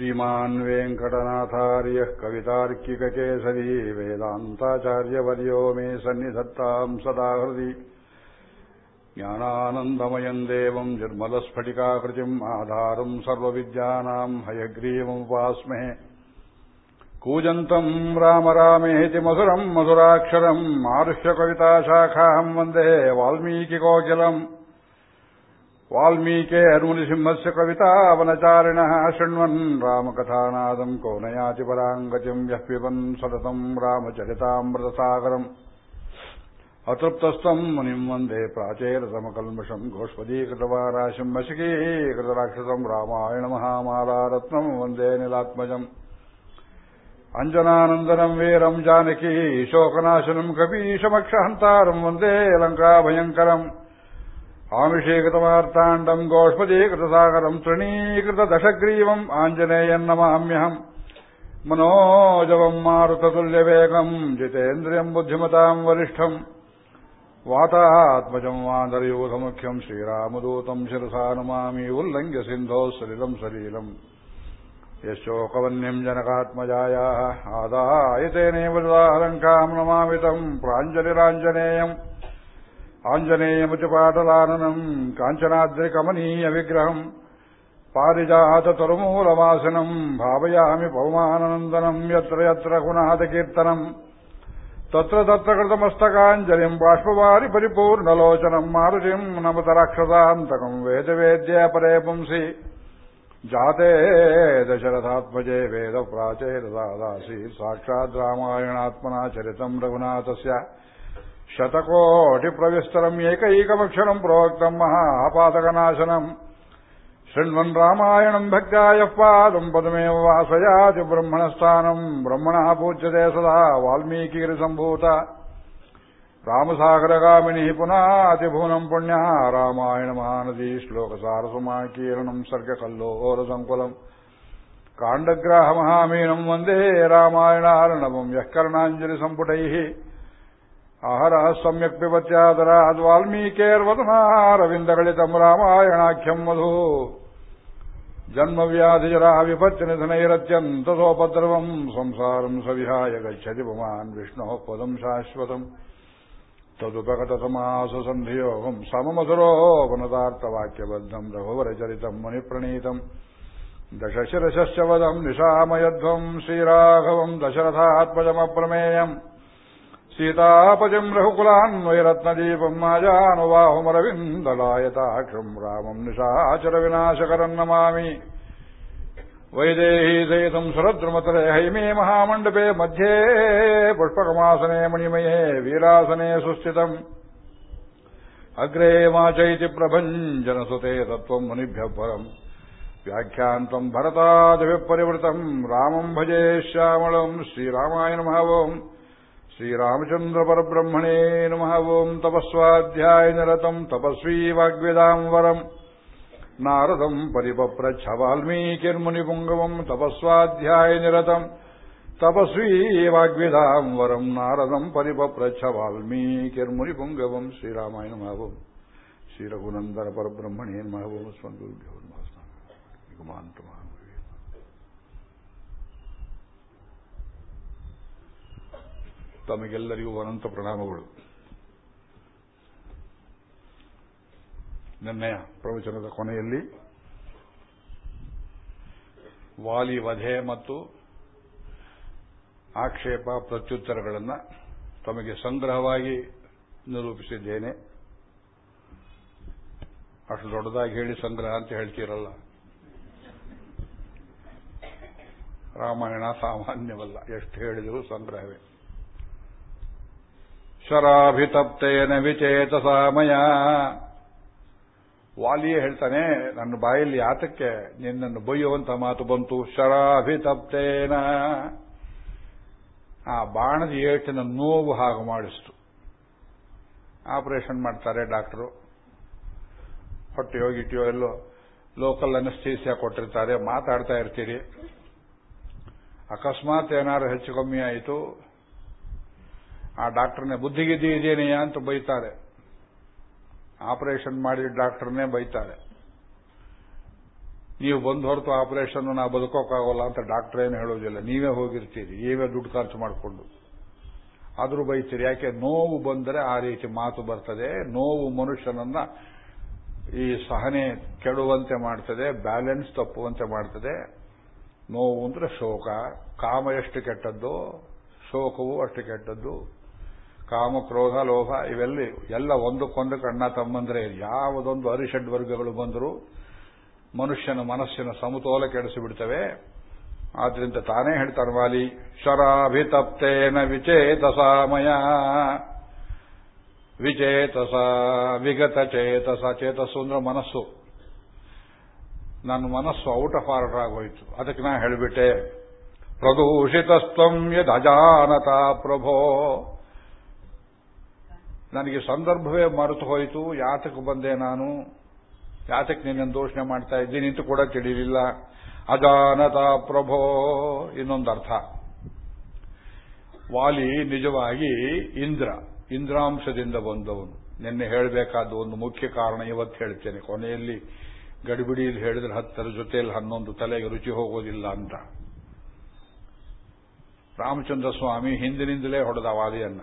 श्रीमान् वेङ्कटनाथार्यः कवितार्किककेसरी वेदान्ताचार्यवर्यो मे सन्निधत्ताम् सदा हृदि ज्ञानानन्दमयम् देवम् निर्मलस्फटिकाकृतिम् आधारम् सर्वविद्यानाम् हयग्रीवमुपास्महे कूजन्तम् राम रामेति मधुरम् मधुराक्षरम् आरुह्यकविताशाखाहम् वन्दे वाल्मीकिकोकिलम् वाल्मीके हनुमनिसिंहस्य कवितावनचारिणः शृण्वन् रामकथानादम् को नयाति पराङ्गतिम् यः पिबन् सततम् रामचरितामृतसागरम् अतृप्तस्तम् मुनिम् वन्दे प्राचेरतमकल्मषम् गोष्पदीकृतवाराशिम् वशिकीकृतराक्षसम् रामायणमहामालारत्नम् वन्दे निलात्मजम् अञ्जनानन्दनम् वीरम् जानकी शोकनाशनम् कपीशमक्षहन्तारम् वन्दे लङ्काभयङ्करम् आमिषीकृतमार्ताण्डम् गोष्पदीकृतसागरम् तृणीकृतदशग्रीवम् आञ्जनेयम् नमाम्यहम् मनोजवम् मारुततुल्यवेगम् जितेन्द्रियम् बुद्धिमताम् वरिष्ठम् वातात्मजम् वानरयूथमुख्यम् श्रीरामदूतम् शिरसा नमामि उल्लङ्घ्य सिन्धोः सलिलम् सलीलम् यशोकवन्यम् जनकात्मजायाः आदाय तेनैव ददाहलङ्काम् नमामितम् प्राञ्जलिराञ्जनेयम् आञ्जनेयमुतिपाटलाननम् काञ्चनाद्रिकमनीयविग्रहम् पारिजाततरुमूलवासनम् भावयामि पवमाननन्दनम् यत्र यत्र गुणादकीर्तनम् तत्र तत्र कृतमस्तकाञ्जलिम् बाष्पवारि परिपूर्णलोचनम् मारुतिम् नमत राक्षसान्तकम् वेदवेद्य परे पुंसि जाते दशरथात्मजे वेदप्राचेरदादासि साक्षात् रामायणात्मना चरितम् रघुनाथस्य शतकोटिप्रविस्तरम् एकैकमक्षरम् प्रोक्तम् महापातकनाशनम् शृण्वन् रामायणम् भक्त्या यः पादम् पदमेव वासयाति ब्रह्मणस्थानम् ब्रह्मणः पूज्यते सदा वाल्मीकिगिरिसम्भूत रामसागरगामिनिः पुनातिभुवनम् पुण्यः रामायणमहानदी श्लोकसारसमाकीर्णम् सर्गकल्लोरसङ्कुलम् काण्डग्राहमहामीनम् वन्दे रामायणार्णवम् यः कर्णाञ्जलिसम्पुटैः ಆಹಾರಃ ಸಮ್ಯಕ್ ಪಿಬತ್ಯಾದರ ಅದು ವಾಲ್ಮೀಕೇರ್ವದನಾರವಿಂದಗಳಿತಂ ರಾಮಾಯಣಾಖ್ಯಂ ಮಧು ಜನ್ಮವ್ಯಾಧಿಜರ ವಿಪತ್ತಿನಿಧನೈರತ್ಯಂತಸೋಪದ್ರವಂ ಸಂಸಾರಂ ಸವಿಹಾಯ ಗಚ್ಚತಿ ಪುಮಾನ್ ವಿಷ್ಣು ಪದಂ ಶಾಶ್ವತಂ. ತದುಪಗತಸಮಾಸು ಸಂಧಿಯೋಗಂ ಸಮಮಧುರೋ ವನತಾರ್ಥವಾಕ್ಯಬದ್ಧಂ ರಘುವರಚರಿತಂ ಮಣಿಪ್ರಣೀತಂ ದಶಶಿರಶಶ್ಚವದಂ ನಿಶಾಮಯಧ್ವಂ ಶ್ರೀರಾಘವಂ ದಶರಥಾತ್ಮಜಮಪ್ರಮೇಯಂ. दशरथात्मजमप्रमेयम् सीतापजम् रघुकुलान्वयरत्नदीपम् माजानुबाहुमरविन्दलायताक्षम् रामम् निशाचरविनाशकरम् नमामि वैदेही सहितम् सुरद्रुमतले हैमे महामण्डपे मध्ये पुष्पकमासने मणिमये वीरासने सुस्थितम् अग्रे वाचैति प्रभञ्जनसुते तत्त्वम् मुनिभ्यः परम् व्याख्यान्तम् भरतादिभिः परिवृतम् रामम् भजे श्यामलम् श्रीरामाय नमः ओम् श्रीरामचन्द्रपरब्रह्मणे नमः ओम् तपस्वाध्यायनिरतम् तपस्वी वाग्वेदाम् वरम् नारदम् परिपप्रच्छ वाल्मीकिर्मुनिपुङ्गवम् तपस्वाध्यायनिरतम् तपस्वी वाग्विदाम् वरम् नारदम् परिपप्रच्छ वाल्मीकिर्मुनिपुङ्गवम् श्रीरामाय नमः ओम् श्रीरघुनन्दनपरब्रह्मणे नमः ओम् स्वन्दुभ्यो नमः ತಮಗೆಲ್ಲರಿಗೂ ಅನಂತ ಪ್ರಣಾಮಗಳು. ನಿನ್ನೆಯ ಪ್ರವಚನದ ಕೊನೆಯಲ್ಲಿ ವಾಲಿ ವಧೆ ಮತ್ತು ಆಕ್ಷೇಪ ಪ್ರತ್ಯುತ್ತರಗಳನ್ನು ತಮಗೆ ಸಂಗ್ರಹವಾಗಿ ನಿರೂಪಿಸಿದ್ದೇನೆ. ಅಷ್ಟು ದೊಡ್ಡದಾಗಿ ಹೇಳಿ ಸಂಗ್ರಹ ಅಂತ ಹೇಳ್ತೀರಲ್ಲ. ರಾಮಾಯಣ ಸಾಮಾನ್ಯವಲ್ಲ, ಎಷ್ಟು ಹೇಳಿದರೂ ಸಂಗ್ರಹವೇ. ಶರಾಭಿತಪ್ತೇನ ವಿಚೇತಸಾಮಯ ವಾಲಿಯೇ ಹೇಳ್ತಾನೆ, ನನ್ನ ಬಾಯಲ್ಲಿ ಆತಕ್ಕೆ ನಿನ್ನನ್ನು ಬೊಯ್ಯುವಂತ ಮಾತು ಬಂತು. ಶರಾಭಿತಪ್ತೇನ ಆ ಬಾಣದ ಏಟಿನ ನೋವು ಹಾಗೆ ಮಾಡಿಸ್ತು. ಆಪರೇಷನ್ ಮಾಡ್ತಾರೆ ಡಾಕ್ಟರು. ಹೊಟ್ಟೆಯೋ ಗಿಟ್ಟಿಯೋ ಎಲ್ಲೋ, ಲೋಕಲ್ ಅನಸ್ಥೀಸಿಯಾ ಕೊಟ್ಟಿರ್ತಾರೆ. ಮಾತಾಡ್ತಾ ಇರ್ತೀರಿ. ಅಕಸ್ಮಾತ್ ಏನಾದ್ರು ಹೆಚ್ಚು ಕಮ್ಮಿ ಆಯಿತು. ಆ ಡಾಕ್ಟರ್ನೇ ಬುದ್ಧಿಗಿದ್ದಿ ಇದೇನೆಯಾ ಅಂತ ಬೈತಾರೆ. ಆಪರೇಷನ್ ಮಾಡಿದ ಡಾಕ್ಟರ್ನೇ ಬೈತಾರೆ. ನೀವು ಬಂದು ಹೊರತು ಆಪರೇಷನ್ ನಾ ಬದುಕೋಕ್ಕಾಗೋಲ್ಲ ಅಂತ ಡಾಕ್ಟರ್ ಏನು ಹೇಳೋದಿಲ್ಲ. ನೀವೇ ಹೋಗಿರ್ತೀರಿ. ನೀವೇ ದುಡ್ಡು ಖರ್ಚು ಮಾಡಿಕೊಂಡು. ಆದರೂ ಬೈತೀರಿ. ಯಾಕೆ? ನೋವು ಬಂದರೆ ಆ ರೀತಿ ಮಾತು ಬರ್ತದೆ. ನೋವು ಮನುಷ್ಯನನ್ನ ಈ ಸಹನೆ ಕೆಡುವಂತೆ ಮಾಡ್ತದೆ, ಬ್ಯಾಲೆನ್ಸ್ ತಪ್ಪುವಂತೆ ಮಾಡ್ತದೆ. ನೋವು ಅಂದ್ರೆ ಶೋಕ. ಕಾಮ ಎಷ್ಟು ಕೆಟ್ಟದ್ದು, ಶೋಕವು ಅಷ್ಟು ಕೆಟ್ಟದ್ದು. ಕಾಮ, ಕ್ರೋಧ, ಲೋಭ ಇವೆಲ್ಲಿ ಎಲ್ಲ ಒಂದಕ್ಕೊಂದು ಕಣ್ಣ ತಮ್ಮಂದ್ರೆ ಯಾವುದೊಂದು ಅರಿಷಡ್ ವರ್ಗಗಳು ಬಂದರೂ ಮನುಷ್ಯನ ಮನಸ್ಸಿನ ಸಮತೋಲ ಕೆಡಿಸಿಬಿಡ್ತವೆ. ಆದ್ರಿಂದ ತಾನೇ ಹೇಳ್ತಾನೆ ವಾಲಿ, ಶರಾಭಿತಪ್ತೇನ ವಿಚೇತಸಾಮಯ ವಿಚೇತಸ, ವಿಗತ ಚೇತಸ, ಚೇತಸ್ಸು ಅಂದ್ರೆ ಮನಸ್ಸು. ನನ್ನ ಮನಸ್ಸು ಔಟ್ ಆಫ್ ಆರ್ಡರ್ ಆಗೋಯ್ತು. ಅದಕ್ಕೆ ನಾ ಹೇಳಿಬಿಟ್ಟೆ, ಪ್ರದೂಷಿತಸ್ತ್ವಂ ಯದ್ ಅಜಾನತ ಪ್ರಭೋ. ನನಗೆ ಸಂದರ್ಭವೇ ಮರೆತು ಹೋಯಿತು. ಯಾತಕ್ಕೆ ಬಂದೆ ನಾನು? ಯಾತಕ್ಕೆ ನಿನ್ನ ದೋಷಣೆ ಮಾಡ್ತಾ ಇದ್ದೀನಿ ಅಂತ ಕೂಡ ತಿಳಿಲಿಲ್ಲ. ಅಜಾನತ ಪ್ರಭೋ ಇನ್ನೊಂದು ಅರ್ಥ ವಾಲಿ ನಿಜವಾಗಿ ಇಂದ್ರ, ಇಂದ್ರಾಂಶದಿಂದ ಬಂದವನು. ನಿನ್ನೆ ಹೇಳಬೇಕಾದ ಒಂದು ಮುಖ್ಯ ಕಾರಣ ಇವತ್ತು ಹೇಳ್ತೇನೆ. ಕೊನೆಯಲ್ಲಿ ಗಡಿಬಿಡಿಯಲ್ಲಿ ಹೇಳಿದ್ರೆ ಹತ್ತರ ಜೊತೆಯಲ್ಲಿ ಹನ್ನೊಂದು ತಲೆಗೆ ರುಚಿ ಹೋಗೋದಿಲ್ಲ ಅಂತ. ರಾಮಚಂದ್ರ ಸ್ವಾಮಿ ಹಿಂದಿನಿಂದಲೇ ಹೊಡೆದ ವಾದಿಯನ್ನ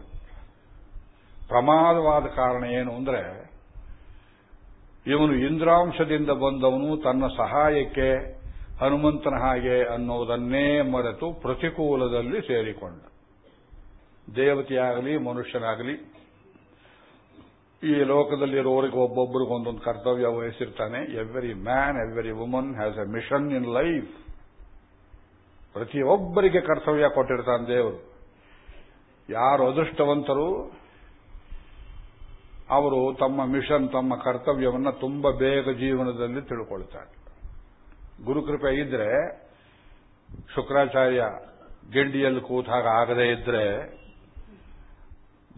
ಪ್ರಮಾದವಾದ ಕಾರಣ ಏನು ಅಂದ್ರೆ, ಇವನು ಇಂದ್ರಾಂಶದಿಂದ ಬಂದವನು ತನ್ನ ಸಹಾಯಕ್ಕೆ ಹನುಮಂತನ ಹಾಗೆ ಅನ್ನೋದನ್ನೇ ಮರೆತು ಪ್ರತಿಕೂಲದಲ್ಲಿ ಸೇರಿಕೊಂಡ. ದೇವತೆಯಾಗಲಿ, ಮನುಷ್ಯನಾಗಲಿ, ಈ ಲೋಕದಲ್ಲಿರೋರಿಗೆ ಒಬ್ಬೊಬ್ಬರಿಗೆ ಒಂದೊಂದು ಕರ್ತವ್ಯ ವಹಿಸಿರ್ತಾನೆ. Every man every woman has a mission in life ಪ್ರತಿಯೊಬ್ಬರಿಗೆ ಕರ್ತವ್ಯ ಕೊಟ್ಟಿರ್ತಾನೆ ದೇವರು. ಯಾರು ಅದೃಷ್ಟವಂತರು ಅವರು ತಮ್ಮ ಮಿಷನ್, ತಮ್ಮ ಕರ್ತವ್ಯವನ್ನು ತುಂಬ ಬೇಗ ಜೀವನದಲ್ಲಿ ತಿಳ್ಕೊಳ್ತಾರೆ. ಗುರುಕೃಪೆ ಇದ್ರೆ, ಶುಕ್ರಾಚಾರ್ಯ ಗೆಂಡಿಯಲ್ಲಿ ಕೂತಾಗ ಆಗದೇ ಇದ್ರೆ,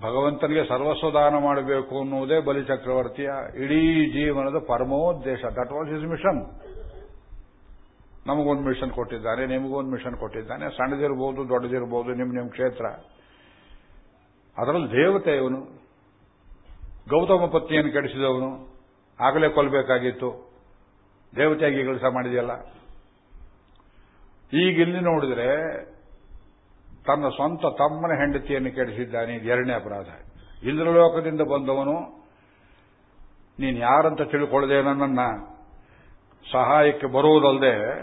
ಭಗವಂತನಿಗೆ ಸರ್ವಸ್ವದಾನ ಮಾಡಬೇಕು ಅನ್ನುವುದೇ ಬಲಿ ಚಕ್ರವರ್ತಿಯ ಇಡೀ ಜೀವನದ ಪರಮೋದ್ದೇಶ. ದಟ್ ವಾಸ್ ಇಸ್ ಮಿಷನ್ ನಮಗೊಂದು ಮಿಷನ್ ಕೊಟ್ಟಿದ್ದಾನೆ, ನಿಮಗೊಂದು ಮಿಷನ್ ಕೊಟ್ಟಿದ್ದಾನೆ. ಸಣ್ಣದಿರಬಹುದು ದೊಡ್ಡದಿರಬಹುದು ನಿಮ್ಮ ನಿಮ್ಮ ಕ್ಷೇತ್ರ. ಅದರಲ್ಲಿ ದೇವತೆ ಇವನು. ಗೌತಮ ಪತ್ನಿಯನ್ನು ಕೆಡಿಸಿದವನು. ಆಗಲೇ ಕೊಲ್ಲಬೇಕಾಗಿತ್ತು. ದೇವತೆಯಾಗಿ ಕೆಲಸ ಮಾಡಿದೆಯಲ್ಲ. ಈಗ ಇಲ್ಲಿ ನೋಡಿದ್ರೆ ತನ್ನ ಸ್ವಂತ ತಮ್ಮನ ಹೆಂಡತಿಯನ್ನು ಕೆಡಿಸಿದ್ದಾನೆ. ಇದು ಎರಡನೇ ಅಪರಾಧ. ಇಂದ್ರಲೋಕದಿಂದ ಬಂದವನು, ನೀನು ಯಾರಂತ ತಿಳ್ಕೊಳ್ಳದೆ ನನ್ನನ್ನ? ಸಹಾಯಕ್ಕೆ ಬರುವುದಲ್ಲದೆ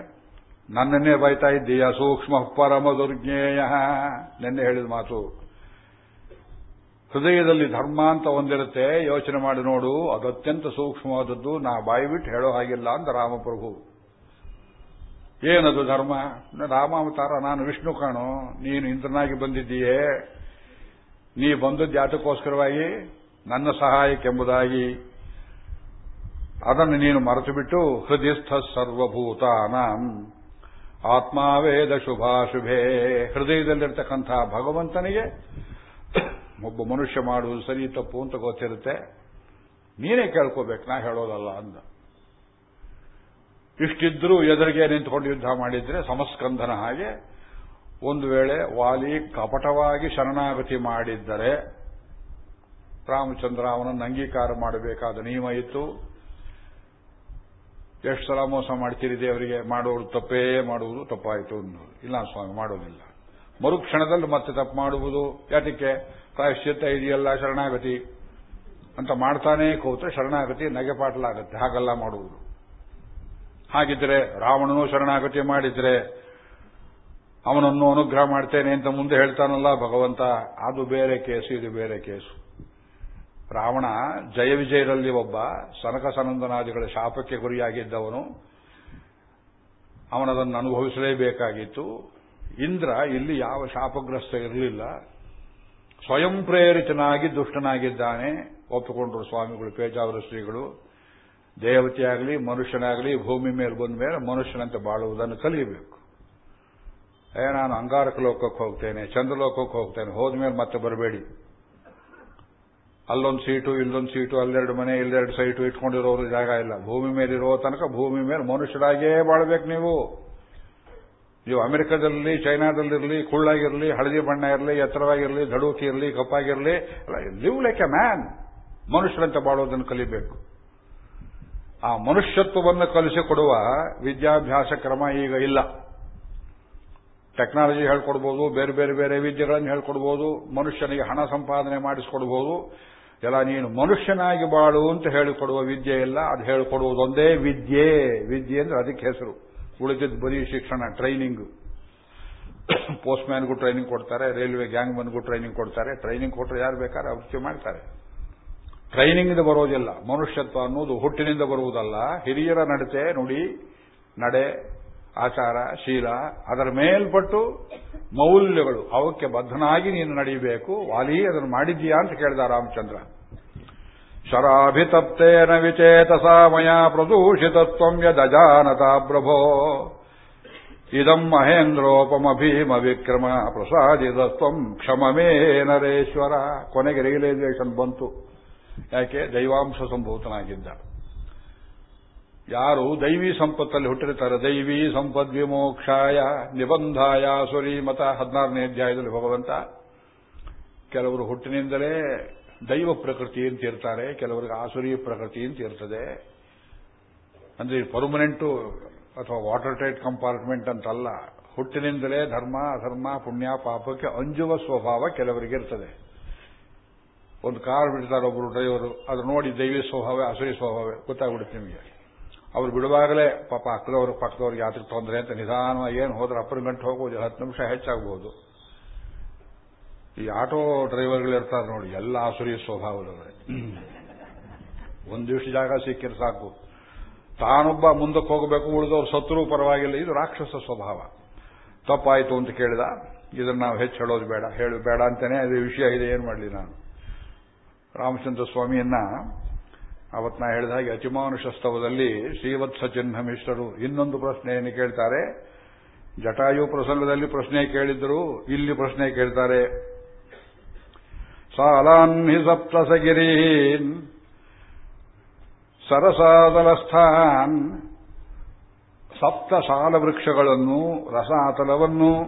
ನನ್ನನ್ನೇ ಬೈತಾ ಇದ್ದೀಯ? ಸೂಕ್ಷ್ಮ ಪರಮ ದುರ್ಜ್ಞೇಯ ನಿನ್ನೆ ಹೇಳಿದ ಮಾತು. ಹೃದಯದಲ್ಲಿ ಧರ್ಮ ಅಂತ ಒಂದಿರುತ್ತೆ, ಯೋಚನೆ ಮಾಡಿ ನೋಡು ಅದು ಅತ್ಯಂತ ಸೂಕ್ಷ್ಮವಾದದ್ದು, ನಾ ಬಾಯಿ ಬಿಟ್ಟು ಹೇಳೋ ಹಾಗಿಲ್ಲ ಅಂತ ರಾಮಪ್ರಭು. ಏನದು ಧರ್ಮ? ರಾಮಾವತಾರ, ನಾನು ವಿಷ್ಣು ಕಾಣು, ನೀನು ಇಂದ್ರನಾಗಿ ಬಂದಿದ್ದೀಯೇ, ನೀ ಬಂದದ್ದು ಯಾತಕ್ಕೋಸ್ಕರವಾಗಿ? ನನ್ನ ಸಹಾಯಕ್ಕೆಂಬುದಾಗಿ. ಅದನ್ನು ನೀನು ಮರೆತು ಬಿಟ್ಟು ಹೃದಯಸ್ಥ ಸರ್ವಭೂತಾನಾಂ. ಆತ್ಮಾವೇದ ಶುಭಾಶುಭೇ. ಹೃದಯದಲ್ಲಿರ್ತಕ್ಕಂಥ ಭಗವಂತನಿಗೆ ಒಬ್ಬ ಮನುಷ್ಯ ಮಾಡುವುದು ಸರಿ, ತಪ್ಪು ಅಂತ ಗೊತ್ತಿರುತ್ತೆ. ನೀನೇ ಕೇಳ್ಕೋಬೇಕು, ನಾ ಹೇಳೋದಲ್ಲ ಅಂದ. ಇಷ್ಟಿದ್ರೂ ಎದುರಿಗೆ ನಿಂತುಕೊಂಡು ಯುದ್ಧ ಮಾಡಿದ್ರೆ ಸಮಸ್ಕಂಧನ ಹಾಗೆ ಒಂದು ವೇಳೆ ವಾಲಿ ಕಪಟವಾಗಿ ಶರಣಾಗತಿ ಮಾಡಿದ್ದರೆ ರಾಮಚಂದ್ರ ಅವನನ್ನು ಅಂಗೀಕಾರ ಮಾಡಬೇಕಾದ ನಿಯಮ ಇತ್ತು. ಎಷ್ಟು ಸಲ ಮೋಸ ಮಾಡ್ತೀರಿ ದೇವರಿಗೆ? ಮಾಡೋರು ತಪ್ಪೇ, ಮಾಡುವುದು ತಪ್ಪಾಯಿತು ಅನ್ನೋದು. ಇಲ್ಲ ಸ್ವಾಮಿ, ಮಾಡೋದಿಲ್ಲ. ಮರುಕ್ಷಣದಲ್ಲಿ ಮತ್ತೆ ತಪ್ಪು ಮಾಡುವುದು ಯಾತಕ್ಕೆ ಪ್ರಾಯಶ್ಚಿತ್ತ ಇದೆಯಲ್ಲ ಶರಣಾಗತಿ ಅಂತ ಮಾಡ್ತಾನೇ ಕೂತ್ರೆ ಶರಣಾಗತಿ ನಗೆಪಾಟಲಾಗತ್ತೆ ಹಾಗೆಲ್ಲ ಮಾಡುವುದು. ಹಾಗಿದ್ರೆ ರಾವಣನು ಶರಣಾಗತಿ ಮಾಡಿದ್ರೆ ಅವನನ್ನು ಅನುಗ್ರಹ ಮಾಡ್ತೇನೆ ಅಂತ ಮುಂದೆ ಹೇಳ್ತಾನಲ್ಲ ಭಗವಂತ, ಅದು ಬೇರೆ ಕೇಸು, ಇದು ಬೇರೆ ಕೇಸು. ರಾವಣ ಜಯ ವಿಜಯರಲ್ಲಿ ಒಬ್ಬ ಸನಕ ಸನಂದನಾದಿಗಳ ಶಾಪಕ್ಕೆ ಗುರಿಯಾಗಿದ್ದವನು. ಅವನದನ್ನು ಅನುಭವಿಸಲೇಬೇಕಾಗಿತ್ತು. ಇಂದ್ರ ಇಲ್ಲಿ ಯಾವ ಶಾಪಗ್ರಸ್ತ ಇರಲಿಲ್ಲ. ಸ್ವಯಂ ಪ್ರೇರಿತನಾಗಿ ದುಷ್ಟನಾಗಿದ್ದಾನೆ, ಒಪ್ಪಿಕೊಂಡರು ಸ್ವಾಮಿಗಳು, ಪೇಜಾವರ ಶ್ರೀಗಳು. ದೇವತೆಯಾಗಲಿ, ಮನುಷ್ಯನಾಗಲಿ, ಭೂಮಿ ಮೇಲೆ ಬಂದ ಮೇಲೆ ಮನುಷ್ಯನಂತೆ ಬಾಳುವುದನ್ನು ಕಲಿಯಬೇಕು. ಏ, ನಾನು ಅಂಗಾರಕ ಲೋಕಕ್ಕೆ ಹೋಗ್ತೇನೆ, ಚಂದ್ರಲೋಕಕ್ಕೆ ಹೋಗ್ತೇನೆ ಹೋದ್ಮೇಲೆ ಮತ್ತೆ ಬರಬೇಡಿ. ಅಲ್ಲೊಂದು ಸೀಟು, ಇಲ್ಲೊಂದು ಸೀಟು, ಅಲ್ಲೆರಡು ಮನೆ, ಇಲ್ಲೆರಡು ಸೈಟು ಇಟ್ಕೊಂಡಿರೋರು ಜಾಗ ಇಲ್ಲ. ಭೂಮಿ ಮೇಲೆ ಇರೋ ತನಕ ಭೂಮಿ ಮೇಲೆ ಮನುಷ್ಯರಾಗೇ ಬಾಳ್ಬೇಕು ನೀವು. ನೀವು ಅಮೆರಿಕದಲ್ಲಿ, ಚೈನಾದಲ್ಲಿರಲಿ, ಕುಳ್ಳಾಗಿರಲಿ, ಹಳದಿ ಬಣ್ಣ ಇರಲಿ, ಎತ್ತರವಾಗಿರಲಿ ದಡೂಕಿ ಇರಲಿ ಕಪ್ಪಾಗಿರಲಿ ಲಿವ್ ಲೈಕ್ ಎ ಮ್ಯಾನ್ ಮನುಷ್ಯರಂತೆ ಬಾಳೋದನ್ನು ಕಲಿಬೇಕು. ಆ ಮನುಷ್ಯತ್ವವನ್ನು ಕಲಿಸಿಕೊಡುವ ವಿದ್ಯಾಭ್ಯಾಸ ಕ್ರಮ ಈಗ ಇಲ್ಲ. ಟೆಕ್ನಾಲಜಿ ಹೇಳ್ಕೊಡ್ಬೋದು, ಬೇರೆ ಬೇರೆ ಬೇರೆ ವಿದ್ಯೆಗಳನ್ನು ಹೇಳ್ಕೊಡ್ಬೋದು, ಮನುಷ್ಯನಿಗೆ ಹಣ ಸಂಪಾದನೆ ಮಾಡಿಸ್ಕೊಡ್ಬೋದು. ಎಲ್ಲ, ನೀನು ಮನುಷ್ಯನಾಗಿ ಬಾಳು ಅಂತ ಹೇಳಿಕೊಡುವ ವಿದ್ಯೆ ಇಲ್ಲ, ಅದು ಹೇಳಿಕೊಡುವುದೊಂದೇ ವಿದ್ಯೆ. ವಿದ್ಯೆ ಅಂದ್ರೆ ಅದಕ್ಕೆ ಹೆಸರು. ಉಳಿದಿದ್ದು ಬರೀ ಶಿಕ್ಷಣ ಟ್ರೈನಿಂಗ್ ಪೋಸ್ಟ್ ಮ್ಯಾನ್ಗೂ ಟ್ರೈನಿಂಗ್ ಕೊಡ್ತಾರೆ ರೈಲ್ವೆ ಗ್ಯಾಂಗ್ ಮನ್ಗೂ ಟ್ರೈನಿಂಗ್ ಕೊಡ್ತಾರೆ. ಟ್ರೈನಿಂಗ್ ಕೊಟ್ಟರೆ ಯಾರು ಬೇಕಾದ್ರೆ ಅವಶ್ಯ ಮಾಡ್ತಾರೆ. ಟ್ರೈನಿಂಗ್ ಬರೋದಿಲ್ಲ. ಮನುಷ್ಯತ್ವ ಅನ್ನೋದು ಹುಟ್ಟಿನಿಂದ ಬರುವುದಲ್ಲ. ಹಿರಿಯರ ನಡತೆ ನುಡಿ, ನಡೆ, ಆಚಾರ, ಶೀಲ, ಅದರ ಮೇಲ್ಪಟ್ಟು ಮೌಲ್ಯಗಳು. ಅವಕ್ಕೆ ಬದ್ಧನಾಗಿ ನೀನು ನಡೆಯಬೇಕು. ವಾಲಿ, ಅದನ್ನು ಮಾಡಿದ್ದೀಯಾ ಅಂತ ಕೇಳಿದ ರಾಮಚಂದ್ರ. ಶರಾಭಿತಪ್ತೇನ ವಿಚೇತಸಾ ಮಯ ಪ್ರದೂಷಿತತ್ವಂ यदजानता ಮಹೇಂದ್ರೋಪಮ ಭೀಮ ವಿಕ್ರಮ ಪ್ರಸಾದಿತತ್ವಂ ಕ್ಷಮಮೇ ನರೇಶ್ವರ ಕೊನೆಗೆ ರಿಯಲೈಸೇಷನ್ ಬಂತು. ಯಾಕೆ? ದೈವಾಂಶ ಸಂಭೂತನಾಗಿದ್ದ. ಯಾರು ದೈವಿ ಸಂಪತ್ತಲ್ಲಿ ಹುಟ್ಟಿರ್ತಾರೆ ದೈವಿ ಸಂಪದ್ ವಿಮೋಕ್ಷಾಯ ನಿಬಂಧಾಯ ಸುರಿ ಮತ ಹದಿನಾರನೇ ಅಧ್ಯಾಯದಲ್ಲಿ ಭಗವಂತ. ಕೆಲವರು ಹುಟ್ಟಿನಿಂದಲೇ ದೈವ ಪ್ರಕೃತಿ ಅಂತ ಇರ್ತಾರೆ ಕೆಲವರಿಗೆ ಆಸುರಿ ಪ್ರಕೃತಿ ಅಂತ ಇರ್ತದೆ ಅಂದ್ರೆ ಪರ್ಮನೆಂಟು ಅಥವಾ ವಾಟರ್ ಟೈಟ್ ಕಂಪಾರ್ಟ್ಮೆಂಟ್ ಅಂತಲ್ಲ, ಹುಟ್ಟಿನಿಂದಲೇ ಧರ್ಮ, ಅಧರ್ಮ, ಪುಣ್ಯ, ಪಾಪಕ್ಕೆ ಅಂಜುವ ಸ್ವಭಾವ ಕೆಲವರಿಗೆ ಇರ್ತದೆ. ಒಂದು ಕಾರ್ ಬಿಡ್ತಾರೆ ಒಬ್ಬರು ಡ್ರೈವರು, ಅದು ನೋಡಿ ದೈವಿ ಸ್ವಭಾವ ಅಸುರಿ ಸ್ವಭಾವ ಗೊತ್ತಾಗ್ಬಿಡುತ್ತೆ ನಿಮಗೆ. ಅವ್ರು ಬಿಡುವಾಗಲೇ ಪಾಪ ಅಕ್ಕದವರು ಪಕ್ಕದವ್ರಿಗೆ ಯಾತ್ರೆ ತೊಂದರೆ ಅಂತ ನಿಧಾನವಾಗಿ ಏನು ಹೋದ್ರೆ ಅಪ್ಪರ ಗಂಟೆ ಹೋಗೋದು, ಹತ್ತು ನಿಮಿಷ ಹೆಚ್ಚಾಗಬಹುದು ಈ ಆಟೋ ಡ್ರೈವರ್ಗಳಿರ್ತಾರೆ ನೋಡಿ, ಎಲ್ಲ ಆಸುರಿಯ ಸ್ವಭಾವದವರೇ. ಒಂದಿಷ್ಟು ಜಾಗ ಸಿಕ್ಕಿದ್ರೆ ಸಾಕು. ತಾನೊಬ್ಬ ಮುಂದಕ್ಕೆ ಹೋಗಬೇಕು, ಉಳಿದವ್ರು ಸತ್ರು ಪರವಾಗಿಲ್ಲ. ಇದು ರಾಕ್ಷಸ ಸ್ವಭಾವ. ತಪ್ಪಾಯಿತು ಅಂತ ಕೇಳಿದ, ಇದನ್ನು ನಾವು ಹೆಚ್ಚು ಹೇಳೋದು ಬೇಡ. ಹೇಳು, ಬೇಡ ಅಂತಾನೆ, ಅದೇ ವಿಷಯ ಇದೆ, ಏನು ಮಾಡಲಿ ನಾನು? ರಾಮಚಂದ್ರ ಸ್ವಾಮಿಯನ್ನ ಅವತ್ತು ನಾ ಹೇಳಿದ ಹಾಗೆ ಅತಿಮಾನುಷ ಸ್ತವದಲ್ಲಿ ಶ್ರೀವತ್ಸ ಚಿಹ್ನ ಮಿಶ್ರರು ಇನ್ನೊಂದು ಪ್ರಶ್ನೆಯನ್ನು ಕೇಳ್ತಾರೆ. ಜಟಾಯು ಪ್ರಸಂಗದಲ್ಲಿ ಪ್ರಶ್ನೆ ಕೇಳಿದ್ರು ಇಲ್ಲಿ ಪ್ರಶ್ನೆ ಕೇಳ್ತಾರೆ. ಹಿ ಸಪ್ತಸಗಿರೀನ್ ಸರಸಾದಲಸ್ಥಾನ್ ಸಪ್ತ ವೃಕ್ಷಗಳನ್ನು ರಸಾತಲವನ್ನು,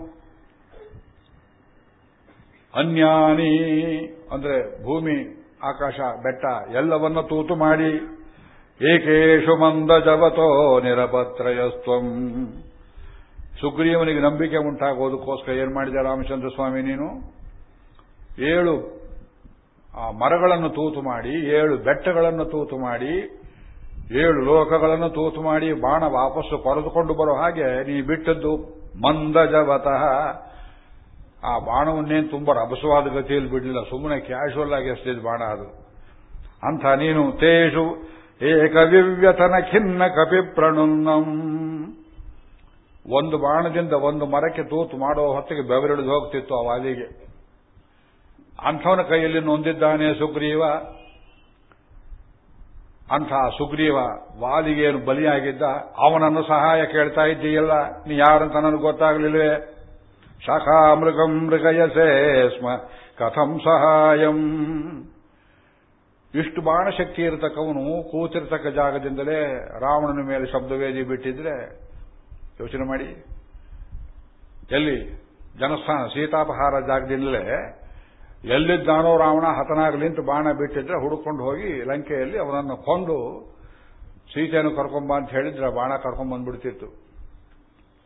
ಅನ್ಯಾನಿ, ಅಂದ್ರೆ ಭೂಮಿ, ಆಕಾಶ, ಬೆಟ್ಟ, ಎಲ್ಲವನ್ನ ತೂತು ಮಾಡಿ ಏಕೇಶು ಮಂದ ಜವತೋ ನಿರಪತ್ರಯಸ್ತ್ವಂ. ಸುಗ್ರೀವನಿಗೆ ನಂಬಿಕೆ ಉಂಟಾಗೋದಕ್ಕೋಸ್ಕರ ಏನ್ ಮಾಡಿದೆ ರಾಮಚಂದ್ರ ಸ್ವಾಮಿ ನೀನು? ಏಳು ಆ ಮರಗಳನ್ನು ತೂತು ಮಾಡಿ, ಏಳು ಬೆಟ್ಟಗಳನ್ನು ತೂತು ಮಾಡಿ, ಏಳು ಲೋಕಗಳನ್ನು ತೂತು ಮಾಡಿ ಬಾಣ ವಾಪಸ್ಸು ಕೊರೆದುಕೊಂಡು ಬರೋ ಹಾಗೆ ನೀ ಬಿಟ್ಟದ್ದು ಮಂದಜವತಃ. ಆ ಬಾಣವನ್ನೇನು ತುಂಬಾ ರಭಸವಾದ ಗತಿಯಲ್ಲಿ ಬಿಡಲಿಲ್ಲ. ಸುಮ್ಮನೆ ಕ್ಯಾಶುವಲ್ ಆಗಿ ಎಸ್ತಿದ್ ಬಾಣ ಅದು. ಅಂಥ ನೀನು ತೇಷು ಏಕವಿವ್ಯತನ ಖಿನ್ನ ಕಪಿ ಪ್ರಣುನ್ನಂ. ಒಂದು ಬಾಣದಿಂದ ಒಂದು ಮರಕ್ಕೆ ತೂತು ಮಾಡೋ ಹೊತ್ತಿಗೆ ಬೆವರಿಳಿದು ಹೋಗ್ತಿತ್ತು ಆ ವಾಲಿಗೆ. ಅಂಥವನ ಕೈಯಲ್ಲಿ ನೊಂದಿದ್ದಾನೆ ಸುಗ್ರೀವ. ಅಂಥ ಸುಗ್ರೀವ ವಾಲಿಗೇನು ಬಲಿಯಾಗಿದ್ದ. ಅವನನ್ನು ಸಹಾಯ ಕೇಳ್ತಾ ಇದ್ದೀಯಲ್ಲ, ನೀ ಯಾರಂತ ನನಗೆ ಗೊತ್ತಾಗಲಿಲ್ವೇ? ಶಾಖಾಮೃಗಂ ಮೃಗಯಸೇ ಸ್ಮ, ಕಥಂ ಸಹಾಯಂ. ಇಷ್ಟು ಬಾಣಶಕ್ತಿ ಇರತಕ್ಕವನು ಕೂತಿರ್ತಕ್ಕ ಜಾಗದಿಂದಲೇ ರಾವಣನ ಮೇಲೆ ಶಬ್ದವೇದಿ ಬಿಟ್ಟಿದ್ರೆ, ಯೋಚನೆ ಮಾಡಿ. ಎಲ್ಲಿ? ಜನಸ್ಥಾನ, ಸೀತಾಪಹಾರ ಜಾಗದಿಂದಲೇ ಎಲ್ಲಿದ್ದಾನೋ ರಾವಣ ಹತನಾಗಲಿಂತ ಬಾಣ ಬಿಟ್ಟಿದ್ರೆ ಹುಡುಕೊಂಡು ಹೋಗಿ ಲಂಕೆಯಲ್ಲಿ ಅವನನ್ನು ಕೊಂದು ಸೀತೆಯನ್ನು ಕರ್ಕೊಂಬ ಅಂತ ಹೇಳಿದ್ರೆ ಬಾಣ ಕರ್ಕೊಂಡ್ಬಂದ್ಬಿಡ್ತಿತ್ತು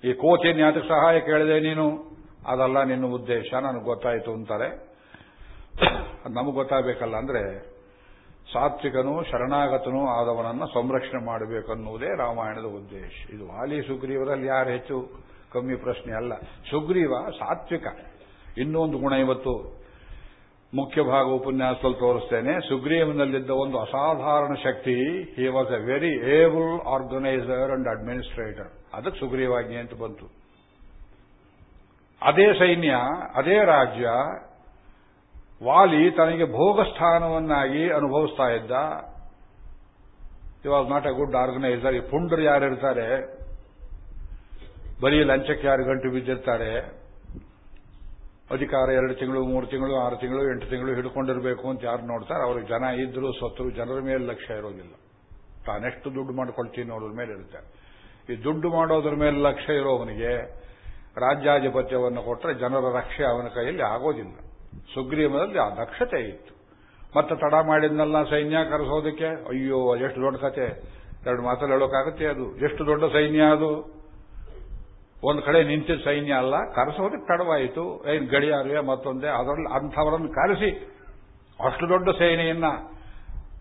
ಈ ಕೋತಿಯನ್ನು ಯಾತಕ್ಕೆ ಸಹಾಯ ಕೇಳಿದೆ ನೀನು? ಅದಲ್ಲ ನಿನ್ನ ಉದ್ದೇಶ, ನನಗೆ ಗೊತ್ತಾಯಿತು ಅಂತಾರೆ. ನಮಗೆ ಗೊತ್ತಾಗಬೇಕಲ್ಲ ಅಂದ್ರೆ ಸಾತ್ವಿಕನು ಶರಣಾಗತನೂ ಆದವನನ್ನು ಸಂರಕ್ಷಣೆ ಮಾಡಬೇಕನ್ನುವುದೇ ರಾಮಾಯಣದ ಉದ್ದೇಶ. ಇದು ವಾಲಿ ಸುಗ್ರೀವರಲ್ಲಿ ಯಾರು ಹೆಚ್ಚು ಕಮ್ಮಿ ಪ್ರಶ್ನೆ ಅಲ್ಲ. ಸುಗ್ರೀವ ಸಾತ್ವಿಕ. ಇನ್ನೊಂದು ಗುಣ ಇವತ್ತು. ಮುಖ್ಯ ಭಾಗ ಉಪನ್ಯಾಸದಲ್ಲಿ ತೋರಿಸ್ತೇನೆ. ಸುಗ್ರೀವನಲ್ಲಿದ್ದ ಒಂದು ಅಸಾಧಾರಣ ಶಕ್ತಿ he was a very able organiser and administrator ಅದಕ್ಕೆ ಸುಗ್ರೀವಾಜ್ಞೆ ಅಂತ ಬಂತು. ಅದೇ ಸೈನ್ಯ, ಅದೇ ರಾಜ್ಯ, ವಾಲಿ ತನಗೆ ಭೋಗಸ್ಥಾನವನ್ನಾಗಿ ಅನುಭವಿಸ್ತಾ ಇದ್ದ. ಇವಾಗ ನಾಟ್ ಎ ಗುಡ್ ಆರ್ಗನೈಸರ್ ಈ ಪುಂಡರು ಯಾರಿರ್ತಾರೆ? ಬರೀ ಲಂಚಕ್ಕೆ ಯಾರು ಗಂಟು ಬಿದ್ದಿರ್ತಾರೆ? ಅಧಿಕಾರ ಎರಡು ತಿಂಗಳು, ಮೂರು ತಿಂಗಳು, ಆರು ತಿಂಗಳು, ಎಂಟು ತಿಂಗಳು ಹಿಡ್ಕೊಂಡಿರಬೇಕು ಅಂತ ಯಾರು ನೋಡ್ತಾರೆ, ಅವ್ರಿಗೆ ಜನ ಇದ್ರು ಸತ್ರು ಜನರ ಮೇಲೆ ಲಕ್ಷ್ಯ ಇರೋದಿಲ್ಲ. ತಾನೆಷ್ಟು ದುಡ್ಡು ಮಾಡ್ಕೊಳ್ತೀನಿ ನೋಡೋದ್ರ ಮೇಲೆ ಇರುತ್ತೆ. ಈ ದುಡ್ಡು ಮಾಡೋದ್ರ ಮೇಲೆ ಲಕ್ಷ್ಯ ಇರೋವನಿಗೆ ರಾಜ್ಯಾಧಿಪತ್ಯವನ್ನು ಕೊಟ್ಟರೆ ಜನರ ರಕ್ಷೆ ಅವನ ಕೈಯಲ್ಲಿ ಆಗೋದಿಲ್ಲ. ಸುಗ್ರೀವನಲ್ಲಿ ಆ ದಕ್ಷತೆ ಇತ್ತು. ಮತ್ತೆ ತಡ ಮಾಡಿದ್ನಲ್ಲ ಸೈನ್ಯ ಕರೆಸೋದಕ್ಕೆ? ಅಯ್ಯೋ, ಎಷ್ಟು ದೊಡ್ಡ ಕತೆ. ಎರಡು ಮಾತಲ್ಲಿ ಹೇಳೋಕ್ಕಾಗುತ್ತೆ ಅದು. ಎಷ್ಟು ದೊಡ್ಡ ಸೈನ್ಯ ಅದು? ಒಂದು ಕಡೆ ನಿಂತಿದ್ದ ಸೈನ್ಯ ಅಲ್ಲ, ಕರೆಸೋದಕ್ಕೆ ತಡವಾಯಿತು. ಏನು ಗಡಿಯಾರವೇ ಮತ್ತೊಂದೇ, ಅದರಲ್ಲಿ ಅಂಥವರನ್ನು ಕರೆಸಿ. ಅಷ್ಟು ದೊಡ್ಡ ಸೇನೆಯನ್ನ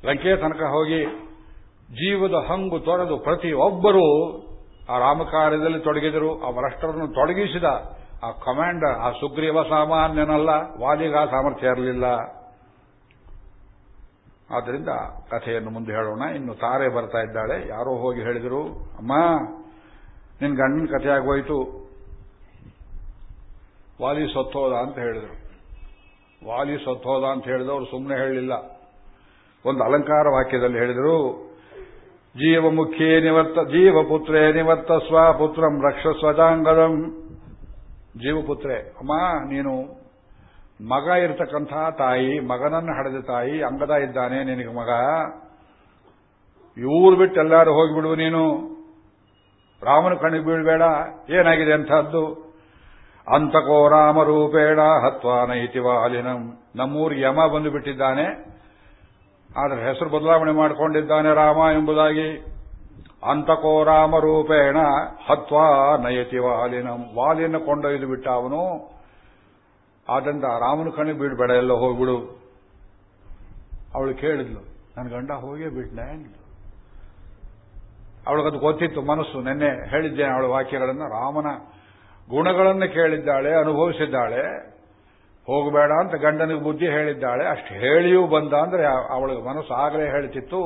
ಲಂಕೆ ತನಕ ಹೋಗಿ ಜೀವದ ಹಂಗು ತೊರೆದು ಪ್ರತಿಯೊಬ್ಬರೂ ಆ ರಾಮಕಾರ್ಯದಲ್ಲಿ ತೊಡಗಿದರು. ಅವರಷ್ಟರನ್ನು ತೊಡಗಿಸಿದ ಆ ಕಮಾಂಡರ್, ಆ ಸುಗ್ರೀವ ಸಾಮಾನ್ಯನಲ್ಲ ವಾಲಿಗ ಸಾಮರ್ಥ್ಯ ಇರಲಿಲ್ಲ. ಆದ್ದರಿಂದ ಕಥೆಯನ್ನು ಮುಂದೆ ಹೇಳೋಣ. ಇನ್ನು ತಾರೆ ಬರ್ತಾ ಇದ್ದಾಳೆ. ಯಾರೋ ಹೋಗಿ ಹೇಳಿದರು, ಅಮ್ಮ ನಿನ್ ಗಂಡನ ಕಥೆ ಆಗೋಯ್ತು. ವಾಲಿ ಸತ್ತೋದ ಅಂತ ಹೇಳಿದರು. ವಾಲಿ ಸತ್ತೋದ ಅಂತ ಹೇಳಿದವರು ಸುಮ್ಮನೆ ಹೇಳಲಿಲ್ಲ. ಒಂದು ಅಲಂಕಾರ ವಾಕ್ಯದಲ್ಲಿ ಹೇಳಿದರು ಜೀವ ಮುಖ್ಯೇ ನಿವರ್ತ, ಜೀವಪುತ್ರೇ ನಿವರ್ತ ಸ್ವಪುತ್ರಂ ರಕ್ಷ ಸ್ವಜಾಂಗದಂ ಜೀವಪುತ್ರೆ, ಅಮ್ಮ, ನೀನು ಮಗ ಇರತಕ್ಕಂಥ ತಾಯಿ, ಮಗನನ್ನು ಹಡೆದ ತಾಯಿ, ಅಂಗದ ಇದ್ದಾನೆ ನಿನಗೆ ಮಗ. ಇವ್ರು ಬಿಟ್ಟು ಎಲ್ಲರೂ ಹೋಗಿಬಿಡುವು ನೀನು. ರಾಮನ ಕಣ್ಣಿಗೆ ಬೀಳ್ಬೇಡ, ಏನಾಗಿದೆ ಅಂಥದ್ದು? ಅಂತಕೋ ರಾಮರೂಪೇಣ ಹತ್ವಾ ನೈತಿವ ವಾಲಿನಂ. ನಮ್ಮೂರು ಯಮ ಬಂದು ಬಿಟ್ಟಿದ್ದಾನೆ ಆದರೆ ಹೆಸರು ಬದಲಾವಣೆ ಮಾಡಿಕೊಂಡಿದ್ದಾನೆ ರಾಮ ಎಂಬುದಾಗಿ. ಅಂತಕೋ ರಾಮರೂಪೇಣ ಹತ್ವಾ ನಯತಿ ವಾಲಿನಂ. ವಾಲಿನ ಕೊಂಡೊಯ್ದು ಬಿಟ್ಟ ಅವನು ಆದ್ದರಿಂದ ರಾಮನ ಕಣ್ಣಿಗೆ ಬೀಳ್ಬೇಡ, ಎಲ್ಲ ಹೋಗ್ಬಿಡು. ಅವಳು ಕೇಳಿದ್ಲು, ನನ್ನ ಗಂಡ ಹೋಗೇ ಬಿಟ್ನೆ ಅವಳಿಗದು ಗೊತ್ತಿತ್ತು, ಮನಸ್ಸು ನಿನ್ನೆ ಹೇಳಿದ್ದೇನೆ ಅವಳ ವಾಕ್ಯಗಳನ್ನು, ರಾಮನ ಗುಣಗಳನ್ನು ಕೇಳಿದ್ದಾಳೆ, ಅನುಭವಿಸಿದ್ದಾಳೆ, ಹೋಗಬೇಡ ಅಂತ ಗಂಡನಿಗೆ ಬುದ್ಧಿ ಹೇಳಿದ್ದಾಳೆ, ಅಷ್ಟು ಹೇಳಿಯೂ ಬಂದ ಅಂದ್ರೆ ಅವಳಿಗೆ ಮನಸ್ಸು ಆಗಲೇ ಹೇಳ್ತಿತ್ತು,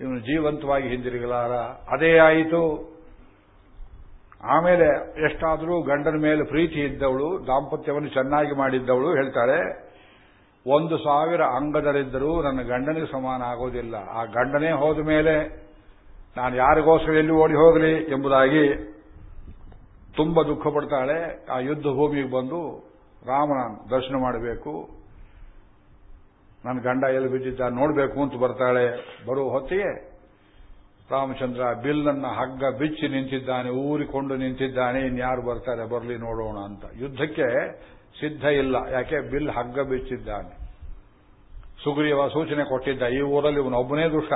ಇವನು ಜೀವಂತವಾಗಿ ಹಿಂದಿರುಗಲಾರ. ಅದೇ ಆಯಿತು. ಆಮೇಲೆ ಎಷ್ಟಾದರೂ ಗಂಡನ ಮೇಲೆ ಪ್ರೀತಿ ಇದ್ದವಳು, ದಾಂಪತ್ಯವನ್ನು ಚೆನ್ನಾಗಿ ಮಾಡಿದ್ದವಳು ಹೇಳ್ತಾಳೆ ಒಂದು ಸಾವಿರ ಅಂಗದರಿದ್ದರೂ ನನ್ನ ಗಂಡನಿಗೆ ಸಮಾನ ಆಗೋದಿಲ್ಲ. ಆ ಗಂಡನೇ ಹೋದ ಮೇಲೆ ನಾನು ಯಾರಿಗೋಸ್ಕರ ಎಲ್ಲಿ ಓಡಿ ಹೋಗಲಿ ಎಂಬುದಾಗಿ ತುಂಬ ದುಃಖ ಪಡ್ತಾಳೆ. ಆ ಯುದ್ಧ ಭೂಮಿಗೆ ಬಂದು ರಾಮನ ದರ್ಶನ ಮಾಡಬೇಕು. ನನ್ನ ಗಂಡ ಎಲ್ಲಿ ಬಿದ್ದಿದ್ದ ನೋಡಬೇಕು ಅಂತ ಬರ್ತಾಳೆ. ಬರುವ ಹೊತ್ತಿಗೆ ರಾಮಚಂದ್ರ ಬಿಲ್ಲನ್ನ ಹಗ್ಗ ಬಿಚ್ಚಿ ನಿಂತಿದ್ದಾನೆ, ಊರಿಕೊಂಡು ನಿಂತಿದ್ದಾನೆ, ಇನ್ಯಾರು ಬರ್ತಾರೆ ಬರಲಿ ನೋಡೋಣ ಅಂತ. ಯುದ್ಧಕ್ಕೆ ಸಿದ್ಧ ಇಲ್ಲ. ಯಾಕೆ? ಬಿಲ್ ಹಗ್ಗ ಬಿಚ್ಚಿದ್ದಾನೆ. ಸುಗ್ರೀವ ಸೂಚನೆ ಕೊಟ್ಟಿದ್ದ ಈ ಊರಲ್ಲಿ ಇವನೊಬ್ಬನೇ ದುಷ್ಟ.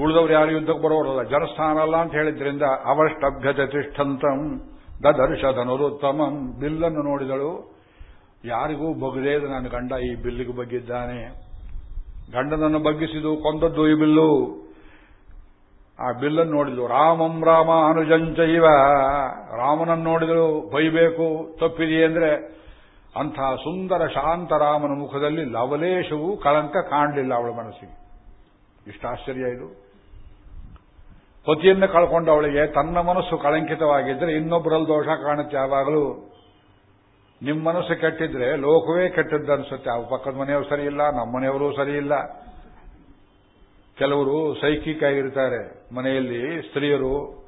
ಉಳಿದವರು ಯಾರು ಯುದ್ಧಕ್ಕೆ ಬರೋರಲ್ಲ. ಜನಸ್ಥಾನ ಅಲ್ಲ ಅಂತ ಹೇಳಿದ್ರಿಂದ ಅವಷ್ಟಭ್ಯತೆ ತಿಷ್ಠಂತಂ ಧನುರುತ್ತಮಂ ಬಿಲ್ಲನ್ನು ನೋಡಿದಳು. ಯಾರಿಗೂ ಬಗ್ಗದೇ ನನ್ನ ಗಂಡ ಈ ಬಿಲ್ಲಿಗೆ ಬಗ್ಗಿದ್ದಾನೆ. ಗಂಡನನ್ನು ಬಗ್ಗಿಸಿದು ಕೊಂದದ್ದು ಈ ಬಿಲ್ಲು. ಆ ಬಿಲ್ಲನ್ನು ನೋಡಿದ್ಲು ರಾಮಂ ರಾಮ ಅನುಜಂಚೈವ ರಾಮನನ್ನು ನೋಡಿದಳು. ಬೈಬೇಕು, ತಪ್ಪಿದೆಯೇ ಅಂದ್ರೆ ಅಂಥ ಸುಂದರ ಶಾಂತ ರಾಮನ ಮುಖದಲ್ಲಿ ಲವಲೇಶವೂ ಕಳಂಕ ಕಾಣಲಿಲ್ಲ ಅವಳ ಮನಸ್ಸಿಗೆ. ಇಷ್ಟು ಆಶ್ಚರ್ಯ ಇದು. ಪತಿಯನ್ನು ಕಳ್ಕೊಂಡವಳಿಗೆ ತನ್ನ ಮನಸ್ಸು ಕಳಂಕಿತವಾಗಿದ್ದರೆ ಇನ್ನೊಬ್ಬರಲ್ಲಿ ದೋಷ ಕಾಣುತ್ತೆ ಯಾವಾಗಲೂ. ನಿಮ್ಮ ಮನಸ್ಸು ಕೆಟ್ಟಿದ್ರೆ ಲೋಕವೇ ಕೆಟ್ಟದ್ದು ಅನ್ಸುತ್ತೆ ಅವು ಪಕ್ಕದ ಮನೆಯವರು ಸರಿ ಇಲ್ಲ, ನಮ್ಮ ಮನೆಯವರು ಸರಿ ಇಲ್ಲ. ಕೆಲವರು ಸೈಕಿಕ್ ಆಗಿರ್ತಾರೆ ಮನೆಯಲ್ಲಿ, ಸ್ತ್ರೀಯರು.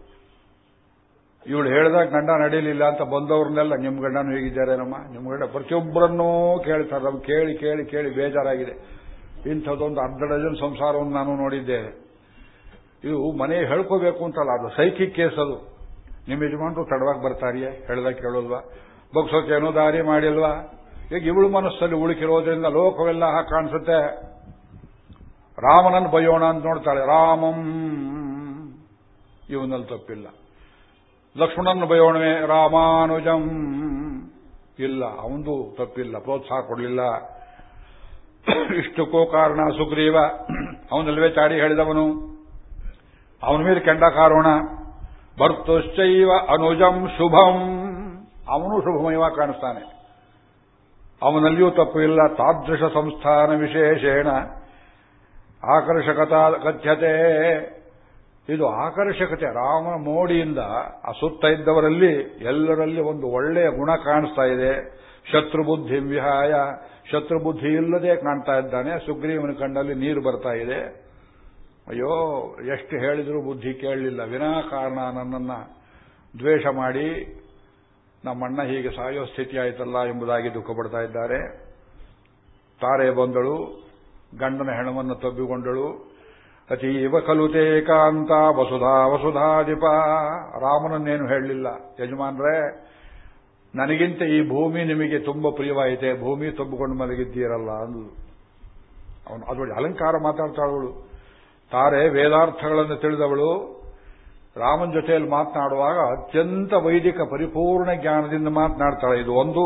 ಇವಳು ಹೇಳಿದಾಗ ಗಂಡ ನಡೀಲಿಲ್ಲ ಅಂತ ಬಂದವ್ರನ್ನೆಲ್ಲ ನಿಮ್ಮ ಗಂಡನೂ ಹೇಗಿದ್ದಾರೆ ನಮ್ಮ ನಿಮ್ಮ ಗಂಡ ಪ್ರತಿಯೊಬ್ಬರನ್ನೂ ಕೇಳ್ತಾರೆ. ನಮ್ಗೆ ಕೇಳಿ ಕೇಳಿ ಕೇಳಿ ಬೇಜಾರಾಗಿದೆ. ಇಂಥದ್ದೊಂದು ಅರ್ಧ ಡಜನ್ ಸಂಸಾರವನ್ನು ನಾನು ನೋಡಿದ್ದೇನೆ ಇದು ಮನೆ ಹೇಳ್ಕೋಬೇಕು ಅಂತಲ್ಲ, ಅದು ಸೈಕಿಕ್ ಕೇಸ್ ಅದು. ನಿಮ್ಮ ಯಜಮಾನರು ತಡವಾಗಿ ಬರ್ತಾರಿಯೇ ಹೇಳ್ದಾಗ ಕೇಳೋಲ್ವಾ ಬಗ್ಸೋಕೆ ಏನೋ ದಾರಿ ಮಾಡಿಲ್ವಾ? ಈಗ ಇವಳು ಮನಸ್ಸಲ್ಲಿ ಉಳುಕಿರೋದ್ರಿಂದ ಲೋಕವೆಲ್ಲ ಕಾಣಿಸುತ್ತೆ. ರಾಮನನ್ನು ಬಯೋಣ ಅಂತ ನೋಡ್ತಾಳೆ. ರಾಮಂ, ಇವನಲ್ಲಿ ತಪ್ಪಿಲ್ಲ. ಲಕ್ಷ್ಮಣನ ಬಯೋಣವೆ ರಾಮಾನುಜಂ. ಇಲ್ಲ, ಅವಂದು ತಪ್ಪಿಲ್ಲ, ಪ್ರೋತ್ಸಾಹ ಕೊಡಲಿಲ್ಲ. ಇಷ್ಟಕ್ಕೂ ಕಾರಣ ಸುಗ್ರೀವ. ಅವನಲ್ವೇ ಚಾಡಿ ಹೇಳಿದವನು. ಅವನ ಮೇಲೆ ಕೆಂಡ ಕಾರೋಣ ಭರ್ತುಶ್ಚೈವ ಅನುಜಂ ಶುಭಂ. ಅವನು ಶುಭಮಯವ ಕಾಣಿಸ್ತಾನೆ. ಅವನಲ್ಲಿಯೂ ತಪ್ಪು ಇಲ್ಲ. ತಾದೃಶ ಸಂಸ್ಥಾನ ವಿಶೇಷೇಣ. ಆಕರ್ಷಕತಾ ಕಥ್ಯತೆ. ಇದು ಆಕರ್ಷಕತೆ. ರಾಮ ಮೋಡಿಯಿಂದ ಆ ಸುತ್ತ ಇದ್ದವರಲ್ಲಿ ಎಲ್ಲರಲ್ಲಿ ಒಂದು ಒಳ್ಳೆಯ ಗುಣ ಕಾಣಿಸ್ತಾ ಇದೆ. ಶತ್ರುಬುದ್ಧಿ ವಿಹಾಯ. ಶತ್ರುಬುದ್ಧಿ ಇಲ್ಲದೆ ಕಾಣ್ತಾ ಇದ್ದಾನೆ. ಸುಗ್ರೀವನ ಕಣ್ಣಲ್ಲಿ ನೀರು ಬರ್ತಾ ಇದೆ. ಅಯ್ಯೋ, ಎಷ್ಟು ಹೇಳಿದರೂ ಬುದ್ಧಿ ಕೇಳಲಿಲ್ಲ. ವಿನಾಕಾರಣ ನನ್ನನ್ನ ದ್ವೇಷ ಮಾಡಿ ನಮ್ಮಣ್ಣ ಹೀಗೆ ಸಾಯೋ ಸ್ಥಿತಿ ಆಯಿತಲ್ಲ ಎಂಬುದಾಗಿ ದುಃಖ ಪಡ್ತಾ ಇದ್ದಾರೆ. ತಾರೆ ಬಂದಳು, ಗಂಡನ ಹೆಣವನ್ನು ತಬ್ಬಿಕೊಂಡಳು. ಅತೀವ ಕಲುತೆ ಕಾಂತ, ವಸುಧಾ, ವಸುಧಾಧಿಪ. ರಾಮನನ್ನೇನು ಹೇಳಲಿಲ್ಲ. ಯಜಮಾನ್ರೇ, ನನಗಿಂತ ಈ ಭೂಮಿ ನಿಮಗೆ ತುಂಬ ಪ್ರಿಯವಾಯಿತೆ. ಭೂಮಿ ತಬ್ಬಿಕೊಂಡು ಮಲಗಿದ್ದೀರಲ್ಲ ಅಂದು ಅವನು ಅದೊಳ್ಳೆ ಅಲಂಕಾರ ಮಾತಾಡ್ತಾಳವಳು ತಾರೆ ವೇದಾರ್ಥಗಳನ್ನು ತಿಳಿದವಳು. ರಾಮನ ಜೊತೆಯಲ್ಲಿ ಮಾತನಾಡುವಾಗ ಅತ್ಯಂತ ವೈದಿಕ ಪರಿಪೂರ್ಣ ಜ್ಞಾನದಿಂದ ಮಾತನಾಡ್ತಾಳೆ. ಇದು ಒಂದು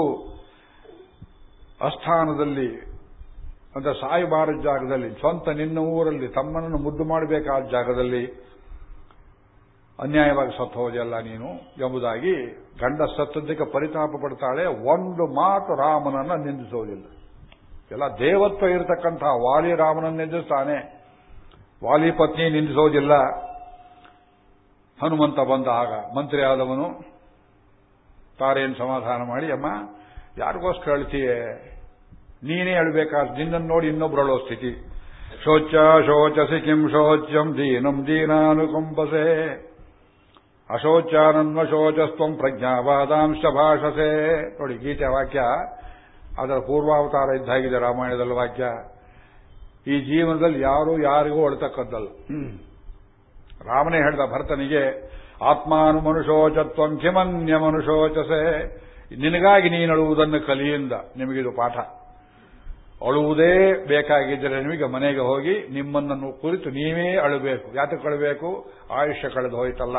ಅಸ್ಥಾನದಲ್ಲಿ, ಅಂದ್ರೆ ಸಾಯಿಬಾರದ ಜಾಗದಲ್ಲಿ, ಸ್ವಂತ ನಿನ್ನ ಊರಲ್ಲಿ ತಮ್ಮನನ್ನು ಮುದ್ದು ಮಾಡಬೇಕಾದ ಜಾಗದಲ್ಲಿ ಅನ್ಯಾಯವಾಗಿ ಸತ್ತು ಹೋದೆಯಲ್ಲ ನೀನು ಎಂಬುದಾಗಿ ಗಂಡ ಸತ್ತದ್ದಕ್ಕೆ ಪರಿತಾಪ ಪಡ್ತಾಳೆ. ಒಂದು ಮಾತು ರಾಮನನ್ನ ನಿಂದಿಸೋದಿಲ್ಲ. ಎಲ್ಲ ದೇವತ್ವ ಇರತಕ್ಕಂತಹ ವಾಲಿ ರಾಮನನ್ನು ನಿಂದಿಸ್ತಾನೆ. ವಾಲಿ ಪತ್ನಿ ನಿಂದಿಸೋದಿಲ್ಲ ಹನುಮಂತ ಬಂದ ಆಗ ಮಂತ್ರಿ ಆದವನು. ತಾರೇನು ಸಮಾಧಾನ ಮಾಡಿ, ಅಮ್ಮ, ಯಾರಿಗೋಸ್ಕರ ಹೇಳ್ತೀಯೇ ನೀನೇ ಹೇಳಬೇಕಾದ ನಿನ್ನನ್ನು ನೋಡಿ ಇನ್ನೊಬ್ರು ಅಳೋ ಸ್ಥಿತಿ. ಶೋಚ ಶೋಚಸಿ ಕಿಂ ಶೋಚ್ಯಂ, ದೀನಂ, ದೀನಾನುಕಂಪಸೆ. ಅಶೋಚಾನನ್ವ ಶೋಚಸ್ತ್ವಂ ಪ್ರಜ್ಞಾವಾದಾಂಶ ಭಾಷಸೆ. ನೋಡಿ ಗೀತೆ ವಾಕ್ಯ, ಅದರ ಪೂರ್ವಾವತಾರ ಇದ್ದಾಗಿದೆ ರಾಮಾಯಣದಲ್ಲಿ ವಾಕ್ಯ. ಈ ಜೀವನದಲ್ಲಿ ಯಾರು ಯಾರಿಗೂ ಅಳ್ತಕ್ಕದ್ದಲ್ಲ ರಾಮನೇ ಹೇಳಿದ ಭರತನಿಗೆ ಆತ್ಮಾನು ಮನುಷೋಚತ್ವಂ ಕಿಮನ್ಯ ಮನುಷೋಚಸೆ ನಿನಗಾಗಿ ನೀನು ಅಳುವುದನ್ನು ಕಲಿಯಿಂದ ನಿಮಗಿದು ಪಾಠ. ಅಳುವುದೇ ಬೇಕಾಗಿದ್ದರೆ ನಿಮಗೆ ಮನೆಗೆ ಹೋಗಿ ನಿಮ್ಮನ್ನು ಕುರಿತು ನೀವೇ ಅಳಬೇಕು. ಯಾತಕ್ಕೆ ಅಳಬೇಕು? ಆಯುಷ್ಯ ಕಳೆದು ಹೋಯ್ತಲ್ಲ.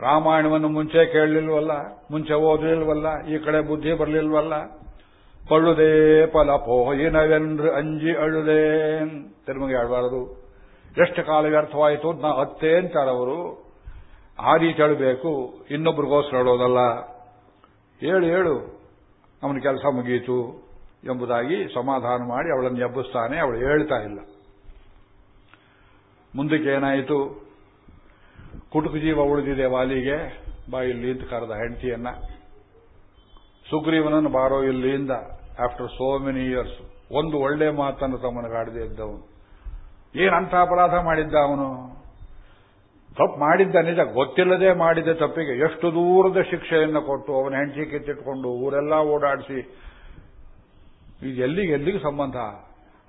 ರಾಮಾಯಣವನ್ನು ಮುಂಚೆ ಕೇಳಲಿಲ್ವಲ್ಲ? ಮುಂಚೆ ಓದಲಿಲ್ವಲ್ಲ? ಈ ಕಡೆ ಬುದ್ಧಿ ಬರಲಿಲ್ವಲ್ಲ? ಪಳ್ಳುದೇ ಪಲ ಪೋಯಿನವೆಂದ್ರೆ ಅಂಜಿ ಅಳುದೇ. ತಿರುಮಗೆ ಆಡಬಾರದು ಎಷ್ಟು ಕಾಲ ವ್ಯರ್ಥವಾಯಿತು ನಾ ಅತ್ತೆ ಅಂತಾರವರು ಆ ರೀತಿ ಅಳಬೇಕು ಇನ್ನೊಬ್ರಿಗೋಸ್ಕರ ಹೇಳೋದಲ್ಲ ಹೇಳು ಹೇಳು. ಅವನ ಕೆಲಸ ಮುಗಿಯಿತು ಎಂಬುದಾಗಿ ಸಮಾಧಾನ ಮಾಡಿ ಅವಳನ್ನು ಎಬ್ಬಿಸ್ತಾನೆ, ಅವಳು ಹೇಳ್ತಾ ಇಲ್ಲ. ಮುಂದಕ್ಕೆ ಏನಾಯಿತು? ಕುಟುಕು ಜೀವ ಉಳಿದಿದೆ ವಾಲಿಗೆ. ಬಾ ಇಲ್ಲಿ ಕರೆದ ಹೆಂಡತಿಯನ್ನ. ಸುಗ್ರೀವನನ್ನು ಬಾರೋ ಇಲ್ಲಿಂದ ಆಫ್ಟರ್ ಸೋ ಮೆನಿ ಇಯರ್ಸ್ ಒಂದು ಒಳ್ಳೆ ಮಾತನ್ನು ತಮ್ಮನಿಗಾಡದೆ ಇದ್ದವನು. ಏನಂತ ಅಪರಾಧ ಮಾಡಿದ್ದ ಅವನು? ತಪ್ಪು ಮಾಡಿದ್ದ ನಿಜ, ಗೊತ್ತಿಲ್ಲದೆ ಮಾಡಿದ ತಪ್ಪಿಗೆ ಎಷ್ಟು ದೂರದ ಶಿಕ್ಷೆಯನ್ನು ಕೊಟ್ಟು ಅವನ ಹೆಂಡತಿ ಕಿತ್ತಿಟ್ಕೊಂಡು ಊರೆಲ್ಲ ಓಡಾಡಿಸಿ ಇದು ಎಲ್ಲಿಗೆ ಎಲ್ಲಿಗೆ ಸಂಬಂಧ?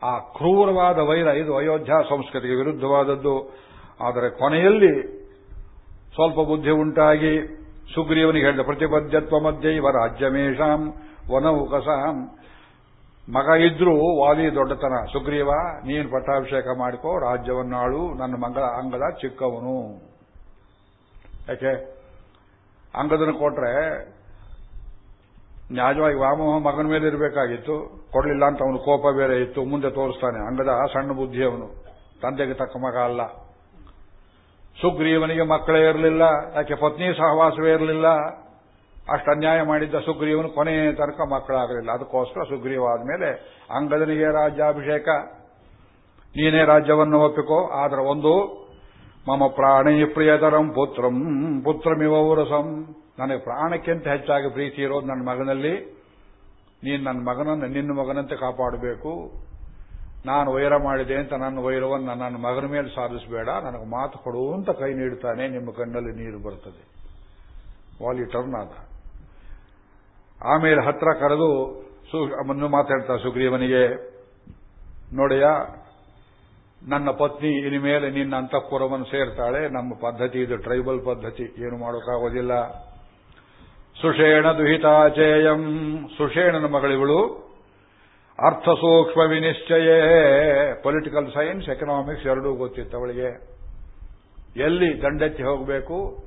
ಆ ಕ್ರೂರವಾದ ವೈರ, ಇದು ಅಯೋಧ್ಯ ಸಂಸ್ಕೃತಿಗೆ ವಿರುದ್ಧವಾದದ್ದು. ಆದರೆ ಕೊನೆಯಲ್ಲಿ ಸ್ವಲ್ಪ ಬುದ್ಧಿ ಉಂಟಾಗಿ ಸುಗ್ರೀವನಿಗೆ ಹೇಳಿದ ಪ್ರತಿಬದ್ಧತ್ವ ಮಧ್ಯೆ, ಇವ ರಾಜ್ಯಮೇಶಾಂ ವನೌಕಸಾಂ ಮಗ ಇದ್ರೂ ವಾಲಿ ದೊಡ್ಡತನ. ಸುಗ್ರೀವ, ನೀನು ಪಟ್ಟಾಭಿಷೇಕ ಮಾಡಿಕೋ, ರಾಜ್ಯವನ್ನಾಳು, ನನ್ನ ಮಗಳ ಅಂಗದ ಚಿಕ್ಕವನು. ಯಾಕೆ? ಅಂಗದನ್ನು ಕೊಟ್ರೆ ನ್ಯಾಯವಾಗಿ ವಾಮೋಹ ಮಗನ ಮೇಲೆ ಇರಬೇಕಾಗಿತ್ತು. ಕೊಡಲಿಲ್ಲ ಅಂತ ಅವನು ಕೋಪ ಬೇರೆ ಇತ್ತು. ಮುಂದೆ ತೋರಿಸ್ತಾನೆ, ಅಂಗದ ಸಣ್ಣ ಬುದ್ಧಿ ಅವನು ತಂದೆಗೆ ತಕ್ಕ ಮಗ ಅಲ್ಲ. ಸುಗ್ರೀವನಿಗೆ ಮಕ್ಕಳೇ ಇರಲಿಲ್ಲ. ಯಾಕೆ? ಪತ್ನಿ ಸಹವಾಸವೇ ಇರಲಿಲ್ಲ. ಅಷ್ಟು ಅನ್ಯಾಯ ಮಾಡಿದ್ದ ಸುಗ್ರೀವನು ಕೊನೆಯ ತನಕ ಮಕ್ಕಳಾಗಲಿಲ್ಲ. ಅದಕ್ಕೋಸ್ಕರ ಸುಗ್ರೀವಾದ ಮೇಲೆ ಅಂಗದನಿಗೆ ರಾಜ್ಯಾಭಿಷೇಕ. ನೀನೇ ರಾಜ್ಯವನ್ನು ಒಪ್ಪಿಕೋ. ಆದರೆ ಒಂದು, ಮಮ ಪ್ರಾಣಿ ಪ್ರಿಯತರಂ ಪುತ್ರಂ ಪುತ್ರಮಿವರಸಂ ನನಗೆ ಪ್ರಾಣಕ್ಕಿಂತ ಹೆಚ್ಚಾಗಿ ಪ್ರೀತಿ ಇರೋದು ನನ್ನ ಮಗನಲ್ಲಿ. ನೀನು ನನ್ನ ಮಗನನ್ನು, ನಿನ್ನ ಮಗನಂತೆ ಕಾಪಾಡಬೇಕು. ನಾನು ವೈರ ಮಾಡಿದೆ ಅಂತ ನನ್ನ ವೈರವನ್ನು ನನ್ನ ಮಗನ ಮೇಲೆ ಸಾಧಿಸಬೇಡ. ನನಗೆ ಮಾತು ಕೊಡು ಅಂತ ಕೈ ನೀಡುತ್ತಾನೆ ನಿಮ್ಮ ಕಣ್ಣಲ್ಲಿ ನೀರು ಬರ್ತದೆ. ವಾಲಿ ಟರ್ನ್ ಆದ ಆಮೇಲೆ ಹತ್ರ ಕರೆದು ಮಾತಾಡ್ತಾ, ಸುಗ್ರೀವನಿಗೆ, ನೋಡೆಯ, ನನ್ನ ಪತ್ನಿ ಇನಿ ಮೇಲೆ ನಿನ್ನ ಅಂತಃಪುರವನ್ನು ಸೇರ್ತಾಳೆ. ನಮ್ಮ ಪದ್ಧತಿ ಇದು ಟ್ರೈಬಲ್ ಪದ್ಧತಿ. ಏನು ಮಾಡೋಕ್ಕಾಗೋದಿಲ್ಲ. ಸುಷೇಣ ದುಹಿತಾಚೇಯಂ. ಸುಷೇಣನ ಮಗಳಿವಳು. ಅರ್ಥ ಸೂಕ್ಷ್ಮ ವಿನಿಶ್ಚಯ. ಪೊಲಿಟಿಕಲ್ ಸೈನ್ಸ್ ಎಕನಾಮಿಕ್ಸ್ ಎರಡೂ ಗೊತ್ತಿತ್ತು ಅವಳಿಗೆ. ಎಲ್ಲಿ ದಂಡೆತ್ತಿ ಹೋಗಬೇಕು?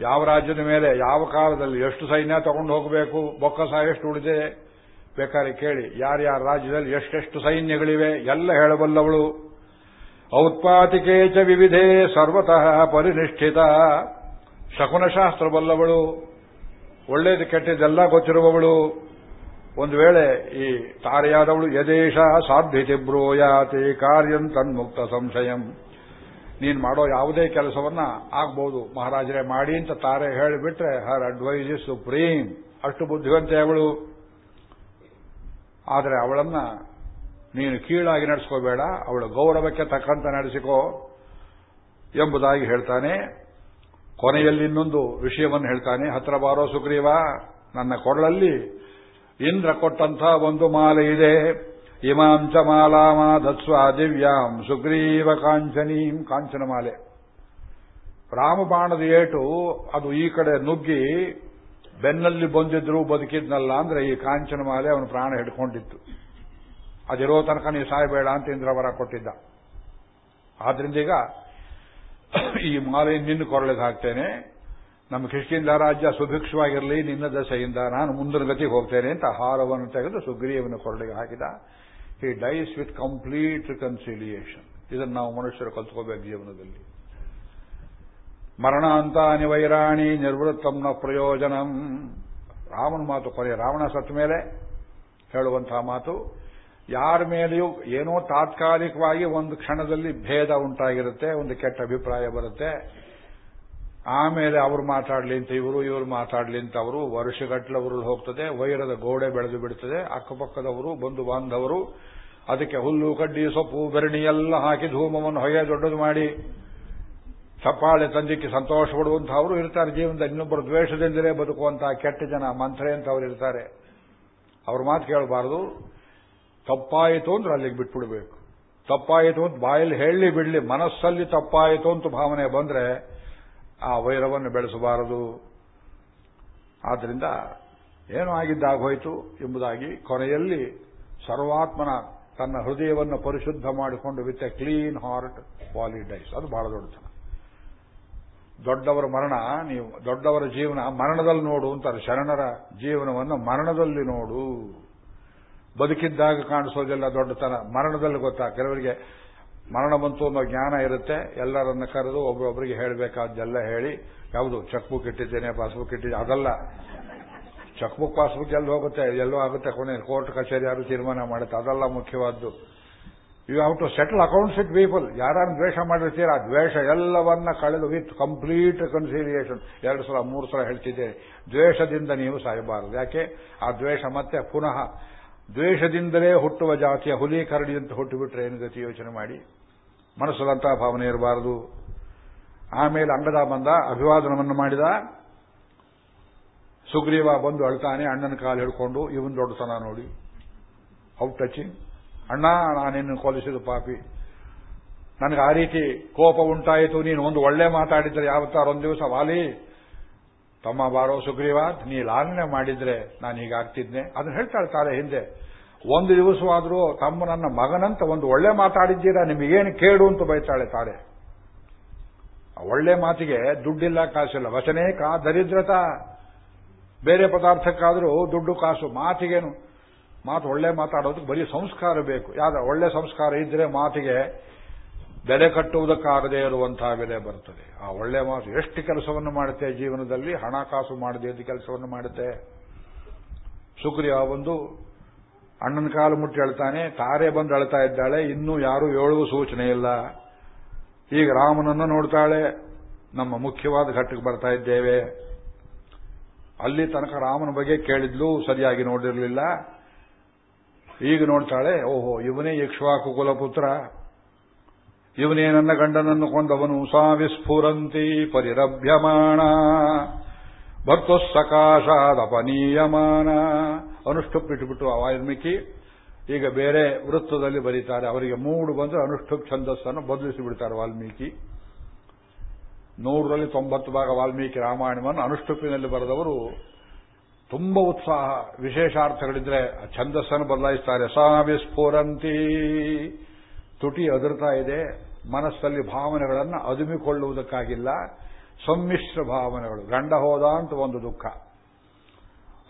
ಯಾವ ರಾಜ್ಯದ ಮೇಲೆ ಯಾವ ಕಾಲದಲ್ಲಿ ಎಷ್ಟು ಸೈನ್ಯ ತಗೊಂಡು ಹೋಗಬೇಕು, ಬೊಕ್ಕಸ ಎಷ್ಟು ಉಳಿದೆ ಬೇಕಾದ್ರೆ ಕೇಳಿ. ಯಾರ್ಯಾರ ರಾಜ್ಯದಲ್ಲಿ ಎಷ್ಟೆಷ್ಟು ಸೈನ್ಯಗಳಿವೆ, ಎಲ್ಲ ಹೇಳಬಲ್ಲವಳು. ಔತ್ಪಾತಿಕೆ ಚ ವಿವಿಧೆ ಸರ್ವತಃ ಪರಿನಿಷ್ಠಿತ. ಶಕುನಶಾಸ್ತ್ರ ಬಲ್ಲವಳು. ಒಳ್ಳೇದು ಕೆಟ್ಟದ್ದೆಲ್ಲ ಗೊತ್ತಿರುವವಳು. ಒಂದು ವೇಳೆ ಈ ತಾರೆಯಾದವಳು ಯದೇಶ ಸಾಧ್ಯತೆ ಬ್ರೋಯಾತಿ ಕಾರ್ಯಂ ತನ್ಮುಕ್ತ ಸಂಶಯಂ. ನೀನು ಮಾಡೋ ಯಾವುದೇ ಕೆಲಸವನ್ನ ಆಗ್ಬಹುದು ಮಹಾರಾಜರೇ ಮಾಡಿ ಅಂತ ತಾರೆ ಹೇಳಿಬಿಟ್ರೆ, ಹರ್ ಅಡ್ವೈಸ್ ಇಸ್ ಸುಪ್ರೀಂ. ಅಷ್ಟು ಬುದ್ಧಿವಂತೆ ಅವಳು. ಆದರೆ ಅವಳನ್ನ ನೀನು ಕೀಳಾಗಿ ನಡೆಸ್ಕೋಬೇಡ, ಅವಳ ಗೌರವಕ್ಕೆ ತಕ್ಕಂತ ನಡೆಸಿಕೋ ಎಂಬುದಾಗಿ ಹೇಳ್ತಾನೆ. ಕೊನೆಯಲ್ಲಿ ಇನ್ನೊಂದು ವಿಷಯವನ್ನು ಹೇಳ್ತಾನೆ. ಹತ್ರ ಬಾರೋ ಸುಗ್ರೀವ, ನನ್ನ ಕೊರಳಲ್ಲಿ ಇಂದ್ರ ಕೊಟ್ಟಂತಹ ಒಂದು ಮಾಲೆ ಇದೆ. ಇಮಾಂಚ ಮಾಲಾಮಾಧತ್ಸ್ವ ದಿವ್ಯಾಂ ಸುಗ್ರೀವ ಕಾಂಚನೀಂ ಕಾಂಚನ ಮಾಲೆ ರಾಮಬಾಣದ ಏಟು ಅದು ಈ ಕಡೆ ನುಗ್ಗಿ ಬೆನ್ನಲ್ಲಿ ಬಂದಿದ್ರು ಬದುಕಿದ್ನಲ್ಲ ಅಂದ್ರೆ ಈ ಕಾಂಚನ ಮಾಲೆ ಅವನು ಪ್ರಾಣ ಹಿಡ್ಕೊಂಡಿತ್ತು. ಅದಿರೋ ತನಕ ನೀವು ಸಾಯಬೇಡ ಅಂತ ಇಂದ್ರವರ ಕೊಟ್ಟಿದ್ದ. ಆದ್ರಿಂದ ಈಗ ಈ ಮಾಲೆ ನಿನ್ನ ಕೊರಳಿಗೆ ಹಾಕ್ತೇನೆ. ನಮ್ಮ ಕೃಷ್ಣಿಂದ ರಾಜ್ಯ ಸುಭಿಕ್ಷವಾಗಿರಲಿ, ನಿನ್ನ ದಶೆಯಿಂದ ನಾನು ಮುಂದಿನ ಗತಿಗೆ ಹೋಗ್ತೇನೆ ಅಂತ ಹಾರವನ್ನು ತೆಗೆದು ಸುಗ್ರೀವನ ಕೊರಳಿಗೆ ಹಾಕಿದ. He dies with complete reconciliation ಇದನ್ನು ನಾವು ಮನುಷ್ಯರು ಕಲ್ತ್ಕೋಬೇಕು ಜೀವನದಲ್ಲಿ. ಮರಣ ಅಂತ ಅನಿವೈರಾಣಿ ನಿರ್ವೃತ್ತಂನ ಪ್ರಯೋಜನಂ. ರಾಮನ ಮಾತು ಕೊನೆಯ ರಾವಣ ಸತ್ತ ಮೇಲೆ ಹೇಳುವಂತಹ ಮಾತು, ಯಾರ ಮೇಲೆಯೂ ಏನೋ ತಾತ್ಕಾಲಿಕವಾಗಿ ಒಂದು ಕ್ಷಣದಲ್ಲಿ ಭೇದ ಉಂಟಾಗಿರುತ್ತೆ, ಒಂದು ಕೆಟ್ಟ ಅಭಿಪ್ರಾಯ ಬರುತ್ತೆ. ಆಮೇಲೆ ಅವರು ಮಾತಾಡ್ಲಿ ಅಂತ ಇವರು ಇವರು ಮಾತಾಡ್ಲಿ ಅಂತ ಅವರು ವರ್ಷಗಟ್ಟಲೆ ಹೋಗ್ತದೆ, ವೈರದ ಗೋಡೆ ಬೆಳೆದು ಬಿಡ್ತದೆ, ಅಕ್ಕಪಕ್ಕದವರು, ಬಂಧು ಬಾಂಧವರು, ಅದಕ್ಕೆ ಹುಲ್ಲು, ಕಡ್ಡಿ, ಸೊಪ್ಪು, ಬೆರಣಿ ಎಲ್ಲ ಹಾಕಿ ಧೂಮವನ್ನು ಹೊಯ್ಯ ದೊಡ್ಡದು ಮಾಡಿ ಚಪ್ಪಾಳೆ ತಂದಿಕ್ಕೆ ಸಂತೋಷ ಪಡುವಂತಹವರು ಇರ್ತಾರೆ. ಜೀವನದ ಇನ್ನೊಬ್ಬರು ದ್ವೇಷದಿಂದಲೇ ಬದುಕುವಂತಹ ಕೆಟ್ಟ ಜನ ಮಂತ್ರೆ ಅಂತ ಅವರು ಇರ್ತಾರೆ. ಅವ್ರ ಮಾತು ಕೇಳಬಾರದು. ತಪ್ಪಾಯಿತು ಅಂದ್ರೆ ಅಲ್ಲಿಗೆ ಬಿಟ್ಬಿಡ್ಬೇಕು. ತಪ್ಪಾಯಿತು ಅಂತ ಬಾಯಲ್ಲಿ ಹೇಳಿ ಬಿಡ್ಲಿ, ಮನಸ್ಸಲ್ಲಿ ತಪ್ಪಾಯಿತು ಅಂತ ಭಾವನೆ ಬಂದ್ರೆ ಆ ವೈರವನ್ನು ಬೆಳೆಸಬಾರದು. ಆದ್ದರಿಂದ ಏನು ಆಗಿದ್ದಾಗೋಯ್ತು ಎಂಬುದಾಗಿ ಕೊನೆಯಲ್ಲಿ ಸರ್ವಾತ್ಮನ ತನ್ನ ಹೃದಯವನ್ನು ಪರಿಶುದ್ಧ ಮಾಡಿಕೊಂಡು ವಿತ್ ಎ ಕ್ಲೀನ್ ಹಾರ್ಟ್ ಪಾಲಿಡೈಸ್ ಅದು ಬಹಳ ದೊಡ್ಡತನ. ದೊಡ್ಡವರ ಮರಣ, ನೀವು ದೊಡ್ಡವರ ಜೀವನ ಮರಣದಲ್ಲಿ ನೋಡು ಅಂತಾರೆ. ಶರಣರ ಜೀವನವನ್ನು ಮರಣದಲ್ಲಿ ನೋಡು. ಬದುಕಿದ್ದಾಗ ಕಾಣಿಸೋದೆಲ್ಲ ದೊಡ್ಡತನ. ಮರಣದಲ್ಲಿ ಗೊತ್ತಾ, ಕೆಲವರಿಗೆ ಮರಣ ಬಂತು ಅನ್ನೋ ಜ್ಞಾನ ಇರುತ್ತೆ, ಎಲ್ಲರನ್ನ ಕರೆದು ಒಬ್ಬೊಬ್ಬರಿಗೆ ಹೇಳಬೇಕಾದ್ದೆಲ್ಲ ಹೇಳಿ, ಯಾವುದು ಚೆಕ್ ಬುಕ್ ಇಟ್ಟಿದ್ದೇನೆ ಪಾಸ್ಬುಕ್ ಇಟ್ಟಿದ್ದೆ, ಅದಲ್ಲ. ಚೆಕ್ ಬುಕ್ ಪಾಸ್ಬುಕ್ ಎಲ್ಲಿ ಹೋಗುತ್ತೆ, ಎಲ್ಲೋ ಆಗುತ್ತೆ, ಕೊನೆ ಕೋರ್ಟ್ ಕಚೇರಿ ಯಾರು ತೀರ್ಮಾನ ಮಾಡುತ್ತೆ, ಅದೆಲ್ಲ ಮುಖ್ಯವಾದ್ದು. You have to settle accounts with people ಯಾರು ದ್ವೇಷ ಮಾಡಿರ್ತೀರ ಆ ದ್ವೇಷ ಎಲ್ಲವನ್ನ ಕಳೆದು ವಿತ್ ಕಂಪ್ಲೀಟ್ ಕನ್ಸಿಲಿಯೇಷನ್ ಎರಡು ಸಲ, ಮೂರು ಸಲ ಹೇಳ್ತಿದ್ದೇನೆ. ದ್ವೇಷದಿಂದ ನೀವು ಸಾಯಬಾರದು. ಯಾಕೆ? ಆ ದ್ವೇಷ ಮತ್ತೆ ಪುನಃ ದ್ವೇಷದಿಂದಲೇ ಹುಟ್ಟುವ ಜಾತಿಯ ಹುಲಿ ಅಂತ ಹುಟ್ಟುಬಿಟ್ರೆ ಏನು ಗತಿ ಯೋಚನೆ ಮಾಡಿ. ಮನಸ್ಸಲ್ಲಂತಹ ಭಾವನೆ ಇರಬಾರದು. ಆಮೇಲೆ ಅಂಗದ ಬಂದ, ಅಭಿವಾದನವನ್ನು ಮಾಡಿದ. ಸುಗ್ರೀವ ಬಂದು ಅಳ್ತಾನೆ, ಅಣ್ಣನ ಕಾಲು ಹಿಡ್ಕೊಂಡು, ಇವನ್ ದೊಡ್ಡತನ ನೋಡಿ. ಔಟ್ ಟಚಿಂಗ್ ಅಣ್ಣ, ನಾನೇನು ಕೊಲಿಸಿದ ಪಾಪಿ. ನನಗೆ ಆ ರೀತಿ ಕೋಪ ಉಂಟಾಯಿತು, ನೀನು ಒಂದು ಒಳ್ಳೆ ಮಾತಾಡಿದ್ರೆ ಯಾವತ್ತಾರೊಂದು ದಿವಸ ವಾಲಿ. ತಮ್ಮ ಬಾರೋ ಸುಗ್ರೀವ, ನೀ ಲಾಲನೆ ಮಾಡಿದ್ರೆ ನಾನು ಹೀಗಾಗ್ತಿದ್ನೆ ಅದನ್ನ ಹೇಳ್ತಾಳೆ ತಾಳೆ ಹಿಂದೆ. ಒಂದು ದಿವಸವಾದರೂ ತಮ್ಮ ನನ್ನ ಮಗನಂತ ಒಂದು ಒಳ್ಳೆ ಮಾತಾಡಿದ್ದೀರಾ, ನಿಮಗೇನು ಕೇಡು ಅಂತ ಬೈತಾಳೆ ತಾಳೆ. ಒಳ್ಳೆ ಮಾತಿಗೆ ದುಡ್ಡಿಲ್ಲ, ಕಾಸಿಲ್ಲ. ವಚನೇ ಕಾ, ದರಿದ್ರತ. ಬೇರೆ ಪದಾರ್ಥಕ್ಕಾದರೂ ದುಡ್ಡು, ಕಾಸು, ಮಾತಿಗೇನು. ಮಾತು ಒಳ್ಳೆ ಮಾತಾಡೋದಕ್ಕೆ ಬರೀ ಸಂಸ್ಕಾರ ಬೇಕು. ಯಾವ್ದು ಒಳ್ಳೆ ಸಂಸ್ಕಾರ ಇದ್ರೆ ಮಾತಿಗೆ ಬೆಲೆ ಕಟ್ಟುವುದಕ್ಕಾಗದೇ ಇರುವಂತಹ ಬೆಲೆ ಬರ್ತದೆ. ಆ ಒಳ್ಳೆ ಮಾತು ಎಷ್ಟು ಕೆಲಸವನ್ನು ಮಾಡುತ್ತೆ ಜೀವನದಲ್ಲಿ? ಹಣಕಾಸು ಮಾಡದೆ ಕೆಲಸವನ್ನು ಮಾಡುತ್ತೆ. ಸುಕ್ರಿಯ ಒಂದು ಅಣ್ಣನ ಕಾಲು ಮುಟ್ಟಿ ಹೇಳ್ತಾನೆ ತಾರೆ ಬಂದು ಅಳ್ತಾ ಇದ್ದಾಳೆ, ಇನ್ನೂ ಯಾರು ಹೇಳುವ ಸೂಚನೆ ಇಲ್ಲ. ಈಗ ರಾಮನನ್ನು ನೋಡ್ತಾಳೆ, ನಮ್ಮ ಮುಖ್ಯವಾದ ಘಟ್ಟಕ್ಕೆ ಬರ್ತಾ ಇದ್ದೇವೆ. ಅಲ್ಲಿ ತನಕ ರಾಮನ ಬಗ್ಗೆ ಕೇಳಿದ್ಲು, ಸರಿಯಾಗಿ ನೋಡಿರಲಿಲ್ಲ. ಈಗ ನೋಡ್ತಾಳೆ, ಓಹೋ, ಇವನೇ ಯಕ್ಷವಾಕು ಕುಲಪುತ್ರ. ಇವನೇ ನನ್ನ ಗಂಡನನ್ನು ಕೊಂದವನು, ಸಾವಿಸ್ಫುರಂತಿ ಪರಿರಭ್ಯಮಾಣ. ಸಕಾಶಾದ ಸಕಾಶಾದಪನೀಯಮಾನ ಅನುಷ್ಠುಪ್ ಆ ವಾಲ್ಮೀಕಿ ಈಗ ಬೇರೆ ವೃತ್ತದಲ್ಲಿ ಬರೀತಾರೆ. ಅವರಿಗೆ ಮೂಡು ಬಂದು ಅನುಷ್ಠುಪ್ ಛಂದಸ್ಸನ್ನು ಬದಲಿಸಿ ಬಿಡ್ತಾರೆ ವಾಲ್ಮೀಕಿ. ನೂರರಲ್ಲಿ ತೊಂಬತ್ತು ಭಾಗ ವಾಲ್ಮೀಕಿ ರಾಮಾಯಣವನ್ನು ಅನುಷ್ಠುಪಿನಲ್ಲಿ ಬರೆದವರು ತುಂಬಾ ಉತ್ಸಾಹ, ವಿಶೇಷಾರ್ಥಗಳಿದ್ರೆ ಛಂದಸ್ಸನ್ನು ಬದಲಾಯಿಸ್ತಾರೆ. ಸಾವಿಸ್ಫೋರಂತಿ ತುಟಿ ಅದರ್ತಾ ಇದೆ. ಮನಸ್ಸಲ್ಲಿ ಭಾವನೆಗಳನ್ನು ಅದುಮಿಕೊಳ್ಳುವುದಕ್ಕಾಗಿಲ್ಲ. ಸಮ್ಮಿಶ್ರ ಭಾವನೆಗಳು. ಗಂಡ ಹೋದ ಅಂತ ಒಂದು ದುಃಖ.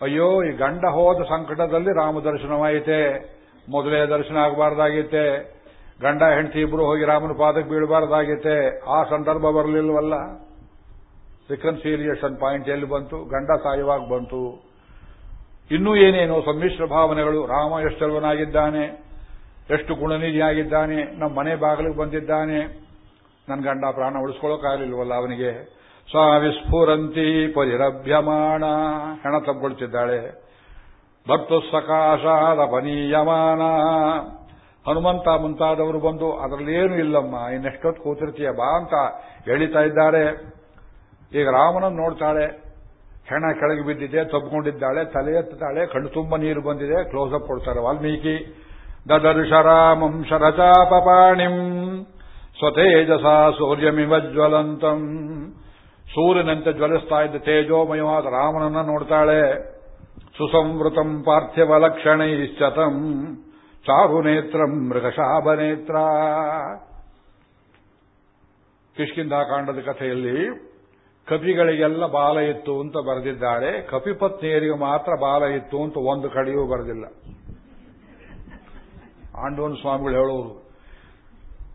ಅಯ್ಯೋ, ಈ ಗಂಡ ಹೋದ ಸಂಕಟದಲ್ಲಿ ರಾಮ ದರ್ಶನವಾಯಿತೆ. ಮೊದಲೇ ದರ್ಶನ ಆಗಬಾರ್ದಾಗಿತ್ತೆ. ಗಂಡ, ಹೆಂಡತಿ ಇಬ್ರು ಹೋಗಿ ರಾಮನ ಪಾದಕ್ಕೆ ಬೀಳಬಾರ್ದಾಗಿತ್ತೆ. ಆ ಸಂದರ್ಭ ಬರಲಿಲ್ವಲ್ಲ? ರಿಕನ್ಸೀಲಿಯೇಷನ್ ಪಾಯಿಂಟ್ ಎಲ್ಲಿ ಬಂತು? ಗಂಡ ಸಾಯುವಾಗ ಬಂತು. ಇನ್ನೂ ಏನೇನೋ ಸಮ್ಮಿಶ್ರ ಭಾವನೆಗಳು. ರಾಮ ಎಷ್ಟೆಲ್ವನಾಗಿದ್ದಾನೆ? ಎಷ್ಟು ಗುಣನಿಧಿಯಾಗಿದ್ದಾನೆ ನಮ್ಮ ಮನೆ ಬಾಗಿಲಿಗೆ ಬಂದಿದ್ದಾನೆ. ನನ್ನ ಗಂಡ ಪ್ರಾಣ ಉಳಿಸ್ಕೊಳ್ಳೋಕ್ಕಾಗಲಿಲ್ವಲ್ಲ ಅವನಿಗೆ? ಸ್ವಾವಿಸ್ಫುರಂತಿ ಪರಿರಭ್ಯಮಾಣ. ಹೆಣ ಭಕ್ತ ಭಕ್ತು ಸಕಾಶಾದಪನೀಯಮಾನ ಹನುಮಂತ ಮುಂತಾದವರು ಬಂದು, ಅದರಲ್ಲೇನು ಇಲ್ಲಮ್ಮ, ಇನ್ನೆಷ್ಟೊತ್ತು ಕೂತಿರ್ತೀಯ, ಬಾ ಅಂತ ಎಳಿತಾ ಇದ್ದಾರೆ. ಈಗ ರಾಮನನ್ನು ನೋಡ್ತಾಳೆ. ಹೆಣ ಕೆಳಗೆ ಬಿದ್ದಿದೆ, ತಬ್ಕೊಂಡಿದ್ದಾಳೆ, ತಲೆ ಎತ್ತಾಳೆ ಕಣ್ಣು ತುಂಬ ನೀರು ಬಂದಿದೆ ಕ್ಲೋಸ್ ಅಪ್ ಕೊಡ್ತಾರೆ ವಾಲ್ಮೀಕಿ. ದದರ್ಶರಾಮಂ ಶರಚಾಪಪಾಣಿಂ, ಸ್ವತೇಜಸ ಸೂರ್ಯಮಿವಜ್ವಲಂತಂ ಸೂರ್ಯನಂತೆ ಜ್ವಲಿಸ್ತಾ ಇದ್ದ ತೇಜೋಮಯವಾದ ರಾಮನನ್ನ ನೋಡ್ತಾಳೆ. ಸುಸಂವೃತಂ ಪಾರ್ಥಿವ ಲಕ್ಷಣೈಶ್ಚತಂ ಚಾರುನೇತ್ರಂ ಮೃಗಶಾಭನೇತ್ರ. ಕಿಷ್ಕಿಂಧಾಕಾಂಡದ ಕಥೆಯಲ್ಲಿ ಕಪಿಗಳಿಗೆಲ್ಲ ಬಾಲ ಇತ್ತು ಅಂತ ಬರೆದಿದ್ದಾರೆ. ಕಪಿಪತ್ನಿಯರಿಗೆ ಮಾತ್ರ ಬಾಲ ಇತ್ತು ಅಂತ ಒಂದು ಕಡೆಯೂ ಬರೆದಿಲ್ಲ. ಆಂಡೋನ್ ಸ್ವಾಮಿಗಳು ಹೇಳೋರು.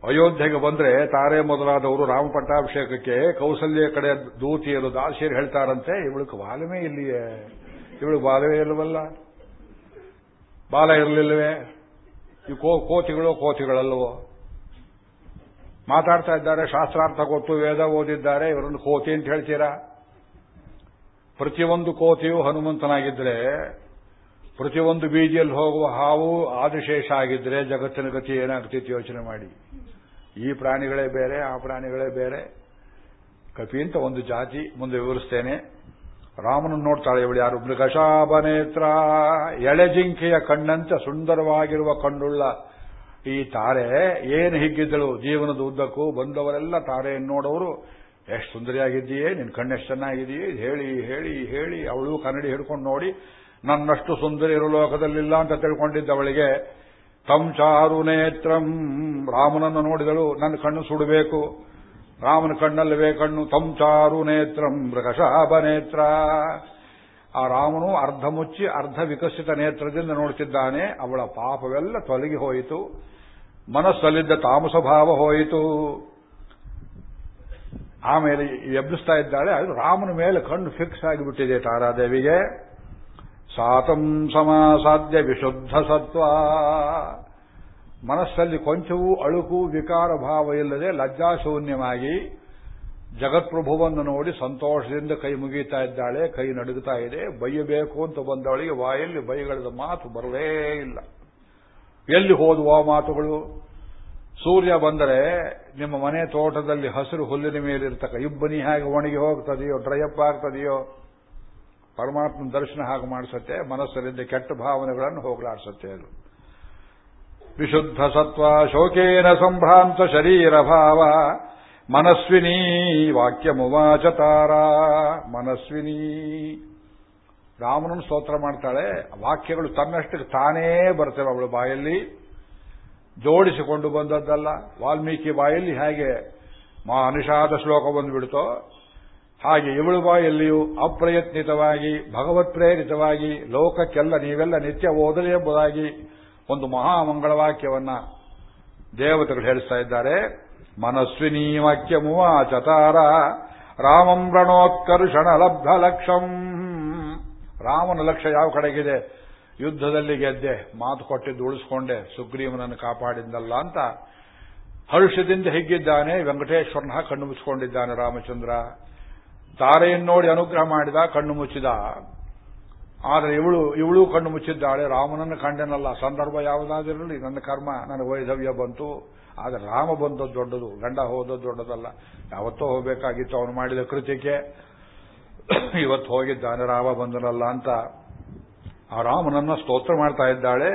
ಅಯೋಧ್ಯೆಗೆ ಬಂದ್ರೆ ತಾರೆ ಮೊದಲಾದವರು ರಾಮ ಪಟ್ಟಾಭಿಷೇಕಕ್ಕೆ ಕೌಸಲ್ಯ ಕಡೆ ದೂತಿಯರು ದಾಸಿಯರು ಹೇಳ್ತಾರಂತೆ. ಇವಳಿಗೆ ಬಾಲವೇ ಇಲ್ಲಿಯೇ. ಇವಳು ಬಾಲವೇ ಇಲ್ಲವಲ್ಲ. ಬಾಲ ಇರಲಿಲ್ಲವೇ? ಈ ಕೋತಿಗಳು ಕೋತಿಗಳಲ್ಲವೋ ಮಾತಾಡ್ತಾ ಇದ್ದಾರೆ, ಶಾಸ್ತ್ರಾರ್ಥ ಗೊತ್ತು, ವೇದ ಓದಿದ್ದಾರೆ. ಇವರನ್ನು ಕೋತಿ ಅಂತ ಹೇಳ್ತೀರಾ? ಪ್ರತಿಯೊಂದು ಕೋತಿಯು ಹನುಮಂತನಾಗಿದ್ರೆ ಪ್ರತಿಯೊಂದು ಬೀದಿಯಲ್ಲಿ ಹೋಗುವ ಹಾವು ಆದಿಶೇಷ ಆಗಿದ್ರೆ ಜಗತ್ತಿನ ಗತಿ ಏನಾಗ್ತಿತ್ತು ಯೋಚನೆ ಮಾಡಿ. ಈ ಪ್ರಾಣಿಗಳೇ ಬೇರೆ, ಆ ಪ್ರಾಣಿಗಳೇ ಬೇರೆ. ಕಪಿ ಅಂತ ಒಂದು ಜಾತಿ, ಮುಂದೆ ವಿವರಿಸ್ತೇನೆ. ರಾಮನನ್ನು ನೋಡ್ತಾಳೆ ಇವಳು ಯಾರು? ಮೃಗಶಾಭನೇತ್ರ. ಎಳೆಜಿಂಕೆಯ ಕಣ್ಣಂತೆ ಸುಂದರವಾಗಿರುವ ಕಣ್ಣುಳ್ಳ ಈ ತಾರೆ ಏನು ಹಿಗ್ಗಿದ್ದಳು? ಜೀವನದ ಉದ್ದಕ್ಕೂ ಬಂದವರೆಲ್ಲ ತಾರೆಯನ್ನು ನೋಡೋರು, ಎಷ್ಟು ಸುಂದರಿಯಾಗಿದ್ದೀಯೇ ನಿನ್ನ ಕಣ್ಣೆಷ್ಟು ಚೆನ್ನಾಗಿದೆಯೇ ಹೇಳಿ ಹೇಳಿ ಹೇಳಿ. ಅವಳು ಕನ್ನಡಿ ಹಿಡ್ಕೊಂಡು ನೋಡಿ ನನ್ನಷ್ಟು ಸುಂದರಿ ಇರೋ ಲೋಕದಲ್ಲಿಲ್ಲ ಅಂತ ತಿಳ್ಕೊಂಡಿದ್ದವಳಿಗೆ, ತಂ ಚಾರು ನೇತ್ರಂ, ರಾಮನನ್ನು ನೋಡಿದಳು, ನನ್ನ ಕಣ್ಣು ಸುಡಬೇಕು. ರಾಮನ ಕಣ್ಣಲ್ಲವೇ ಕಣ್ಣು, ತಂ ಚಾರು ನೇತ್ರಂ, ಮೃಗಶಾಭ ನೇತ್ರ. ಆ ರಾಮನು ಅರ್ಧ ಮುಚ್ಚಿ ಅರ್ಧ ವಿಕಸಿತ ನೇತ್ರದಿಂದ ನೋಡುತ್ತಿದ್ದಾನೆ ಅವಳ ಪಾಪವೆಲ್ಲ ತೊಲಗಿ ಹೋಯಿತು. ಮನಸ್ಸಲ್ಲಿದ್ದ ತಾಮಸ ಭಾವ ಹೋಯಿತು. ಆಮೇಲೆ ಎಬ್ಬಿಸ್ತಾ ಇದ್ದಾಳೆ ಅದು ರಾಮನ ಮೇಲೆ ಕಣ್ಣು ಫಿಕ್ಸ್ ಆಗಿಬಿಟ್ಟಿದೆ ತಾರಾದೇವಿಗೆ. ಸಾತಂ ಸಮಾಸಾಧ್ಯ ವಿಶುದ್ಧ ಸತ್ವ. ಮನಸ್ಸಲ್ಲಿ ಕೊಂಚವೂ ಅಳುಕು ವಿಕಾರ ಭಾವ ಇಲ್ಲದೆ ಲಜ್ಜಾಶೂನ್ಯವಾಗಿ ಜಗತ್ಪ್ರಭುವನ್ನು ನೋಡಿ ಸಂತೋಷದಿಂದ ಕೈ ಮುಗೀತಾ ಇದ್ದಾಳೆ, ಕೈ ನಡುಗುತ್ತಾ ಇದೆ, ಬೈಯಬೇಕು ಅಂತ ಬಂದವಳಿಗೆ ವಾಯಲ್ಲಿ ಬೈಗಳದ ಮಾತು ಬರಲೇ ಇಲ್ಲ. ಎಲ್ಲಿ ಹೋದುವ ಮಾತುಗಳು? ಸೂರ್ಯ ಬಂದರೆ ನಿಮ್ಮ ಮನೆ ತೋಟದಲ್ಲಿ ಹಸಿರು ಹುಲ್ಲಿನ ಮೇಲಿರ್ತಕ್ಕ, ಇಬ್ಬನಿ ಹೇಗೆ ಒಣಗಿ ಹೋಗ್ತದೆಯೋ ಡ್ರೈಅಪ್ ಆಗ್ತದೆಯೋ? ಪರಮಾತ್ಮನ ದರ್ಶನ ಹಾಗೆ ಮಾಡಿಸುತ್ತೆ, ಮನಸ್ಸಲ್ಲಿದ್ದ ಕೆಟ್ಟ ಭಾವನೆಗಳನ್ನು ಹೋಗಲಾಡಿಸುತ್ತೆ ಅದು. ವಿಶುದ್ಧ ಸತ್ವ, ಶೋಕೇನ ಸಂಭ್ರಾಂತ ಶರೀರ ಭಾವ, ಮನಸ್ವಿನಿ ವಾಕ್ಯ ತಾರ, ಮನಸ್ವಿನಿ. ರಾಮನನ್ನು ಸ್ತೋತ್ರ ಮಾಡ್ತಾಳೆ, ವಾಕ್ಯಗಳು ತನ್ನಷ್ಟಕ್ಕೆ ತಾನೇ ಬರ್ತವೆ ಅವಳು ಬಾಯಲ್ಲಿ. ಜೋಡಿಸಿಕೊಂಡು ಬಂದದ್ದಲ್ಲ, ವಾಲ್ಮೀಕಿ ಬಾಯಲ್ಲಿ ಹೇಗೆ ಮಾನುಷಾದ ಶ್ಲೋಕ ಬಂದುಬಿಡ್ತೋ ಹಾಗೆ ಇವಳು ಬಾಯಲ್ಲಿಯೂ ಅಪ್ರಯತ್ನಿತವಾಗಿ, ಭಗವತ್ ಪ್ರೇರಿತವಾಗಿ, ಲೋಕಕ್ಕೆಲ್ಲ ನೀವೆಲ್ಲ ನಿತ್ಯ ಓದಲಿ ಎಂಬುದಾಗಿ ಒಂದು ಮಹಾಮಂಗಳ ವಾಕ್ಯವನ್ನ ದೇವತೆಗಳು ಹೇಳಿಸ್ತಾ ಇದ್ದಾರೆ. ಮನಸ್ವಿನಿ ವಾಕ್ಯ ಚತಾರ ರಾಮಂ ರಣೋತ್ಕರ್ಷಣ ಲಬ್ಧ ಲಕ್ಷಂ. ರಾಮನ ಲಕ್ಷ್ಯ ಯಾವ ಕಡೆಗಿದೆ? ಯುದ್ಧದಲ್ಲಿ ಗೆದ್ದೆ, ಮಾತು ಕೊಟ್ಟಿದ್ದು ಉಳಿಸ್ಕೊಂಡೆ, ಸುಗ್ರೀವನನ್ನು ಕಾಪಾಡಿದ್ದಲ್ಲ ಅಂತ ಹರ್ಷದಿಂದ ಹಿಗ್ಗಿದ್ದಾನೆ, ವೆಂಕಟೇಶ್ವರನ ಕಣ್ಣು ಮುಚ್ಚಿಕೊಂಡಿದ್ದಾನೆ ರಾಮಚಂದ್ರ. ತಾರೆಯನ್ನು ನೋಡಿ ಅನುಗ್ರಹ ಮಾಡಿದ, ಕಣ್ಣು ಮುಚ್ಚಿದ. ಆದರೆ ಇವಳು ಇವಳು ಕಣ್ಣು ಮುಚ್ಚಿದ್ದಾಳೆ. ರಾಮನನ್ನು ಕಂಡನಲ್ಲ. ಸಂದರ್ಭ ಯಾವುದಾದಿರಲಿ ನನ್ನ ಕರ್ಮ, ನನ್ನ ವೈಧವ್ಯ ಬಂತು. ಆದರೆ ರಾಮ ಬಂದದ್ದು ದೊಡ್ಡದು. ಗಂಡ ಹೋದದ್ದು ದೊಡ್ಡದಲ್ಲ. ಯಾವತ್ತೋ ಹೋಗಬೇಕಾಗಿತ್ತು ಅವನು ಮಾಡಿದ ಕೃತಿಕೆ ಇವತ್ತು ಹೋಗಿದ್ದಾನೆ, ರಾಮ ಬಂದನಲ್ಲ ಅಂತ. ಆ ರಾಮನನ್ನ ಸ್ತೋತ್ರ ಮಾಡ್ತಾ ಇದ್ದಾಳೆ.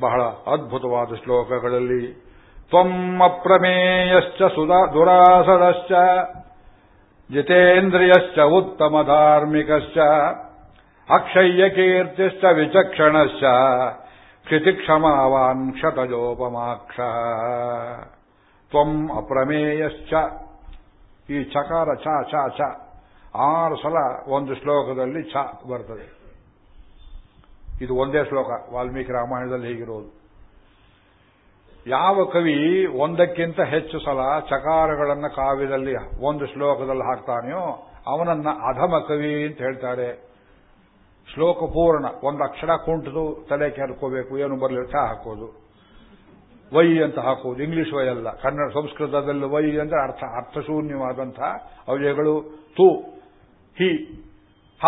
ಬಹಳ ಅದ್ಭುತವಾದ ಶ್ಲೋಕಗಳಲ್ಲಿ ತ್ವಮ್ಮ ಪ್ರಮೇಯಶ್ಚ ಸುಧಾ, ದುರಾಸದಶ್ಚ ಜಿತೇಂದ್ರಿಯಶ್ಚ ಉತ್ತಮ ಧಾರ್ಮಿಕಶ್ಚ ಅಕ್ಷಯ್ಯ ಕೀರ್ತಿಶ್ಚ ವಿಚಕ್ಷಣಶ್ಚ ಕ್ಷಿತಿಕ್ಷಮಾವಾನ್ ಕ್ಷತಜೋಪಮಾಕ್ಷ ತ್ವಂ ಅಪ್ರಮೇಯಶ್ಚ ಈ ಚಕಾರ ಚ ಚ ಚ ಆರು ಸಲ ಒಂದು ಶ್ಲೋಕದಲ್ಲಿ ಛ ಬರ್ತದೆ. ಇದು ಒಂದೇ ಶ್ಲೋಕ, ವಾಲ್ಮೀಕಿ ರಾಮಾಯಣದಲ್ಲಿ ಹೀಗಿರೋದು. ಯಾವ ಕವಿ ಒಂದಕ್ಕಿಂತ ಹೆಚ್ಚು ಸಲ ಚಕಾರಗಳನ್ನು ಕಾವ್ಯದಲ್ಲಿ ಒಂದು ಶ್ಲೋಕದಲ್ಲಿ ಹಾಕ್ತಾನೆಯೋ ಅವನನ್ನ ಅಧಮ ಕವಿ ಅಂತ ಹೇಳ್ತಾರೆ. ಶ್ಲೋಕ ಪೂರ್ಣ, ಒಂದು ಅಕ್ಷರ ಕುಂಟದು, ತಲೆ ಕೆರ್ಕೋಬೇಕು, ಏನು ಬರಲಿ, ಚ ಹಾಕೋದು. ವೈ ಅಂತ ಹಾಕೋದು, ಇಂಗ್ಲಿಷ್ ವೈ ಅಲ್ಲ, ಕನ್ನಡ ಸಂಸ್ಕೃತದಲ್ಲಿ ವೈ ಅಂದ್ರೆ ಅರ್ಥ ಅರ್ಥಶೂನ್ಯವಾದಂತಹ ಅವ್ಯಗಳು ತು, ಹಿ, ಹ,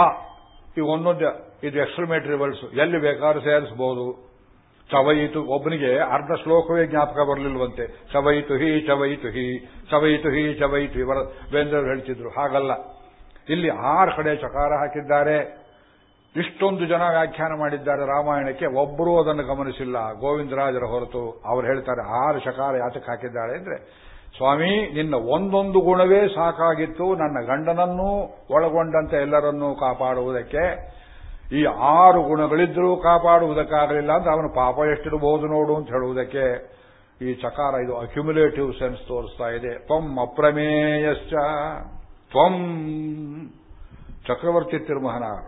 ಈ ಒಂದೊಂದು, ಇದು ಎಕ್ಸ್ಟ್ರಮೇಟರಿ ವರ್ಡ್ಸ್ ಎಲ್ಲಿ ಬೇಕಾದ್ರೂ ಸೇರಿಸಬಹುದು ಚವಯಿತು, ಒಬ್ಬನಿಗೆ ಅರ್ಧ ಶ್ಲೋಕವೇ ಜ್ಞಾಪಕ ಬರಲಿಲ್ವಂತೆ ಚವಯಿತು ಹಿ ಚವಯಿತು ಹಿ ಚವಯಿತು ಹಿ, ಚವಯಿತು ಇವರ ಬೇಂದ್ರವ್ರು ಹೇಳ್ತಿದ್ರು. ಹಾಗಲ್ಲ. ಇಲ್ಲಿ ಆರು ಕಡೆ ಚಕಾರ ಹಾಕಿದ್ದಾರೆ. ಇಷ್ಟೊಂದು ಜನ ವ್ಯಾಖ್ಯಾನ ಮಾಡಿದ್ದಾರೆ ರಾಮಾಯಣಕ್ಕೆ. ಒಬ್ಬರೂ ಅದನ್ನು ಗಮನಿಸಿಲ್ಲ. ಗೋವಿಂದರಾಜರ ಹೊರತು ಅವರು ಹೇಳ್ತಾರೆ, ಆರು ಶಕಾರ ಯಾತಕ್ಕೆ ಹಾಕಿದ್ದಾಳೆ ಅಂದ್ರೆ, ಸ್ವಾಮಿ, ನಿನ್ನ ಒಂದೊಂದು ಗುಣವೇ ಸಾಕಾಗಿತ್ತು. ನನ್ನ ಗಂಡನನ್ನೂ ಒಳಗೊಂಡಂತೆ ಎಲ್ಲರನ್ನೂ ಕಾಪಾಡುವುದಕ್ಕೆ ಈ ಆರು ಗುಣಗಳಿದ್ರೂ ಕಾಪಾಡುವುದಕ್ಕಾಗಲಿಲ್ಲ ಅಂತ ಅವನು ಪಾಪ ಎಷ್ಟಿರಬಹುದು ನೋಡು ಅಂತ ಹೇಳುವುದಕ್ಕೆ ಈ ಚಕಾರ ಇದು ಅಕ್ಯುಮುಲೇಟಿವ್ ಸೆನ್ಸ್ ತೋರಿಸ್ತಾ ಇದೆ. ತ್ವಂ ಅಪ್ರಮೇಯಶ್ಚ. ತ್ವಂ ಚಕ್ರವರ್ತಿ ತಿರುಮಹನಾರ್.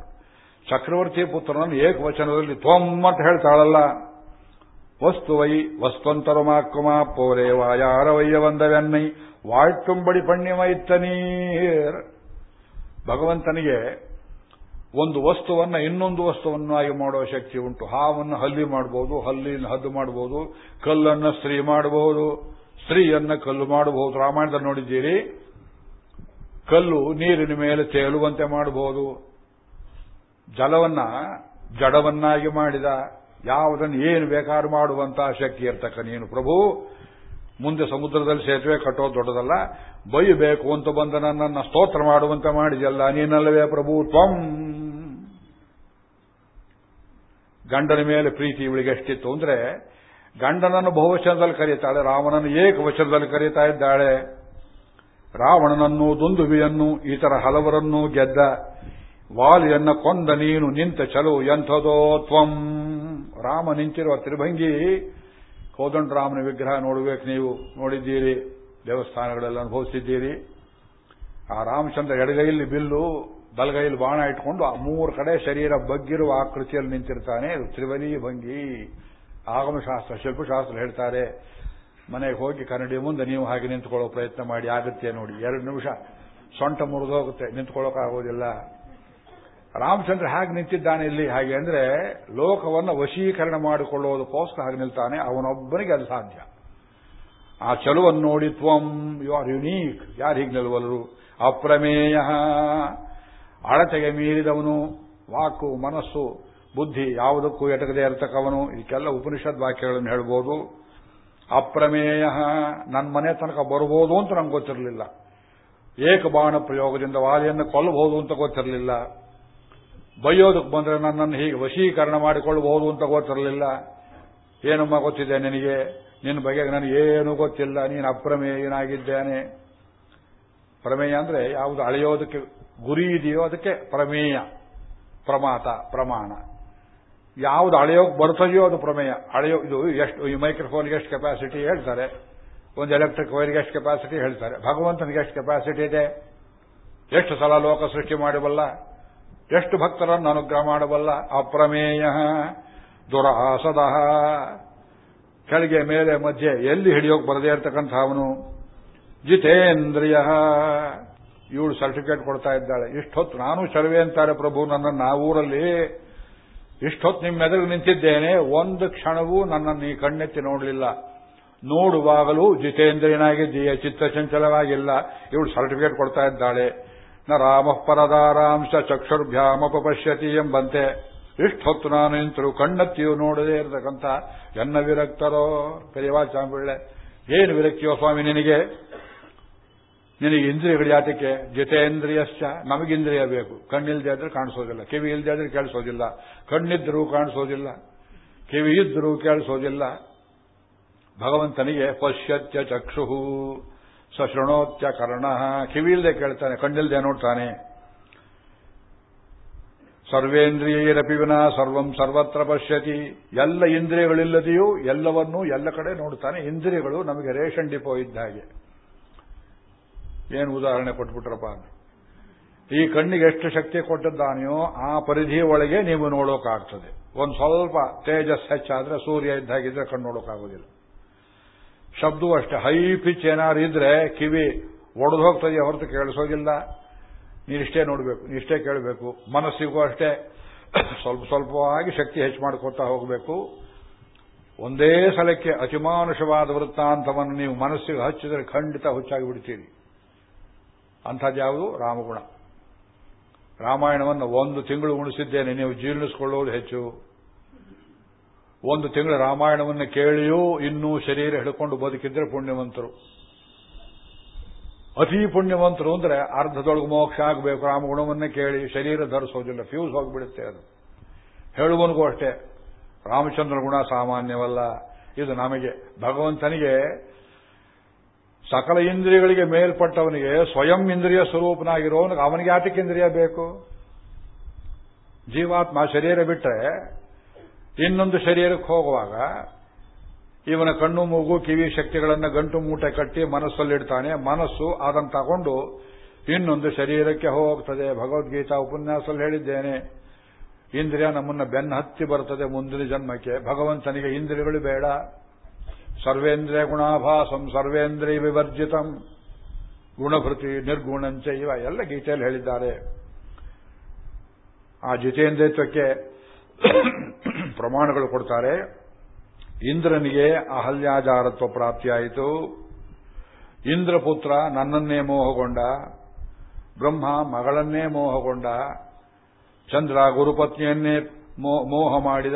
ಚಕ್ರವರ್ತಿ ಪುತ್ರನನ್ನು ಏಕವಚನದಲ್ಲಿ ತ್ವಂ ಅಂತ ಹೇಳ್ತಾಳಲ್ಲ. ವಸ್ತುವೈ ವಸ್ತುವಂತರುಮಾಕ್ಕುಮಾ ಪೋರೆ ವಾಯಾರವಯ್ಯ ವಂದವೆನ್ನೈ. ವಾಳ್ತುಂಬಡಿ ಪಣ್ಯಮೈತ್ತನೀರ್ ಭಗವಂತನಿಗೆ ಒಂದು ವಸ್ತುವನ್ನ ಇನ್ನೊಂದು ವಸ್ತುವನ್ನಾಗಿ ಮಾಡುವ ಶಕ್ತಿ ಉಂಟು. ಹಾವನ್ನು ಹಲ್ಲಿ ಮಾಡಬಹುದು ಹಲ್ಲಿನ ಹದ್ದು ಮಾಡಬಹುದು ಕಲ್ಲನ್ನ ಸ್ತ್ರೀ ಮಾಡಬಹುದು ಸ್ತ್ರೀಯನ್ನ ಕಲ್ಲು ಮಾಡಬಹುದು ರಾಮಾಯಣದಲ್ಲಿ ನೋಡಿದ್ದೀರಿ, ಕಲ್ಲು ನೀರಿನ ಮೇಲೆ ತೇಲುವಂತೆ ಮಾಡಬಹುದು ಜಲವನ್ನ ಜಡವನ್ನಾಗಿ ಮಾಡಿದ, ಯಾವುದನ್ನು ಏನು ಬೇಕಾದ್ರೂ ಮಾಡುವಂತಹ ಶಕ್ತಿ ಇರ್ತಕ್ಕ ನೀನು. ಪ್ರಭು, ಮುಂದೆ ಸಮುದ್ರದಲ್ಲಿ ಸೇತುವೆ ಕಟ್ಟೋದು ದೊಡ್ಡದಲ್ಲ, ಬೈಬೇಕು ಅಂತ ಬಂದ ನನ್ನನ್ನು ಸ್ತೋತ್ರ ಮಾಡುವಂತೆ ಮಾಡಿದೆಯಲ್ಲ ನೀನಲ್ಲವೇ ಪ್ರಭು? ತ್ವಂ ಗಂಡನ ಮೇಲೆ ಪ್ರೀತಿ ಇವಳಿಗೆ ಎಷ್ಟಿತ್ತು ಅಂದ್ರೆ, ಗಂಡನನ್ನು ಬಹುವಚನದಲ್ಲಿ ಕರೀತಾಳೆ ರಾಮನನ್ನು ಏಕವಚನದಲ್ಲಿ ಕರೀತಾ ಇದ್ದಾಳೆ. ರಾವಣನನ್ನು ದುಂದುಬಿಯನ್ನು ಈ ತರ ಹಲವರನ್ನು ಗೆದ್ದ, ವಾಲಿಯನ್ನ ಕೊಂದ ನೀನು ನಿಂತ ಚಲು ಎಂಥದೋ ತ್ವಂ. ರಾಮ ನಿಂತಿರುವ ತ್ರಿಭಂಗಿ ಕೋದಂಡರಾಮನ ವಿಗ್ರಹ ನೋಡಬೇಕು ನೀವು, ನೋಡಿದ್ದೀರಿ, ದೇವಸ್ಥಾನಗಳೆಲ್ಲ ಅನುಭವಿಸಿದ್ದೀರಿ. ಆ ರಾಮಚಂದ್ರ ಎಡಗೈಯಲ್ಲಿ ಬಿಲ್ಲು ಬಲಗೈಯಲ್ಲಿ ಬಾಣ ಇಟ್ಕೊಂಡು ಆ ಮೂರು ಕಡೆ ಶರೀರ ಬಗ್ಗಿರುವ ಆಕೃತಿಯಲ್ಲಿ ನಿಂತಿರ್ತಾನೆ. ಇದು ತ್ರಿವಲಿ ಭಂಗಿ. ಆಗಮಶಾಸ್ತ್ರ, ಶಿಲ್ಪಶಾಸ್ತ್ರ ಹೇಳ್ತಾರೆ. ಮನೆಗೆ ಹೋಗಿ ಕನ್ನಡಿ ಮುಂದೆ ನೀವು ಹಾಗೆ ನಿಂತ್ಕೊಳ್ಳೋ ಪ್ರಯತ್ನ ಮಾಡಿ ಆಗುತ್ತೆ ನೋಡಿ. ಎರಡು ನಿಮಿಷ ಸೊಂಟ ಮುರಿದೋಗುತ್ತೆ, ನಿಂತ್ಕೊಳ್ಳೋಕ್ಕಾಗೋದಿಲ್ಲ. ರಾಮಚಂದ್ರ ಹೇಗೆ ನಿಂತಿದ್ದಾನೆ ಇಲ್ಲಿ? ಹಾಗೆ ಅಂದ್ರೆ ಲೋಕವನ್ನು ವಶೀಕರಣ ಮಾಡಿಕೊಳ್ಳುವುದಕ್ಕೋಸ್ಕರ ಹಾಗೆ ನಿಲ್ತಾನೆ. ಅವನೊಬ್ಬನಿಗೆ ಅದು ಸಾಧ್ಯ. ಆ ಚಲುವನ್ನು ನೋಡಿ, ತ್ವಂ ಯು ಆರ್ ಯುನೀಕ್ ಯಾರು ಹೀಗೆ ನಿಲ್ಲುವಲ್ಲರು ಅಪ್ರಮೇಯ. ಅಳತೆಗೆ ಮೀರಿದವನು, ವಾಕು, ಮನಸ್ಸು, ಬುದ್ಧಿ ಯಾವುದಕ್ಕೂ ಎಟಕದೇ ಇರತಕ್ಕವನು. ಇದಕ್ಕೆಲ್ಲ ಉಪನಿಷತ್ ವಾಕ್ಯಗಳನ್ನು ಹೇಳ್ಬೋದು. ಅಪ್ರಮೇಯ ನನ್ನ ಮನೆ ತನಕ ಬರ್ಬೋದು ಅಂತ ನಂಗೆ ಗೊತ್ತಿರಲಿಲ್ಲ. ಏಕಬಾಣ ಪ್ರಯೋಗದಿಂದ ವಾಲಿಯನ್ನು ಕೊಲ್ಲಬಹುದು ಅಂತ ಗೊತ್ತಿರಲಿಲ್ಲ. ಬೈಯೋದಕ್ಕೆ ಬಂದರೆ ನನ್ನನ್ನು ಹೀಗೆ ವಶೀಕರಣ ಮಾಡಿಕೊಳ್ಳಬಹುದು ಅಂತ ಗೊತ್ತಿರಲಿಲ್ಲ. ಏನಮ್ಮ ಗೊತ್ತಿದೆ ನಿನಗೆ? ನಿನ್ನ ಬಗ್ಗೆ ನನಗೇನು ಗೊತ್ತಿಲ್ಲ. ನೀನು ಅಪ್ರಮೇಯನಾಗಿದ್ದೇನೆ. ಪ್ರಮೇಯ ಅಂದರೆ ಯಾವುದು ಅಳೆಯೋದಕ್ಕೆ ಗುರಿ ಇದೆಯೋ ಅದಕ್ಕೆ ಪ್ರಮೇಯ. ಪ್ರಮಾತ, ಪ್ರಮಾಣ. ಯಾವುದು ಅಳೆಯೋಕೆ ಬರ್ತದೆಯೋ ಅದು ಪ್ರಮೇಯ. ಅಳೆಯೋ, ಇದು ಎಷ್ಟು, ಈ ಮೈಕ್ರೋಫೋನ್ಗೆ ಎಷ್ಟು ಕೆಪಾಸಿಟಿ ಹೇಳ್ತಾರೆ. ಒಂದು ಎಲೆಕ್ಟ್ರಿಕ್ ವೈರ್ಗೆ ಎಷ್ಟು ಕೆಪಾಸಿಟಿ ಹೇಳ್ತಾರೆ. ಭಗವಂತನಿಗೆ ಎಷ್ಟು ಕೆಪಾಸಿಟಿ ಇದೆ? ಎಷ್ಟು ಸಲ ಲೋಕ ಸೃಷ್ಟಿ ಮಾಡಬಲ್ಲ ಎಷ್ಟು ಭಕ್ತರನ್ನು ಅನುಗ್ರಹ ಮಾಡಬಲ್ಲ ಅಪ್ರಮೇಯ. ದುರಾಸದ. ಕೆಳಗೆ, ಮೇಲೆ, ಮಧ್ಯೆ, ಎಲ್ಲಿ ಹಿಡಿಯೋಕೆ ಬರದೇ ಇರತಕ್ಕಂಥ ಅವನು ಜಿತೇಂದ್ರಿಯ. ಇವಳು ಸರ್ಟಿಫಿಕೇಟ್ ಕೊಡ್ತಾ ಇದ್ದಾಳೆ. ಇಷ್ಟೊತ್ತು ನಾನು ಚಲುವೆ ಅಂತಾರೆ ಪ್ರಭು ನನ್ನ ಆ ಊರಲ್ಲಿ. ಇಷ್ಟೊತ್ತು ನಿಮ್ಮ ಎದುರು ನಿಂತಿದ್ದೇನೆ. ಒಂದು ಕ್ಷಣವೂ ನನ್ನನ್ನು ಈ ಕಣ್ಣೆತ್ತಿ ನೋಡಲಿಲ್ಲ. ನೋಡುವಾಗಲೂ ಜಿತೇಂದ್ರಿಯನಾಗಿದ್ದೀಯ ಚಿತ್ತ ಚಂಚಲವಾಗಿಲ್ಲ. ಇವಳು ಸರ್ಟಿಫಿಕೇಟ್ ಕೊಡ್ತಾ ಇದ್ದಾಳೆ. ನ ರಾಮ ಪರದಾರಾಂಶ ಚಕ್ಷುರ್ಭ್ಯಾಮಪಶ್ಯತಿ ಎಂಬಂತೆ. ಇಷ್ಟೊತ್ತು ನಾನು ನಿಂತರು ಕಣ್ಣತ್ತಿಯು ನೋಡದೇ ಇರತಕ್ಕಂಥ ಎನ್ನ ವಿರಕ್ತರೋ. ಪೆರಿವಾ ಚಾಂಬಿಳ್ಳೆ ಏನು ವಿರಕ್ತಿಯೋ ಸ್ವಾಮಿ ನಿನಗೆ? ನಿನಗೆ ಇಂದ್ರಿಯಗಳು ಯಾತಕ್ಕೆ? ನಮಗೆ ಇಂದ್ರಿಯ ಬೇಕು. ಕಣ್ಣಿಲ್ದೇ ಆದ್ರೆ ಕಾಣಿಸೋದಿಲ್ಲ. ಕಿವಿ ಇಲ್ಲದೆ ಆದ್ರೆ ಕೇಳಿಸೋದಿಲ್ಲ. ಕಣ್ಣಿದ್ದರೂ ಕಾಣಿಸೋದಿಲ್ಲ. ಕಿವಿ ಇದ್ರೂ ಕೇಳಿಸೋದಿಲ್ಲ. ಭಗವಂತನಿಗೆ ಪಶ್ಯತ್ಯ ಚಕ್ಷು ಸಶೃಣೋತ್ಯ ಕರ್ಣ. ಕಿವಿ ಇಲ್ಲದೆ ಕೇಳ್ತಾನೆ. ಕಣ್ಣಿಲ್ದೆ ನೋಡ್ತಾನೆ. ಸರ್ವೇಂದ್ರಿಯರಪಿ ವಿನ ಸರ್ವಂ ಸರ್ವತ್ರ ಪಶ್ಯತಿ. ಎಲ್ಲ ಇಂದ್ರಿಯಗಳಿಲ್ಲದೆಯೂ ಎಲ್ಲವನ್ನೂ ಎಲ್ಲ ಕಡೆ ನೋಡ್ತಾನೆ. ಇಂದ್ರಿಯಗಳು ನಮಗೆ ರೇಷನ್ ಡಿಪೋ ಇದ್ದ ಹಾಗೆ. ಏನು ಉದಾಹರಣೆ ಕೊಟ್ಬಿಟ್ರಪ್ಪ ಈ ಕಣ್ಣಿಗೆ ಎಷ್ಟು ಶಕ್ತಿ ಕೊಟ್ಟಿದ್ದಾನೆಯೋ ಆ ಪರಿಧಿಯ ಒಳಗೆ ನೀವು ನೋಡೋಕಾಗ್ತದೆ. ಒಂದು ಸ್ವಲ್ಪ ತೇಜಸ್ ಹೆಚ್ಚಾದ್ರೆ ಸೂರ್ಯ ಇದ್ದಾಗಿದ್ರೆ ಕಣ್ಣು ನೋಡೋಕಾಗೋದಿಲ್ಲ. ಶಬ್ದವೂ ಅಷ್ಟೇ. ಹೈ ಪಿಚ್ ಏನಾದ್ರು ಇದ್ರೆ ಕಿವಿ ಒಡೆದು ಹೋಗ್ತದೆ, ಹೊರತು ಕೇಳಿಸೋದಿಲ್ಲ. ನೀನಿಷ್ಟೇ ನೋಡಬೇಕು ನೀಷ್ಟೇ ಕೇಳಬೇಕು. ಮನಸ್ಸಿಗೂ ಅಷ್ಟೇ. ಸ್ವಲ್ಪ ಸ್ವಲ್ಪವಾಗಿ ಶಕ್ತಿ ಹೆಚ್ಚು ಮಾಡ್ಕೊತಾ ಹೋಗಬೇಕು. ಒಂದೇ ಸಲಕ್ಕೆ ಅತಿಮಾನುಷವಾದ ವೃತ್ತಾಂತವನ್ನು ನೀವು ಮನಸ್ಸಿಗೆ ಹಚ್ಚಿದರೆ ಖಂಡಿತ ಹುಚ್ಚಾಗಿ ಬಿಡ್ತೀರಿ. ಅಂಥದ್ಯಾವುದು? ರಾಮಗುಣ. ರಾಮಾಯಣವನ್ನು ಒಂದು ತಿಂಗಳು ಉಣಿಸಿದ್ದೇನೆ. ನೀವು ಜೀರ್ಣಿಸಿಕೊಳ್ಳುವುದು ಹೆಚ್ಚು. ಒಂದು ತಿಂಗಳು ರಾಮಾಯಣವನ್ನು ಕೇಳಿಯೂ ಇನ್ನೂ ಶರೀರ ಹಿಡ್ಕೊಂಡು ಬದುಕಿದ್ರೆ ಪುಣ್ಯವಂತರು. ಅತಿ ಪುಣ್ಯವಂತರು ಅಂದ್ರೆ ಅರ್ಧದೊಳಗೆ ಮೋಕ್ಷ ಆಗಬೇಕು. ರಾಮಗುಣವನ್ನೇ ಕೇಳಿ ಶರೀರ ಧರಿಸೋದಿಲ್ಲ. ಫ್ಯೂಸ್ ಹೋಗಿಬಿಡುತ್ತೆ ಅದು. ಹೇಳುವನಿಗೂ ಅಷ್ಟೇ. ರಾಮಚಂದ್ರ ಗುಣ ಸಾಮಾನ್ಯವಲ್ಲ. ಇದು ನಮಗೆ ಭಗವಂತನಿಗೆ ಸಕಲ ಇಂದ್ರಿಯಗಳಿಗೆ ಮೇಲ್ಪಟ್ಟವನಿಗೆ ಸ್ವಯಂ ಇಂದ್ರಿಯ ಸ್ವರೂಪನಾಗಿರೋವನಿಗೆ ಅವನಿಗೆ ಆಟಕ್ಕೆ ಇಂದ್ರಿಯ ಬೇಕು? ಜೀವಾತ್ಮ ಶರೀರ ಬಿಟ್ಟರೆ ಇನ್ನೊಂದು ಶರೀರಕ್ಕೆ ಹೋಗುವಾಗ ಇವನ ಕಣ್ಣು ಮೂಗು ಕಿವಿ ಶಕ್ತಿಗಳನ್ನು ಗಂಟು ಮೂಟೆ ಕಟ್ಟಿ ಮನಸ್ಸಲ್ಲಿಡ್ತಾನೆ. ಮನಸ್ಸು ಅದನ್ನು ತಗೊಂಡು ಇನ್ನೊಂದು ಶರೀರಕ್ಕೆ ಹೋಗ್ತದೆ. ಭಗವದ್ಗೀತಾ ಉಪನ್ಯಾಸದಲ್ಲಿ ಹೇಳಿದ್ದೇನೆ. ಇಂದ್ರಿಯ ನಮ್ಮನ್ನ ಬೆನ್ನ ಹತ್ತಿ ಬರ್ತದೆ ಮುಂದಿನ ಜನ್ಮಕ್ಕೆ. ಭಗವಂತನಿಗೆ ಇಂದ್ರಿಯಗಳು ಬೇಡ. ಸರ್ವೇಂದ್ರಿಯ ಗುಣಾಭಾಸಂ ಸರ್ವೇಂದ್ರಿಯ ವಿವರ್ಜಿತಂ. ಗುಣಭೃತಿ ನಿರ್ಗುಣಂಚ ಇವ ಎಲ್ಲ ಗೀತೆಯಲ್ಲಿ ಹೇಳಿದ್ದಾರೆ. ಆ ಜಿತೇಂದ್ರಿತ್ವಕ್ಕೆ ಪ್ರಮಾಣಗಳು ಕೊಡ್ತಾರೆ. ಇಂದ್ರನಿಗೆ ಅಹಲ್ಯಾಜಾರತ್ವ ಪ್ರಾಪ್ತಿಯಾಯಿತು. ಇಂದ್ರಪುತ್ರ ನನ್ನನ್ನೇ ಮೋಹಗೊಂಡ, ಬ್ರಹ್ಮ ಮಗಳನ್ನೇ ಮೋಹಗೊಂಡ, ಚಂದ್ರ ಗುರುಪತ್ನಿಯನ್ನೇ ಮೋಹ ಮಾಡಿದ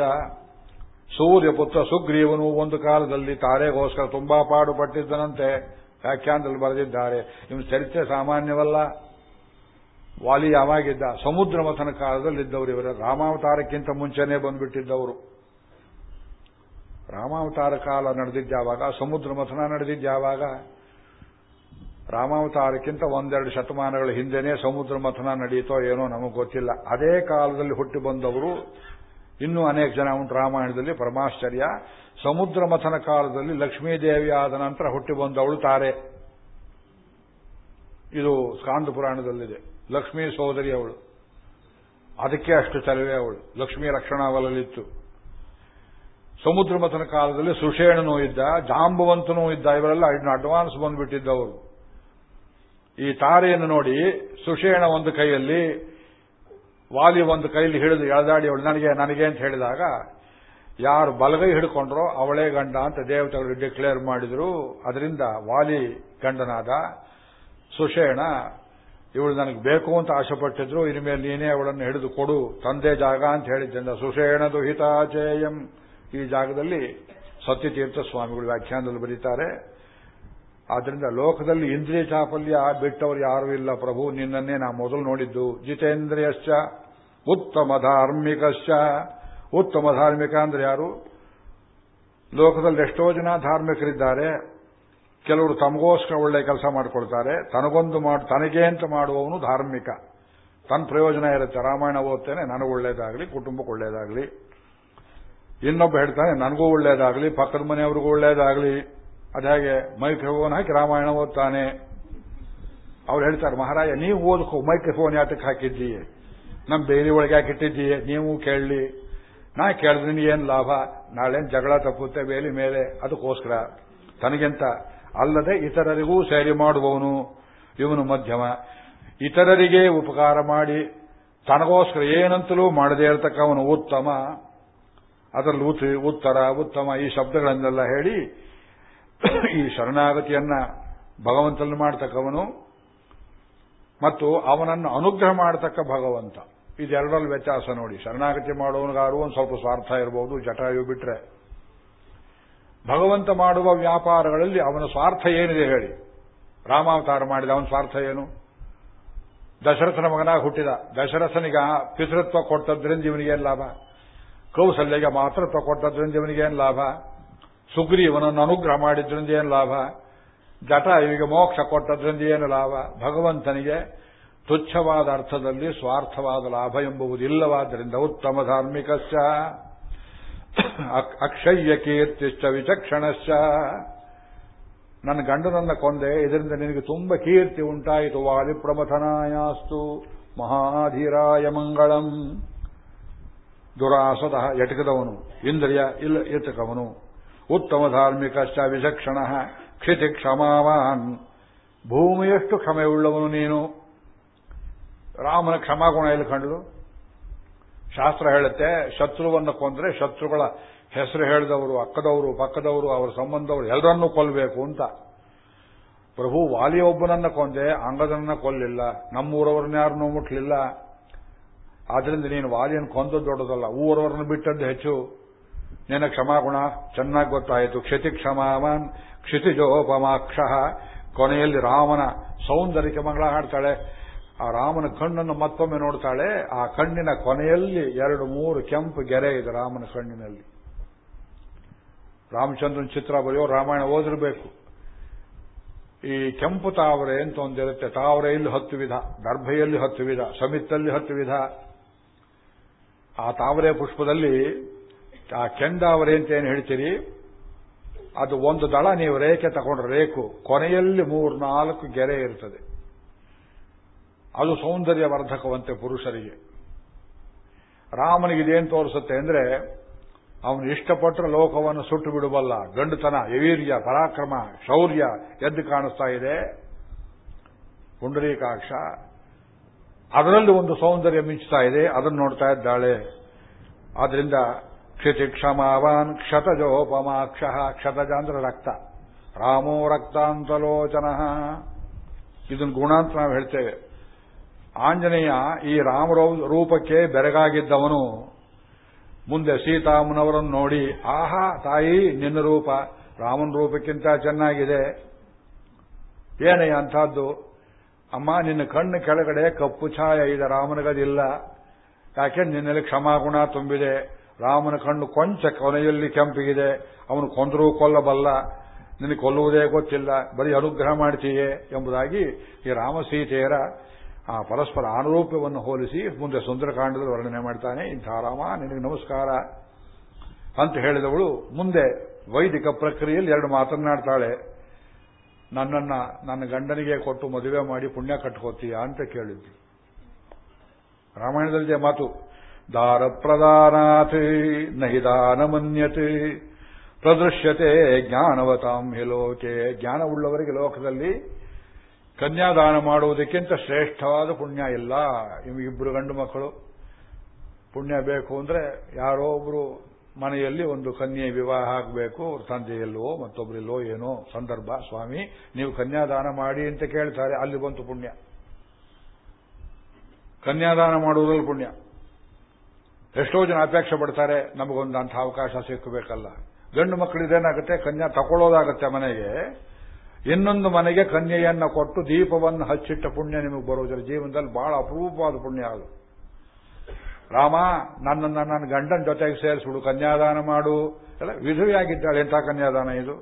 ಸೂರ್ಯಪುತ್ರ ಸುಗ್ರೀವನು ಒಂದು ಕಾಲದಲ್ಲಿ ತಾರೆಗೋಸ್ಕರ ತುಂಬಾ ಪಾಡುಪಟ್ಟಿದ್ದನಂತೆ ವ್ಯಾಖ್ಯಾನದಲ್ಲಿ ಬರೆದಿದ್ದಾರೆ. ನಿಮ್ಮ ಚರಿತ್ರೆ ಸಾಮಾನ್ಯವಲ್ಲ. ವಾಲಿ ಯಾವಾಗಿದ್ದ? ಸಮುದ್ರ ಮಥನ ಕಾಲದಲ್ಲಿದ್ದವರು ಇವರ. ರಾಮಾವತಾರಕ್ಕಿಂತ ಮುಂಚೆನೇ ಬಂದ್ಬಿಟ್ಟಿದ್ದವರು. ರಾಮಾವತಾರ ಕಾಲ ನಡೆದಿದ್ದಾವಾಗ ಸಮುದ್ರ ಮಥನ ನಡೆದಿದ್ದಾವಾಗ ರಾಮಾವತಾರಕ್ಕಿಂತ ಒಂದೆರಡು ಶತಮಾನಗಳ ಹಿಂದೆನೇ ಸಮುದ್ರ ಮಥನ ನಡೆಯಿತೋ ಏನೋ ನಮಗೆ ಗೊತ್ತಿಲ್ಲ. ಅದೇ ಕಾಲದಲ್ಲಿ ಹುಟ್ಟಿ ಬಂದವರು ಇನ್ನೂ ಅನೇಕ ಜನ ಉಂಟು ರಾಮಾಯಣದಲ್ಲಿ, ಪರಮಾಶ್ಚರ್ಯ. ಸಮುದ್ರ ಮಥನ ಕಾಲದಲ್ಲಿ ಲಕ್ಷ್ಮೀದೇವಿ ಆದ ನಂತರ ಹುಟ್ಟಿ ಬಂದವಳು ತಾರೆ ಇದು ಸ್ಕಾಂದ ಪುರಾಣದಲ್ಲಿದೆ. ಲಕ್ಷ್ಮೀ ಸೋದರಿ ಅವಳು. ಅದಕ್ಕೆ ಅಷ್ಟು ಚಲವೇ ಅವಳು. ಲಕ್ಷ್ಮೀ ರಕ್ಷಣಾವಲಲ್ಲಿತ್ತು ಸಮುದ್ರ ಮಥನ ಕಾಲದಲ್ಲಿ ಸುಷೇಣನೂ ಇದ್ದ, ಜಾಂಬವಂತನೂ ಇದ್ದ, ಇವರೆಲ್ಲ ಅಡ್ವಾನ್ಸ್ ಬಂದ್ಬಿಟ್ಟಿದ್ದವರು. ಈ ತಾರೆಯನ್ನು ನೋಡಿ ಸುಷೇಣ ಒಂದು ಕೈಯಲ್ಲಿ ವಾಲಿ ಒಂದು ಕೈಲಿ ಹಿಡಿದು ಎಳೆದಾಡಿ ಅವಳು, ನನಗೆ ನನಗೆ ಅಂತ ಹೇಳಿದಾಗ, ಯಾರು ಬಲಗೈ ಹಿಡ್ಕೊಂಡ್ರೋ ಅವಳೇ ಗಂಡ ಅಂತ ದೇವತೆಗಳು ಡಿಕ್ಲೇರ್ ಮಾಡಿದ್ರು. ಅದರಿಂದ ವಾಲಿ ಗಂಡನಾದ ಸುಷೇಣ, ಇವಳು ನನಗೆ ಬೇಕು ಅಂತ ಆಶೆಪಟ್ಟಿದ್ರು, ಇನ್ಮೇಲೆ ನೀನೇ ಅವಳನ್ನು ಹಿಡಿದು ಕೊಡು, ತಂದೆ ಜಾಗ ಅಂತ ಹೇಳಿದ್ದರಿಂದ ಸುಷೇಣದು ಹಿತಾಚೇಯಂ. ಈ ಜಾಗದಲ್ಲಿ ಸತ್ಯತೀರ್ಥ ಸ್ವಾಮಿಗಳು ವ್ಯಾಖ್ಯಾನದಲ್ಲಿ ಬರೀತಾರೆ. ಆದ್ರಿಂದ ಲೋಕದಲ್ಲಿ ಇಂದ್ರಿಯ ಚಾಪಲ್ಯ ಬಿಟ್ಟವರು ಯಾರೂ ಇಲ್ಲ ಪ್ರಭು, ನಿನ್ನನ್ನೇ ನಾ ಮೊದಲು ನೋಡಿದ್ದು. ಜಿತೇಂದ್ರಿಯಶ್ಚ, ಉತ್ತಮ ಧಾರ್ಮಿಕಶ್ಚ. ಉತ್ತಮ ಧಾರ್ಮಿಕ ಅಂದ್ರೆ ಯಾರು? ಲೋಕದಲ್ಲಿ ಎಷ್ಟೋ ಜನ ಧಾರ್ಮಿಕರಿದ್ದಾರೆ. ಕೆಲವರು ತಮಗೋಸ್ಕರ ಒಳ್ಳೆ ಕೆಲಸ ಮಾಡಿಕೊಳ್ತಾರೆ. ತನಗೊಂದು ಮಾಡಿ, ತನಗೆ ಅಂತ ಮಾಡುವವನು ಧಾರ್ಮಿಕ. ತನ್ನ ಪ್ರಯೋಜನ ಇರುತ್ತೆ. ರಾಮಾಯಣ ಓದ್ತೇನೆ, ನನಗೂ ಒಳ್ಳೇದಾಗಲಿ, ಕುಟುಂಬಕ್ಕೆ ಒಳ್ಳೇದಾಗಲಿ. ಇನ್ನೊಬ್ಬ ಹೇಳ್ತಾನೆ, ನನಗೂ ಒಳ್ಳೇದಾಗಲಿ, ಪಕ್ಕದ ಮನೆಯವ್ರಿಗೂ ಒಳ್ಳೇದಾಗಲಿ. ಅದಾಗೆ ಮೈಕ್ರೋಫೋನ್ ಹಾಕಿ ರಾಮಾಯಣ ಓದ್ತಾನೆ. ಅವ್ರು ಹೇಳ್ತಾರೆ ಮಹಾರಾಜ ನೀವು ಓದಕ್ಕೋ ಮೈಕ್ರೋಫೋನ್ ಯಾತಕ್ಕೆ ಹಾಕಿದ್ದೀಯೆ ನಮ್ಮ ಬೇರೆ ಒಳಗೆ ಹಾಕಿಟ್ಟಿದ್ದೀಯೆ ನೀವು ಕೇಳಲಿ. ನಾ ಕೇಳಿದ್ರೆ ಏನ್ ಲಾಭ? ನಾಳೆ ಜಗಳ ತಪ್ಪುತ್ತೆ ಬೇಲಿ ಮೇಲೆ? ಅದಕ್ಕೋಸ್ಕರ. ತನಗಿಂತ? ಅಲ್ಲದೆ ಇತರರಿಗೂ ಸೇರಿ ಮಾಡುವವನು ಇವನು ಮಧ್ಯಮ. ಇತರರಿಗೆ ಉಪಕಾರ ಮಾಡಿ, ತನಗೋಸ್ಕರ ಏನಂತಲೂ ಮಾಡದೇ ಇರತಕ್ಕವನು ಉತ್ತಮ. ಅದರಲ್ಲಿ ಉತ್ತರ, ಉತ್ತಮ ಈ ಶಬ್ದಗಳನ್ನೆಲ್ಲ ಹೇಳಿ ಈ ಶರಣಾಗತಿಯನ್ನ ಭಗವಂತನ ಮಾಡತಕ್ಕವನು ಮತ್ತು ಅವನನ್ನು ಅನುಗ್ರಹ ಮಾಡತಕ್ಕ ಭಗವಂತ. ಇದೆರಡರಲ್ಲಿ ವ್ಯತ್ಯಾಸ ನೋಡಿ. ಶರಣಾಗತಿ ಮಾಡುವವನಿಗಾರು ಒಂದು ಸ್ವಲ್ಪ ಸ್ವಾರ್ಥ ಇರಬಹುದು ಜಟಾಯು ಬಿಟ್ರೆ. ಭಗವಂತ ಮಾಡುವ ವ್ಯಾಪಾರಗಳಲ್ಲಿ ಅವನ ಸ್ವಾರ್ಥ ಏನಿದೆ ಹೇಳಿ. ರಾಮಾವತಾರ ಮಾಡಿದ ಅವನ ಸ್ವಾರ್ಥ ಏನು? ದಶರಥನ ಮಗನಾಗಿ ಹುಟ್ಟಿದ. ದಶರಥನಿಗ ಪಿತೃತ್ವ ಕೊಟ್ಟದ್ರಿಂದ ಇವನಿಗೇನು ಲಾಭ? ಕೌಸಲ್ಯಗೆ ಮಾತೃತ್ವ ಕೊಟ್ಟದ್ರಿಂದ ಇವನಿಗೇನು ಲಾಭ? ಸುಗ್ರೀವನನ್ನು ಅನುಗ್ರಹ ಮಾಡಿದ್ರಿಂದ ಏನು ಲಾಭ? ಜಟ ಇವರಿಗೆ ಮೋಕ್ಷ ಕೊಟ್ಟದ್ರಿಂದ ಏನು ಲಾಭ? ಭಗವಂತನಿಗೆ ತುಚ್ಛವಾದ ಅರ್ಥದಲ್ಲಿ ಸ್ವಾರ್ಥವಾದ ಲಾಭ ಎಂಬುವುದಿಲ್ಲವಾದ್ದರಿಂದ ಉತ್ತಮ ಧಾರ್ಮಿಕಶ್ಚ ಅಕ್ಷಯ್ಯ ಕೀರ್ತಿಶ್ಚ ವಿಚಕ್ಷಣಶ್ಚ ನನ್ನ ಗಂಡನನ್ನ ಕೊಂದೆ, ಇದರಿಂದ ನಿನಗೆ ತುಂಬ ಕೀರ್ತಿ ಉಂಟಾಯಿತು. ವಾಲಿಪ್ರಮಥನಾಯಾಸ್ತು ಮಹಾಧೀರಾಯ ಮಂಗಳಂ. ದುರಾಸದ ಎಟಕದವನು. ಇಂದ್ರಿಯ ಇಲ್ಲ, ಎಟಕವನು. ಉತ್ತಮ ಧಾರ್ಮಿಕಶ್ಚ ವಿಚಕ್ಷಣ ಕ್ಷಿತಿ ಕ್ಷಮಾವಾನ್. ಭೂಮಿಯಷ್ಟು ಕ್ಷಮೆಯುಳ್ಳವನು ನೀನು. ರಾಮನ ಕ್ಷಮಾಗುಣ ಎಲ್ಲಿ ಕಂಡು ಶಾಸ್ತ್ರ ಹೇಳುತ್ತೆ, ಶತ್ರುವನ್ನು ಕೊಂದ್ರೆ ಶತ್ರುಗಳ ಹೆಸರು ಹೇಳಿದವರು, ಅಕ್ಕದವರು, ಪಕ್ಕದವರು, ಅವರ ಸಂಬಂಧವರು ಎಲ್ಲರನ್ನೂ ಕೊಲ್ಲಬೇಕು ಅಂತ. ಪ್ರಭು ವಾಲಿಯೊಬ್ಬನನ್ನ ಕೊಂದೆ, ಅಂಗದನ್ನ ಕೊಲ್ಲಿಲ್ಲ, ನಮ್ಮೂರವರನ್ನ ಯಾರನ್ನೂ ಮುಟ್ಲಿಲ್ಲ. ಆದ್ರಿಂದ ನೀನು ವಾಲಿಯನ್ನು ಕೊಂದದ್ದು ದೊಡ್ಡದಲ್ಲ, ಊರವರನ್ನು ಬಿಟ್ಟದ್ದು ಹೆಚ್ಚು. ನಿನ್ನ ಕ್ಷಮಾಗುಣ ಚೆನ್ನಾಗಿ ಗೊತ್ತಾಯಿತು. ಕ್ಷಿತಿ ಕ್ಷಮಾವನ್ ಕ್ಷಿತಿಜೋಪಮಾಕ್ಷ. ಕೊನೆಯಲ್ಲಿ ರಾಮನ ಸೌಂದರ್ಯಕ್ಕೆ ಮಂಗಳ ಹಾಡ್ತಾಳೆ ಆ ರಾಮನ ಕಣ್ಣನ್ನು ಮತ್ತೊಮ್ಮೆ ನೋಡ್ತಾಳೆ. ಆ ಕಣ್ಣಿನ ಕೊನೆಯಲ್ಲಿ ಎರಡು ಮೂರು ಕೆಂಪು ಗೆರೆ ಇದೆ ರಾಮನ ಕಣ್ಣಿನಲ್ಲಿ. ರಾಮಚಂದ್ರನ ಚಿತ್ರ ಬರೆಯೋ ರಾಮಾಯಣ ಓದಿರಬೇಕು. ಈ ಕೆಂಪು ತಾವರೆ ಅಂತ ಒಂದಿರುತ್ತೆ ತಾವರೆಯಲ್ಲಿ ಹತ್ತು ವಿಧ? ದರ್ಭೆಯಲ್ಲಿ ಹತ್ತು ವಿಧ ಸಮಿತ್ತಲ್ಲಿ ಹತ್ತು ವಿಧ. ಆ ತಾವರೆ ಪುಷ್ಪದಲ್ಲಿ ಆ ಕೆಂಡಾವರೆ ಅಂತ ಏನು ಹೇಳ್ತೀರಿ? ಅದು ಒಂದು ದಳ, ನೀವು ರೇಖೆ ತಗೊಂಡ್ರೆ ರೇಖು. ಕೊನೆಯಲ್ಲಿ ಮೂರ್ನಾಲ್ಕು ಗೆರೆ ಇರ್ತದೆ. ಅದು ಸೌಂದರ್ಯ ವರ್ಧಕವಂತೆ ಪುರುಷರಿಗೆ. ರಾಮನಿಗೆ ಇದೇನು ತೋರಿಸುತ್ತೆ ಅಂದ್ರೆ, ಅವನು ಇಷ್ಟಪಟ್ಟರೆ ಲೋಕವನ್ನು ಸುಟ್ಟು ಬಿಡಬಲ್ಲ ಗಂಡುತನ ಯವೀರ್ಯ ಪರಾಕ್ರಮ, ಶೌರ್ಯ ಎದ್ದು ಕಾಣಿಸ್ತಾ ಇದೆ. ಪುಂಡರೀಕಾಕ್ಷ. ಅದರಲ್ಲಿ ಒಂದು ಸೌಂದರ್ಯ ಮಿಂಚ್ತಾ ಇದೆ. ಅದನ್ನು ನೋಡ್ತಾ ಇದ್ದಾಳೆ. ಆದ್ರಿಂದ ಕ್ಷಿತಿ ಕ್ಷಮಾವಾನ್ ಕ್ಷತಜೋಪಮಾಕ್ಷ ಕ್ಷತಜ ಅಂದ್ರೆ ರಕ್ತ ರಾಮೋ ರಕ್ತಾಂತಲೋಚನ. ಇದನ್ನು ಗುಣ ಅಂತ ನಾವು ಹೇಳ್ತೇವೆ. ಆಂಜನೇಯ ಈ ರಾಮ ರೂಪಕ್ಕೆ ಬೆರಗಾಗಿದ್ದವನು. ಮುಂದೆ ಸೀತಾಮನವರನ್ನು ನೋಡಿ, ಆಹಾ, ತಾಯಿ, ನಿನ್ನ ರೂಪ. ರಾಮನ ರೂಪಕ್ಕಿಂತ ಚೆನ್ನಾಗಿದೆ. ಏನೇ ಅಂಥದ್ದು. ಅಮ್ಮ, ನಿನ್ನ ಕಣ್ಣು ಕೆಳಗಡೆ ಕಪ್ಪು ಛಾಯ ಇದೆ. ರಾಮನಗದಿಲ್ಲ. ಯಾಕೆ? ನಿನ್ನಲ್ಲಿ ಕ್ಷಮಾಗುಣ ತುಂಬಿದೆ. ರಾಮನ ಕಣ್ಣು ಕೊಂಚ ಕೊನೆಯಲ್ಲಿ ಕೆಂಪಿಗಿದೆ. ಅವನು ಕೊಂದರೂ ಕೊಲ್ಲಬಲ್ಲ. ನಿನಗೆ ಕೊಲ್ಲುವುದೇ ಗೊತ್ತಿಲ್ಲ. ಬರೀ ಅನುಗ್ರಹ ಮಾಡ್ತೀಯೇ ಎಂಬುದಾಗಿ ಈ ರಾಮಸೀತೆಯರ ಆ ಪರಸ್ಪರ ಅನುರೂಪವನ್ನು ಹೋಲಿಸಿ ಮುಂದೆ ಸುಂದರಕಾಂಡದಲ್ಲಿ ವರ್ಣನೆ ಮಾಡ್ತಾನೆ. ಇಂಥ ರಾಮ, ನಿನಗೆ ನಮಸ್ಕಾರ ಅಂತ ಹೇಳಿದವಳು ಮುಂದೆ ವೈದಿಕ ಪ್ರಕ್ರಿಯೆಯಲ್ಲಿ ಎರಡು ಮಾತನಾಡ್ತಾಳೆ ನನ್ನನ್ನ, ನನ್ನ ಗಂಡನಿಗೆ ಕೊಟ್ಟು ಮದುವೆ ಮಾಡಿ ಪುಣ್ಯ ಕಟ್ಕೋತೀಯ ಅಂತ ಕೇಳಿದ್ಲು. ರಾಮಾಯಣದಲ್ಲಿದೆ ಮಾತು. ಪ್ರದಾನಾತ್ ನಹಿದಾನ ಮನ್ಯತೆ ಪ್ರದೃಶ್ಯತೆ ಜ್ಞಾನವತಾಂ ಲೋಕೆ. ಜ್ಞಾನವುಳ್ಳವರಿಗೆ ಲೋಕದಲ್ಲಿ ಕನ್ಯಾದಾನ ಮಾಡುವುದಕ್ಕಿಂತ ಶ್ರೇಷ್ಠವಾದ ಪುಣ್ಯ ಇಲ್ಲ. ಇಬ್ಬರು ಗಂಡು ಮಕ್ಕಳು. ಪುಣ್ಯ ಬೇಕು ಅಂದ್ರೆ ಯಾರೋ ಒಬ್ರು ಮನೆಯಲ್ಲಿ ಒಂದು ಕನ್ಯೆ ವಿವಾಹ ಆಗಬೇಕು ತಂದೆಯಲ್ಲೋ ಮತ್ತೊಬ್ಬರಿಲ್ಲೋ ಏನೋ ಸಂದರ್ಭ, ಸ್ವಾಮಿ, ನೀವು ಕನ್ಯಾದಾನ ಮಾಡಿ ಅಂತ ಕೇಳ್ತಾರೆ, ಅಲ್ಲಿ ಬಂತು ಪುಣ್ಯ. ಕನ್ಯಾದಾನ ಮಾಡುವುದ್ರಲ್ಲಿ ಪುಣ್ಯ. ಎಷ್ಟೋ ಜನ ಅಪೇಕ್ಷೆ ಪಡ್ತಾರೆ, ನಮಗೊಂದು ಅಂಥ ಅವಕಾಶ ಸಿಕ್ಕಬೇಕಲ್ಲ ಗಂಡು ಮಕ್ಕಳಿದೇನಾಗುತ್ತೆ ಕನ್ಯಾ ತಗೊಳ್ಳೋದಾಗತ್ತೆ ಮನೆಗೆ. ಇನ್ನೊಂದು ಮನೆಗೆ ಕನ್ಯೆಯನ್ನ ಕೊಟ್ಟು ದೀಪವನ್ನು ಹಚ್ಚಿಟ್ಟ ಪುಣ್ಯ ನಿಮಗೆ ಬರುವುದಿಲ್ಲ ಜೀವನದಲ್ಲಿ ಬಹಳ ಅಪರೂಪವಾದ ಪುಣ್ಯ ಅದು. ರಾಮ, ನನ್ನನ್ನು ನನ್ನ ಗಂಡನ ಜೊತೆಗೆ ಸೇರಿಸ್ಬಿಡು ಕನ್ಯಾದಾನ ಮಾಡು. ಎಲ್ಲ ವಿಧವಿಯಾಗಿದ್ದಾಳೆ ಎಂಥ ಕನ್ಯಾದಾನ ಇದು?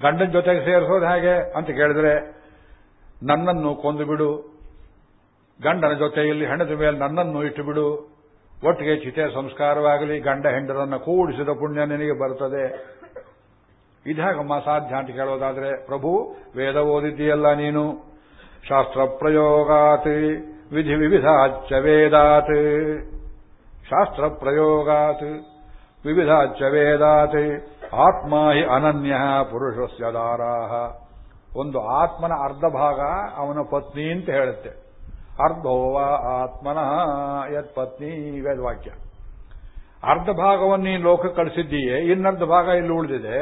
ಗಂಡನ ಜೊತೆಗೆ ಸೇರಿಸೋದು ಹೇಗೆ ಅಂತ ಕೇಳಿದ್ರೆ, ನನ್ನನ್ನು ಕೊಂದು ಬಿಡು ಗಂಡನ ಜೊತೆಯಲ್ಲಿ ಹೆಣದ ಮೇಲೆ ನನ್ನನ್ನು ಇಟ್ಟು ಬಿಡು ಒಟ್ಟಿಗೆ ಚಿತೆ ಸಂಸ್ಕಾರವಾಗಲಿ, ಗಂಡ ಹೆಂಡರನ್ನು ಕೂಡಿಸಿದ ಪುಣ್ಯ ನಿನಗೆ ಬರುತ್ತದೆ. ಇದಾಗಮ್ಮ ಸಾಧ್ಯ ಅಂತ ಕೇಳೋದಾದ್ರೆ, ಪ್ರಭು, ವೇದ ಓದಿದ್ದೀಯಲ್ಲ ನೀನು? ಶಾಸ್ತ್ರ ಪ್ರಯೋಗಾತ್, ವಿಧಿ ವಿವಿಧಾಚ್ಚ ವೇದಾತ್. ಶಾಸ್ತ್ರ ಪ್ರಯೋಗಾತ್, ವಿವಿಧಾಚ್ಚ ವೇದಾತ್. ಆತ್ಮ ಹಿ ಅನನ್ಯ ಪುರುಷಸ್ಯ ದಾರಾಹ. ಒಂದು ಆತ್ಮನ ಅರ್ಧ ಭಾಗ ಅವನ ಪತ್ನಿ ಅಂತ ಹೇಳುತ್ತೆ. ಅರ್ಧೋವ ಆತ್ಮನಃ ಯತ್ ಪತ್ನಿ ವೇದವಾಕ್ಯ. ಅರ್ಧ ಭಾಗವನ್ನು ನೀನು ಲೋಕ ಕಳಿಸಿದ್ದೀಯೇ, ಇನ್ನರ್ಧ ಭಾಗ ಇಲ್ಲಿ ಉಳಿದಿದೆ.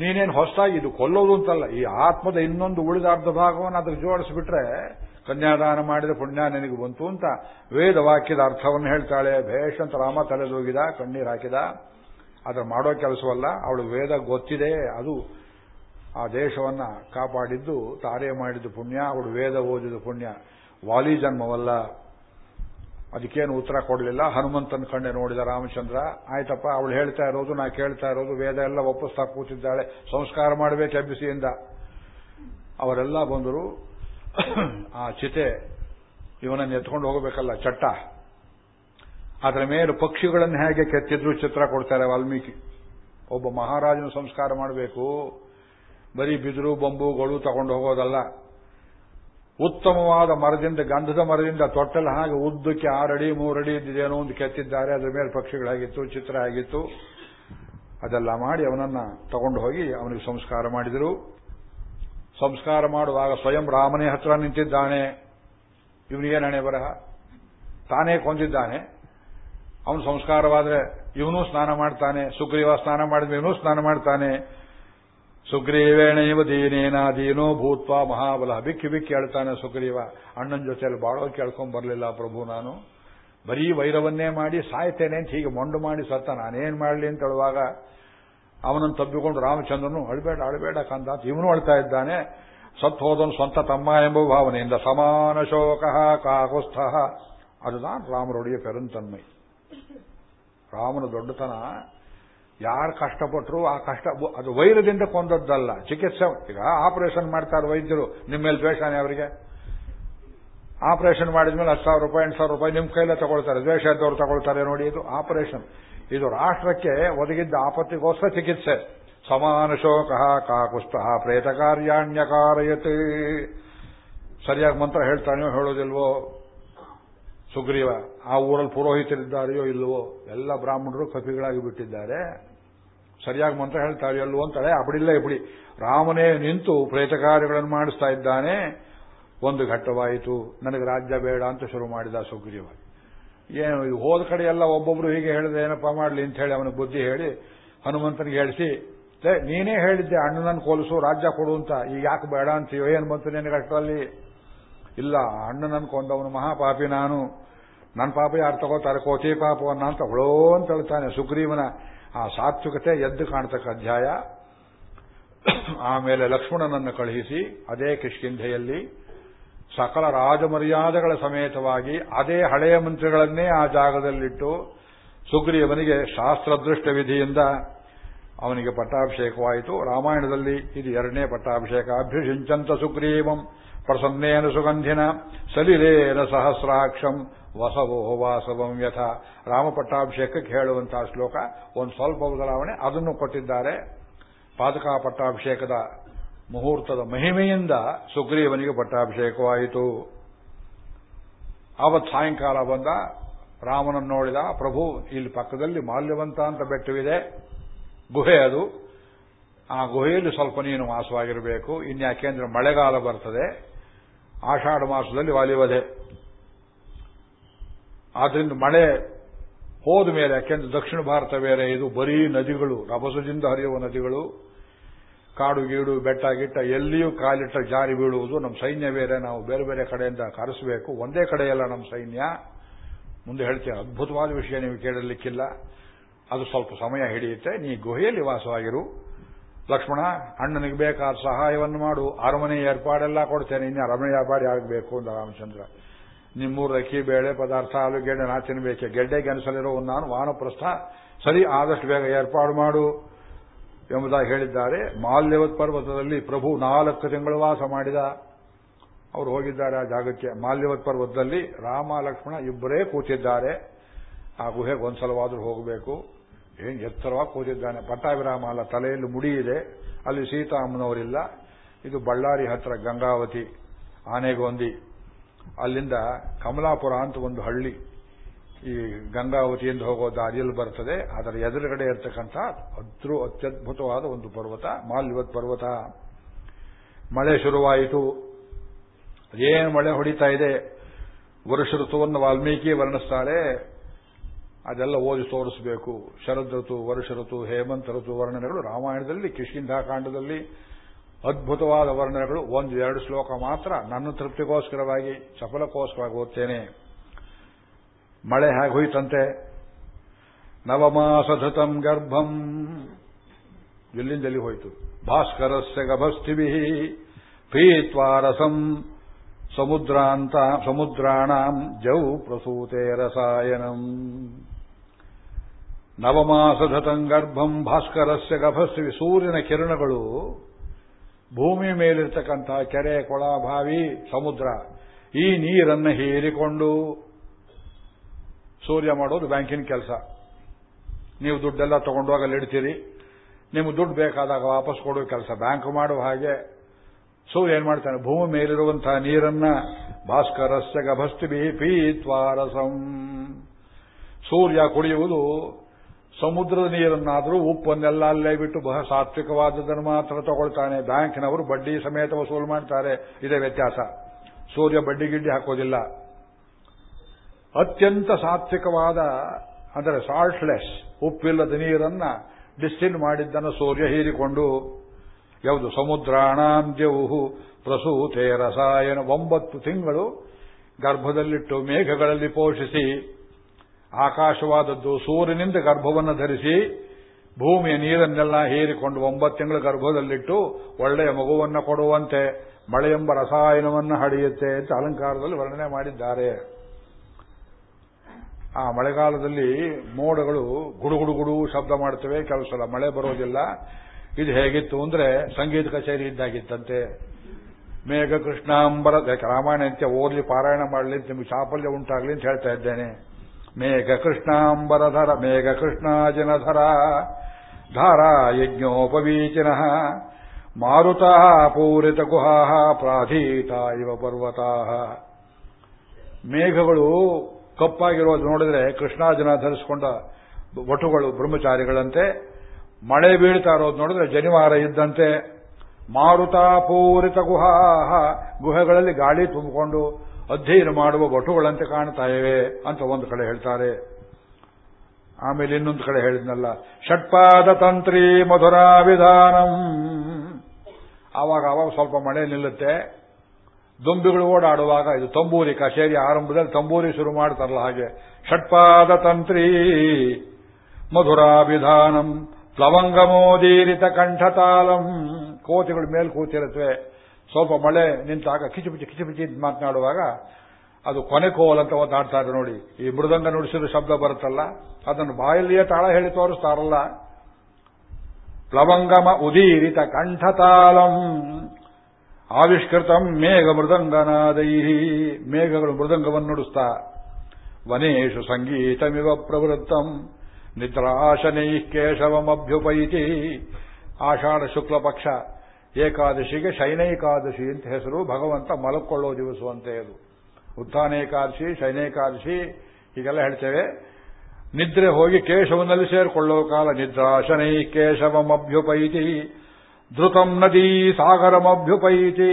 ನೀನೇನು ಹೊಸದಾಗಿ ಇದು ಕೊಲ್ಲೋದು ಅಂತಲ್ಲ, ಈ ಆತ್ಮದ ಇನ್ನೊಂದು ಉಳಿದ ಅರ್ಧ ಭಾಗವನ್ನು ಅದಕ್ಕೆ ಜೋಡಿಸಿಬಿಟ್ರೆ, ಕನ್ಯಾದಾನ ಮಾಡಿದ ಪುಣ್ಯ ನಿನಗೆ ಬಂತು ಅಂತ ವೇದ ವಾಕ್ಯದ ಅರ್ಥವನ್ನು ಹೇಳ್ತಾಳೆ. ಭೇಷ್ ಅಂತ ರಾಮ ತಲೆದೋಗಿದ, ಕಣ್ಣೀರು ಹಾಕಿದ. ಅದರ ಮಾಡೋ ಕೆಲಸವಲ್ಲ, ಅವಳು ವೇದ ಗೊತ್ತಿದೆ, ಅದು ಆ ದೇಶವನ್ನ ಕಾಪಾಡಿದ್ದು, ತಾರೆ ಮಾಡಿದ್ದು ಪುಣ್ಯ, ಅವಳು ವೇದ ಓದಿದ ಪುಣ್ಯ. ವಾಲಿ ಜನ್ಮವಲ್ಲ. ಅದಕ್ಕೇನು ಉತ್ತರ ಕೊಡಲಿಲ್ಲ. ಹನುಮಂತನ ಕಂಡೆ ನೋಡಿದ ರಾಮಚಂದ್ರ, ಆಯ್ತಪ್ಪ, ಅವಳು ಹೇಳ್ತಾ ಇರೋದು, ನಾ ಕೇಳ್ತಾ ಇರೋದು, ವೇದ ಎಲ್ಲ ಒಪ್ಪಿಸ್ತಾ ಕೂತಿದ್ದಾಳೆ ಸಂಸ್ಕಾರ ಮಾಡಬೇಕು ಎಬ್ಬಿಸಿಯಿಂದ. ಅವರೆಲ್ಲ ಬಂದರು. ಆ ಚಿತೆ ಇವನನ್ನು ಎತ್ಕೊಂಡು ಹೋಗಬೇಕಲ್ಲ, ಚಟ್ಟ. ಅದರ ಮೇಲೆ ಪಕ್ಷಿಗಳನ್ನು ಹೇಗೆ ಕೆತ್ತಿದ್ರು ಚಿತ್ರ ಕೊಡ್ತಾರೆ ವಾಲ್ಮೀಕಿ. ಒಬ್ಬ ಮಹಾರಾಜನ ಸಂಸ್ಕಾರ ಮಾಡಬೇಕು. ಬರೀ ಬಿದಿರು ಬಂಬುಗಳು ತಗೊಂಡು ಹೋಗೋದಲ್ಲ. ಉತ್ತಮವಾದ ಮರದಿಂದ, ಗಂಧದ ಮರದಿಂದ ತೊಟ್ಟಲು ಹಾಗೆ ಉದ್ದಕ್ಕೆ ಆರಡಿ, ಮೂರಡಿ ಇದ್ದಿದೇನೋ ಒಂದು ಕೆತ್ತಿದ್ದಾರೆ. ಅದರ ಮೇಲೆ ಪಕ್ಷಿಗಳಾಗಿತ್ತು, ಚಿತ್ರ ಆಗಿತ್ತು. ಅದೆಲ್ಲ ಮಾಡಿ ಅವನನ್ನ ತಗೊಂಡು ಹೋಗಿ ಅವನಿಗೆ ಸಂಸ್ಕಾರ ಮಾಡಿದರು. ಸಂಸ್ಕಾರ ಮಾಡುವಾಗ ಸ್ವಯಂ ರಾಮನೇ ಹತ್ರ ನಿಂತಿದ್ದಾನೆ. ಇವನಿಗೇನೇ ಬರಹ? ತಾನೇ ಕೊಂದಿದ್ದಾನೆ. ಅವನು ಸಂಸ್ಕಾರವಾದ್ರೆ ಇವನು ಸ್ನಾನ ಮಾಡ್ತಾನೆ. ಸುಗ್ರೀವ ಸ್ನಾನ ಮಾಡಿದ್ರೆ ಇವನು ಸ್ನಾನ ಮಾಡ್ತಾನೆ. ಸುಗ್ರೀವೇಣೈವ ದೀನೇನಾ ದೀನೋ ಭೂತ್ವ ಮಹಾಬಲ. ಬಿಕ್ಕಿ ಬಿಕ್ಕಿ ಹೇಳ್ತಾನೆ ಸುಗ್ರೀವ. ಅಣ್ಣನ ಜೊತೆಯಲ್ಲಿ ಬಾಳೋ ಕೇಳ್ಕೊಂಡ್ ಬರಲಿಲ್ಲ ಪ್ರಭು ನಾನು. ಬರೀ ವೈರವನ್ನೇ ಮಾಡಿ ಸಾಯ್ತೇನೆ ಅಂತ ಹೀಗೆ ಮೊಂಡು ಮಾಡಿ ಸತ್ತ. ನಾನೇನ್ ಮಾಡಲಿ ಅಂತ ಹೇಳುವಾಗ ಅವನನ್ನು ತಬ್ಬಿಕೊಂಡು ರಾಮಚಂದ್ರನು ಅಳ್ಬೇಡ ಅಳ್ಬೇಡ ಕಂದ ಇವನು ಅಳ್ತಾ ಇದ್ದಾನೆ. ಸತ್ ಹೋದನು ಸ್ವಂತ ತಮ್ಮ ಎಂಬ ಭಾವನೆಯಿಂದ ಸಮಾನ ಶೋಕ ಕಾಕುಸ್ಥ ಅದು ನಾನು ರಾಮರೊಡೆಯ ಪೆರಂತನ್ಮೈ ರಾಮನ ದೊಡ್ಡತನ ಯಾರು ಕಷ್ಟಪಟ್ಟರು ಆ ಕಷ್ಟ ಅದು ವೈರದಿಂದ ಕೊಂದದ್ದಲ್ಲ. ಚಿಕಿತ್ಸೆ ಈಗ ಆಪರೇಷನ್ ಮಾಡ್ತಾರೆ ವೈದ್ಯರು ನಿಮ್ಮ ಮೇಲೆ ದ್ವೇಷನೇ ಅವರಿಗೆ? ಆಪರೇಷನ್ ಮಾಡಿದ್ಮೇಲೆ ಹತ್ತು ಸಾವಿರ ರೂಪಾಯಿ, ಎಂಟು ಸಾವಿರ ರೂಪಾಯಿ ನಿಮ್ಮ ಕೈಲೇ ತಗೊಳ್ತಾರೆ. ದ್ವೇಷ ಇದ್ದವರು ತಗೊಳ್ತಾರೆ ನೋಡಿ ಇದು ಆಪರೇಷನ್. ಇದು ರಾಷ್ಟ್ರಕ್ಕೆ ಒದಗಿದ್ದ ಆಪತ್ತಿಗೋಸ್ಕರ ಚಿಕಿತ್ಸೆ. ಸಮಾನ ಶೋಕ ಕಾಕುಸ್ತ ಪ್ರೇತ ಕಾರ್ಯಾಣ್ಯಕಾರಯತೆ ಸರಿಯಾಗಿ ಮಂತ್ರ ಹೇಳ್ತಾನೆಯೋ ಹೇಳೋದಿಲ್ವೋ? ಸುಗ್ರೀವ, ಆ ಊರಲ್ಲಿ ಪುರೋಹಿತರಿದ್ದಾರೆಯೋ ಇಲ್ಲವೋ ಎಲ್ಲ ಬ್ರಾಹ್ಮಣರು ಕಪಿಗಳಾಗಿ ಬಿಟ್ಟಿದ್ದಾರೆ. ಸರಿಯಾಗಿ ಮಂತ್ರ ಹೇಳ್ತಾರೆ ಅಲ್ವೋ ಅಂತಾಳೆ ಅಪಡಿಲ್ಲ ಇಪಡಿ ರಾಮನೇ ನಿಂತು ಪ್ರೇತ ಕಾರ್ಯಗಳನ್ನು ಮಾಡಿಸ್ತಾ ಇದ್ದಾನೆ. ಒಂದು ಘಟ್ಟವಾಯಿತು. ನನಗೆ ರಾಜ್ಯ ಬೇಡ ಅಂತ ಶುರು ಮಾಡಿದ ಸುಗ್ರೀವ ಏನು ಹೋದ ಕಡೆ ಎಲ್ಲ ಒಬ್ಬೊಬ್ರು ಹೀಗೆ ಹೇಳಿದ್ರೆ ಏನಪ್ಪಾ ಮಾಡಲಿ ಅಂತ ಹೇಳಿ ಅವನಿಗೆ ಬುದ್ಧಿ ಹೇಳಿ ಹನುಮಂತನಿಗೆ ಹೇಳಿಸಿ ನೀನೇ ಹೇಳಿದ್ದೆ ಅಣ್ಣನನ್ನು ಕೋಲಿಸು, ರಾಜ್ಯ ಕೊಡು ಅಂತ. ಈಗ ಯಾಕೆ ಬೇಡ ಅಂತೀಯೋ, ಏನು ಬಂತು ನಿನಗೆ ಅಷ್ಟರಲ್ಲಿ ಇಲ್ಲ ಅಣ್ಣನನ್ನು ಕೊಂದವನು ಮಹಾಪಾಪಿ ನಾನು. ನನ್ನ ಪಾಪ ಯಾರು ತಗೋತಾರೆ, ಕೋತಿ ಪಾಪವನ್ನ ಅಂತ ಹೊಳೋ ಅಂತ ಹೇಳ್ತಾನೆ ಸುಗ್ರೀವನ. ಆ ಸಾತ್ವಿಕತೆ ಎದ್ದು ಕಾಣತಕ್ಕ ಅಧ್ಯಾಯ. ಆಮೇಲೆ ಲಕ್ಷ್ಮಣನನ್ನು ಕಳುಹಿಸಿ, ಅದೇ ಕಿಷ್ಕಿಂಧೆಯಲ್ಲಿ ಸಕಲ ರಾಜಮರ್ಯಾದೆಗಳ ಸಮೇತವಾಗಿ ಅದೇ ಹಳೆಯ ಮಂತ್ರಿಗಳನ್ನೇ ಆ ಜಾಗದಲ್ಲಿಟ್ಟು ಸುಗ್ರೀವನಿಗೆ ಶಾಸ್ತ್ರದೃಷ್ಟ ವಿಧಿಯಿಂದ ಅವನಿಗೆ ಪಟ್ಟಾಭಿಷೇಕವಾಯಿತು. ರಾಮಾಯಣದಲ್ಲಿ ಇದು ಎರಡನೇ ಪಟ್ಟಾಭಿಷೇಕ. ಅಭ್ಯುಷಿಂಚಂತ ಸುಗ್ರೀವಂ ಪ್ರಸನ್ನೇನ ಸುಗಂಧಿನ ಸಲಿಲೇನ ಸಹಸ್ರಾಕ್ಷಂ ವಸವೋ ವಾಸವಂ ಯಥ. ರಾಮ ಪಟ್ಟಾಭಿಷೇಕಕ್ಕೆ ಹೇಳುವಂತಹ ಶ್ಲೋಕ, ಒಂದು ಸ್ವಲ್ಪ ಬದಲಾವಣೆ ಅದನ್ನು ಕೊಟ್ಟಿದ್ದಾರೆ. ಪಾದಕ ಪಟ್ಟಾಭಿಷೇಕದ ಮುಹೂರ್ತದ ಮಹಿಮೆಯಿಂದ ಸುಗ್ರೀವನಿಗೆ ಪಟ್ಟಾಭಿಷೇಕವಾಯಿತು. ಆವತ್ತು ಸಾಯಂಕಾಲ ಬಂದ, ರಾಮನನ್ನು ನೋಡಿದ, ಪ್ರಭು, ಇಲ್ಲಿ ಪಕ್ಕದಲ್ಲಿ ಮಾಲ್ಯವಂತ ಅಂತ ಬೆಟ್ಟವಿದೆ. ಗುಹೆ ಅದು. ಆ ಗುಹೆಯಲ್ಲಿ ಸ್ವಲ್ಪ ನೀನು ವಾಸವಾಗಿರಬೇಕು. ಇನ್ಯಾಕೆಂದ್ರೆ ಮಳೆಗಾಲ ಬರ್ತದೆ. ಆಷಾಢ ಮಾಸದಲ್ಲಿ ವಾಲಿವದೆ ಆದ್ರಿಂದ ಮಳೆ ಹೋದ ಮೇಲೆ, ಯಾಕೆಂದ್ರೆ ದಕ್ಷಿಣ ಭಾರತ ಬೇರೆ, ಇದು ಬರೀ ನದಿಗಳು, ರಭಸದಿಂದ ಹರಿಯುವ ನದಿಗಳು, ಕಾಡು ಗೀಡು, ಬೆಟ್ಟ ಗಿಟ್ಟ, ಎಲ್ಲಿಯೂ ಕಾಲಿಟ್ಟ ಜಾರಿ ಬೀಳುವುದು ನಮ್ಮ ಸೈನ್ಯ ಬೇರೆ, ನಾವು ಬೇರೆ ಬೇರೆ ಕಡೆಯಿಂದ ಕರೆಸಬೇಕು. ಒಂದೇ ಕಡೆಯಲ್ಲ ನಮ್ಮ ಸೈನ್ಯ. ಮುಂದೆ ಹೇಳ್ತೀವಿ ಅದ್ಭುತವಾದ ವಿಷಯ ನೀವು ಕೇಳಲಿಕ್ಕಿಲ್ಲ. ಅದು ಸ್ವಲ್ಪ ಸಮಯ ಹಿಡಿಯುತ್ತೆ. ನೀ ಗುಹೆಯಲ್ಲಿ ವಾಸವಾಗಿರು. ಲಕ್ಷ್ಮಣ, ಅಣ್ಣನಿಗೆ ಬೇಕಾದ ಸಹಾಯವನ್ನು ಮಾಡು. ಅರಮನೆ ಏರ್ಪಾಡೆಲ್ಲ ಕೊಡ್ತೇನೆ. ಇನ್ನು ಅರಮನೆ ಏರ್ಪಾಡು ಆಗಬೇಕು ಅಂತ ರಾಮಚಂದ್ರ. ನಿಮ್ಮೂರ ಅಕ್ಕಿ, ಬೇಳೆ ಪದಾರ್ಥ ಆಲೂಗೆಡ್ಡೆ ನಾ ತಿನ್ನಬೇಕೆ ಗೆಡ್ಡೆಗೆ ಅನಿಸಲಿರೋ ನಾನು ವಾನಪ್ರಸ್ಥ. ಸರಿ, ಆದಷ್ಟು ಬೇಗ ಏರ್ಪಾಡು ಮಾಡು ಎಂಬುದಾಗಿ ಹೇಳಿದ್ದಾರೆ. ಮಾಲ್ಯವತ್ ಪರ್ವತದಲ್ಲಿ ಪ್ರಭು ನಾಲ್ಕು ತಿಂಗಳು ವಾಸ ಮಾಡಿದ. ಅವರು ಹೋಗಿದ್ದಾರೆ ಆ ಜಾಗಕ್ಕೆ. ಮಾಲ್ಯವತ್ ಪರ್ವತದಲ್ಲಿ ರಾಮ, ಲಕ್ಷ್ಮಣ ಇಬ್ಬರೇ ಕೂತಿದ್ದಾರೆ. ಆ ಗುಹೆಗೆ ಒಂದ್ಸಲವಾದ್ರೂ ಹೋಗಬೇಕು. ಏನ್ ಎತ್ತರವಾಗಿ ಕೂತಿದ್ದಾನೆ. ಪಟ್ಟಾಭಿರಾಮ ಅಲ್ಲ, ತಲೆಯಲ್ಲಿ ಮುಡಿ ಇದೆ. ಅಲ್ಲಿ ಸೀತಾ ಅಮ್ಮನವರಿಲ್ಲ ಇದು ಬಳ್ಳಾರಿ ಹತ್ರ ಗಂಗಾವತಿ, ಆನೆಗೊಂದಿ. ಅಲ್ಲಿಂದ ಕಮಲಾಪುರ ಅಂತ ಒಂದು ಹಳ್ಳಿ ಈ ಗಂಗಾವತಿಯಿಂದ ಹೋಗೋ ದಾರಿಯಲ್ಲಿ ಬರ್ತದೆ. ಅದರ ಎದುರುಗಡೆ ಇರತಕ್ಕಂಥ ಅದ್ರು ಅತ್ಯದ್ಭುತವಾದ ಒಂದು ಪರ್ವತ ಮಾಲ್ಯವತ್ ಪರ್ವತ. ಮಳೆ ಶುರುವಾಯಿತು. ಏನು ಮಳೆ ಹೊಡಿತಾ ಇದೆ? ವರುಷ ಋತುವನ್ನು ವಾಲ್ಮೀಕಿ ವರ್ಣಿಸ್ತಾರೆ ಅದೆಲ್ಲ ಓದಿ ತೋರಿಸಬೇಕು. ಶರದ್ ಋತು, ವರುಷ ಋತು, ಹೇಮಂತ ಋತು ವರ್ಣನೆಗಳು ರಾಮಾಯಣದಲ್ಲಿ, ಕಿಷ್ಕಿಂಧಾಕಾಂಡದಲ್ಲಿ ಅದ್ಭುತವಾದ ವರ್ಣನೆಗಳು. ಒಂದು, ಎರಡು ಶ್ಲೋಕ ಮಾತ್ರ ನನ್ನ ತೃಪ್ತಿಗೋಸ್ಕರವಾಗಿ ಚಪಲಕ್ಕೋಸ್ಕರವಾಗಿ ಓದ್ತೇನೆ. ಮಳೆ ಹೇಗೆ ಹೋಯ್ತಂತೆ? ನವಮಾಸಧೃತಂ ಗರ್ಭಂ. ಎಲ್ಲಿಂದಲ್ಲಿ ಹೋಯಿತು? ಭಾಸ್ಕರಸ್ಯ ಗಭಸ್ಥಿಭಿ ಪೀತ್ವಾರಸಂ ಸಮುದ್ರಾಂತ, ಸಮುದ್ರಾಣಾಂ ಜೌ ಪ್ರಸೂತೆ ರಸಾಯನಂ. ನವಮಾಸಧತಂ ಗರ್ಭಂ. ಭಾಸ್ಕರಸ್ಯ ಗಭಸ್ಥಿವಿ ಸೂರ್ಯನ ಕಿರಣಗಳು ಭೂಮಿ ಮೇಲಿರ್ತಕ್ಕಂತಹ ಕೆರೆ, ಕೊಳ, ಬಾವಿ, ಸಮುದ್ರ, ಈ ನೀರನ್ನು ಹೀರಿಕೊಂಡು ಸೂರ್ಯ ಮಾಡೋದು ಬ್ಯಾಂಕಿನ ಕೆಲಸ. ನೀವು ದುಡ್ಡೆಲ್ಲ ತಗೊಂಡೋಗ ಇಡ್ತೀರಿ. ನಿಮ್ಗೆ ದುಡ್ಡು ಬೇಕಾದಾಗ ವಾಪಸ್ ಕೊಡುವ ಕೆಲಸ. ಬ್ಯಾಂಕ್ ಮಾಡುವ ಹಾಗೆ ಸೂರ್ಯ ಏನ್ ಮಾಡ್ತಾನೆ? ಭೂಮಿ ಮೇಲಿರುವಂತಹ ನೀರನ್ನ ಭಾಸ್ಕರಸ್ಯ ಗಭಸ್ತಿ ಪೀತ್ವಾರಸಂ. ಸೂರ್ಯ ಕುಡಿಯುವುದು ಸಮುದ್ರದ ನೀರನ್ನಾದರೂ ಉಪ್ಪನ್ನೆಲ್ಲ ಅಲ್ಲೇ ಬಿಟ್ಟು ಬಹ ಸಾತ್ವಿಕವಾದದನ್ನು ಮಾತ್ರ ತಗೊಳ್ತಾನೆ. ಬ್ಯಾಂಕಿನವರು ಬಡ್ಡಿ ಸಮೇತ ವಸೂಲು ಮಾಡ್ತಾರೆ. ಇದೇ ವ್ಯತ್ಯಾಸ. ಸೂರ್ಯ ಬಡ್ಡಿ ಗಿಡ್ಡಿ ಹಾಕೋದಿಲ್ಲ. ಅತ್ಯಂತ ಸಾತ್ವಿಕವಾದ, ಅಂದರೆ ಸಾಲ್ಟ್ಲೆಸ್ ಉಪ್ಪಿಲ್ಲದ ನೀರನ್ನ ಡಿಸ್ಟಿಲ್ ಮಾಡಿದ್ದನ್ನು ಸೂರ್ಯ ಹೀರಿಕೊಂಡು, ಯಾವುದು ಸಮುದ್ರಾಣಾಂತ್ಯವು ಪ್ರಸೂತೆ ರಸಾಯನ ಒಂಬತ್ತು ತಿಂಗಳು ಗರ್ಭದಲ್ಲಿಟ್ಟು ಮೇಘಗಳಲ್ಲಿ ಪೋಷಿಸಿ ಆಕಾಶವಾದದ್ದು ಸೂರ್ಯನಿಂದ ಗರ್ಭವನ್ನು ಧರಿಸಿ ಭೂಮಿಯ ನೀರನ್ನೆಲ್ಲ ಹೀರಿಕೊಂಡು ಒಂಬತ್ತು ತಿಂಗಳ ಗರ್ಭದಲ್ಲಿಟ್ಟು ಒಳ್ಳೆಯ ಮಗುವನ್ನು ಕೊಡುವಂತೆ ಮಳೆ ಎಂಬ ರಸಾಯನವನ್ನು ಹಡಿಯುತ್ತೆ ಅಂತ ಅಲಂಕಾರದಲ್ಲಿ ವರ್ಣನೆ ಮಾಡಿದ್ದಾರೆ. ಆ ಮಳೆಗಾಲದಲ್ಲಿ ಮೋಡಗಳು ಗುಡುಗುಡು ಗುಡು ಶಬ್ದ ಮಾಡ್ತವೆ ಕೆಲವು ಮಳೆ ಬರೋದಿಲ್ಲ. ಇದು ಹೇಗಿತ್ತು ಅಂದ್ರೆ ಸಂಗೀತ ಕಚೇರಿ ಇದ್ದಾಗಿತ್ತಂತೆ. ಮೇಘ ಕೃಷ್ಣಾಂಬರ ರಾಮಾಯಣ ಅಂತ ಓದ್ಲಿ ಪಾರಾಯಣ ಮಾಡಲಿ ನಿಮಗೆ ಸಾಫಲ್ಯ ಉಂಟಾಗಲಿ ಅಂತ ಹೇಳ್ತಾ ಇದ್ದೇನೆ. ಮೇಘ ಕೃಷ್ಣಾಂಬರಧರ ಮೇಘ ಕೃಷ್ಣಾಜಿನಧರ ಧಾರಾ ಯಜ್ಞೋಪವೀಚಿನ ಮಾರುತ ಪೂರಿತ ಗುಹಾ ಪ್ರಾಧೀತ ಇವ ಪರ್ವತಾ. ಮೇಘಗಳು ಕಪ್ಪಾಗಿರೋದು ನೋಡಿದ್ರೆ ಕೃಷ್ಣಾಜನ ಧರಿಸಿಕೊಂಡ ವಟುಗಳು ಬ್ರಹ್ಮಚಾರಿಗಳಂತೆ, ಮಳೆ ಬೀಳ್ತಾ ಇರೋದು ನೋಡಿದ್ರೆ ಜನಿವಾರ ಇದ್ದಂತೆ ಮಾರುತಾಪೂರಿತ ಗುಹಾ ಗುಹೆಗಳಲ್ಲಿ ಗಾಳಿ ತುಂಬಿಕೊಂಡು ಅಧ್ಯಯನ ಮಾಡುವ ವಟುಗಳಂತೆ ಕಾಣ್ತಾ ಇವೆ ಅಂತ ಒಂದು ಕಡೆ ಹೇಳ್ತಾರೆ. ಆಮೇಲೆ ಇನ್ನೊಂದು ಕಡೆ ಹೇಳಿದ್ನಲ್ಲ, ಷಟ್ಪಾದ ತಂತ್ರಿ ಮಧುರಾ ವಿಧಾನಂ. ಆವಾಗ ಆವಾಗ ಸ್ವಲ್ಪ ಮಳೆ ನಿಲ್ಲುತ್ತೆ. ದುಂಬಿಗಳು ಓಡಾಡುವಾಗ ಇದು ತಂಬೂರಿ, ಕಚೇರಿ ಆರಂಭದಲ್ಲಿ ತಂಬೂರಿ ಶುರು ಮಾಡ್ತಾರಲ್ಲ ಹಾಗೆ, ಷಟ್ಪಾದ ತಂತ್ರಿ ಮಧುರಾಭಿಧಾನಂ ಪ್ಲವಂಗಮೋದೀರಿತ ಕಂಠತಾಲಂ. ಕೋತಿಗಳು ಮೇಲೆ ಕೂತಿರುತ್ತವೆ. ಸ್ವಲ್ಪ ಮಳೆ ನಿಂತಾಗ ಕಿಚಿಪಿಚಿ ಕಿಚಿಪಿಚಿ ಮಾತನಾಡುವಾಗ ಅದು ಕೊನೆ ಕೋಲ್ ಅಂತ ಒದ್ದಾಡ್ತಾರೆ ನೋಡಿ. ಈ ಮೃದಂಗ ನುಡಿಸಿದ ಶಬ್ದ ಬರುತ್ತಲ್ಲ, ಅದನ್ನು ಬಾಯಲ್ಲಿಯೇ ತಾಳ ಹೇಳಿ ತೋರಿಸ್ತಾರಲ್ಲ. ಪ್ಲವಂಗಮ ಉದೀರಿತ ಕಂಠತಾಲಂ ಆವಿಷ್ಕೃತಂ ಮೇಘ ಮೃದಂಗನಾದೈ ಮೇಘಗಳು ಮೃದಂಗವನ್ನು ನುಡಿಸ್ತಾ ವನೇಶು ಸಂಗೀತಮಿವ ಪ್ರವೃತ್ತಂ, ನಿದ್ರಾಶನೈ ಕೇಶವಮಭ್ಯುಪೈತಿ. ಆಷಾಢ ಶುಕ್ಲ ಪಕ್ಷ ಏಕಾದಶಿಗೆ ಶೈನೈಕಾದಶಿ ಅಂತ ಹೆಸರು ಭಗವಂತ ಮಲಕೊಳ್ಳೋ ದಿವಸ ಅಂತ ಹೇಳು. ಉತ್ಥಾನೇಕಾದಶಿ, ಶೈನೇಕಾದಶಿ, ಹೀಗೆಲ್ಲ ಹೇಳ್ತೇವೆ. ನಿದ್ರೆ ಹೋಗಿ ಕೇಶವನಲ್ಲಿ ಸೇರಿಕೊಳ್ಳೋ ಕಾಲ ನಿದ್ರಾಶನೈ ಕೇಶವಮಭ್ಯುಪೈತಿ. ಧೃತಂ ನದಿ ಸಾಗರಮಭ್ಯುಪೈತಿ.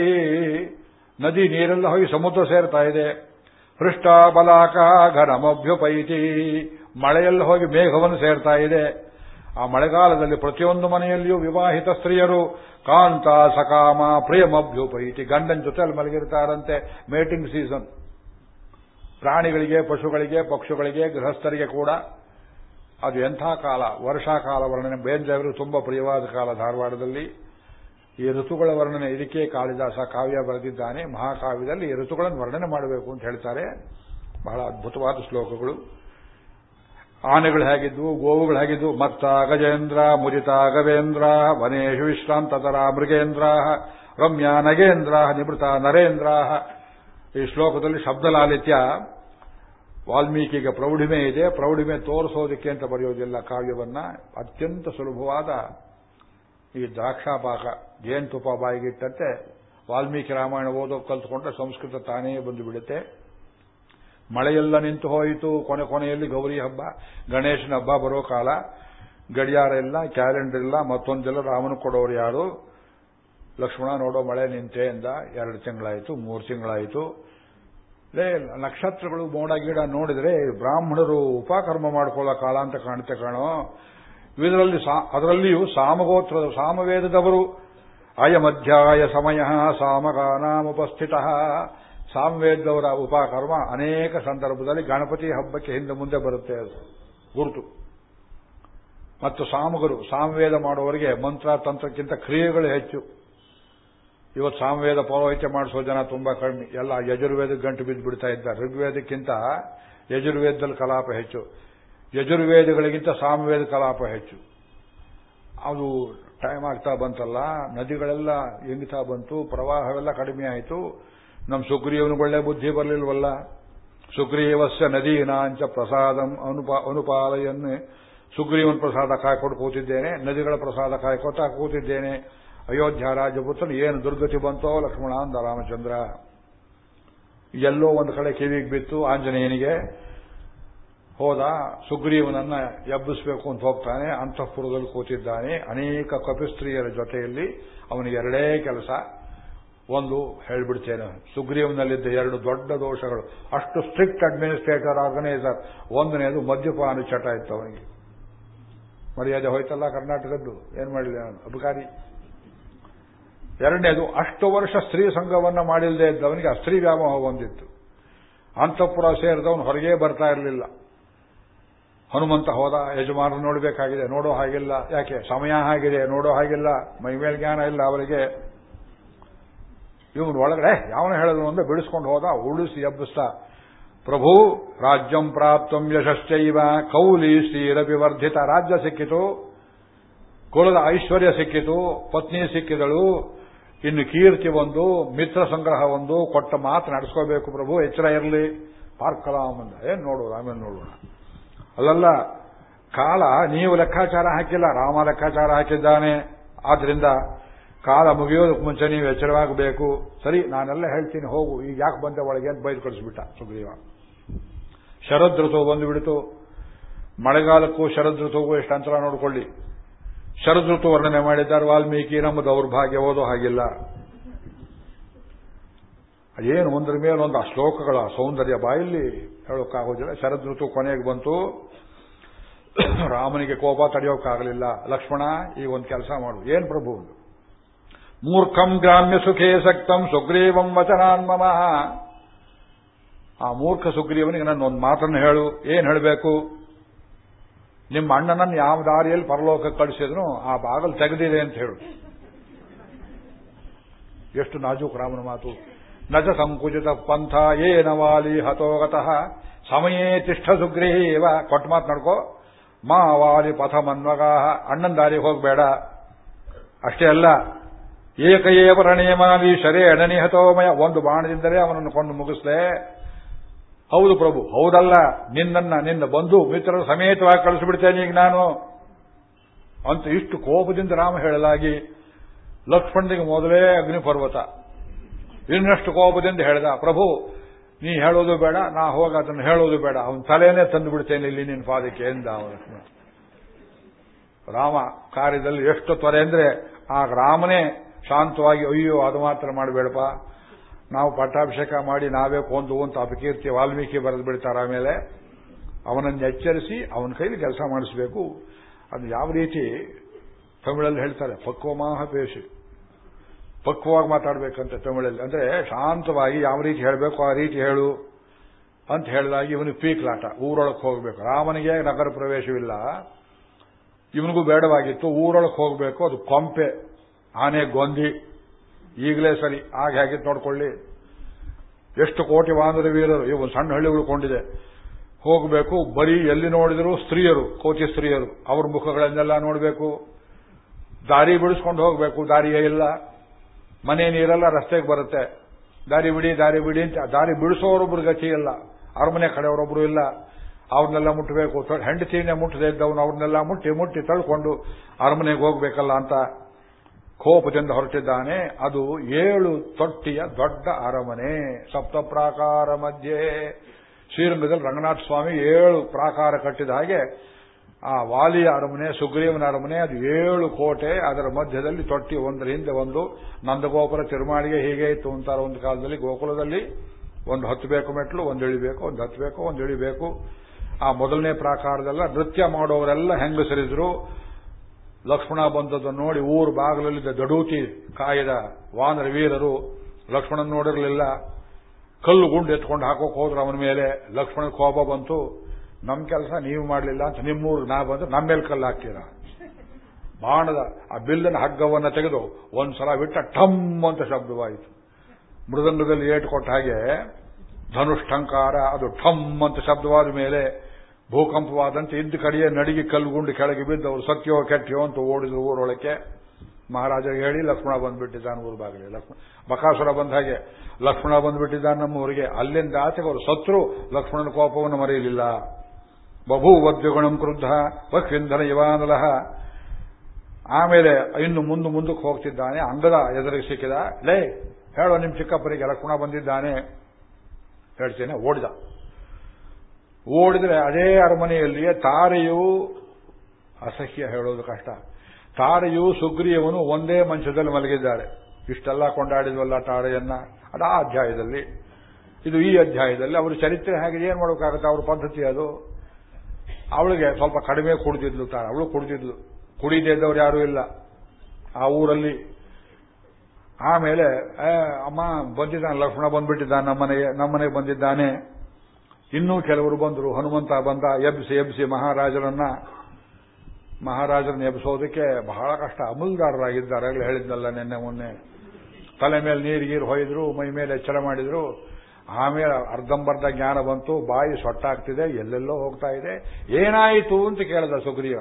ನದಿ ನೀರೆಲ್ಲ ಹೋಗಿ ಸಮುದ್ರ ಸೇರ್ತಾ ಇದೆ. ಹೃಷ್ಟ ಬಲಾಕ ಘನಮಭ್ಯುಪೈತಿ ಮಳೆಯಲ್ಲಿ ಹೋಗಿ ಮೇಘವನ್ನು ಸೇರ್ತಾ ಇದೆ. ಆ ಮಳೆಗಾಲದಲ್ಲಿ ಪ್ರತಿಯೊಂದು ಮನೆಯಲ್ಲಿಯೂ ವಿವಾಹಿತ ಸ್ತ್ರೀಯರು, ಕಾಂತ ಸಕಾಮ ಪ್ರಿಯಮಭ್ಯುಪೈತಿ ಗಂಡನ ಜೊತೆಯಲ್ಲಿ ಮಲಗಿರ್ತಾರಂತೆ ಮೇಟಿಂಗ್ ಸೀಸನ್ ಪ್ರಾಣಿಗಳಿಗೆ, ಪಶುಗಳಿಗೆ, ಪಕ್ಷಿಗಳಿಗೆ, ಗೃಹಸ್ಥರಿಗೆ ಕೂಡ ಅದು ಎಂಥ ಕಾಲ ವರ್ಷಾಕಾಲ ವರ್ಣನೆ. ಬೇಂದ್ರೆಯವರು ತುಂಬಾ ಪ್ರಿಯವಾದ ಕಾಲ ಧಾರವಾಡದಲ್ಲಿ. ಈ ಋತುಗಳ ವರ್ಣನೆ ಇದಕ್ಕೆ ಕಾಳಿದಾಸ ಕಾವ್ಯ ಬರೆದಿದ್ದಾನೆ. ಮಹಾಕಾವ್ಯದಲ್ಲಿ ಈ ಋತುಗಳನ್ನು ವರ್ಣನೆ ಮಾಡಬೇಕು ಅಂತ ಹೇಳ್ತಾರೆ. ಬಹಳ ಅದ್ಭುತವಾದ ಶ್ಲೋಕಗಳು. ಆನೆಗಳು ಹೇಗಿದ್ವು, ಗೋವುಗಳು ಹೇಗಿದ್ವು? ಮತ್ತ ಗಜೇಂದ್ರ ಮುದಿತ ಗವೇಂದ್ರ ವನೇಶು ವಿಶ್ರಾಂತತರ ಮೃಗೇಂದ್ರ, ರಮ್ಯ ನಗೇಂದ್ರ ನಿವೃತ ನರೇಂದ್ರ. ಈ ಶ್ಲೋಕದಲ್ಲಿ ಶಬ್ದಲಾಲಿತ್ಯ, ವಾಲ್ಮೀಕಿಗೆ ಪ್ರೌಢಿಮೆ ಇದೆ. ಪ್ರೌಢಿಮೆ ತೋರಿಸೋದಕ್ಕೆ ಅಂತ ಬರೆಯೋದಿಲ್ಲ ಕಾವ್ಯವನ್ನ. ಅತ್ಯಂತ ಸುಲಭವಾದ ಈ ದ್ರಾಕ್ಷಾಪಾಕ, ಜೇನುತುಪ್ಪ ಬಾಯಿಗಿಟ್ಟಂತೆ ವಾಲ್ಮೀಕಿ ರಾಮಾಯಣ ಓದೋ ಕಲ್ತ್ಕೊಂಡ್ರೆ ಸಂಸ್ಕೃತ ತಾನೇ ಬಂದು ಬಿಡುತ್ತೆ ಮಳೆಯೆಲ್ಲ ನಿಂತು ಹೋಯಿತು. ಕೊನೆ ಕೊನೆಯಲ್ಲಿ ಗೌರಿ ಹಬ್ಬ, ಗಣೇಶನ ಹಬ್ಬ ಬರೋ ಕಾಲ. ಗಡಿಯಾರ ಇಲ್ಲ, ಕ್ಯಾಲೆಂಡರ್ ಇಲ್ಲ, ಮತ್ತೊಂದೆಲ್ಲ ರಾಮನ ಕೊಡೋರು ಯಾರು? ಲಕ್ಷ್ಮಣ ನೋಡೋ ಮಳೆ ನಿಂತೆ ಅಂದ ಎರಡು ತಿಂಗಳಾಯಿತು, ಮೂರು ತಿಂಗಳಾಯಿತು. ಲೇ, ನಕ್ಷತ್ರಗಳು ಮೋಡ ಗಿಡ ನೋಡಿದ್ರೆ ಬ್ರಾಹ್ಮಣರು ಉಪಕರ್ಮ ಮಾಡ್ಕೊಳ್ಳೋ ಕಾಲ ಅಂತ ಕಾಣುತ್ತೆ ಕಾಣೋ. ಇದರಲ್ಲಿ ಅದರಲ್ಲಿಯೂ ಸಾಮಗೋತ್ರದ, ಸಾಮವೇದದವರು. ಅಯಮಧ್ಯಾಯ ಸಮಯ ಸಾಮಗಾನಾಮುಪಸ್ಥಿತ. ಸಾಮವೇದವರ ಉಪಕರ್ಮ ಅನೇಕ ಸಂದರ್ಭದಲ್ಲಿ ಗಣಪತಿ ಹಬ್ಬಕ್ಕೆ ಹಿಂದೆ ಮುಂದೆ ಬರುತ್ತೆ ಅದು. ಗುರುತು. ಮತ್ತು ಸಾಮುಗರು, ಸಾಮವೇದ ಮಾಡುವವರಿಗೆ ಮಂತ್ರ, ತಂತ್ರಕ್ಕಿಂತ ಕ್ರಿಯೆಗಳು ಹೆಚ್ಚು. ಇವತ್ತು ಸಾಮವೇದ ಪೌರೋಹಿತ್ಯ ಮಾಡಿಸೋ ಜನ ತುಂಬಾ ಕಡಿಮೆ. ಎಲ್ಲ ಯಜುರ್ವೇದ ಗಂಟು ಬಿದ್ದು ಬಿಡ್ತಾ ಇದ್ದಾರೆ. ಋಗ್ವೇದಕ್ಕಿಂತ ಯಜುರ್ವೇದದಲ್ಲಿ ಕಲಾಪ ಹೆಚ್ಚು. ಯಜುರ್ವೇದಗಳಿಗಿಂತ ಸಾಮವೇದ ಕಲಾಪ ಹೆಚ್ಚು. ಅದು ಟೈಮ್ ಆಗ್ತಾ ಬಂತಲ್ಲ, ನದಿಗಳೆಲ್ಲ ಎಂಗ್ತಾ ಬಂತು, ಪ್ರವಾಹವೆಲ್ಲ ಕಡಿಮೆ ಆಯಿತು. ನಮ್ಮ ಸುಗ್ರೀವನಿಗೆ ಒಳ್ಳೆ ಬುದ್ಧಿ ಬರಲಿಲ್ವಲ್ಲ? ಸುಗ್ರೀವಸ್ಯ ನದೀನಾಂಚ ಪ್ರಸಾದಂ ಅನುಪ, ಅನುಪಾಲಯನ್ನೇ. ಸುಗ್ರೀವನ್ ಪ್ರಸಾದ ಕಾಯ್ಕೊಂಡು ಕೂತಿದ್ದೇನೆ, ನದಿಗಳ ಪ್ರಸಾದ ಕಾಯ್ಕೊತಾ ಕೂತಿದ್ದೇನೆ. ಅಯೋಧ್ಯ ರಾಜಪುತ್ರನು ಏನು ದುರ್ಗತಿ ಬಂತೋ ಲಕ್ಷ್ಮಣ ಅಂದ ರಾಮಚಂದ್ರ. ಎಲ್ಲೋ ಒಂದು ಕಡೆ ಕಿವಿಗೆ ಬಿತ್ತು ಆಂಜನೇಯನಿಗೆ, ಹೋದ ಸುಗ್ರೀವನನ್ನ ಎಬ್ಬಿಸಬೇಕು ಅಂತ ಹೋಗ್ತಾನೆ, ಅಂತಃಪುರದಲ್ಲಿ ಕೂತಿದ್ದಾನೆ. ಅನೇಕ ಕಪಿಸ್ತ್ರೀಯರ ಜೊತೆಯಲ್ಲಿ ಅವನಿಗೆ ಎರಡೇ ಕೆಲಸ. ಒಂದು ಹೇಳ್ಬಿಡ್ತೇನೆ, ಸುಗ್ರೀವ್ನಲ್ಲಿದ್ದ ಎರಡು ದೊಡ್ಡ ದೋಷಗಳು. ಅಷ್ಟು ಸ್ಟ್ರಿಕ್ಟ್ ಅಡ್ಮಿನಿಸ್ಟ್ರೇಟರ್ ಆರ್ಗನೈಸರ್ ಒಂದನೇದು ಮದ್ಯಪಾನ ಚಟ ಇತ್ತು ಅವನಿಗೆ. ಮರ್ಯಾದೆ ಹೋಯ್ತಲ್ಲ ಕರ್ನಾಟಕದ್ದು? ಏನ್ ಮಾಡಲಿ ಅಧಿಕಾರಿ ಎರಡನೇದು, ಅಷ್ಟು ವರ್ಷ ಸ್ತ್ರೀ ಸಂಘವನ್ನು ಮಾಡಿಲ್ಲದೆ ಇದ್ದವನಿಗೆ ಆ ವ್ಯಾಮೋಹ ಹೊಂದಿತ್ತು ಅಂತಃಪುರ ಸೇರಿದವನು ಹೊರಗೆ ಬರ್ತಾ ಇರಲಿಲ್ಲ. ಹನುಮಂತ ಹೋದ ಯಜಮಾನ ನೋಡಬೇಕಾಗಿದೆ. ನೋಡೋ ಹಾಗಿಲ್ಲ. ಯಾಕೆ? ಸಮಯ ಆಗಿದೆ ನೋಡೋ ಹಾಗಿಲ್ಲ. ಮೈಮೇಲ್ ಜ್ಞಾನ ಇಲ್ಲ ಅವರಿಗೆ. ಇವನು ಒಳಗಡೆ, ಯಾವನ ಹೇಳಿದ್ರು ಅಂದ್ರೆ ಬಿಡಿಸ್ಕೊಂಡು ಹೋದ, ಉಳಿಸಿ ಎಬ್ಬಿಸ್ತ. ಪ್ರಭು, ರಾಜ್ಯಂ ಪ್ರಾಪ್ತಂ ಯಶಶ್ಚೈವ, ಕೌಲಿ ಶ್ರೀರಪಿ ವರ್ಧಿತ. ರಾಜ್ಯ ಸಿಕ್ಕಿತು, ಕುಲದ ಐಶ್ವರ್ಯ ಸಿಕ್ಕಿತು, ಪತ್ನಿ ಸಿಕ್ಕಿದಳು, ಇನ್ನು ಕೀರ್ತಿ ಒಂದು, ಮಿತ್ರ ಸಂಗ್ರಹ ಒಂದು, ಕೊಟ್ಟ ಮಾತು ನಡೆಸ್ಕೋಬೇಕು ಪ್ರಭು, ಎಚ್ಚರ ಇರಲಿ. ಪಾರ್ಕಲಾಮ್ ಅಂದ. ಏನ್ ನೋಡು ಆಮೇಲೆ ನೋಡೋಣ. ಅಲ್ಲಲ್ಲ, ಕಾಲ, ನೀವು ಲೆಕ್ಕಾಚಾರ ಹಾಕಿಲ್ಲ, ರಾಮ ಲೆಕ್ಕಾಚಾರ ಹಾಕಿದ್ದಾನೆ. ಆದ್ರಿಂದ ಕಾಲ ಮುಗಿಯೋದಕ್ಕೆ ಮುಂಚೆ ನೀವು ಎಚ್ಚರವಾಗಬೇಕು. ಸರಿ, ನಾನೆಲ್ಲ ಹೇಳ್ತೀನಿ, ಹೋಗು. ಈಗ ಯಾಕೆ ಬಂದೆ ಒಳಗೆ ಅಂತ ಬೈದು ಕಳಿಸ್ಬಿಟ್ಟ ಸುಗ್ರೀವ. ಶರದ್ ಋತು ಬಂದು ಬಿಡಿತು ಮಳೆಗಾಲಕ್ಕೂ ಶರದ್ ಋತುಗೂ ಎಷ್ಟು ಅಂತರ ನೋಡಿಕೊಳ್ಳಿ. ಶರದ್ ಋತು ವರ್ಣನೆ ಮಾಡಿದ್ದಾರೆ, ವಾಲ್ಮೀಕಿ, ನಮ್ಮ ದೌರ್ಭಾಗ್ಯ ಓದೋ ಹಾಗಿಲ್ಲ. ಏನು ಒಂದ್ರ ಮೇಲೆ ಒಂದು ಆ ಶ್ಲೋಕಗಳ ಸೌಂದರ್ಯ ಬಾಯಲ್ಲಿ ಹೇಳೋಕ್ಕಾಗೋದಿಲ್ಲ ಶರದ್ ಋತು ಕೊನೆಗೆ ಬಂತು. ರಾಮನಿಗೆ ಕೋಪ ತಡೆಯೋಕ್ಕಾಗಲಿಲ್ಲ ಲಕ್ಷ್ಮಣ, ಈಗ ಒಂದು ಕೆಲಸ ಮಾಡು. ಏನ್ ಪ್ರಭು ಮೂರ್ಖಂ ಗ್ರಾಮ್ಯ ಸುಖೇ ಸಕ್ತಂ ಸುಗ್ರೀವಂ ವಚನಾನ್ ವಚನಾನ್ಮಮ ಆ ಮೂರ್ಖ ಸುಗ್ರೀವನಿಗೆ ನನ್ನ ಒಂದು ಮಾತನ್ನು ಹೇಳು, ಏನು ಹೇಳಬೇಕು? ನಿಮ್ಮ ಅಣ್ಣನನ್ನು ಯಾವ ದಾರಿಯಲ್ಲಿ ಪರಲೋಕಕ್ಕೆ ಕಳಿಸಿದ್ರು ಆ ಬಾಗಲು ತೆಗೆದಿದೆ ಅಂತ ಹೇಳು. ಎಷ್ಟು ನಾಜೂಕ್ ರಾಮನ ಮಾತು. ನಜ ಸಂಕುಚಿತ ಪಂಥ ಏನ ವಾಲಿ ಹತೋಗತಃ ಸಮಯೇ ತಿಷ್ಠ ಸುಗ್ರೀವ. ಕೊಟ್ಟ ಮಾ ವಾಲಿ ಪಥ ಮನ್ಮಗಾಹ. ಅಣ್ಣನ ದಾರಿಗೆ ಹೋಗಬೇಡ. ಅಷ್ಟೇ ಅಲ್ಲ. ಏಕಏವ ರಣೇಮಾಲಿ ಶರೇ ಅಣನಿಹತೋಮಯ ಒಂದು ಬಾಣದಿಂದಲೇ ಅವನನ್ನು ಕೊಂಡು ಮುಗಿಸ್ಲೆ ಹೌದು ಪ್ರಭು, ಹೌದಲ್ಲ, ನಿನ್ನನ್ನ, ನಿನ್ನ ಬಂಧು ಮಿತ್ರರ ಸಮೇತವಾಗಿ ಕಳಿಸಿಬಿಡ್ತೇನೆ ಈಗ ನಾನು. ಅಂತ ಇಷ್ಟು ಕೋಪದಿಂದ ರಾಮ ಹೇಳಲಾಗಿ ಲಕ್ಷ್ಮಣನಿಗೆ ಮೊದಲೇ ಅಗ್ನಿಪರ್ವತ. ಇನ್ನಷ್ಟು ಕೋಪದಿಂದ ಹೇಳಿದ, ಪ್ರಭು, ನೀ ಹೇಳೋದು ಬೇಡ, ನಾ ಹೋಗ ಅದನ್ನು ಹೇಳೋದು ಬೇಡ. ಅವನ ತಲೆಯನ್ನೇ ತಂದು ಬಿಡ್ತೇನೆ ಇಲ್ಲಿ ನಿನ್ನ ಪಾದಕ್ಕೆ, ಎಂದ ಅವನು ರಾಮ ಕಾರ್ಯದಲ್ಲಿ ಎಷ್ಟು ತೊರೆ ಅಂದ್ರೆ ಆ ರಾಮನೇ ಶಾಂತವಾಗಿ ಅಯ್ಯೋ, ಅದು ಮಾತ್ರ ಮಾಡಬೇಡಪ್ಪ. ನಾವು ಪಟ್ಟಾಭಿಷೇಕ ಮಾಡಿ ನಾವೇ ಕೊಂದು ಅಂತ ಅಪಕೀರ್ತಿ ವಾಲ್ಮೀಕಿ ಬರೆದು ಬಿಡ್ತಾರೆ. ಆಮೇಲೆ ಅವನನ್ನು ಎಚ್ಚರಿಸಿ ಅವನ ಕೈಲಿ ಕೆಲಸ ಮಾಡಿಸಬೇಕು. ಅದು ಯಾವ ರೀತಿ ತಮಿಳಲ್ಲಿ ಹೇಳ್ತಾರೆ, ಪಕ್ವ ಪೇಶಿ ಪಕ್ವವಾಗಿ ಮಾತಾಡಬೇಕಂತ ತಮಿಳಲ್ಲಿ. ಅಂದ್ರೆ ಶಾಂತವಾಗಿ ಯಾವ ರೀತಿ ಹೇಳಬೇಕು, ಆ ರೀತಿ ಹೇಳು ಅಂತ ಹೇಳಿದಾಗ ಇವನಿಗೆ ಪೀಕ್ಲಾಟ ಊರೊಳಗೆ ಹೋಗಬೇಕು. ರಾಮನಿಗೆ ನಗರ ಪ್ರವೇಶವಿಲ್ಲ. ಇವನಿಗೂ ಬೇಡವಾಗಿತ್ತು ಊರೊಳಗೆ ಹೋಗಬೇಕು, ಅದು ಕೊಂಪೆ. ಆನೆ ಗೊಂದಿ, ಈಗಲೇ ಸರಿ, ಆಗ ಹೇಗಿತ್ತು ನೋಡ್ಕೊಳ್ಳಿ. ಎಷ್ಟು ಕೋಟಿ ವಾನರ ವೀರರು, ಇವು ಸಣ್ಣ ಹಳ್ಳಿ ಉಳ್ಕೊಂಡಿದೆ ಹೋಗಬೇಕು, ಬರೀ ಎಲ್ಲಿ ನೋಡಿದರೂ ಸ್ತ್ರೀಯರು ಕೋಟಿ ಸ್ತ್ರೀಯರು, ಅವ್ರ ಮುಖಗಳನ್ನೆಲ್ಲ ನೋಡಬೇಕು. ದಾರಿ ಬಿಡಿಸ್ಕೊಂಡು ಹೋಗಬೇಕು, ದಾರಿಯೇ ಇಲ್ಲ. ಮನೆ ನೀರೆಲ್ಲ ರಸ್ತೆಗೆ ಬರುತ್ತೆ. ದಾರಿ ಬಿಡಿ ದಾರಿ ಬಿಡಿ ಅಂತ, ದಾರಿ ಬಿಡಿಸೋರೊಬ್ರು ಗತಿ ಇಲ್ಲ. ಅರಮನೆ ಕಡೆಯವರೊಬ್ರು ಇಲ್ಲ. ಅವ್ರನ್ನೆಲ್ಲ ಮುಟ್ಟಬೇಕು ಹೆಂಡತಿನೇ ಮುಟ್ಟದೇ ಇದ್ದವನು ಅವ್ರನ್ನೆಲ್ಲ ಮುಟ್ಟಿ ಮುಟ್ಟಿ ತಳ್ಕೊಂಡು ಅರಮನೆಗೆ ಹೋಗ್ಬೇಕಲ್ಲ ಅಂತ ಕೋಪದಿಂದ ಹೊರಟಿದ್ದಾನೆ. ಅದು ಏಳು ತೊಟ್ಟಿಯ ದೊಡ್ಡ ಅರಮನೆ. ಸಪ್ತ ಪ್ರಾಕಾರ ಮಧ್ಯೆ. ಶ್ರೀರಂಗದಲ್ಲಿ ರಂಗನಾಥ ಸ್ವಾಮಿ ಏಳು ಪ್ರಾಕಾರ ಕಟ್ಟಿದ ಹಾಗೆ ಆ ವಾಲಿಯ ಅರಮನೆ, ಸುಗ್ರೀವನ ಅರಮನೆ, ಅದು ಏಳು ಕೋಟೆ. ಅದರ ಮಧ್ಯದಲ್ಲಿ ತೊಟ್ಟಿ ಒಂದರ ಹಿಂದೆ ಒಂದು. ನಂದಗೋಪುರ ತಿರುಮಾಳಿಗೆ ಹೀಗೆ ಇತ್ತು ಅಂತಾರೆ ಒಂದು ಕಾಲದಲ್ಲಿ. ಗೋಕುಲದಲ್ಲಿ ಒಂದು ಹತ್ತಬೇಕು ಮೆಟ್ಲು, ಒಂದು ಇಳಿಬೇಕು, ಒಂದು ಹತ್ತಬೇಕು ಒಂದು ಇಳಿಬೇಕು. ಆ ಮೊದಲನೇ ಪ್ರಾಕಾರದೆಲ್ಲ ನೃತ್ಯ ಮಾಡೋರೆಲ್ಲ ಹೆಂಗಸರಿದ್ರು. ಲಕ್ಷ್ಮಣ ಬಂದದ್ದು ನೋಡಿ ಊರು ಬಾಗಿಲಲ್ಲಿದ್ದ ದಡೂತಿ ಕಾಯದ ವಾನರ ವೀರರು ಲಕ್ಷ್ಮಣನ್ ನೋಡಿರಲಿಲ್ಲ. ಕಲ್ಲು ಗುಂಡು ಎತ್ಕೊಂಡು ಹಾಕೋಕೆ ಹೋದ್ರು ಅವನ ಮೇಲೆ. ಲಕ್ಷ್ಮಣ ಕೋಪ ಬಂತು. ನಮ್ಮ ಕೆಲಸ ನೀವು ಮಾಡಲಿಲ್ಲ ಅಂತ ನಿಮ್ಮೂರು ನಾ ಬಂದ್ರೆ ನಮ್ಮ ಮೇಲೆ ಕಲ್ಲು ಹಾಕ್ತೀರಾ? ಬಾಣದ ಆ ಬಿಲ್ಲನ ಹಗ್ಗವನ್ನು ತೆಗೆದು ಒಂದ್ಸಲ ಬಿಟ್ಟ ಠಮ್ ಅಂತ ಶಬ್ದವಾಯಿತು. ಮೃದಂಗದಲ್ಲಿ ಏಟು ಕೊಟ್ಟ ಹಾಗೆ ಧನುಷ್ಠಂಕಾರ ಅದು ಠಮ್ ಅಂತ ಶಬ್ದವಾದ ಮೇಲೆ ಭೂಕಂಪವಾದಂತೆ ಇದ್ದ ಕಡೆಯೇ ನಡಿಗೆ ಕಲ್ಲುಗುಂಡು ಕೆಳಗೆ ಬಿದ್ದು ಅವರು ಸತ್ಯೋ ಕೆಟ್ಟೋ ಅಂತ ಓಡಿದ್ರು ಊರೊಳಕ್ಕೆ. ಮಹಾರಾಜ ಹೇಳಿ ಲಕ್ಷ್ಮಣ ಬಂದ್ಬಿಟ್ಟಿದ್ದಾನೆ ಊರು ಬಾಗಿಲಿ ಲಕ್ಷ್ಮಣ ಬಕಾಸುರ ಬಂದ ಹಾಗೆ ಲಕ್ಷ್ಮಣ ಬಂದ್ಬಿಟ್ಟಿದ್ದಾನೆ ನಮ್ಮ ಊರಿಗೆ. ಅಲ್ಲಿಂದ ಆಚೆಗೆ ಅವರು ಸತ್ರು ಲಕ್ಷ್ಮಣನ ಕೋಪವನ್ನು ಮರೆಯಲಿಲ್ಲ. ಬಭೂ ವದ್ಯುಗುಣಂ ಕ್ರುದ್ಧ ಪಕ್ಷಿಂಧನ ಇವಾನಲಹ. ಆಮೇಲೆ ಇನ್ನು ಮುಂದೆ ಮುಂದಕ್ಕೆ ಹೋಗ್ತಿದ್ದಾನೆ. ಅಂಗದ ಎದುರಿಗೆ ಸಿಕ್ಕಿದ, ಲೇ, ಹೇಳೋ ನಿಮ್ ಚಿಕ್ಕಪ್ಪರಿಗೆ ಲಕ್ಷ್ಮಣ ಬಂದಿದ್ದಾನೆ. ಹೇಳ್ತೇನೆ, ಓಡಿದ. ಓಡಿದ್ರೆ ಅದೇ ಅರಮನೆಯಲ್ಲಿಯೇ ತಾರೆಯು ಅಸಹ್ಯ ಹೇಳೋದು ಕಷ್ಟ. ತಾರೆಯು ಸುಗ್ರೀವನು ಒಂದೇ ಮಂಚದಲ್ಲಿ ಮಲಗಿದ್ದಾರೆ. ಇಷ್ಟೆಲ್ಲ ಕೊಂಡಾಡಿದ್ವಲ್ಲ ತಾರೆಯನ್ನ? ಅದು ಆ ಅಧ್ಯಾಯದಲ್ಲಿ. ಇದು ಈ ಅಧ್ಯಾಯದಲ್ಲಿ. ಅವರು ಚರಿತ್ರೆ ಹಾಗೆ ಏನ್ ಮಾಡೋಕ್ಕಾಗುತ್ತೆ? ಅವ್ರ ಪದ್ಧತಿ ಅದು. ಅವಳಿಗೆ ಸ್ವಲ್ಪ ಕಡಿಮೆ ಕುಡಿದಿದ್ಲು ತಾರ ಅವಳು ಕುಡಿದಿದ್ಲು. ಕುಡಿದೇ ಇದ್ದವ್ರು ಯಾರೂ ಇಲ್ಲ. ಆ ಊರಲ್ಲಿ. ಆಮೇಲೆ ಅಮ್ಮ ಬಂದಿದ್ದಾನೆ. ಲಕ್ಷ್ಮಣ ಬಂದ್ಬಿಟ್ಟಿದ್ದಾನೆ. ನಮ್ಮನೆಗೆ ನಮ್ಮನೆಗೆ ಬಂದಿದ್ದಾನೆ. ಇನ್ನೂ ಕೆಲವರು ಬಂದರು, ಹನುಮಂತ ಬಂದ ಎಬ್ಸಿ ಎಬ್ಸಿ ಮಹಾರಾಜರನ್ನ ಮಹಾರಾಜರನ್ನ ಎಬ್ಬಿಸೋದಕ್ಕೆ ಬಹಳ ಕಷ್ಟ. ಅಮಲ್ದಾರರಾಗಿದ್ದಾರೆ, ಆಗಲೇ ಹೇಳಿದ್ನಲ್ಲ ನಿನ್ನೆ ಮೊನ್ನೆ. ತಲೆ ಮೇಲೆ ನೀರು ಹೊಯ್ದ್ರು, ಮೈ ಮೇಲೆ ಎಚ್ಚರ ಮಾಡಿದ್ರು. ಆಮೇಲೆ ಅರ್ಧಂಬರ್ಧ ಜ್ಞಾನ ಬಂತು, ಬಾಯಿ ಸೊಟ್ಟಾಗ್ತಿದೆ, ಎಲ್ಲೆಲ್ಲೋ ಹೋಗ್ತಾ ಇದೆ. ಏನಾಯಿತು ಅಂತ ಕೇಳಿದ ಸುಗ್ರೀವ.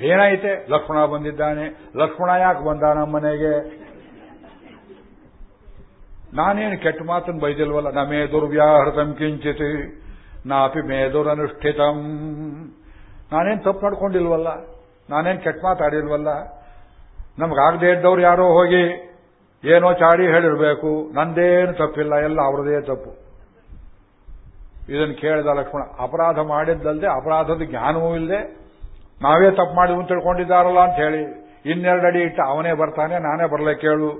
ಏನಾಯಿತೆ? ಲಕ್ಷ್ಮಣ ಬಂದಿದ್ದಾನೆ. ಲಕ್ಷ್ಮಣ ಯಾಕೆ ಬಂದ ನಮ್ಮನೆಗೆ? ನಾನೇನು ಕೆಟ್ಟ ಮಾತನ್ನು ಬೈದಿಲ್ವಲ್ಲ? ನಮೇ ದುರ್ವ್ಯಾಹೃತಂ ಕಿಂಚಿತ್, ನಾಪಿ ಮೇದುರನುಷ್ಠಿತಂ ನಾನೇನ್ ತಪ್ಪು ಮಾಡ್ಕೊಂಡಿಲ್ವಲ್ಲ? ನಾನೇನ್ ಕೆಟ್ಟ ಮಾತಾಡಿಲ್ವಲ್ಲ ನಮಗಾಗದೇ ಇದ್ದವ್ರು ಯಾರೋ ಹೋಗಿ ಏನೋ ಚಾಡಿ ಹೇಳಿರಬೇಕು. ನಂದೇನು ತಪ್ಪಿಲ್ಲ, ಎಲ್ಲ ಅವರದೇ ತಪ್ಪು. ಇದನ್ನು ಕೇಳಿದ ಲಕ್ಷ್ಮಣ, ಅಪರಾಧ ಮಾಡಿದ್ದಲ್ಲದೆ ಅಪರಾಧದ ಜ್ಞಾನವೂ ಇಲ್ಲದೆ ನಾವೇ ತಪ್ಪು ಮಾಡಿ ತಿಳ್ಕೊಂಡಿದ್ದಾರಲ್ಲ ಅಂತ ಹೇಳಿ ಇನ್ನೆರಡು ಅಡಿ ಇಟ್ಟು ಅವನೇ ಬರ್ತಾನೆ, ನಾನೇ ಬರಲೇ ಕೇಳು.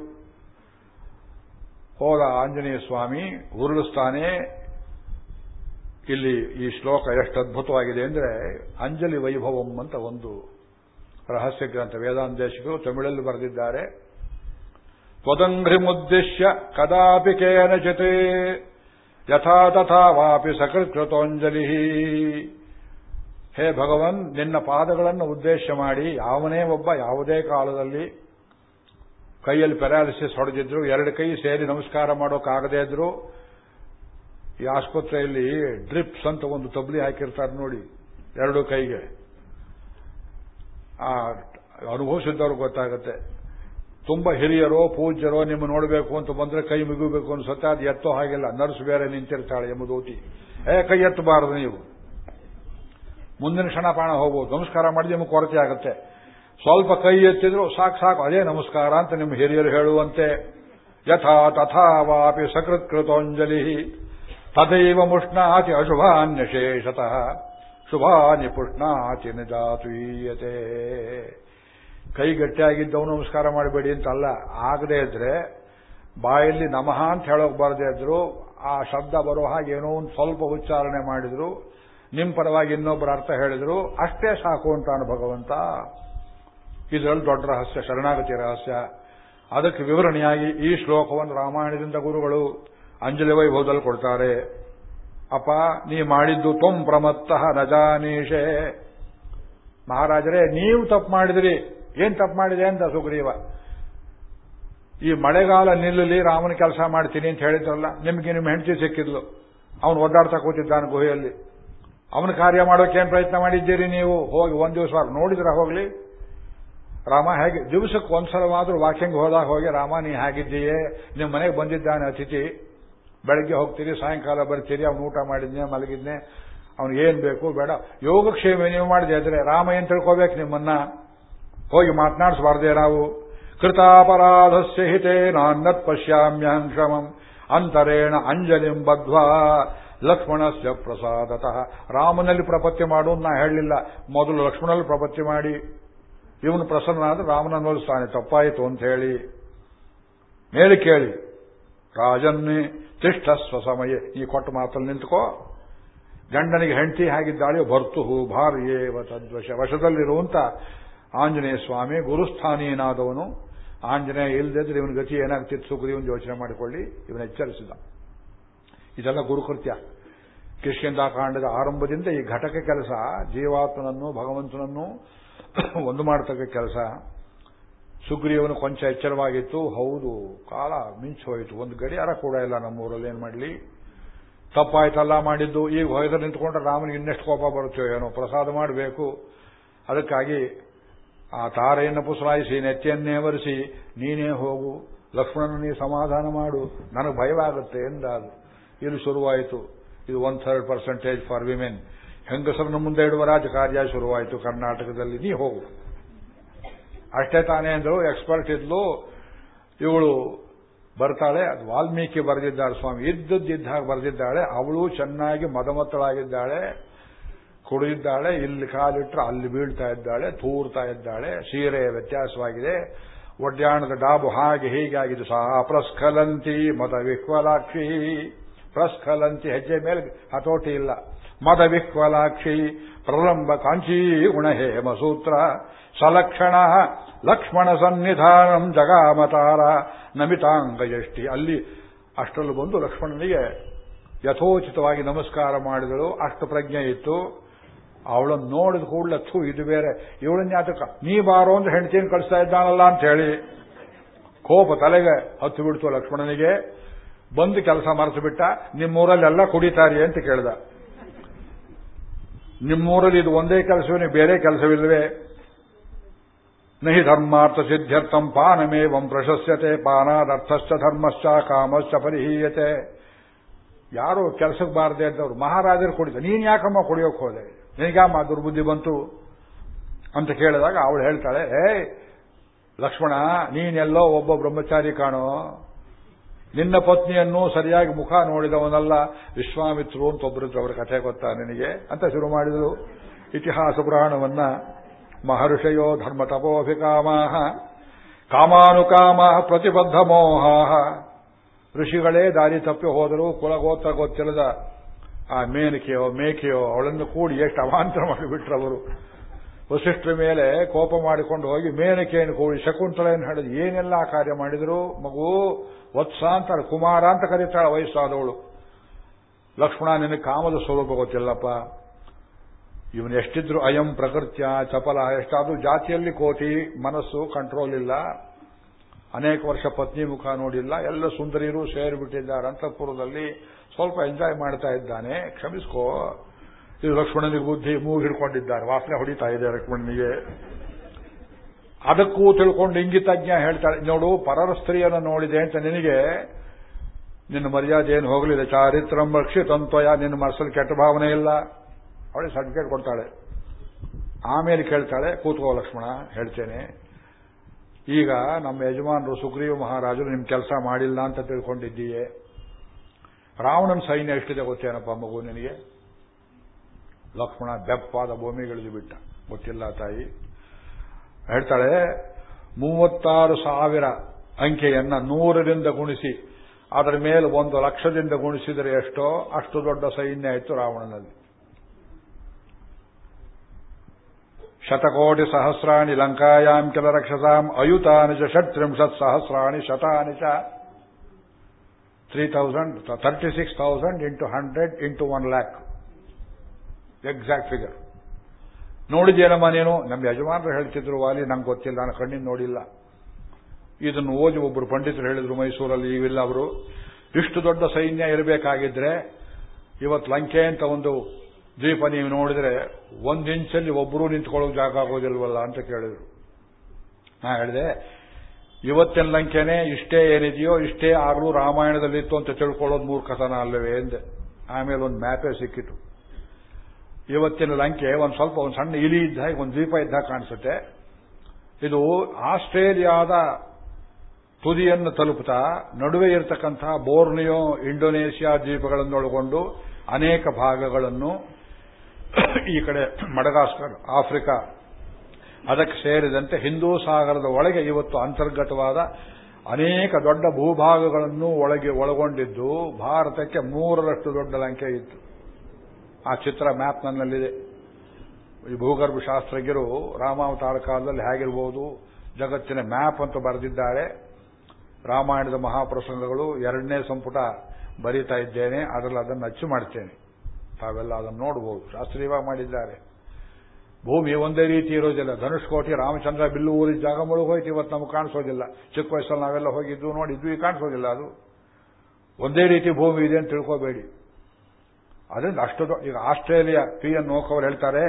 ಹೋದ ಆಂಜನೇಯ ಸ್ವಾಮಿ ಉರುಳಿಸ್ತಾನೆ ಇಲ್ಲಿ ಈ ಶ್ಲೋಕ ಎಷ್ಟು ಅದ್ಭುತವಾಗಿದೆ ಅಂದ್ರೆ, ಅಂಜಲಿ ವೈಭವಂ ಅಂತ ಒಂದು ರಹಸ್ಯ ಗ್ರಂಥ. ವೇದಾಂತೇಶಿಗಳು ತಮಿಳಲ್ಲಿ ಬರೆದಿದ್ದಾರೆ. ತ್ವದಂಘ್ರಿಮುದ್ದೇಶ್ಯ ಕದಾಪಿ ಕೇನಚಿತ್ ಯಥಾ ತಥಾ ವಾಪಿ ಸಕೃತ್ಕೃತೋಂಜಲಿ. ಹೇ ಭಗವನ್, ನಿನ್ನ ಪಾದಗಳನ್ನು ಉದ್ದೇಶ ಮಾಡಿ, ಯಾವನೇ ಒಬ್ಬ ಯಾವುದೇ ಕಾಲದಲ್ಲಿ ಕೈಯಲ್ಲಿ ಪ್ಯಾರಾಲಿಸಿಸ್ ಹೊಡೆದಿದ್ರು, ಎರಡು ಕೈ ಸೇರಿ ನಮಸ್ಕಾರ ಮಾಡೋಕ್ಕಾಗದೇ ಇದ್ರು. ಈ ಆಸ್ಪತ್ರೆಯಲ್ಲಿ ಡ್ರಿಪ್ಸ್ ಅಂತ ಒಂದು ತಬ್ಲಿ ಹಾಕಿರ್ತಾರೆ ನೋಡಿ, ಎರಡು ಕೈಗೆ. ಆ ಅನುಭವಿಸಿದ್ದವ್ರಿಗೆ ಗೊತ್ತಾಗುತ್ತೆ. ತುಂಬಾ ಹಿರಿಯರೋ, ಪೂಜ್ಯರೋ ನಿಮ್ಮ ನೋಡಬೇಕು ಅಂತ ಬಂದ್ರೆ ಕೈ ಮುಗಿಬೇಕು ಅನ್ಸುತ್ತೆ, ಅದು ಎತ್ತೋ ಹಾಗಿಲ್ಲ. ನರ್ಸ್ ಬೇರೆ ನಿಂತಿರ್ತಾಳೆ ಎಂಬುದೋತಿ ಏ, ಕೈ ಎತ್ತಬಾರದು ನೀವು. ಮುಂದಿನ ಕ್ಷಣ ಪಾಣ ಹೋಗ್ಬೋದು. ನಮಸ್ಕಾರ ಮಾಡಿ ನಿಮಗೆ ಕೊರತೆ ಆಗುತ್ತೆ. ಸ್ವಲ್ಪ ಕೈ ಎತ್ತಿದ್ರು ಸಾಕು ಸಾಕು, ಅದೇ ನಮಸ್ಕಾರ ಅಂತ ನಿಮ್ಮ ಹಿರಿಯರು ಹೇಳುವಂತೆ, ಯಥಾ ತಥಾವಾಪಿ ಸಕೃತ್ಕೃತೋಂಜಲಿ ತದೈವ ಮುಷ್ಣಾತಿ ಅಶುಭಾನ್ಯಶೇಷತಃ, ಶುಭಾನಿ ಪುಷ್ಣಾತಿ ನಿಜಾತುಯತೆ ಕೈ ಗಟ್ಟಿಯಾಗಿದ್ದವನು ನಮಸ್ಕಾರ ಮಾಡಬೇಡಿ ಅಂತಲ್ಲ, ಆಗದೆ ಇದ್ರೆ ಬಾಯಲ್ಲಿ ನಮಃ ಅಂತ ಹೇಳೋಕೆ ಬರದೇ ಇದ್ರು, ಆ ಶಬ್ದ ಬರೋ ಹಾಗೆ ಏನೋ ಒಂದು ಸ್ವಲ್ಪ ಉಚ್ಚಾರಣೆ ಮಾಡಿದ್ರು ನಿಮ್ಮ ಪರವಾಗಿ ಇನ್ನೊಬ್ಬರ ಅರ್ಥ ಹೇಳಿದ್ರು, ಅಷ್ಟೇ ಸಾಕು ಅಂತಾನು ಭಗವಂತ ಇದರಲ್ಲಿ ದೊಡ್ಡ ರಹಸ್ಯ, ಶರಣಾಗತಿ ರಹಸ್ಯ. ಅದಕ್ಕೆ ವಿವರಣೆಯಾಗಿ ಈ ಶ್ಲೋಕವನ್ನು ರಾಮಾಯಣದಿಂದ ಗುರುಗಳು ಅಂಜಲಿ ವೈಭವದಲ್ಲಿ ಕೊಡ್ತಾರೆ. ಅಪ್ಪ, ನೀ ಮಾಡಿದ್ದು ತೊಂ ಪ್ರಮತ್ತಃ ನಜಾನೀಶೆ ಮಹಾರಾಜರೇ, ನೀವು ತಪ್ಪು ಮಾಡಿದ್ರಿ. ಏನ್ ತಪ್ಪು ಮಾಡಿದೆ ಅಂತ ಸುಗ್ರೀವ. ಈ ಮಳೆಗಾಲ ನಿಲ್ಲಲಿ, ರಾಮನ ಕೆಲಸ ಮಾಡ್ತೀನಿ ಅಂತ ಹೇಳಿದ್ರಲ್ಲ, ನಿಮ್ಗೆ ನಿಮ್ಮ ಹೆಂಡತಿ ಸಿಕ್ಕಿದ್ಲು. ಅವನು ಒದ್ದಾಡ್ತಾ ಕೂತಿದ್ದಾನೆ ಗುಹೆಯಲ್ಲಿ. ಅವನ ಕಾರ್ಯ ಮಾಡೋಕೆ ಏನ್ ಪ್ರಯತ್ನ ಮಾಡಿದ್ದೀರಿ ನೀವು? ಹೋಗಿ ಒಂದು ದಿವಸ ನೋಡಿದ್ರೆ ಹೋಗ್ಲಿ. ರಾಮ ಹೇಗೆ ದಿವಸಕ್ಕೆ ಒಂದ್ಸಲವಾದ್ರೂ ವಾಕಿಂಗ್ ಹೋದಾಗ ಹೋಗಿ, ರಾಮ, ನೀ ಹೇಗಿದ್ದೀಯೇ? ನಿಮ್ಮ ಮನೆಗೆ ಬಂದಿದ್ದಾನೆ ಅತಿಥಿ. ಬೆಳಗ್ಗೆ ಹೋಗ್ತೀರಿ, ಸಾಯಂಕಾಲ ಬರ್ತೀರಿ, ಅವನು ಊಟ ಮಾಡಿದ್ನೆ, ಮಲಗಿದ್ನೆ. ಅವನು ಏನ್ ಬೇಕು, ಬೇಡ. ಯೋಗಕ್ಷೇಮ ನೀವು ಮಾಡಿದೆ ಅಂದ್ರೆ ರಾಮ ಏನ್ ತಿಳ್ಕೋಬೇಕು ನಿಮ್ಮನ್ನ? ಹೋಗಿ ಮಾತನಾಡಿಸಬಾರ್ದೆ ನಾವು. ಕೃತಾಪರಾಧಸ್ಯ ಹಿತೇ ನಾನ್ನತ್ ಪಶ್ಯಾಮ್ಯಹಂ ಕ್ಷಮಂ ಅಂತರೇಣ ಅಂಜಲಿಂ ಬದ್ವಾ ಲಕ್ಷ್ಮಣಸ್ಯ ಪ್ರಸಾದತಃ. ರಾಮನಲ್ಲಿ ಪ್ರಪತ್ತಿ ಮಾಡು ನಾ ಹೇಳಲಿಲ್ಲ. ಮೊದಲು ಲಕ್ಷ್ಮಣಲ್ಲಿ ಪ್ರಪತ್ತಿ ಮಾಡಿ. ಇವನು ಪ್ರಸನ್ನನಾದ್ರೆ ರಾಮನ ನೋಲಿಸ್ತಾನೆ ತಪ್ಪಾಯಿತು ಅಂತ ಹೇಳಿ. ಮೇಲೆ ಕೇಳಿ, ರಾಜನ್ನೇ ತಿಷ್ಠ ಸ್ವಸಮಯ ಈ ಕೊಟ್ಟ ಮಾತಲ್ಲಿ ನಿಂತ್ಕೋ. ಗಂಡನಿಗೆ ಹೆಂಡತಿ ಹಾಗಿದ್ದಾಳೆ, ಭರ್ತುಹು ಭಾರ್ಯೇವ ತದ್ವಶ, ವಶದಲ್ಲಿರುವಂತ ಆಂಜನೇಯ ಸ್ವಾಮಿ, ಗುರುಸ್ಥಾನೀಯನಾದವನು. ಆಂಜನೇಯ ಇಲ್ಲದಿದ್ರೆ ಇವನ ಗತಿ ಏನಾಗ್ತಿತ್ತು? ಸುಗ್ರೀವನ್ ಯೋಚನೆ ಮಾಡಿಕೊಳ್ಳಿ, ಇವನ ಎಚ್ಚರಿಸಿದ. ಇದೆಲ್ಲ ಗುರುಕೃತ್ಯ. ಕಾಂಡದ ಆರಂಭದಿಂದ ಈ ಘಟಕ ಕೆಲಸ, ಜೀವಾತ್ಮನನ್ನು, ಭಗವಂತನನ್ನು ಒಂದು ಮಾಡತಕ್ಕ ಕೆಲಸ. ಸುಗ್ರೀವನು ಕೊಂಚ ಎಚ್ಚರವಾಗಿತ್ತು. ಹೌದು, ಕಾಲ ಮಿಂಚು ಹೋಯಿತು. ಒಂದು ಗಡಿಯಾರ ಕೂಡ ಇಲ್ಲ ನಮ್ಮೂರಲ್ಲಿ, ಏನ್ ಮಾಡಲಿ? ತಪ್ಪಾಯ್ತಲ್ಲ ಮಾಡಿದ್ದು. ಈಗ ಹೊಯ್ದ ನಿಂತ್ಕೊಂಡ್ರೆ ರಾಮನಿಗೆ ಇನ್ನೆಷ್ಟು ಕೋಪ ಬರುತ್ತೋ ಏನೋ. ಪ್ರಸಾದ ಮಾಡಬೇಕು. ಅದಕ್ಕಾಗಿ ಆ ತಾರೆಯನ್ನು ಪುಸಲಾಯಿಸಿ ನೆತ್ತಿಯನ್ನೇ ಒರೆಸಿ, ನೀನೇ ಹೋಗು. ಲಕ್ಷ್ಮಣನ ನೀ ಸಮಾಧಾನ ಮಾಡು. ನನಗೆ ಭಯವಾಗುತ್ತೆ ಎಂದಾದು ಇಲ್ಲಿ ಶುರುವಾಯಿತು. ಇದು one third percentage for women ಹೆಂಗಸರನ್ನು ಮುಂದೆ ಇಡುವ ರಾಜಕಾರ್ಯ ಶುರುವಾಯಿತು ಕರ್ನಾಟಕದಲ್ಲಿ. ನೀ ಹೋಗು. ಅಷ್ಟೇ ತಾನೇ ಅಂದರು ಎಕ್ಸ್ಪರ್ಟ್ ಇದ್ಲು. ಇವಳು ಬರ್ತಾಳೆ. ಅದು ವಾಲ್ಮೀಕಿ ಬರೆದಿದ್ದಾಳೆ, ಸ್ವಾಮಿ. ಇದ್ದದ್ದಿದ್ದಾಗ ಬರೆದಿದ್ದಾಳೆ. ಅವಳು ಚೆನ್ನಾಗಿ ಮದಮತ್ತಳಾಗಿದ್ದಾಳೆ. ಕುಡಿದಿದ್ದಾಳೆ. ಇಲ್ಲಿ ಕಾಲಿಟ್ರೆ ಅಲ್ಲಿ ಬೀಳ್ತಾ ಇದ್ದಾಳೆ, ತೂರ್ತಾ ಇದ್ದಾಳೆ. ಸೀರೆ ವ್ಯತ್ಯಾಸವಾಗಿದೆ. ಒಡ್ಯಾಣದ ಡಾಬು ಹಾಗೆ ಹೀಗಾಗಿದೆ ಸಹ ಪ್ರಸ್ಖಲಂತಿ ಮದ ವಿಹ್ವಲಾಕ್ಷಿ ಪ್ರಸ್ಖಲಂತಿ ಹೆಜ್ಜೆ ಮೇಲೆ ಹತೋಟಿ ಇಲ್ಲ. ಮದ ವಿಹ್ವಲಾಕ್ಷಿ ಪ್ರಲಂಬ ಕಾಂಚೀ ಗುಣಹೇಮ ಸೂತ್ರ ಸಲಕ್ಷಣ ಲಕ್ಷ್ಮಣ ಸನ್ನಿಧಾನಂ ಜಗಾಮತಾರ ನಮಿತಾಂಗಯಷ್ಟಿ. ಅಲ್ಲಿ ಅಷ್ಟರಲ್ಲೂ ಬಂದು ಲಕ್ಷ್ಮಣನಿಗೆ ಯಥೋಚಿತವಾಗಿ ನಮಸ್ಕಾರ ಮಾಡಿದಳು. ಅಷ್ಟು ಪ್ರಜ್ಞೆ ಇತ್ತು. ಅವಳನ್ನು ನೋಡಿದ ಕೂಡಲೇ ಥೂ, ಇದು ಬೇರೆ. ಇವಳನ್ನ ಯಾತಕ ನೀ ಬಾರೋ ಅಂತ ಹೆಂಡತಿಯನ್ನು ಕಳಿಸ್ತಾ ಇದ್ದಾನಲ್ಲ ಅಂತ ಹೇಳಿ ಕೋಪ ತಲೆಗೆ ಹತ್ತು ಬಿಡ್ತು ಲಕ್ಷ್ಮಣನಿಗೆ. ಬಂದು ಕೆಲಸ ಮರೆತು ಬಿಟ್ಟ. ನಿಮ್ಮೂರಲ್ಲೆಲ್ಲ ಕುಡಿತಾರಿ ಅಂತ ಕೇಳ್ದ. ನಿಮ್ಮೂರಲ್ಲಿ ಇದು ಒಂದೇ ಕೆಲಸವೇ ಬೇರೆ ಕೆಲಸವಿಲ್ಲವೇ? ನಹಿ ಧರ್ಮಾರ್ಥ ಸಿದ್ಧ್ಯರ್ಥಂ ಪಾನಮೇವಂ ಪ್ರಶಸ್ಯತೆ, ಪಾನಾದರ್ಥಶ್ಚ ಧರ್ಮಶ್ಚ ಕಾಮಶ್ಚ ಪರಿಹೀಯತೆ. ಯಾರು ಕೆಲಸಕ್ಕೆ ಬಾರದೆ ಅಂತವ್ರು ಮಹಾರಾಜರು ಕುಡಿದ ನೀನ್ ಯಾಕಮ್ಮ ಕುಡಿಯೋಕೆ ಹೋದೆ? ನಿನಗಮ್ಮ ದುರ್ಬುದ್ಧಿ ಬಂತು? ಅಂತ ಕೇಳಿದಾಗ ಅವಳು ಹೇಳ್ತಾಳೆ, ಏಯ್ ಲಕ್ಷ್ಮಣ ನೀನೆಲ್ಲೋ ಒಬ್ಬ ಬ್ರಹ್ಮಚಾರಿ ಕಾಣೋ ನಿನ್ನ ಪತ್ನಿಯನ್ನು ಸರಿಯಾಗಿ ಮುಖ ನೋಡಿದವನಲ್ಲ ವಿಶ್ವಾಮಿತ್ರು ಅಂತ ಒಬ್ಬರಿದ್ರು ಅವರ ಕಥೆ ಗೊತ್ತಾ ನಿನಗೆ? ಅಂತ ಶುರು ಮಾಡಿದರು. ಇತಿಹಾಸ ಪುರಾಣವನ್ನ, ಮಹರ್ಷಯೋ ಧರ್ಮ ತಪೋಭಿಕಾಮಾ ಕಾಮಾನುಕಾಮ ಪ್ರತಿಬದ್ಧ ಮೋಹ ಋಷಿಗಳೇ ದಾರಿ ತಪ್ಪಿ ಹೋದರು ಕುಲಗೋತ್ರ ಗೊತ್ತಿಲ್ಲದ ಆ ಮೇನಕೆಯೋ, ಮೇಕೆಯೋ, ಅವಳನ್ನು ಕೂಡಿ ಎಷ್ಟು ಅವಾಂತರ ಅವರು ವಸಿಷ್ಠರ ಮೇಲೆ ಕೋಪ ಮಾಡಿಕೊಂಡು ಹೋಗಿ ಮೇನಕೆಯನ್ನು ಕೂಡಿ ಶಕುಂತಲೆಯನ್ನು ಹಿಡಿದು ಏನೆಲ್ಲ ಕಾರ್ಯ ಮಾಡಿದರು? ಮಗು ವತ್ಸ ಅಂತಾರೆ ಕುಮಾರ ಅಂತ ಕರೀತಾಳೆ, ವಯಸ್ಸಾದವಳು. ಲಕ್ಷ್ಮಣ, ನಿನಗೆ ಕಾಮದ ಸ್ವರೂಪ ಗೊತ್ತಿಲ್ಲಪ್ಪ. ಇವನು ಎಷ್ಟಿದ್ರು ಅಯಂ ಪ್ರಕೃತ್ಯ, ಚಪಲ, ಎಷ್ಟಾದ್ರೂ ಜಾತಿಯಲ್ಲಿ ಕೋತಿ ಮನಸ್ಸು ಕಂಟ್ರೋಲ್ ಇಲ್ಲ. ಅನೇಕ ವರ್ಷ ಪತ್ನಿ ಮುಖ ನೋಡಿಲ್ಲ, ಎಲ್ಲ ಸುಂದರಿಯರು ಸೇರಿಬಿಟ್ಟಿದ್ದಾರೆ. ಅಂತಃಪುರದಲ್ಲಿ ಸ್ವಲ್ಪ ಎಂಜಾಯ್ ಮಾಡ್ತಾ ಇದ್ದಾನೆ. ಕ್ಷಮಿಸ್ಕೋ. ಇದು ಲಕ್ಷ್ಮಣನಿಗೆ ಬುದ್ಧಿ ಮೂಗು ಹಿಡ್ಕೊಂಡಿದ್ದಾರೆ ವಾಸನೆ ಹೊಡಿತಾ ಇದೆ ಲಕ್ಷ್ಮಣನಿಗೆ. ಅದಕ್ಕೂ ತಿಳ್ಕೊಂಡು ಇಂಗಿತಜ್ಞ ಹೇಳ್ತಾಳೆ, ನೋಡು, ಪರರ ಸ್ತ್ರೀಯನ್ನು ನೋಡಿದೆ ಅಂತ ನಿನಗೆ, ನಿನ್ನ ಮರ್ಯಾದೆ ಏನು ಹೋಗಲಿದೆ? ಚಾರಿತ್ರಂ ರಕ್ಷಿತಂತ್ವಯ, ನಿನ್ನ ಮನಸ್ಸಲ್ಲಿ ಕೆಟ್ಟ ಭಾವನೆ ಇಲ್ಲ. ಅವಳಿ ಸರ್ಟಿಫಿಕೇಟ್ ಕೊಡ್ತಾಳೆ. ಆಮೇಲೆ ಕೇಳ್ತಾಳೆ, ಕೂತ್ಕೋ ಲಕ್ಷ್ಮಣ, ಹೇಳ್ತೇನೆ. ಈಗ ನಮ್ಮ ಯಜಮಾನರು ಸುಗ್ರೀವ ಮಹಾರಾಜರು ನಿಮ್ ಕೆಲಸ ಮಾಡಿಲ್ಲ ಅಂತ ತಿಳ್ಕೊಂಡಿದ್ದೀಯೇ. ರಾವಣನ ಸೈನ್ಯ ಎಷ್ಟಿದೆ ಗೊತ್ತೇನಪ್ಪ ಮಗು ನಿನಗೆ? ಲಕ್ಷ್ಮಣ ಬೆಪ್ಪಾದ ಭೂಮಿಗಿಳಿದು ಬಿಟ್ಟ. ಗೊತ್ತಿಲ್ಲ ತಾಯಿ. ಹೇಳ್ತಾಳೆ, ಮೂವತ್ತಾರು ಸಾವಿರ ಅಂಕೆಯನ್ನ ನೂರರಿಂದ ಗುಣಿಸಿ, ಅದರ ಮೇಲೆ ಒಂದು ಲಕ್ಷದಿಂದ ಗುಣಿಸಿದರೆ ಎಷ್ಟೋ? ಅಷ್ಟು ದೊಡ್ಡ ಸೈನ್ಯ ಇತ್ತು ರಾವಣನಲ್ಲಿ. ಶತಕೋಟಿ ಸಹಸ್ರಾಣಿ ಲಂಕಾಯಾಂ ಕೆಲ ರಕ್ಷಸಾಂ, ಅಯುತಾನಿ ಚ ಷಟ್ತ್ರಿಂಶತ್ ಸಹಸ್ರಾಣಿ ಶತಾನಿ ಚ three thousand thirty six thousand into hundred into one lakh exact figure ನೋಡಿದ್ದೇನಮ್ಮ ನೀನು ನಮ್ಮ ಯಜಮಾನರು ಹೇಳ್ತಿದ್ರು, ವಾಲಿ, ನಂಗೆ ಗೊತ್ತಿಲ್ಲ, ನಾನು ಕಣ್ಣಿನ ನೋಡಿಲ್ಲ. ಇದನ್ನು ಓದಿ ಒಬ್ಬರು ಪಂಡಿತರು ಹೇಳಿದ್ರು ಮೈಸೂರಲ್ಲಿ ಈಗಿಲ್ಲ ಅವರು. ಇಷ್ಟು ದೊಡ್ಡ ಸೈನ್ಯ ಇರಬೇಕಾಗಿದ್ರೆ ಇವತ್ತು ಲಂಕೆ ಅಂತ ಒಂದು ದ್ವೀಪ ನೀವು ನೋಡಿದ್ರೆ ಒಂದು ಇಂಚಲ್ಲಿ ಒಬ್ಬರೂ ನಿಂತ್ಕೊಳ್ಳೋಕೆ ಜಾಗ ಆಗೋದಿಲ್ವಲ್ಲ ಅಂತ ಕೇಳಿದ್ರು. ನಾ ಹೇಳಿದೆ, ಇವತ್ತಿನ ಲಂಕೆನೆ ಇಷ್ಟೇ ಏನಿದೆಯೋ, ಇಷ್ಟೇ ಆಗಲೂ ರಾಮಾಯಣದಲ್ಲಿತ್ತು ಅಂತ ತಿಳ್ಕೊಳ್ಳೋದು ಮೂರ್ಖತನ ಅಲ್ಲವೇ? ಎಂದೆ ಆಮೇಲೆ ಒಂದು ಮ್ಯಾಪೇ ಸಿಕ್ಕಿತು. ಇವತ್ತಿನ ಲಂಕೆ ಒಂದು ಸ್ವಲ್ಪ ಒಂದು ಸಣ್ಣ ಇಲಿ ಇದ್ದ ಹಾಗೆ ಒಂದು ದ್ವೀಪ ಇದ್ದ ಕಾಣಿಸುತ್ತೆ. ಇದು ಆಸ್ಟ್ರೇಲಿಯಾದ ತುದಿಯನ್ನು ತಲುಪುತ್ತಾ ನಡುವೆ ಇರತಕ್ಕಂತಹ ಬೋರ್ನಿಯೋ, ಇಂಡೋನೇಷಿಯಾ ದ್ವೀಪಗಳನ್ನು ಒಳಗೊಂಡು ಅನೇಕ ಭಾಗಗಳನ್ನು ಈ ಕಡೆ ಮಡಗಾಸ್ಕರ್, ಆಫ್ರಿಕಾ, ಅದಕ್ಕೆ ಸೇರಿದಂತೆ ಹಿಂದೂ ಸಾಗರದ ಒಳಗೆ ಇವತ್ತು ಅಂತರ್ಗತವಾದ ಅನೇಕ ದೊಡ್ಡ ಭೂಭಾಗಗಳನ್ನು ಒಳಗೆ ಒಳಗೊಂಡಿದ್ದು ಭಾರತಕ್ಕೆ ಮೂರರಷ್ಟು ದೊಡ್ಡ ಲಂಕೆ ಇತ್ತು. ಆ ಚಿತ್ರ ಮ್ಯಾಪ್ ನನ್ನಲ್ಲಿದೆ. ಈ ಭೂಗರ್ಭ ಶಾಸ್ತ್ರಜ್ಞರು ರಾಮಾವತಾರ ಕಾಲದಲ್ಲಿ ಹೇಗಿರ್ಬೋದು, ಜಗತ್ತಿನ ಮ್ಯಾಪ್ ಅಂತ ಬರೆದಿದ್ದಾರೆ. ರಾಮಾಯಣದ ಮಹಾಪ್ರಸಂಗಗಳು ಎರಡನೇ ಸಂಪುಟ ಬರೀತಾ ಇದ್ದೇನೆ, ಅದರಲ್ಲಿ ಅದನ್ನು ಅಚ್ಚು ಮಾಡ್ತೇನೆ. ತಾವೆಲ್ಲ ಅದನ್ನು ನೋಡಬಹುದು ಶಾಸ್ತ್ರೀಯವಾಗಿ ಮಾಡಿದ್ದಾರೆ. ಭೂಮಿ ಒಂದೇ ರೀತಿ ಇರೋದಿಲ್ಲ. ಧನುಷ್ಕೋಟಿ, ರಾಮಚಂದ್ರ ಬಿಲ್ಲು ಊರಿದ ಜಾಗ ಮುಳುಗೋಯ್ತು, ಇವತ್ತು ನಮಗೆ ಕಾಣಿಸೋದಿಲ್ಲ. ಚಿಕ್ಕ ವಯಸ್ಸಲ್ಲಿ ನಾವೆಲ್ಲ ಹೋಗಿದ್ದು, ನೋಡಿದ್ವಿ, ಕಾಣಿಸೋದಿಲ್ಲ ಅದು. ಒಂದೇ ರೀತಿ ಭೂಮಿ ಇದೆ ಅಂತ ತಿಳ್ಕೋಬೇಡಿ. ಅದರಿಂದ ಅಷ್ಟು ಈಗ ಆಸ್ಟ್ರೇಲಿಯಾ ಪಿ ಎನ್ ನೋಕವರು ಹೇಳ್ತಾರೆ,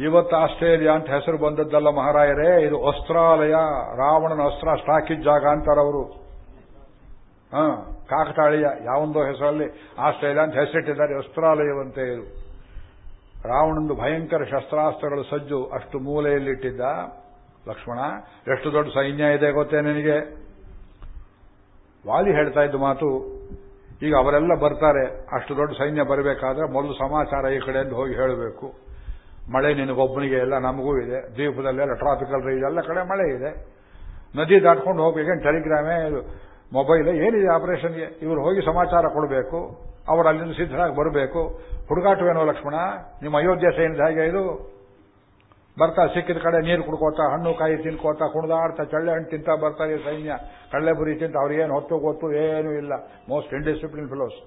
ಇವತ್ತು ಆಸ್ಟ್ರೇಲಿಯಾ ಅಂತ ಹೆಸರು ಬಂದದ್ದಲ್ಲ ಮಹಾರಾಯರೇ, ಇದು ಅಸ್ತ್ರಾಲಯ ರಾವಣನ ಅಸ್ತ್ರ ಸ್ಟಾಕಿದ್ ಜಾಗ ಅಂತಾರವರು ಹಾ, ಕಾಕತಾಳೀಯ ಯಾವೊಂದೋ ಹೆಸರಲ್ಲಿ ಆಸ್ಟ್ರೇಲಿಯಾ ಅಂತ ಹೆಸರಿಟ್ಟಿದ್ದಾರೆ ಅಸ್ತ್ರಾಲಯವಂತೆ ಇದು. ರಾವಣಂದು ಭಯಂಕರ ಶಸ್ತ್ರಾಸ್ತ್ರಗಳು ಸಜ್ಜು ಅಷ್ಟು ಮೂಲೆಯಲ್ಲಿಟ್ಟಿದ್ದ. ಲಕ್ಷ್ಮಣ, ಎಷ್ಟು ದೊಡ್ಡ ಸೈನ್ಯ ಇದೆ ಗೊತ್ತೇ ನಿನಗೆ? ವಾಲಿ ಹೇಳ್ತಾ ಇದ್ದ ಮಾತು ಈಗ ಅವರೆಲ್ಲ ಬರ್ತಾರೆ, ಅಷ್ಟು ದೊಡ್ಡ ಸೈನ್ಯ ಬರಬೇಕಾದ್ರೆ ಮೊದಲು ಸಮಾಚಾರ ಈ ಕಡೆಯಿಂದ ಹೋಗಿ ಹೇಳಬೇಕು. ಮಳೆ ನಿನಗೊಬ್ಬನಿಗೆ ಎಲ್ಲ ನಮಗೂ ಇದೆ. ದ್ವೀಪದಲ್ಲೆಲ್ಲ ಟ್ರಾಫಿಕಲ್ ರೈಲ್ ಎಲ್ಲ ಕಡೆ ಮಳೆ ಇದೆ. ನದಿ ದಾಟ್ಕೊಂಡು ಹೋಗ್ಬೇಕೇನು ಟೆಲಿಗ್ರಾಮೇ ಮೊಬೈಲ್, ಏನಿದೆ ಆಪರೇಷನ್ಗೆ ಇವರು ಹೋಗಿ ಸಮಾಚಾರ ಕೊಡಬೇಕು, ಅವರು ಅಲ್ಲಿಂದ ಸಿದ್ಧರಾಗಿ ಬರಬೇಕು. ಹುಡುಗಾಟವೇನೋ ಲಕ್ಷ್ಮಣ? ನಿಮ್ಮ ಅಯೋಧ್ಯೆ ಸೈನ್ಯದ ಹಾಗೆ ಇದು? ಬರ್ತಾ ಸಿಕ್ಕಿದ ಕಡೆ ನೀರು ಕುಡ್ಕೋತಾ, ಹಣ್ಣು ಕಾಯಿ ತಿನ್ಕೋತಾ, ಕುಣಿದಾಡ್ತಾ, ಚಳ್ಳೆ ಹಣ್ಣು ತಿಂತಾ ಬರ್ತಾರೆ ಸೈನ್ಯ. ಕಳ್ಳೆಬುರಿ ತಿಂತ ಅವ್ರಿಗೇನು ಹೊತ್ತು ಗೊತ್ತು ಏನೂ ಇಲ್ಲ. ಮೋಸ್ಟ್ ಇಂಡಿಸಿಪ್ಲಿನ್ ಫಿಲೋಸ್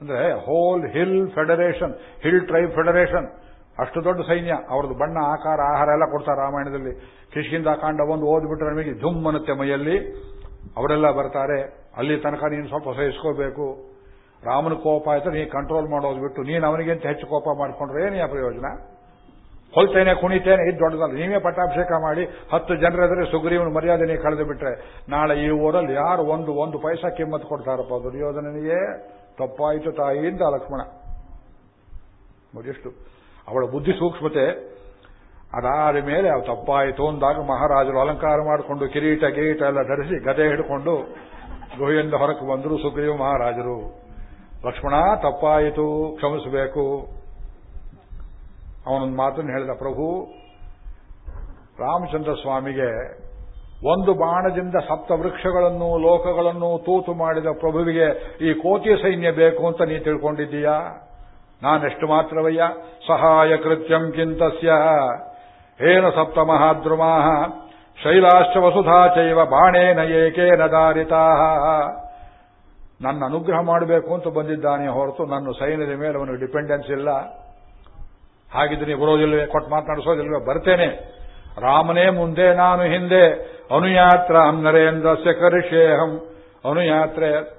ಅಂದ್ರೆ whole hill federation hill tribe federation ಅಷ್ಟು ದೊಡ್ಡ ಸೈನ್ಯ. ಅವ್ರದ್ದು ಬಣ್ಣ, ಆಕಾರ, ಆಹಾರ ಎಲ್ಲ ಕೊಡ್ತಾರೆ ರಾಮಾಯಣದಲ್ಲಿ. ಕಿಷ್ಕಿಂದ ಕಾಂಡ ಒಂದು ಓದ್ಬಿಟ್ರೆ ನಮಗೆ ಧುಮ್ ಅನ್ನತ್ತೆ ಮೈಯಲ್ಲಿ. ಅವರೆಲ್ಲ ಬರ್ತಾರೆ. ಅಲ್ಲಿ ತನಕ ನೀನು ಸ್ವಲ್ಪ ಸಹಿಸ್ಕೋಬೇಕು ರಾಮನ ಕೋಪ ಆಯ್ತು ನೀ ಕಂಟ್ರೋಲ್ ಮಾಡೋದು ಬಿಟ್ಟು ನೀನು ಅವನಿಗಿಂತ ಹೆಚ್ಚು ಕೋಪ ಮಾಡಿಕೊಂಡ್ರೆ ಏನೇ ಪ್ರಯೋಜನ? ಹೊಲ್ತೇನೆ ಕುಣಿತೇನೆ, ಇದು ದೊಡ್ಡದಲ್ಲ. ನೀವೇ ಪಟ್ಟಾಭಿಷೇಕ ಮಾಡಿ, ಹತ್ತು ಜನರೆದರೆ ಸುಗ್ರೀವನ ಮರ್ಯಾದೆ ನೀವು ಕಳೆದು ಬಿಟ್ರೆ, ನಾಳೆ ಈ ಊರಲ್ಲಿ ಯಾರು ಒಂದು ಒಂದು ಪೈಸಾ ಕಿಮ್ಮತ್ ಕೊಡ್ತಾರಪ್ಪ, ದುರ್ಯೋಧನನಿಗೆ? ತಪ್ಪಾಯಿತು ತಾಯಿಯಿಂದ ಲಕ್ಷ್ಮಣ. ನೋಡಿಷ್ಟು ಅವಳ ಬುದ್ಧಿ ಸೂಕ್ಷ್ಮತೆ. ಅದಾದ ಮೇಲೆ ಅವು ತಪ್ಪಾಯಿತು ಅಂದಾಗ ಮಹಾರಾಜರು ಅಲಂಕಾರ ಮಾಡಿಕೊಂಡು ಕಿರೀಟ ಗೀಟ ಎಲ್ಲ ಧರಿಸಿ ಗದೆ ಹಿಡ್ಕೊಂಡು ಗುಹೆಯಿಂದ ಹೊರಕ್ಕೆ ಬಂದರು ಸುಗ್ರೀವ ಮಹಾರಾಜರು. ಲಕ್ಷ್ಮಣ, ತಪ್ಪಾಯಿತು, ಕ್ಷಮಿಸಬೇಕು. ಅವನೊಂದು ಮಾತನ್ನು ಹೇಳಿದ, ಪ್ರಭು, ರಾಮಚಂದ್ರ ಸ್ವಾಮಿಗೆ ಒಂದು ಬಾಣದಿಂದ ಸಪ್ತ ವೃಕ್ಷಗಳನ್ನು ಲೋಕಗಳನ್ನು ತೂತು ಮಾಡಿದ ಪ್ರಭುವಿಗೆ ಈ ಕೋತಿಯ ಸೈನ್ಯ ಬೇಕು ಅಂತ ನೀ ತಿಳ್ಕೊಂಡಿದ್ದೀಯಾ? ನಾನೆಷ್ಟು ಮಾತ್ರವಯ್ಯ, ಸಹಾಯ ಕೃತ್ಯಂ ಕಿಂತಸ್ಯ. ಏನ ಸಪ್ತ ಮಹಾದ್ರುಮಾ, ಶೈಲಾಶ್ಚ ವಸುಧಾ ಚೈವ ಬಾಣೇನ ಏಕೇನ ದಾರಿತಾ. ನನ್ನ ಅನುಗ್ರಹ ಮಾಡಬೇಕು ಅಂತ ಬಂದಿದ್ದಾನೆ ಹೊರತು ನನ್ನ ಸೈನ್ಯದ ಮೇಲೆ ಅವನಿಗೆ ಡಿಪೆಂಡೆನ್ಸ್ ಇಲ್ಲ. ಹಾಗಿದ್ರೆ ಬರೋದಿಲ್ವೇ? ಕೊಟ್ಟು ಮಾತನಾಡಿಸೋದಿಲ್ವೇ? ಬರ್ತೇನೆ. ರಾಮನೇ ಮುಂದೆ, ನಾನು ಹಿಂದೆ. ಅನುಯಾತ್ರ ನರೇಂದ್ರ ಕರಿಷೇಹಂ. ಅನುಯಾತ್ರೆ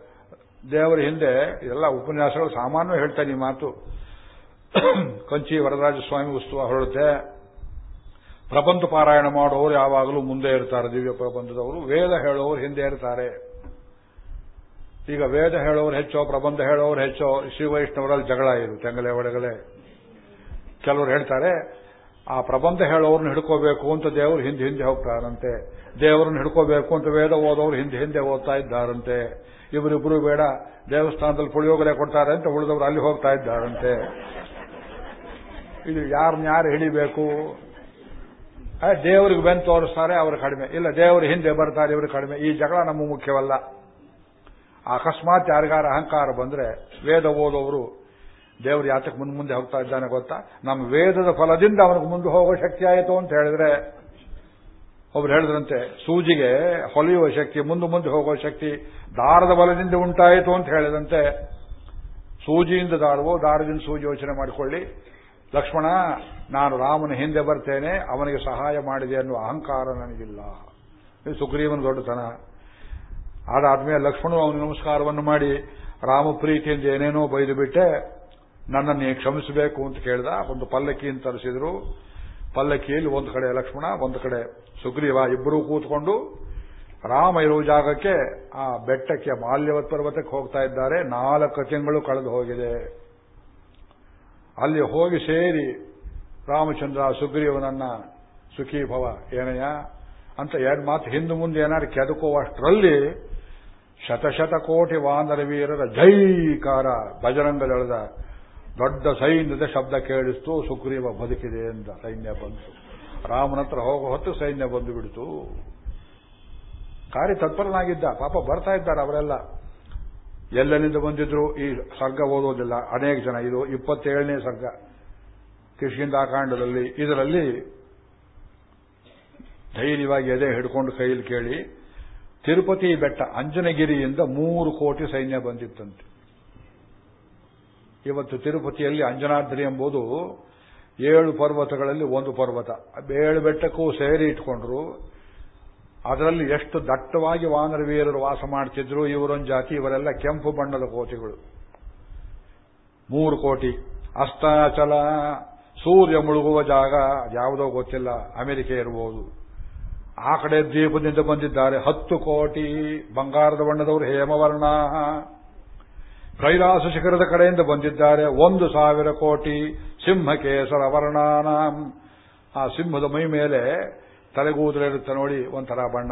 ದೇವರ ಹಿಂದೆ. ಎಲ್ಲ ಉಪನ್ಯಾಸಗಳು ಸಾಮಾನ್ಯ ಹೇಳ್ತಾನೆ ಈ ಮಾತು. ಕಂಚಿ ವರದರಾಜ ಸ್ವಾಮಿ ಉತ್ಸವ ಹೊರಡುತ್ತೆ. ಪ್ರಬಂಧ ಪಾರಾಯಣ ಮಾಡೋರು ಯಾವಾಗಲೂ ಮುಂದೆ ಇರ್ತಾರೆ. ದಿವ್ಯ ಪ್ರಬಂಧದವರು. ವೇದ ಹೇಳೋರು ಹಿಂದೆ ಇರ್ತಾರೆ. ಈಗ ವೇದ ಹೇಳೋರು ಹೆಚ್ಚೋ, ಪ್ರಬಂಧ ಹೇಳೋರು ಹೆಚ್ಚೋ, ಶ್ರೀ ವೈಷ್ಣವರಲ್ಲಿ ಜಗಳ ಇರು ತೆಂಗಲೆ ಒಳಗಲೆ ಕೆಲವರು ಹೇಳ್ತಾರೆ, ಆ ಪ್ರಬಂಧ ಹೇಳೋರ್ನ ಹಿಡ್ಕೋಬೇಕು ಅಂತ ದೇವರು ಹಿಂದೆ ಹಿಂದೆ ಹೋಗ್ತಾರಂತೆ. ದೇವರನ್ನ ಹಿಡ್ಕೋಬೇಕು ಅಂತ ವೇದ ಓದೋರು ಹಿಂದೆ ಹಿಂದೆ ಓದ್ತಾ ಇದ್ದಾರಂತೆ. ಇವರಿಬ್ಬರು ಬೇಡ, ದೇವಸ್ಥಾನದಲ್ಲಿ ಪುಳಿಯೋಗರೆ ಕೊಡ್ತಾರೆ ಅಂತ ಉಳಿದವರು ಅಲ್ಲಿ ಹೋಗ್ತಾ ಇದ್ದಾರಂತೆ. ಇದು ಯಾರನ್ನ ಯಾರು ಹಿಡಿಬೇಕು? ದೇವರಿಗೆ ಬೆನ್ ತೋರಿಸ್ತಾರೆ, ಅವರು ಕಡಿಮೆ. ಇಲ್ಲ, ದೇವರು ಹಿಂದೆ ಬರ್ತಾರೆ, ಇವರು ಕಡಿಮೆ. ಈ ಜಗಳ ನಮ್ಮ ಮುಖ್ಯವಲ್ಲ. ಅಕಸ್ಮಾತ್ ಯಾರಿಗಾರ ಅಹಂಕಾರ ಬಂದ್ರೆ ವೇದ ಓದೋರು ದೇವರು ಯಾತಕ್ಕೆ ಮುಂದೆ ಮುಂದೆ ಹೋಗ್ತಾ ಇದ್ದಾನೆ ಗೊತ್ತಾ? ನಮ್ಮ ವೇದದ ಫಲದಿಂದ ಅವನಿಗೆ ಮುಂದೆ ಹೋಗೋ ಶಕ್ತಿ ಆಯಿತು ಅಂತ ಹೇಳಿದ್ರೆ, ಒಬ್ರು ಹೇಳಿದ್ರಂತೆ, ಸೂಜಿಗೆ ಹೊಲಿಯುವ ಶಕ್ತಿ, ಮುಂದೆ ಮುಂದೆ ಹೋಗುವ ಶಕ್ತಿ, ದಾರದ ಬಲದಿಂದ ಉಂಟಾಯಿತು ಅಂತ ಹೇಳಿದಂತೆ ಸೂಜಿಯಿಂದ ದಾರವು, ದಾರದಿಂದ ಸೂಜಿ ಯೋಚನೆ ಮಾಡಿಕೊಳ್ಳಿ. ಲಕ್ಷ್ಮಣ, ನಾನು ರಾಮನ ಹಿಂದೆ ಬರ್ತೇನೆ, ಅವನಿಗೆ ಸಹಾಯ ಮಾಡಿದೆ ಅನ್ನುವ ಅಹಂಕಾರ ನನಗಿಲ್ಲ. ಸುಗ್ರೀವನ ದೊಡ್ಡತನ. ಅದಾದ್ಮೇಲೆ ಲಕ್ಷ್ಮಣು ಅವನ ನಮಸ್ಕಾರವನ್ನು ಮಾಡಿ ರಾಮ ಪ್ರೀತಿಯಿಂದ ಏನೇನೋ ಬೈದು ಬಿಟ್ಟೆ ನನ್ನನ್ನು ಕ್ಷಮಿಸಬೇಕು ಅಂತ ಕೇಳಿದ, ಒಂದು ಪಲ್ಲಕ್ಕಿಯನ್ನು ತರಿಸಿದ್ರು. ಪಲ್ಲಕ್ಕಿಯಲ್ಲಿ ಒಂದು ಕಡೆ ಲಕ್ಷ್ಮಣ, ಒಂದು ಕಡೆ ಸುಗ್ರೀವ ಇಬ್ಬರೂ ಕೂತ್ಕೊಂಡು ರಾಮ ಇರುವ ಜಾಗಕ್ಕೆ ಆ ಬೆಟ್ಟಕ್ಕೆ, ಮಾಲ್ಯವತ್ ಪರ್ವತಕ್ಕೆ ಹೋಗ್ತಾ ಇದ್ದಾರೆ. ನಾಲ್ಕು ತಿಂಗಳು ಕಳೆದು ಹೋಗಿದೆ. ಅಲ್ಲಿ ಹೋಗಿ ಸೇರಿ ರಾಮಚಂದ್ರ ಸುಗ್ರೀವನನ್ನ ಸುಖೀ ಭವ ಏನಯ್ಯ ಅಂತ ಎರಡು ಮಾತು ಹಿಂದೆ ಮುಂದೆ ಏನಾದ್ರು ಕೆದಕುವಷ್ಟರಲ್ಲಿ ಶತಶತ ಕೋಟಿ ವಾನರ ವೀರರ ಜೈಕಾರ ಬಜರಂಗದಳದ ದೊಡ್ಡ ಸೈನ್ಯದ ಶಬ್ದ ಕೇಳಿಸ್ತು, ಸುಗ್ರೀವ ಬದುಕಿದೆ ಅಂತ ಸೈನ್ಯ ಬಂತು. ರಾಮನ ಹತ್ರ ಹೋಗೋ ಹೊತ್ತು ಸೈನ್ಯ ಬಂದು ಬಿಡಿತು. ಕಾರ್ಯ ತತ್ಪರನಾಗಿದ್ದ, ಪಾಪ ಬರ್ತಾ ಇದ್ದಾರೆ ಅವರೆಲ್ಲ. ಎಲ್ಲೆಲ್ಲಿಂದ ಬಂದಿದ್ರು, ಈ ಸರ್ಗ ಓದೋದಿಲ್ಲ. ಅನೇಕ ಜನ, ಇದು ಇಪ್ಪತ್ತೇಳನೇ ಸರ್ಗ. ಕಿಷ್ಕಿಂದಾಕಾಂಡದಲ್ಲಿ ಇದರಲ್ಲಿ ಧೈರ್ಯವಾಗಿ ಎದೆ ಹಿಡ್ಕೊಂಡು ಕೈಯಲ್ಲಿ ಕೇಳಿ, ತಿರುಪತಿ ಬೆಟ್ಟ, ಅಂಜನಗಿರಿಯಿಂದ ಮೂರು ಕೋಟಿ ಸೈನ್ಯ ಬಂದಿತ್ತಂತೆ. ಇವತ್ತು ತಿರುಪತಿಯಲ್ಲಿ ಅಂಜನಾದ್ರಿ ಎಂಬುದು ಏಳು ಪರ್ವತಗಳಲ್ಲಿ ಒಂದು ಪರ್ವತ. ಏಳು ಬೆಟ್ಟಕ್ಕೂ ಸೇರಿ ಇಟ್ಕೊಂಡ್ರು. ಅದರಲ್ಲಿ ಎಷ್ಟು ದಟ್ಟವಾಗಿ ವಾನರ ವೀರರು ವಾಸ ಮಾಡ್ತಿದ್ರು, ಇವರೊಂದು ಜಾತಿ, ಇವರೆಲ್ಲ ಕೆಂಪು ಬಣ್ಣದ ಕೋಟಿಗಳು ಮೂರು ಕೋಟಿ. ಅಸ್ತಾಚಲ, ಸೂರ್ಯ ಮುಳುಗುವ ಜಾಗ, ಯಾವುದೋ ಗೊತ್ತಿಲ್ಲ, ಅಮೆರಿಕ ಇರಬಹುದು ಆ ಕಡೆ ದ್ವೀಪದಿಂದ ಬಂದಿದ್ದಾರೆ. ಹತ್ತು ಕೋಟಿ ಬಂಗಾರದ ಬಣ್ಣದವರು ಹೇಮವರ್ಣ. ಕೈಲಾಸ ಶಿಖರದ ಕಡೆಯಿಂದ ಬಂದಿದ್ದಾರೆ. ಒಂದು ಸಾವಿರ ಕೋಟಿ ಸಿಂಹಕೇಸರ ವರ್ಣಾನ. ಆ ಸಿಂಹದ ಮೈ ಮೇಲೆ ತಲೆಗೂದಲಿರುತ್ತೆ ನೋಡಿ ಒಂಥರ ಬಣ್ಣ.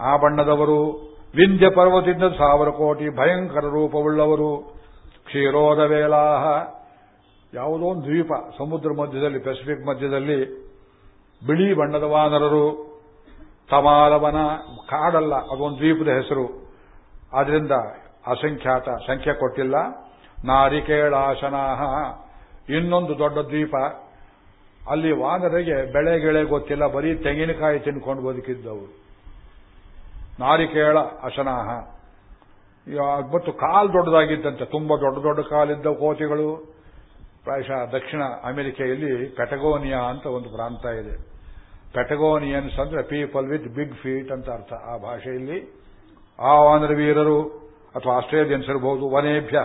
ಆ ಬಣ್ಣದವರು ವಿಂಧ್ಯ ಪರ್ವತದಿಂದ ಸಾವಿರ ಕೋಟಿ ಭಯಂಕರ ರೂಪವುಳ್ಳವರು. ಕ್ಷೀರೋದ ವೇಲಾಹ. ಯಾವುದೋ ಒಂದು ದ್ವೀಪ ಸಮುದ್ರ ಮಧ್ಯದಲ್ಲಿ, ಪೆಸಿಫಿಕ್ ಮಧ್ಯದಲ್ಲಿ ಬಿಳಿ ಬಣ್ಣದ ವಾನರರು. ತಮಾಲವನ ಕಾಡಲ್ಲ, ಅದೊಂದು ದ್ವೀಪದ ಹೆಸರು. ಆದ್ರಿಂದ ಅಸಂಖ್ಯಾತ, ಸಂಖ್ಯೆ ಕೊಟ್ಟಿಲ್ಲ. ನಾರಿಕೇಳಾಶನಾಹ ಇನ್ನೊಂದು ದೊಡ್ಡ ದ್ವೀಪ. ಅಲ್ಲಿ ವಾನರಿಗೆ ಬೆಳೆ ಗೆಳೆ ಗೊತ್ತಿಲ್ಲ. ಬರೀ ತೆಂಗಿನಕಾಯಿ ತಿನ್ಕೊಂಡು ಬದುಕಿದ್ದವರು. ನಾರಿಕೇಳ ಅಶನಾಹ. ಮತ್ತು ಕಾಲು ದೊಡ್ಡದಾಗಿದ್ದಂತೆ, ತುಂಬಾ ದೊಡ್ಡ ದೊಡ್ಡ ಕಾಲಿದ್ದ ಕೋತಿಗಳು. ಪ್ರಾಯಶಃ ದಕ್ಷಿಣ ಅಮೆರಿಕೆಯಲ್ಲಿ ಪೆಟಗೋನಿಯಾ ಅಂತ ಒಂದು ಪ್ರಾಂತ ಇದೆ. ಪೆಟಗೋನಿಯನ್ಸ್ ಅಂದ್ರೆ ಪೀಪಲ್ ವಿತ್ ಬಿಗ್ ಫೀಟ್ ಅಂತ ಅರ್ಥ ಆ ಭಾಷೆಯಲ್ಲಿ. ಆ ವಾನರ ವೀರರು ಅಥವಾ ಆಸ್ಟ್ರೇಲಿಯನ್ಸ್ ಇರಬಹುದು ವನೇಭ್ಯ,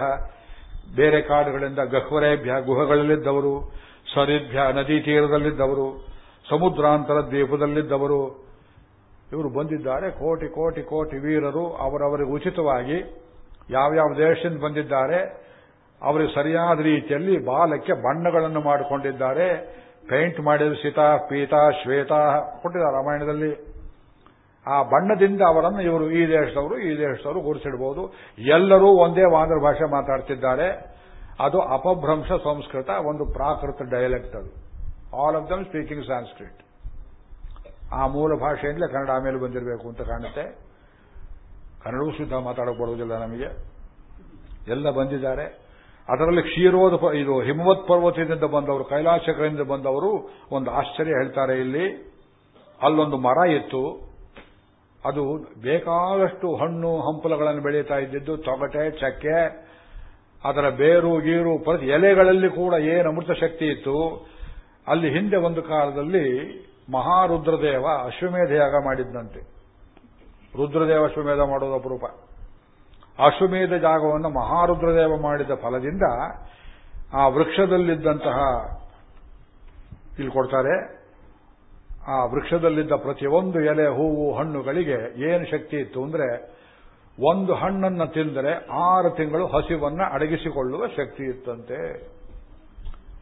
ಬೇರೆ ಕಾಡುಗಳಿಂದ ಗಹ್ವರೇಭ್ಯ, ಗುಹಗಳಲ್ಲಿದ್ದವರು, ಸರಿಭ್ಯ, ನದಿ ತೀರದಲ್ಲಿದ್ದವರು, ಸಮುದ್ರಾಂತರ ದ್ವೀಪದಲ್ಲಿದ್ದವರು, ಇವರು ಬಂದಿದ್ದಾರೆ. ಕೋಟಿ ಕೋಟಿ ಕೋಟಿ ವೀರರು ಅವರವರಿಗೆ ಉಚಿತವಾಗಿ ಯಾವ್ಯಾವ ದೇಶದಿಂದ ಬಂದಿದ್ದಾರೆ, ಅವರಿಗೆ ಸರಿಯಾದ ರೀತಿಯಲ್ಲಿ ಬಾಲಕ್ಕೆ ಬಣ್ಣಗಳನ್ನು ಮಾಡಿಕೊಂಡಿದ್ದಾರೆ. ಪೇಂಟ್ ಮಾಡಿದ ಸೀತಾ, ಪೀತಾ, ಶ್ವೇತಾ, ಕೊಟ್ಟಿದ್ದಾರೆ ರಾಮಾಯಣದಲ್ಲಿ. ಆ ಬಣ್ಣದಿಂದ ಅವರನ್ನು ಇವರು ಈ ದೇಶದವರು ಈ ದೇಶದವರು ಗುರುತಿಡಬಹುದು ಎಲ್ಲರೂ ಒಂದೇ ವಾಂದ್ರ ಭಾಷೆ ಮಾತಾಡ್ತಿದ್ದಾರೆ. ಅದು ಅಪಭ್ರಂಶ ಸಂಸ್ಕೃತ, ಒಂದು ಪ್ರಾಕೃತ ಡಯಲೆಕ್ಟ್ ಅದು. All of them speaking Sanskrit ಆ ಮೂಲ ಭಾಷೆಯಿಂದಲೇ ಕನ್ನಡ ಆಮೇಲೆ ಬಂದಿರಬೇಕು ಅಂತ ಕಾಣುತ್ತೆ. ಕನ್ನಡವೂ ಶುದ್ಧ ಮಾತಾಡೋಕೆ ಬರುವುದಿಲ್ಲ ನಮಗೆ. ಎಲ್ಲ ಬಂದಿದ್ದಾರೆ. ಅದರಲ್ಲಿ ಕ್ಷೀರೋದ ಇದು ಹಿಮವತ್ ಪರ್ವತದಿಂದ ಬಂದವರು, ಕೈಲಾಸಕರಿಂದ ಬಂದವರು ಒಂದು ಆಶ್ಚರ್ಯ ಹೇಳ್ತಾರೆ ಇಲ್ಲಿ. ಅಲ್ಲೊಂದು ಮರ ಇತ್ತು. ಅದು ಬೇಕಾದಷ್ಟು ಹಣ್ಣು ಹಂಪಲಗಳನ್ನು ಬೆಳೀತಾ ಇದ್ದಿದ್ದು, ತೊಗಟೆ, ಚಕ್ಕೆ, ಅದರ ಬೇರು, ಗೀರು ಪ್ರತಿ ಎಲೆಗಳಲ್ಲಿ ಕೂಡ ಏನು ಅಮೃತ ಶಕ್ತಿ ಇತ್ತು, ಅಲ್ಲಿ ಹಿಂದೆ ಒಂದು ಕಾಲದಲ್ಲಿ ಮಹಾರುದ್ರದೇವ ಅಶ್ವಮೇಧ ಯಾಗ ಮಾಡಿದ್ದಂತೆ ರುದ್ರದೇವ ಅಶ್ವಮೇಧ ಮಾಡೋದು ಅಪರೂಪ. ಅಶ್ವಮೇಧ ಜಾಗವನ್ನು ಮಹಾರುದ್ರದೇವ ಮಾಡಿದ ಫಲದಿಂದ ಆ ವೃಕ್ಷದಲ್ಲಿದ್ದಂತಹ, ಇಲ್ಲಿ ಕೊಡ್ತಾರೆ ಆ ವೃಕ್ಷದಲ್ಲಿದ್ದ ಪ್ರತಿಯೊಂದು ಎಲೆ, ಹೂವು, ಹಣ್ಣುಗಳಿಗೆ ಏನು ಶಕ್ತಿ ಇತ್ತು ಅಂದ್ರೆ ಒಂದು ಹಣ್ಣನ್ನು ತಿಂದರೆ ಆರು ತಿಂಗಳು ಹಸಿವನ್ನ ಅಡಗಿಸಿಕೊಳ್ಳುವ ಶಕ್ತಿ ಇತ್ತಂತೆ.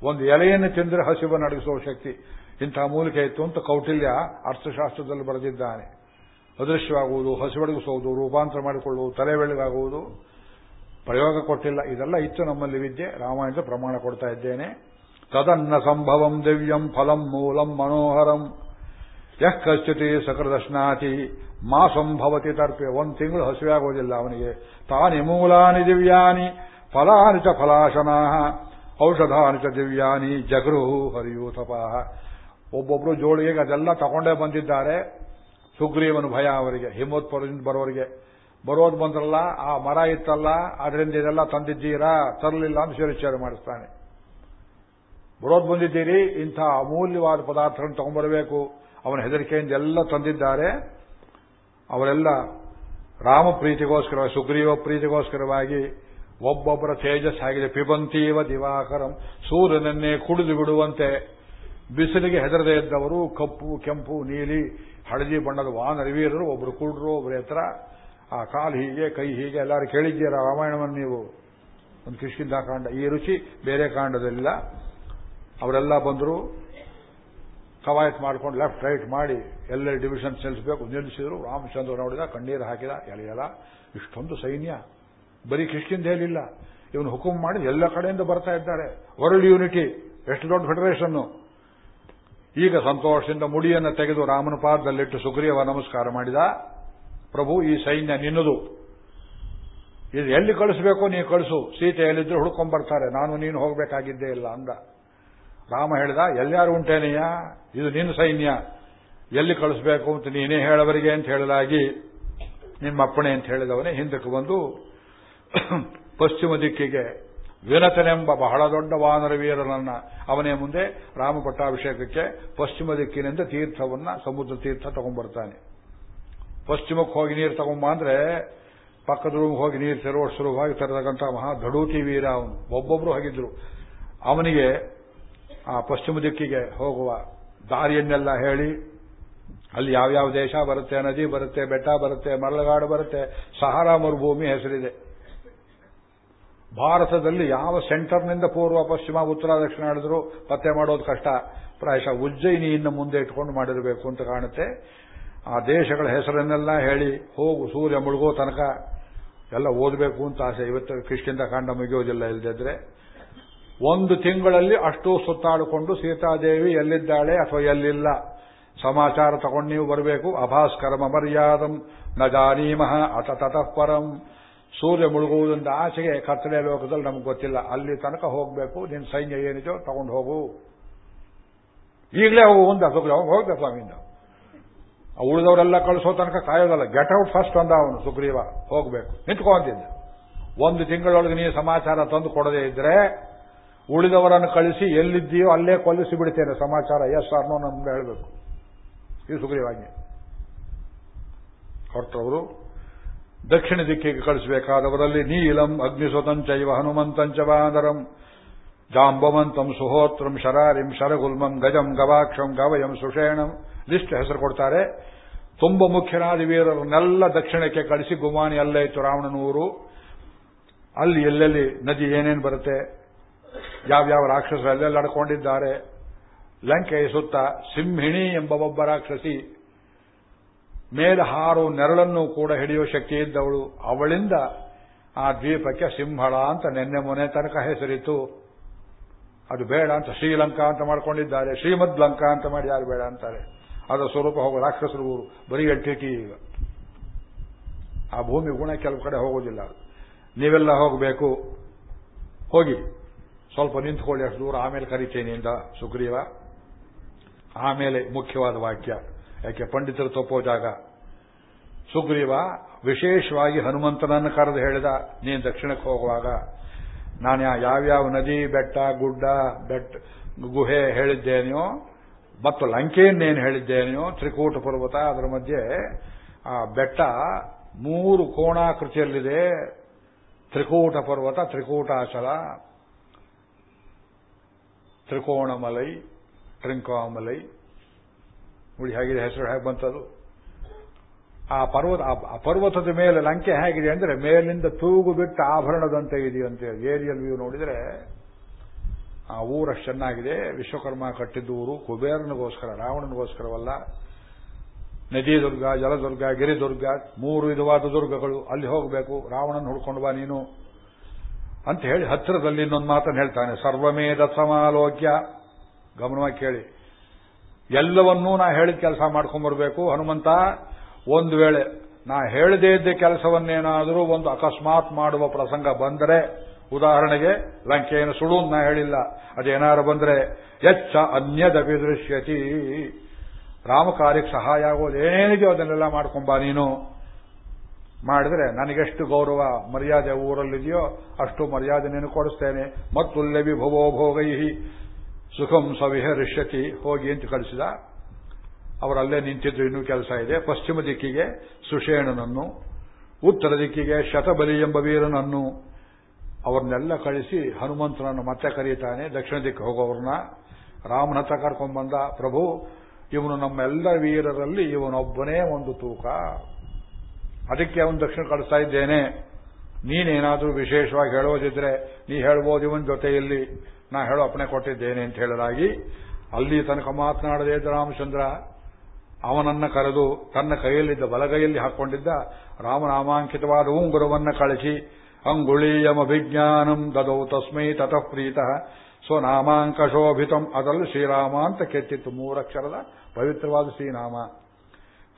ಒಂದು ಎಲೆಯನ್ನು ತಿಂದರೆ ಹಸಿವನ್ನು ಅಡಗಿಸುವ ಶಕ್ತಿ. ಇಂತಹ ಮೂಲಿಕೆ ಇತ್ತು ಅಂತ ಕೌಟಿಲ್ಯ ಅರ್ಥಶಾಸ್ತ್ರದಲ್ಲಿ ಬರೆದಿದ್ದಾನೆ. ಅದೃಶ್ಯವಾಗುವುದು ಹಸಿವಡಗಿಸುವುದು ರೂಪಾಂತರ ಮಾಡಿಕೊಳ್ಳುವುದು, ತಲೆ ಬೆಳಗಾಗುವುದು ಪ್ರಯೋಗ ಕೊಟ್ಟಿಲ್ಲ. ಇದೆಲ್ಲ ಇತ್ತು ನಮ್ಮಲ್ಲಿ ವಿದ್ಯೆ. ರಾಮಾಯಣದ ಪ್ರಮಾಣ ಕೊಡ್ತಾ ಇದ್ದೇನೆ. ತದನ್ನ ಸಂಭವಂ ದಿವ್ಯಂ ಫಲಂ ಮೂಲಂ ಮನೋಹರಂ. ಯಃ ಕಶ್ಚಿತಿ ಸಕೃದಶ್ನಾತಿ ಮಾ ಸಂಭವತಿ ತರ್ಪೆ. ಒಂದು ತಿಂಗಳು ಹಸಿವೆ ಆಗೋದಿಲ್ಲ ಅವನಿಗೆ. ತಾನಿ ಮೂಲಾನಿ ದಿವ್ಯಾನಿ. ಫಲಾನಿ ಚ ಫಲಾಶನಾ ಔಷಧಾನಿ ಚ ದಿವ್ಯಾನಿ. ಜಗೃಹು ಹರಿಯೂಥಪಾಹ ಒಬ್ಬೊಬ್ರು ಜೋಳಿಗೆ ಅದೆಲ್ಲ ತಗೊಂಡೇ ಬಂದಿದ್ದಾರೆ. ಸುಗ್ರೀವನು ಭಯ ಅವರಿಗೆ. ಹಿಮೋತ್ಪರದಿಂದ ಬರೋರಿಗೆ. ಬರೋದು ಬಂದ್ರಲ್ಲ, ಆ ಮರ ಇತ್ತಲ್ಲ, ಅದರಿಂದ ಇದೆಲ್ಲ ತಂದಿದ್ದೀರಾ, ತರಲಿಲ್ಲ ಅಂತ ಶಿರಚ್ಛೇದ ಮಾಡಿಸ್ತಾನೆ. ಬರೋದು ಬಂದಿದ್ದೀರಿ, ಇಂಥ ಅಮೂಲ್ಯವಾದ ಪದಾರ್ಥಗಳನ್ನು ತಗೊಂಡ್ಬರಬೇಕು. ಅವನ ಹೆದರಿಕೆಯಿಂದ ಎಲ್ಲ ತಂದಿದ್ದಾರೆ. ಅವರೆಲ್ಲ ರಾಮ ಪ್ರೀತಿಗೋಸ್ಕರವಾಗಿ ಸುಗ್ರೀವ ಪ್ರೀತಿಗೋಸ್ಕರವಾಗಿ ಒಬ್ಬೊಬ್ಬರ ತೇಜಸ್ ಆಗಿದೆ. ಪಿಬಂತೀವ ದಿವಾಕರಂ, ಸೂರ್ಯನನ್ನೇ ಕುಡಿದು ಬಿಡುವಂತೆ ಬಿಸಿಲಿಗೆ ಹೆದರದೇ ಇದ್ದವರು, ಕಪ್ಪು, ಕೆಂಪು, ನೀಲಿ, ಹಳದಿ ಬಣ್ಣದ ವಾನರವೀರರು ಒಬ್ರು ಕುಡ್ರು ಒಬ್ಬರ ಎತ್ತರ. ಆ ಕಾಲು ಹೀಗೆ, ಕೈ ಹೀಗೆ, ಎಲ್ಲರೂ ಕೇಳಿದ್ದೀರಾ ರಾಮಾಯಣವನ್ನು ನೀವು? ಒಂದು ಕಿಷ್ಕಿಂದ ಕಾಂಡ. ಈ ರುಚಿ ಬೇರೆ ಕಾಂಡದಲ್ಲಿಲ್ಲ. ಅವರೆಲ್ಲ ಬಂದರು. ಕವಾಯತ್ ಮಾಡ್ಕೊಂಡು ಲೆಫ್ಟ್ ರೈಟ್ ಮಾಡಿ ಎಲ್ಲ ಡಿವಿಷನ್ ನಿಲ್ಲಿಸಬೇಕು ನಿಲ್ಲಿಸಿದ್ರು, ರಾಮಚಂದ್ರ ನೋಡಿದ, ಕಣ್ಣೀರು ಹಾಕಿದ ಎಲೆಯಲ್ಲ ಇಷ್ಟೊಂದು ಸೈನ್ಯ. ಬರೀ ಕಿಷ್ಟಿಂದ ಹೇಳಿಲ್ಲ. ಇವನು ಹುಕುಂ ಮಾಡಿ ಎಲ್ಲ ಕಡೆಯಿಂದ ಬರ್ತಾ ಇದ್ದಾರೆ. ವರ್ಲ್ಡ್ ಯೂನಿಟಿ ಎಷ್ಟು ದೊಡ್ಡ ಫೆಡರೇಷನ್ ಈಗ ಸಂತೋಷದಿಂದ ಮುಡಿಯನ್ನು ತೆಗೆದು ರಾಮನ ಪಾದದಲ್ಲಿಟ್ಟು ಸುಗ್ರೀವ ನಮಸ್ಕಾರ ಮಾಡಿದ. ಪ್ರಭು, ಈ ಸೈನ್ಯ ನಿನ್ನದು. ಇದು ಎಲ್ಲಿ ಕಳಿಸಬೇಕು, ನೀ ಕಳಿಸು. ಸೀತೆ ಎಲ್ಲಿದ್ರು ಹುಡ್ಕೊಂಡ್ಬರ್ತಾರೆ ನಾನು, ನೀನು ಹೋಗಬೇಕಾಗಿದ್ದೇ ಇಲ್ಲ ಅಂದ. ರಾಮ ಹೇಳಿದ ಎಲ್ಲಾರು ಉಂಟೇನೆಯ ಇದು ನಿನ್ನ ಸೈನ್ಯ. ಎಲ್ಲಿ ಕಳಿಸಬೇಕು ಅಂತ ನೀನೇ ಹೇಳವರಿಗೆ ಅಂತ ಹೇಳಲಾಗಿ ನಿಮ್ಮ ಅಪ್ಪಣೆ ಅಂತ ಹೇಳಿದವನೇ ಹಿಂದಕ್ಕೆ ಬಂದು ಪಶ್ಚಿಮ ದಿಕ್ಕಿಗೆ ವಿನತನೆಂಬ ಬಹಳ ದೊಡ್ಡ ವಾನರ ವೀರನನ್ನ ಅವನೇ ಮುಂದೆ ರಾಮ ಪಟ್ಟಾಭಿಷೇಕಕ್ಕೆ ಪಶ್ಚಿಮ ದಿಕ್ಕಿನಿಂದ ತೀರ್ಥವನ್ನ, ಸಮುದ್ರ ತೀರ್ಥ ತಗೊಂಡ್ಬರ್ತಾನೆ. ಪಶ್ಚಿಮಕ್ಕೆ ಹೋಗಿ ನೀರು ತಗೊಂಬ ಅಂದ್ರೆ ಪಕ್ಕದ ರೂಮ್ ಹೋಗಿ ನೀರು ತೆರುವ ಸುಲಭವಾಗಿ ತರತಕ್ಕಂಥ ಮಹಾ ದಡೂತಿ ವೀರ ಅವನು. ಒಬ್ಬೊಬ್ರು ಹೋಗಿದ್ರು. ಅವನಿಗೆ ಆ ಪಶ್ಚಿಮ ದಿಕ್ಕಿಗೆ ಹೋಗುವ ದಾರಿಯನ್ನೆಲ್ಲ ಹೇಳಿ, ಅಲ್ಲಿ ಯಾವ್ಯಾವ ದೇಶ ಬರುತ್ತೆ, ನದಿ ಬರುತ್ತೆ, ಬೆಟ್ಟ ಬರುತ್ತೆ, ಮರಳಗಾಡು ಬರುತ್ತೆ, ಸಹಾರಾ ಮರುಭೂಮಿ ಹೆಸರಿದೆ. ಭಾರತದಲ್ಲಿ ಯಾವ ಸೆಂಟರ್ನಿಂದ ಪೂರ್ವ, ಪಶ್ಚಿಮ, ಉತ್ತರ, ದಕ್ಷಿಣ ಹೇಳಿದ್ರು ಪತ್ತೆ ಮಾಡೋದು ಕಷ್ಟ. ಪ್ರಾಯಶಃ ಉಜ್ಜಯಿನಿಯಿಂದ ಮುಂದೆ ಇಟ್ಕೊಂಡು ಮಾಡಿರಬೇಕು ಅಂತ ಕಾಣುತ್ತೆ. ಆ ದೇಶಗಳ ಹೆಸರನ್ನೆಲ್ಲ ಹೇಳಿ, ಹೋಗು, ಸೂರ್ಯ ಮುಳುಗೋ ತನಕ ಎಲ್ಲ ಓದಬೇಕು ಅಂತ ಆಸೆ. ಇವತ್ತು ಕೃಷ್ಣಿಂದ ಕಾಂಡ ಮುಗಿಯೋದಿಲ್ಲ ಇಲ್ಲದಿದ್ರೆ ಒಂದು ತಿಂಗಳಲ್ಲಿ ಅಷ್ಟು ಸುತ್ತಾಡಿಕೊಂಡು ಸೀತಾದೇವಿ ಎಲ್ಲಿದ್ದಾಳೆ ಅಥವಾ ಎಲ್ಲಿಲ್ಲ? ಸಮಾಚಾರ ತಗೊಂಡು ನೀವು ಬರಬೇಕು. ಅಭಾಸ್ಕರಮ ಮರ್ಯಾದಂ, ನ ಜಾನೀಮಃ, ಅತ ತತಃ ಪರಂ. ಸೂರ್ಯ ಮುಳುಗುವುದರಿಂದ ಆಚೆಗೆ ಕತ್ತಲೆ ಲೋಕದಲ್ಲಿ ನಮ್ಗೆ ಗೊತ್ತಿಲ್ಲ. ಅಲ್ಲಿ ತನಕ ಹೋಗಬೇಕು. ನಿನ್ನ ಸೈನ್ಯ ಏನಿದೆಯೋ ತಗೊಂಡು ಹೋಗು. ಈಗಲೇ ಹೋಗು ಅಂತ ಹೋಗ್ಬೇಕು ಸ್ವಾಮಿಯಿಂದ. ಉಳಿದವರೆಲ್ಲ ಕಳಿಸೋ ತನಕ ಕಾಯೋದಲ್ಲ. ಗೆಟ್ ಔಟ್ ಫಸ್ಟ್ ಅಂದ ಅವನು ಸುಗ್ರೀವ. ಹೋಗ್ಬೇಕು. ನಿಂತ್ಕೊಂಡಿದ್ದ ಒಂದು ತಿಂಗಳೊಳಗೆ ನೀನು ಸಮಾಚಾರ ತಂದು ಕೊಡದೇ ಇದ್ರೆ ಉಳಿದವರನ್ನು ಕಳಿಸಿ ಎಲ್ಲಿದ್ದೀಯೋ ಅಲ್ಲೇ ಕೊಲ್ಲಿಸಿ ಬಿಡ್ತೇನೆ ಸಮಾಚಾರ. ಎಸ್ ಆರ್ನೋ ನಮ್ಗೆ ಹೇಳಬೇಕು. ಇದು ಸುಗ್ರೀವಾಜ್ಞೆ. ಹೊರಟವರು ದಕ್ಷಿಣ ದಿಕ್ಕಿಗೆ ಕಳಿಸಬೇಕಾದವರಲ್ಲಿ ನೀಲಂ ಅಗ್ನಿಸುತಂಚೈವ ಹನುಮಂತಂಚ ವಾನರಂ ಜಾಂಬವಂತಂ ಸುಹೋತ್ರಂ ಶರಾರಿಂ ಶರಗುಲ್ಮಂ ಗಜಂ ಗವಾಕ್ಷಂ ಗವಯಂ ಸುಷೇಣಂ ಲಿಸ್ಟ್ ಹೆಸರು ಕೊಡ್ತಾರೆ. ತುಂಬ ಮುಖ್ಯನಾದ ವೀರರನ್ನೆಲ್ಲ ದಕ್ಷಿಣಕ್ಕೆ ಕಳಿಸಿ ಗುಮಾನಿ ಅಲ್ಲೇ ಇತ್ತು ರಾವಣನೂರು. ಅಲ್ಲಿ ಎಲ್ಲೆಲ್ಲಿ ನದಿ ಏನೇನು ಬರುತ್ತೆ? ಯಾವ್ಯಾವ ರಾಕ್ಷಸರು ಅಲ್ಲೆಲ್ಲ ಅಡ್ಕೊಂಡಿದ್ದಾರೆ ಲಂಕೆಯ ಸುತ್ತ ಸಿಂಹಿಣಿ ಎಂಬ ಒಬ್ಬ ರಾಕ್ಷಸಿ ಮೇಲೆ ಹಾರು ನೆರಳನ್ನು ಕೂಡ ಹಿಡಿಯುವ ಶಕ್ತಿ ಇದ್ದವಳು. ಅವಳಿಂದ ಆ ದ್ವೀಪಕ್ಕೆ ಸಿಂಹಳ ಅಂತ ನೆನ್ನೆ ಮೊನೆ ತನಕ ಹೆಸರಿತ್ತು. ಅದು ಬೇಡ ಅಂತ ಶ್ರೀಲಂಕಾ ಅಂತ ಮಾಡ್ಕೊಂಡಿದ್ದಾರೆ. ಶ್ರೀಮದ್ ಲಂಕಾ ಅಂತ ಮಾಡಿ ಯಾರು ಬೇಡ ಅಂತಾರೆ. ಅದರ ಸ್ವರೂಪ ಹೋಗೋ ರಾಕ್ಷಸರು ಊರು. ಬರೀ ಎಲ್ಟಿಟಿ ಈಗ. ಆ ಭೂಮಿ ಗುಣ ಕೆಲವು ಕಡೆ ಹೋಗೋದಿಲ್ಲ. ನೀವೆಲ್ಲ ಹೋಗಬೇಕು. ಹೋಗಿ. ಸ್ವಲ್ಪ ನಿಂತ್ಕೊಳ್ಳಿ ಅಷ್ಟು ದೂರ, ಆಮೇಲೆ ಕರಿತೇನೆ ಇಂದ ಸುಗ್ರೀವ. ಆಮೇಲೆ ಮುಖ್ಯವಾದ ವಾಕ್ಯ, ಯಾಕೆ ಪಂಡಿತರು ತಪ್ಪೋ ಜಾಗ. ಸುಗ್ರೀವ, ವಿಶೇಷವಾಗಿ ಹನುಮಂತನನ್ನು ಕರೆದು ಹೇಳಿದ, ನೀನು ದಕ್ಷಿಣಕ್ಕೆ ಹೋಗುವಾಗ, ನಾನು ಯಾವ್ಯಾವ ನದಿ, ಬೆಟ್ಟ, ಗುಡ್ಡ, ಬೆಟ್ಟ, ಗುಹೆ ಹೇಳಿದ್ದೇನೆಯೋ, ಮತ್ತು ಲಂಕೆಯನ್ನೇನು ಹೇಳಿದ್ದೇನೆಯೋ, ತ್ರಿಕೂಟ ಪರ್ವತ, ಅದರ ಮಧ್ಯೆ, ಆ ಬೆಟ್ಟ ಮೂರು ಕೋಣಾಕೃತಿಯಲ್ಲಿದೆ. ತ್ರಿಕೂಟ ಪರ್ವತ, ತ್ರಿಕೂಟಾಚಲ. ತ್ರಿಕೋಣಮಲೈ, ಟ್ರಿಂಕಾಮಲೈ. ನೋಡಿ ಹೇಗಿದೆ, ಹೆಸರು ಹೇಗೆ ಬಂತದು? ಆ ಪರ್ವತ, ಆ ಪರ್ವತದ ಮೇಲೆ ಲಂಕೆ ಹೇಗಿದೆ ಅಂದ್ರೆ ಮೇಲಿಂದ ತೂಗು ಬಿಟ್ಟು ಆಭರಣದಂತೆ ಇದೆಯಂತೆ. ಏರಿಯಲ್ ವ್ಯೂ ನೋಡಿದ್ರೆ ಆ ಊರಷ್ಟು ಚೆನ್ನಾಗಿದೆ. ವಿಶ್ವಕರ್ಮ ಕಟ್ಟಿದ್ದ ಊರು. ಕುಬೇರನಿಗೋಸ್ಕರ, ರಾವಣನಿಗೋಸ್ಕರವಲ್ಲ. ನದಿ ದುರ್ಗ ಜಲದುರ್ಗ, ಗಿರಿದುರ್ಗ, ಮೂರು ವಿಧವಾದ ದುರ್ಗಗಳು. ಅಲ್ಲಿ ಹೋಗಬೇಕು. ರಾವಣನ ಹುಡ್ಕೊಂಡು ಬಾ ನೀನು. ಅಂತ ಹೇಳಿ ಹತ್ತಿರದಲ್ಲಿ ಇನ್ನೊಂದು ಮಾತನ್ನು ಹೇಳ್ತಾನೆ, ಸರ್ವಮೇಧ ಸಮಾಲೋಕ್ಯ. ಗಮನವಾಗಿ ಕೇಳಿ. ಎಲ್ಲವನ್ನೂ ನಾ ಹೇಳಿದ ಕೆಲಸ ಮಾಡ್ಕೊಂಡ್ಬರ್ಬೇಕು ಹನುಮಂತ, ಒಂದು ವೇಳೆ ನಾ ಹೇಳದೇ ಇದ್ದ ಕೆಲಸವನ್ನೇನಾದರೂ ಒಂದು ಅಕಸ್ಮಾತ್ ಮಾಡುವ ಪ್ರಸಂಗ ಬಂದರೆ, ಉದಾಹರಣೆಗೆ ಲಂಕೆಯನ್ನು ಸುಡು ನಾ ಹೇಳಿಲ್ಲ. ಅದೇನಾರು ಬಂದರೆ, ಎಚ್ಚ ಅನ್ಯದಪಿ ದೃಶ್ಯತಿ. ರಾಮಕಾರ್ಯಕ್ಕೆ ಸಹಾಯ ಆಗೋದು ಏನೇನಿದೆಯೋ ಅದನ್ನೆಲ್ಲ ಮಾಡ್ಕೊಂಬ ನೀನು. ಮಾಡಿದ್ರೆ ನನಗೆಷ್ಟು ಗೌರವ, ಮರ್ಯಾದೆ ಊರಲ್ಲಿದೆಯೋ ಅಷ್ಟು ಮರ್ಯಾದೆ ನೀನು ಕೊಡಿಸ್ತೇನೆ. ಮತ್ತುಲ್ಲೆ ವಿಭವೋ ಭೋಗೈಹಿ. ಸುಖಂ ಸವಿಹರಿಷ್ಯತಿ. ಹೋಗಿ ಅಂತ ಕಳಿಸಿದ. ಅವರಲ್ಲೇ ನಿಂತಿದ್ರು ಇನ್ನೂ ಕೆಲಸ ಇದೆ. ಪಶ್ಚಿಮ ದಿಕ್ಕಿಗೆ ಸುಷೇಣನನ್ನು, ಉತ್ತರ ದಿಕ್ಕಿಗೆ ಶತಬಲಿ ಎಂಬ ವೀರನನ್ನು ಅವ್ರನ್ನೆಲ್ಲ ಕಳಿಸಿ ಹನುಮಂತನನ್ನು ಮತ್ತೆ ಕರೀತಾನೆ. ದಕ್ಷಿಣ ದಿಕ್ಕಿಗೆ ಹೋಗೋವ್ರನ್ನ ರಾಮನ ಹತ್ರ ಕರ್ಕೊಂಡ್ಬಂದ, ಪ್ರಭು, ಇವನು ನಮ್ಮೆಲ್ಲ ವೀರರಲ್ಲಿ ಇವನೊಬ್ಬನೇ ಒಂದು ತೂಕ. ಅದಕ್ಕೆ ಅವನು ದಕ್ಷಿಣ ಕಳಿಸ್ತಾ ಇದ್ದೇನೆ. ನೀನೇನಾದರೂ ವಿಶೇಷವಾಗಿ ಹೇಳೋದಿದ್ರೆ ನೀ ಹೇಳ್ಬೋದು ಇವನ್ ಜೊತೆಯಲ್ಲಿ. ನಾ ಹೇಳೋ ಅಪ್ಪಣೆ ಕೊಟ್ಟಿದ್ದೇನೆ ಅಂತ ಹೇಳಲಾಗಿ ಅಲ್ಲಿ ತನಕ ಮಾತನಾಡದೇ ರಾಮಚಂದ್ರ ಅವನನ್ನ ಕರೆದು ತನ್ನ ಕೈಯಲ್ಲಿದ್ದ ಬಲಗೈಯಲ್ಲಿ ಹಾಕೊಂಡಿದ್ದ ರಾಮನಾಮಾಂಕಿತವಾದ ಉಂಗುರವನ್ನ ಕಳಿಸಿ ಅಂಗುಳೀಯಮಭಿಜ್ಞಾನಂ ದದೌ ತಸ್ಮೈ ತತಃ ಪ್ರೀತಃ ಸ್ವನಾಮಾಂಕ ಶೋಭಿತಂ ಅದರಲ್ಲೂ ಶ್ರೀರಾಮ ಅಂತ ಕೆತ್ತಿತ್ತು ಮೂರಕ್ಷರದ ಪವಿತ್ರವಾದ ಶ್ರೀನಾಮ.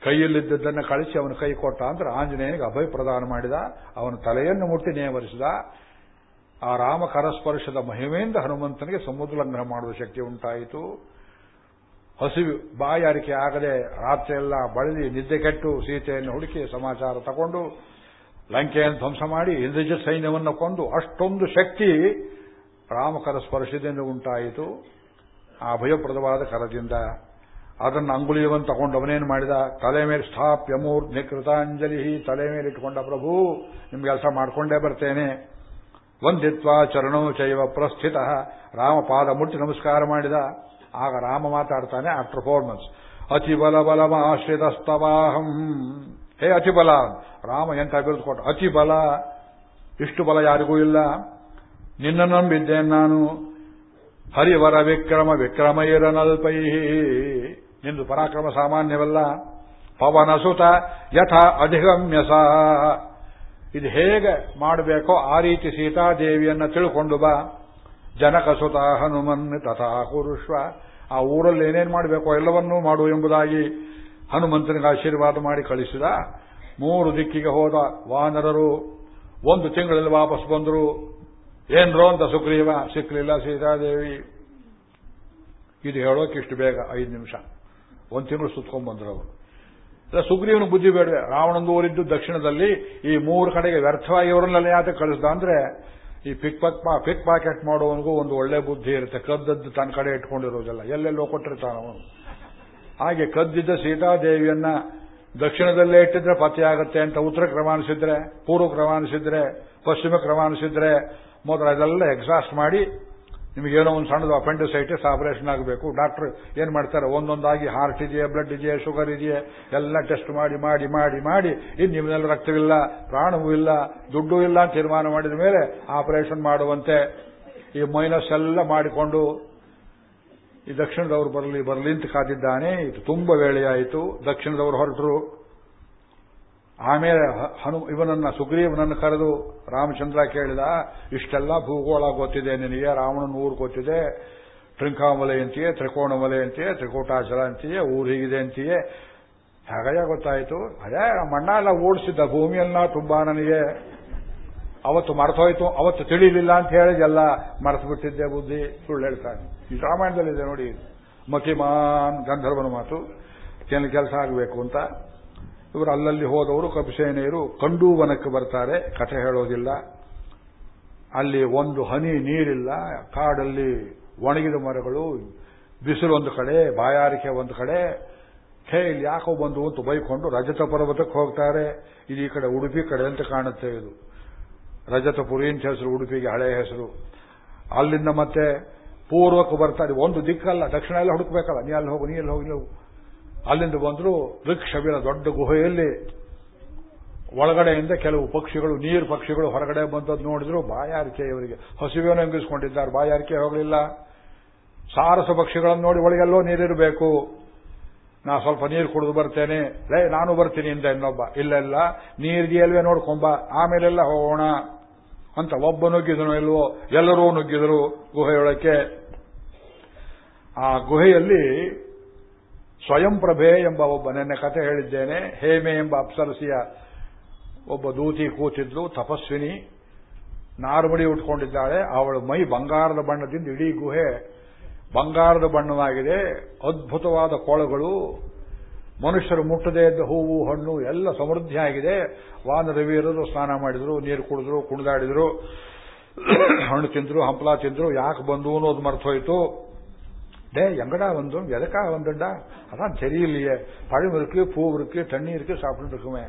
ಕೈಯಲ್ಲಿದ್ದದ್ದನ್ನು ಕಳಿಸಿ ಅವನು ಕೈ ಕೊಟ್ಟ ಅಂದ್ರೆ ಆಂಜನೇಯನಿಗೆ ಅಭಯ ಪ್ರದಾನ ಮಾಡಿದ, ಅವನ ತಲೆಯನ್ನು ಮುಟ್ಟಿ ನೇವರಿಸಿದ ಆ ರಾಮ ಕರಸ್ಪರ್ಶದ ಮಹಿಮೆಯಿಂದ ಹನುಮಂತನಿಗೆ ಸಮುದ್ರ ಲಂಘನ ಮಾಡುವ ಶಕ್ತಿ ಉಂಟಾಯಿತು. ಹಸಿವು ಬಾಯಾರಿಕೆ ಆಗದೆ ರಾತ್ರಿಯೆಲ್ಲ ಬಳಲಿ ನಿದ್ದೆ ಕೆಟ್ಟು ಸೀತೆಯನ್ನು ಹುಡುಕಿ ಸಮಾಚಾರ ತಗೊಂಡು ಲಂಕೆಯನ್ನು ಧ್ವಂಸ ಮಾಡಿ ಇಂದ್ರಜ ಸೈನ್ಯವನ್ನು ಕೊಂದು ಅಷ್ಟೊಂದು ಶಕ್ತಿ ರಾಮಕರ ಸ್ಪರ್ಶದಿಂದ ಉಂಟಾಯಿತು. ಆ ಭಯಪ್ರದವಾದ ಕರದಿಂದ ಅದನ್ನು ಅಂಗುಲಿಯವನ್ನು ತಗೊಂಡು ಅವನೇನು ಮಾಡಿದ? ತಲೆ ಮೇಲೆ ಸ್ಥಾಪ್ಯ ಮೂರ್ಧ್ನಿ ಕೃತಾಂಜಲಿ ತಲೆ ಮೇಲೆ ಪ್ರಭು ನಿಮ್ ಕೆಲಸ ಮಾಡ್ಕೊಂಡೇ ಬರ್ತೇನೆ. ವಂದಿತ್ವ ಚರಣೋ ಚೈವ ಪ್ರಸ್ಥಿತ. ರಾಮ ಪಾದ ಮುಟ್ಟಿ ನಮಸ್ಕಾರ ಮಾಡಿದ. ಆಗ ರಾಮ ಮಾತಾಡ್ತಾನೆ ಆ ಫೋರ್ ಬಲ ಬಲಮ ಆಶ್ರಿತಸ್ತವಾಹಂ ಹೇ ಅತಿ ಬಲ ರಾಮ ಎಂತ ಬಿರುದುಕೊಟ್ಟ? ಅತಿಬಲ! ಅತಿ ಬಲ ಇಷ್ಟು ಬಲ ಯಾರಿಗೂ ಇಲ್ಲ. ನಿನ್ನ ನಂಬಿದ್ದೇನೆ ನಾನು. ಹರಿವರ ವಿಕ್ರಮ ವಿಕ್ರಮೈರನಲ್ಪೈ ನಿಂದು ಪರಾಕ್ರಮ ಸಾಮಾನ್ಯವಲ್ಲ. ಪವನಸುತ ಯಥ ಅಧಿಗಮ್ಯಸ ಇದು ಹೇಗೆ ಮಾಡಬೇಕೋ ಆ ರೀತಿ ಸೀತಾದೇವಿಯನ್ನು ತಿಳ್ಕೊಂಡು ಬಾ. ಜನಕಸುತ ಹನುಮನ್ ತಥಾ ಕುರುಶ್ವ. ಆ ಊರಲ್ಲಿ ಏನೇನು ಮಾಡಬೇಕೋ ಎಲ್ಲವನ್ನೂ ಮಾಡು ಎಂಬುದಾಗಿ ಹನುಮಂತನಿಗೆ ಆಶೀರ್ವಾದ ಮಾಡಿ ಕಳಿಸಿದ. ಮೂರು ದಿಕ್ಕಿಗೆ ಹೋದ ವಾನರರು. ಒಂದು ತಿಂಗಳಲ್ಲಿ ವಾಪಸ್ ಬಂದರು. ಏನ್ರೋ ಅಂತ ಸುಗ್ರೀವ ಸಿಕ್ಕಲಿಲ್ಲ ಸೀತಾದೇವಿ. ಇದು ಹೇಳೋಕೆ ಇಷ್ಟು ಬೇಗ, ಐದು ನಿಮಿಷ. ಒಂದು ತಿಂಗಳು ಸುತ್ಕೊಂಡ್ ಬಂದ್ರು ಅವರು. ಸುಗ್ರೀವನ ಬುದ್ಧಿ ಬೇಡವೆ ರಾವಣಂದು ಊರಿದ್ದು ದಕ್ಷಿಣದಲ್ಲಿ ಈ ಮೂರು ಕಡೆಗೆ ವ್ಯರ್ಥವಾಗಿ ಅವರನ್ನೆಲ್ಲ ಯಾತ ಕಳಿಸ್ದ ಅಂದ್ರೆ, ಈ ಪಿಕ್ ಪಕ್ ಪಿಕ್ ಪಾಕೆಟ್ ಮಾಡುವವನಿಗೂ ಒಂದು ಒಳ್ಳೆ ಬುದ್ಧಿ ಇರುತ್ತೆ. ಕದ್ದದ್ದು ತನ್ನ ಕಡೆ ಇಟ್ಕೊಂಡಿರೋದಿಲ್ಲ. ಎಲ್ಲೆಲ್ಲೋ ಕೊಟ್ಟಿರ್ತಾನ ಅವನು. ಹಾಗೆ ಕದ್ದಿದ್ದ ಸೀತಾದೇವಿಯನ್ನ ದಕ್ಷಿಣದಲ್ಲೇ ಇಟ್ಟಿದ್ರೆ ಪತಿಯಾಗುತ್ತೆ ಅಂತ ಉತ್ತರ ಕ್ರಮಾನಿಸಿದ್ರೆ, ಪೂರ್ವ ಕ್ರಮಾನಿಸಿದ್ರೆ, ಪಶ್ಚಿಮ ಕ್ರಮಾನಿಸಿದ್ರೆ ಮೊದಲ ಇದೆಲ್ಲ ಎಕ್ಸಾಸ್ಟ್ ಮಾಡಿ ನಿಮಗೇನೋ ಒಂದು ಸಣ್ಣದು ಅಪೆಂಡಿಸೈಟಿಸ್ ಆಪರೇಷನ್ ಆಗಬೇಕು. ಡಾಕ್ಟರ್ ಏನ್ ಮಾಡ್ತಾರೆ? ಒಂದೊಂದಾಗಿ ಹಾರ್ಟ್ ಇದೆಯೇ ಬ್ಲಡ್ ಇದೆಯೇ ಶುಗರ್ ಇದೆಯೇ, ಎಲ್ಲ ಟೆಸ್ಟ್ ಮಾಡಿ ಮಾಡಿ ಮಾಡಿ ಮಾಡಿ. ಇನ್ನು ನಿಮ್ಮನೆಲ್ಲ ರಕ್ತವಿಲ್ಲ, ಪ್ರಾಣವೂ ಇಲ್ಲ, ದುಡ್ಡು ಇಲ್ಲ ಅಂತ ತೀರ್ಮಾನ ಮಾಡಿದ ಮೇಲೆ ಆಪರೇಷನ್ ಮಾಡುವಂತೆ ಈ ಮೈನಸ್ ಎಲ್ಲ ಮಾಡಿಕೊಂಡು ಈ ದಕ್ಷಿಣದವರು ಬರಲಿ ಬರಲಿ ಅಂತ ಕಾದಿದ್ದಾನೆ. ಇದು ತುಂಬ ವೇಳೆಯಾಯಿತು. ದಕ್ಷಿಣದವರು ಹೊರಟರು. ಆಮೇಲೆ ಹನು, ಇವನನ್ನ ಸುಗ್ರೀವನನ್ನು ಕರೆದು ರಾಮಚಂದ್ರ ಕೇಳಿದ, ಇಷ್ಟೆಲ್ಲ ಭೂಗೋಳ ಗೊತ್ತಿದೆ ನಿನಗೆ, ರಾವಣನ ಊರು ಗೊತ್ತಿದೆ ಟ್ರಿಂಕಾಮಲೆ ಅಂತೀಯೇ ತ್ರಿಕೋಣಮಲೆ ಅಂತೀಯೇ, ತ್ರಿಕೋಟಾಚಲ ಅಂತೀಯೇ, ಊರು ಹೀಗಿದೆ ಅಂತೀಯೇ. ಹಾಗಯ್ಯ ಗೊತ್ತಾಯಿತು ಅದೇ ನಮ್ಮ ಅಣ್ಣ ಎಲ್ಲ ಓಡಿಸಿದ್ದ ಭೂಮಿಯನ್ನ ತುಂಬಾ ನನಗೆ. ಅವತ್ತು ಮರೆತೋಯ್ತು, ಅವತ್ತು ತಿಳಿಯಲಿಲ್ಲ ಅಂತ ಹೇಳಿದೆಲ್ಲ ಮರೆತು ಬಿಟ್ಟಿದ್ದೆ ಬುದ್ಧಿ. ಸುಳ್ಳು ಹೇಳ್ತಾನೆ. ಈ ರಾಮಾಯಣದಲ್ಲಿದೆ ನೋಡಿ. ಮತಿಮಾನ್ ಗಂಧರ್ವನ ಮಾತು ಕೆಲ ಕೆಲಸ ಆಗಬೇಕು ಅಂತ. ಇವರು ಅಲ್ಲಲ್ಲಿ ಹೋದವರು ಕಪಿಸೇನೆಯರು ಕಂಡೂವನಕ್ಕೆ ಬರ್ತಾರೆ. ಕಥೆ ಹೇಳೋದಿಲ್ಲ. ಅಲ್ಲಿ ಒಂದು ಹನಿ ನೀರಿಲ್ಲ. ಕಾಡಲ್ಲಿ ಒಣಗಿದ ಮರಗಳು ಬಿಸಿಲೊಂದು ಕಡೆ, ಬಾಯಾರಿಕೆ ಒಂದು ಕಡೆ. ಹೇ ಇಲ್ಲಿ ಯಾಕೋ ಬಂದು ಅಂತ ಬೈಕೊಂಡು ರಜತ ಪರ್ವತಕ್ಕೆ ಹೋಗ್ತಾರೆ. ಇದು ಈ ಕಡೆ ಉಡುಪಿ ಕಡೆ ಅಂತ ಕಾಣುತ್ತೆ ಇದು. ರಜತಪುರಿ ಅಂತ ಹೆಸರು, ಉಡುಪಿಗೆ ಹಳೆ ಹೆಸರು. ಅಲ್ಲಿಂದ ಮತ್ತೆ ಪೂರ್ವಕ್ಕೆ ಬರ್ತಾರೆ. ಒಂದು ದಿಕ್ಕಲ್ಲ, ದಕ್ಷಿಣ ಎಲ್ಲ ಹುಡುಕ್ಬೇಕಲ್ಲ. ನೀ ಅಲ್ಲಿ ಹೋಗು, ನೀ ಅಲ್ಲಿ ಹೋಗಿ ನೀವು ಅಲ್ಲಿಂದ ಬಂದ್ರು ವೃಕ್ಷವಿನ ದೊಡ್ಡ ಗುಹೆಯಲ್ಲಿ ಒಳಗಡೆಯಿಂದ ಕೆಲವು ಪಕ್ಷಿಗಳು, ನೀರು ಪಕ್ಷಿಗಳು ಹೊರಗಡೆ ಬಂದದ್ದು ನೋಡಿದ್ರು ಬಾಯಾರಿಕೆ ಇವರಿಗೆ. ಹಸಿವೇನು ಎಂಗಿಸ್ಕೊಂಡಿದ್ದಾರೆ ಬಾಯಾರಿಕೆ ಹೋಗಲಿಲ್ಲ. ಸಾರಸ ಪಕ್ಷಿಗಳನ್ನು ನೋಡಿ ಒಳಗೆಲ್ಲೋ ನೀರಿರಬೇಕು. ನಾ ಸ್ವಲ್ಪ ನೀರು ಕುಡಿದು ಬರ್ತೇನೆ. ಲೇ, ನಾನು ಬರ್ತೀನಿ ಇಂದ ಇನ್ನೊಬ್ಬ. ಇಲ್ಲ ಇಲ್ಲ ನೀರಿದೆಯಲ್ವೇ ನೋಡ್ಕೊಂಬ. ಆಮೇಲೆಲ್ಲ ಹೋಗೋಣ ಅಂತ ಒಬ್ಬ ನುಗ್ಗಿದನು ಇಲ್ವೋ, ಎಲ್ಲರೂ ನುಗ್ಗಿದರು ಗುಹೆಯೊಳಕ್ಕೆ. ಆ ಗುಹೆಯಲ್ಲಿ ಸ್ವಯಂ ಪ್ರಭೆ ಎಂಬ ಒಬ್ಬ ನೆನ್ನೆ ಕತೆ ಹೇಳಿದ್ದೇನೆ. ಹೇಮೆ ಎಂಬ ಅಪ್ಸರಸಿಯ ಒಬ್ಬ ದೂತಿ ಕೂತಿದ್ಲು, ತಪಸ್ವಿನಿ. ನಾರ್ಮಡಿ ಉಟ್ಕೊಂಡಿದ್ದಾಳೆ. ಅವಳ ಮೈ ಬಂಗಾರದ ಬಣ್ಣದಿಂದ ಇಡೀ ಗುಹೆ ಬಂಗಾರದ ಬಣ್ಣವಾಗಿದೆ. ಅದ್ಭುತವಾದ ಕೊಳಗಳು. ಮನುಷ್ಯರು ಮುಟ್ಟದೇ ಇದ್ದ ಹೂವು, ಹಣ್ಣು ಎಲ್ಲ ಸಮೃದ್ಧಿಯಾಗಿದೆ. ವಾನರವೀರರು ಸ್ನಾನ ಮಾಡಿದ್ರು, ನೀರು ಕುಡಿದ್ರು, ಕುಣಿದಾಡಿದ್ರು. ಹಣ್ಣು ತಿಂದ್ರು, ಹಂಪಲ ತಿಂದ್ರು, ಯಾಕೆ ಬಂದು ಅನ್ನೋದು ಮರ್ತೋಯ್ತು டே எங்கடா வந்தோம் எதுக்காக வந்துண்டா அதான் தெரியலையே பழம் இருக்கு பூ இருக்கு தண்ணி இருக்கு சாப்பிட்டு இருக்குமே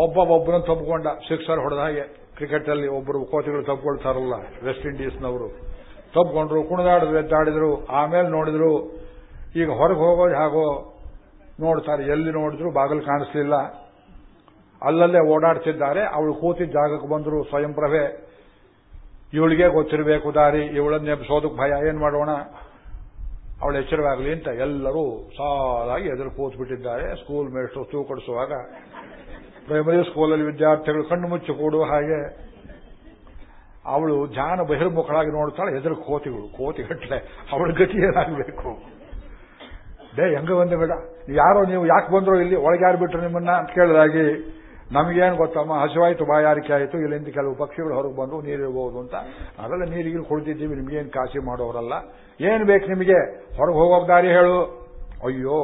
ಒಬ್ಬ ಒಬ್ಬರನ್ನು ತಪ್ಪಿಕೊಂಡ ಸಿಕ್ಸರ್ ಹೊಡೆದ ಹಾಗೆ ಕ್ರಿಕೆಟ್ ಅಲ್ಲಿ ಒಬ್ಬರು ಕೋತಿಗಳು ತಪ್ಪಿಕೊಳ್ತಾರಲ್ಲ ವೆಸ್ಟ್ ಇಂಡೀಸ್ನವರು ತಪ್ಪಿಕೊಂಡ್ರು ಕುಣಿದಾಡಿದ್ರು ಎದ್ದಾಡಿದ್ರು ಆಮೇಲೆ ನೋಡಿದ್ರು ಈಗ ಹೊರಗೆ ಹೋಗೋದು ಹಾಗೋ ನೋಡ್ತಾರೆ ಎಲ್ಲಿ ನೋಡಿದ್ರು ಬಾಗಿಲು ಕಾಣಿಸ್ಲಿಲ್ಲ ಅಲ್ಲಲ್ಲೇ ಓಡಾಡ್ತಿದ್ದಾರೆ ಅವಳು ಕೂತಿದ್ದ ಜಾಗಕ್ಕೆ ಬಂದ್ರು ಸ್ವಯಂ ಪ್ರಭೆ ಇವಳಿಗೆ ಗೊತ್ತಿರಬೇಕು ದಾರಿ ಇವಳನ್ನ ನೆಬ್ಸೋದಕ್ಕೆ ಭಯ ಏನ್ ಮಾಡೋಣ ಅವಳು ಎಚ್ಚರವಾಗಲಿ ಅಂತ ಎಲ್ಲರೂ ಸಾಲಾಗಿ ಎದುರು ಕೂತ್ಬಿಟ್ಟಿದ್ದಾರೆ. ಸ್ಕೂಲ್ ಮೇಸ್ಟ್ರು ತೂ ಕೊಡಿಸುವಾಗ ಪ್ರೈಮರಿ ಸ್ಕೂಲಲ್ಲಿ ವಿದ್ಯಾರ್ಥಿಗಳು ಕಣ್ಣು ಮುಚ್ಚಿ ಕೂಡುವ ಹಾಗೆ ಅವಳು ಧ್ಯಾನ ಬಹಿರ್ಮುಖಳಾಗಿ ನೋಡ್ತಾಳೆ ಎದುರು ಕೋತಿಗಳು ಕೋತಿಗಟ್ಲೆ ಅವಳ ಗತಿ ಏನಾಗಬೇಕು? ಡೇ, ಹೆಂಗ ಬಂದ ಬೇಡ. ಯಾರೋ ನೀವು ಯಾಕೆ ಬಂದ್ರೋ ಇಲ್ಲಿ ಒಳಗ್ಯಾರು ಬಿಟ್ರು ನಿಮ್ಮನ್ನ ಅಂತ ಕೇಳಿದಾಗಿ ನಮಗೇನು ಗೊತ್ತಮ್ಮ? ಹಸಿವಾಯ್ತು, ಬಾಯಾರಿಕೆ ಆಯಿತು, ಇಲ್ಲಿಂದ ಕೆಲವು ಪಕ್ಷಿಗಳು ಹೊರಗೆ ಬಂದು ನೀರಿರ್ಬೋದು ಅಂತ. ಅದೆಲ್ಲ ನೀರಿಗೆ ಕುಳಿತಿದ್ದೀವಿ ನಿಮಗೇನು ಕಾಶಿ ಮಾಡೋರಲ್ಲ. ಏನು ಬೇಕು ನಿಮಗೆ? ಹೊರಗೆ ಹೋಗೋ ದಾರಿ ಹೇಳು. ಅಯ್ಯೋ,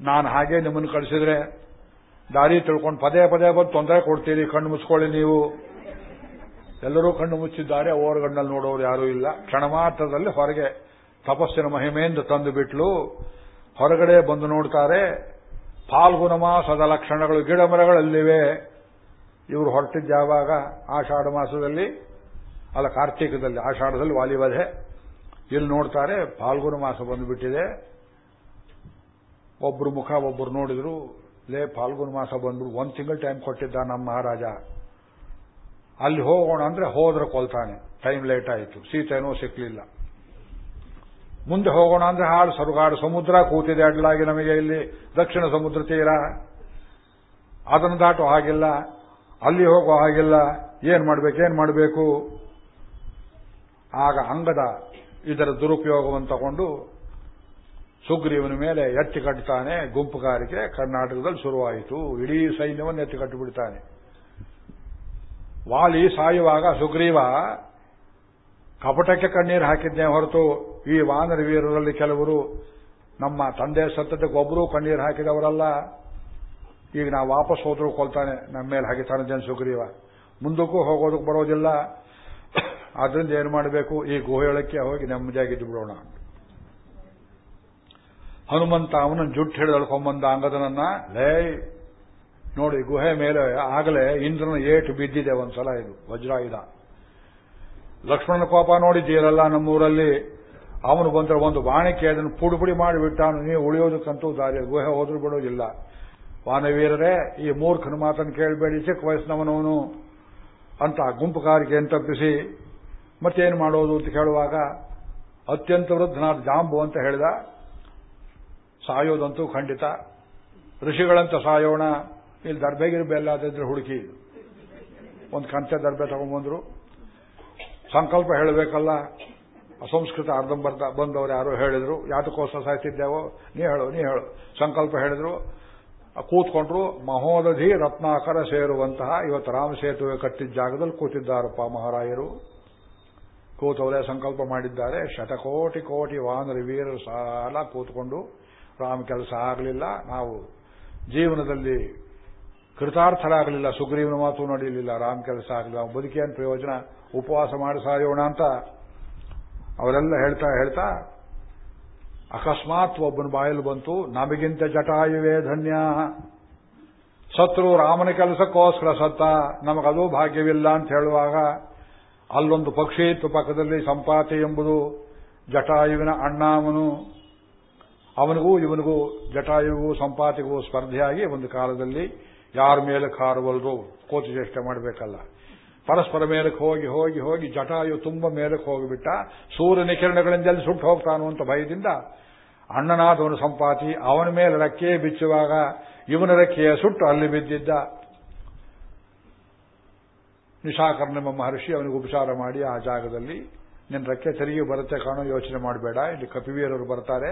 ನಾನು ಹಾಗೆ ನಿಮ್ಮನ್ನು ಕಳಿಸಿದ್ರೆ ದಾರಿ ತಿಳ್ಕೊಂಡು ಪದೇ ಪದೇ ಬಂದು ತೊಂದರೆ ಕೊಡ್ತೀರಿ, ಕಣ್ಣು ಮುಚ್ಕೊಳ್ಳಿ ನೀವು. ಎಲ್ಲರೂ ಕಣ್ಣು ಮುಚ್ಚಿದ್ದಾರೆ ಓರ್ಗಣ್ಣಲ್ಲಿ ನೋಡೋರು ಯಾರೂ ಇಲ್ಲ. ಕ್ಷಣ ಮಾತ್ರದಲ್ಲಿ ಹೊರಗೆ ತಪಸ್ಸಿನ ಮಹಿಮೆಯಿಂದ ತಂದು ಬಿಟ್ಲು ಹೊರಗಡೆ ಬಂದು ನೋಡ್ತಾರೆ ಫಾಲ್ಗುಣ ಮಾಸದ ಲಕ್ಷಣಗಳು ಗಿಡ ಮರಗಳಲ್ಲಿವೆ ಇವರು ಹೊರಟಿದ್ದ ಯಾವಾಗ ಆಷಾಢ ಮಾಸದಲ್ಲಿ, ಅಲ್ಲ ಕಾರ್ತೀಕದಲ್ಲಿ ಆಷಾಢದಲ್ಲಿ ವಾಲಿವಧೆ. ಇಲ್ಲಿ ನೋಡ್ತಾರೆ ಫಾಲ್ಗುಣ ಮಾಸ ಬಂದುಬಿಟ್ಟಿದೆ. ಒಬ್ರು ಮುಖ ಒಬ್ರು ನೋಡಿದ್ರು, ಲೇ ಫಾಲ್ಗುಣ ಮಾಸ ಬಂದ್ಬಿಟ್ಟು ಒಂದು ತಿಂಗಳು ಟೈಮ್ ಕೊಟ್ಟಿದ್ದ ನಮ್ಮ ಮಹಾರಾಜ. ಅಲ್ಲಿ ಹೋಗೋಣ ಅಂದ್ರೆ ಹೋದ್ರೆ ಕೊಲ್ತಾನೆ. ಟೈಮ್ ಲೇಟ್ ಆಯಿತು. ಸೀತೆನೂ ಸಿಕ್ಲಿಲ್ಲ. ಮುಂದೆ ಹೋಗೋಣ ಅಂದ್ರೆ ಹಾಳು ಸರುಗಾಡು. ಸಮುದ್ರ ಕೂತಿದೆ ಅಡ್ಲಾಗಿ ನಮಗೆ ಇಲ್ಲಿ. ದಕ್ಷಿಣ ಸಮುದ್ರ ತೀರ. ಅದನ್ನು ದಾಟೋ ಹಾಗಿಲ್ಲ. ಅಲ್ಲಿ ಹೋಗೋ ಹಾಗಿಲ್ಲ. ಏನ್ ಮಾಡ್ಬೇಕು, ಏನ್ ಮಾಡಬೇಕು? ಆಗ ಅಂಗದ ಇದರ ದುರುಪಯೋಗವನ್ನು ತಗೊಂಡು ಸುಗ್ರೀವನ ಮೇಲೆ ಎತ್ತಿ ಕಟ್ಟುತ್ತಾನೆ ಗುಂಪುಗಾರಿಕೆ ಕರ್ನಾಟಕದಲ್ಲಿ ಶುರುವಾಯಿತು. ಇಡೀ ಸೈನ್ಯವನ್ನು ಎತ್ತಿ ಕಟ್ಟಿಬಿಡ್ತಾನೆ. ವಾಲಿ ಸಾಯುವಾಗ ಸುಗ್ರೀವ ಕಪಟಕ್ಕೆ ಕಣ್ಣೀರು ಹಾಕಿದ್ದೇ ಹೊರತು ಈ ವಾನರ ವೀರರಲ್ಲಿ ಕೆಲವರು ನಮ್ಮ ತಂದೆ ಸತ್ತದಕ್ಕೆ ಒಬ್ಬರೂ ಕಣ್ಣೀರು ಹಾಕಿದವರಲ್ಲ. ಈಗ ನಾವು ವಾಪಸ್ ಹೋದ್ರು ಕೊಲ್ತಾನೆ ನಮ್ಮ ಮೇಲೆ ಹಾಕಿತಾನೆ ಜನ ಸುಗ್ರೀವ. ಮುಂದಕ್ಕೂ ಹೋಗೋದಕ್ಕೆ ಬರೋದಿಲ್ಲ. ಅದರಿಂದ ಏನು ಮಾಡಬೇಕು? ಈ ಗುಹೆಯೊಳಕ್ಕೆ ಹೋಗಿ ನೆಮ್ಮದಿಯಾಗಿದ್ದು ಬಿಡೋಣ. ಹನುಮಂತ ಅವನ ಜುಟ್ಟು ಹಿಡಿದು ಅಂಗದನನ್ನ, ಲೇ, ನೋಡಿ ಗುಹೆ ಮೇಲೆ ಆಗಲೇ ಇಂದ್ರನ ಏಟು ಬಿದ್ದಿದೆ ಒಂದ್ಸಲ ಇದು, ವಜ್ರಾಯುಧ. ಲಕ್ಷ್ಮಣನ ಕೋಪ ನೋಡಿದ್ದೀರಲ್ಲ ನಮ್ಮೂರಲ್ಲಿ. ಅವನು ಬಂದ್ರೆ ಒಂದು ಬಾಣಿಕೆ ಅದನ್ನು ಪುಡಿ ಪುಡಿ ಮಾಡಿಬಿಟ್ಟಾನು ನೀವು ಉಳಿಯೋದಕ್ಕಂತೂ ದಾರಿ ಗುಹೆ ಹೋದ್ರೂ ಬಿಡೋದಿಲ್ಲ. ವಾನವೀರರೇ, ಈ ಮೂರ್ಖನ ಮಾತನ್ನು ಕೇಳಬೇಡಿ. ಚಿಕ್ಕ ವಯಸ್ಸಿನವನವನು. ಅಂತ ಗುಂಪುಗಾರಿಕೆಯನ್ನು ತಪ್ಪಿಸಿ ಮತ್ತೇನು ಮಾಡೋದು ಅಂತ ಕೇಳುವಾಗ, ಅತ್ಯಂತ ವೃದ್ಧನಾದ ಜಾಂಬು ಅಂತ ಹೇಳಿದ, ಸಾಯೋದಂತೂ ಖಂಡಿತ. ಋಷಿಗಳಂತ ಸಾಯೋಣ. ಇಲ್ಲಿ ದರ್ಬೆ ಗಿರ್ಬೆ ಎಲ್ಲಾದಿದ್ರೆ ಹುಡುಕಿ. ಒಂದು ಕಂಚ ದರ್ಬೆ ತಗೊಂಡ್ಬಂದ್ರು. ಸಂಕಲ್ಪ ಹೇಳಬೇಕಲ್ಲ? ಅಸಂಸ್ಕೃತ ಅರ್ಧಂಬರ್ಧ ಬಂದವರು ಯಾರೋ ಹೇಳಿದ್ರು, ಯಾತಕ್ಕೋಸ್ಕರ ಸಾಯ್ತಿದ್ದೇವೋ, ನೀ ಹೇಳು ನೀ ಹೇಳು. ಸಂಕಲ್ಪ ಹೇಳಿದ್ರು, ಕೂತ್ಕೊಂಡ್ರು, ಮಹೋದಧಿ ರತ್ನಾಕರ ಸೇರುವಂತಹ, ಇವತ್ತು ರಾಮ ಸೇತುವೆ ಕಟ್ಟಿದ್ದ ಜಾಗದಲ್ಲಿ ಕೂತಿದ್ದಾರಪ್ಪ ಮಹಾರಾಯರು. ಕೂತವರೇ ಸಂಕಲ್ಪ ಮಾಡಿದ್ದಾರೆ. ಶತಕೋಟಿ ಕೋಟಿ ವಾನರ ವೀರರು ಸಾಲ ಕೂತ್ಕೊಂಡು, ರಾಮ ಕೆಲಸ ಆಗಲಿಲ್ಲ. ನಾವು ಜೀವನದಲ್ಲಿ ಕೃತಾರ್ಥರಾಗಲಿಲ್ಲ, ಸುಗ್ರೀವನ ಮಾತು ನಡೆಯಲಿಲ್ಲ ರಾಮ ಕೆಲಸ ಆಗಲಿಲ್ಲ ಬದುಕೇನು ಪ್ರಯೋಜನ? ಉಪವಾಸ ಮಾಡಿ ಸಾಯೋಣ ಅಂತ ಅವರೆಲ್ಲ ಹೇಳ್ತಾ ಹೇಳ್ತಾ ಅಕಸ್ಮಾತ್ ಒಬ್ಬನ ಬಾಯಲ್ಲಿ ಬಂತು, ನಮಗಿಂತ ಜಟಾಯುವೇ ಧನ್ಯ. ಶತ್ರು ರಾಮನ ಕೆಲಸಕ್ಕೋಸ್ಕರ ಸತ್ತ, ನಮಗದು ಭಾಗ್ಯವಿಲ್ಲ ಅಂತ ಹೇಳುವಾಗ ಅಲ್ಲೊಂದು ಪಕ್ಷಿ ಇತ್ತು ಪಕ್ಕದಲ್ಲಿ ಸಂಪಾತಿ ಎಂಬುದು, ಜಟಾಯುವಿನ ಅಣ್ಣಾಮನು. ಅವನಿಗೂ ಇವನಿಗೂ, ಜಟಾಯುವಿಗೂ, ಸಂಪಾತಿಗೂ ಸ್ಪರ್ಧೆಯಾಗಿ ಒಂದು ಕಾಲದಲ್ಲಿ ಯಾರ ಮೇಲೆ ಕಾರವಲ್ರು ಕೋತಿ ಚೇಷ್ಟೆ ಮಾಡಬೇಕಲ್ಲ? ಪರಸ್ಪರ ಮೇಲಕ್ಕೆ ಹೋಗಿ ಹೋಗಿ ಹೋಗಿ ಜಟಾಯು ತುಂಬ ಮೇಲಕ್ಕೆ ಹೋಗಿಬಿಟ್ಟ. ಸೂರ್ಯನ ಕಿರಣಗಳಿಂದೆಲ್ಲಿ ಸುಟ್ಟು ಹೋಗ್ತಾನು ಅಂತ ಭಯದಿಂದ ಅಣ್ಣನಾದವನು ಸಂಪಾತಿ ಅವನ ಮೇಲೆ ರೆಕ್ಕೆ ಬಿಚ್ಚುವಾಗ ಇವನ ರೆಕ್ಕೆಯ ಸುಟ್ಟು ಅಲ್ಲಿ ಬಿದ್ದಿದ್ದ. ನಿಶಾಕರ್ಣಮ ಮಹರ್ಷಿ ಅವನಿಗೆ ಉಪಚಾರ ಮಾಡಿ ಆ ಜಾಗದಲ್ಲಿ, ನಿನ್ನ ರೆಕ್ಕೆ ತೆರಿಗೆ ಬರುತ್ತೆ ಕಾಣೋ ಯೋಚನೆ ಮಾಡಬೇಡ. ಇಲ್ಲಿ ಕಪಿವೀರವರು ಬರ್ತಾರೆ.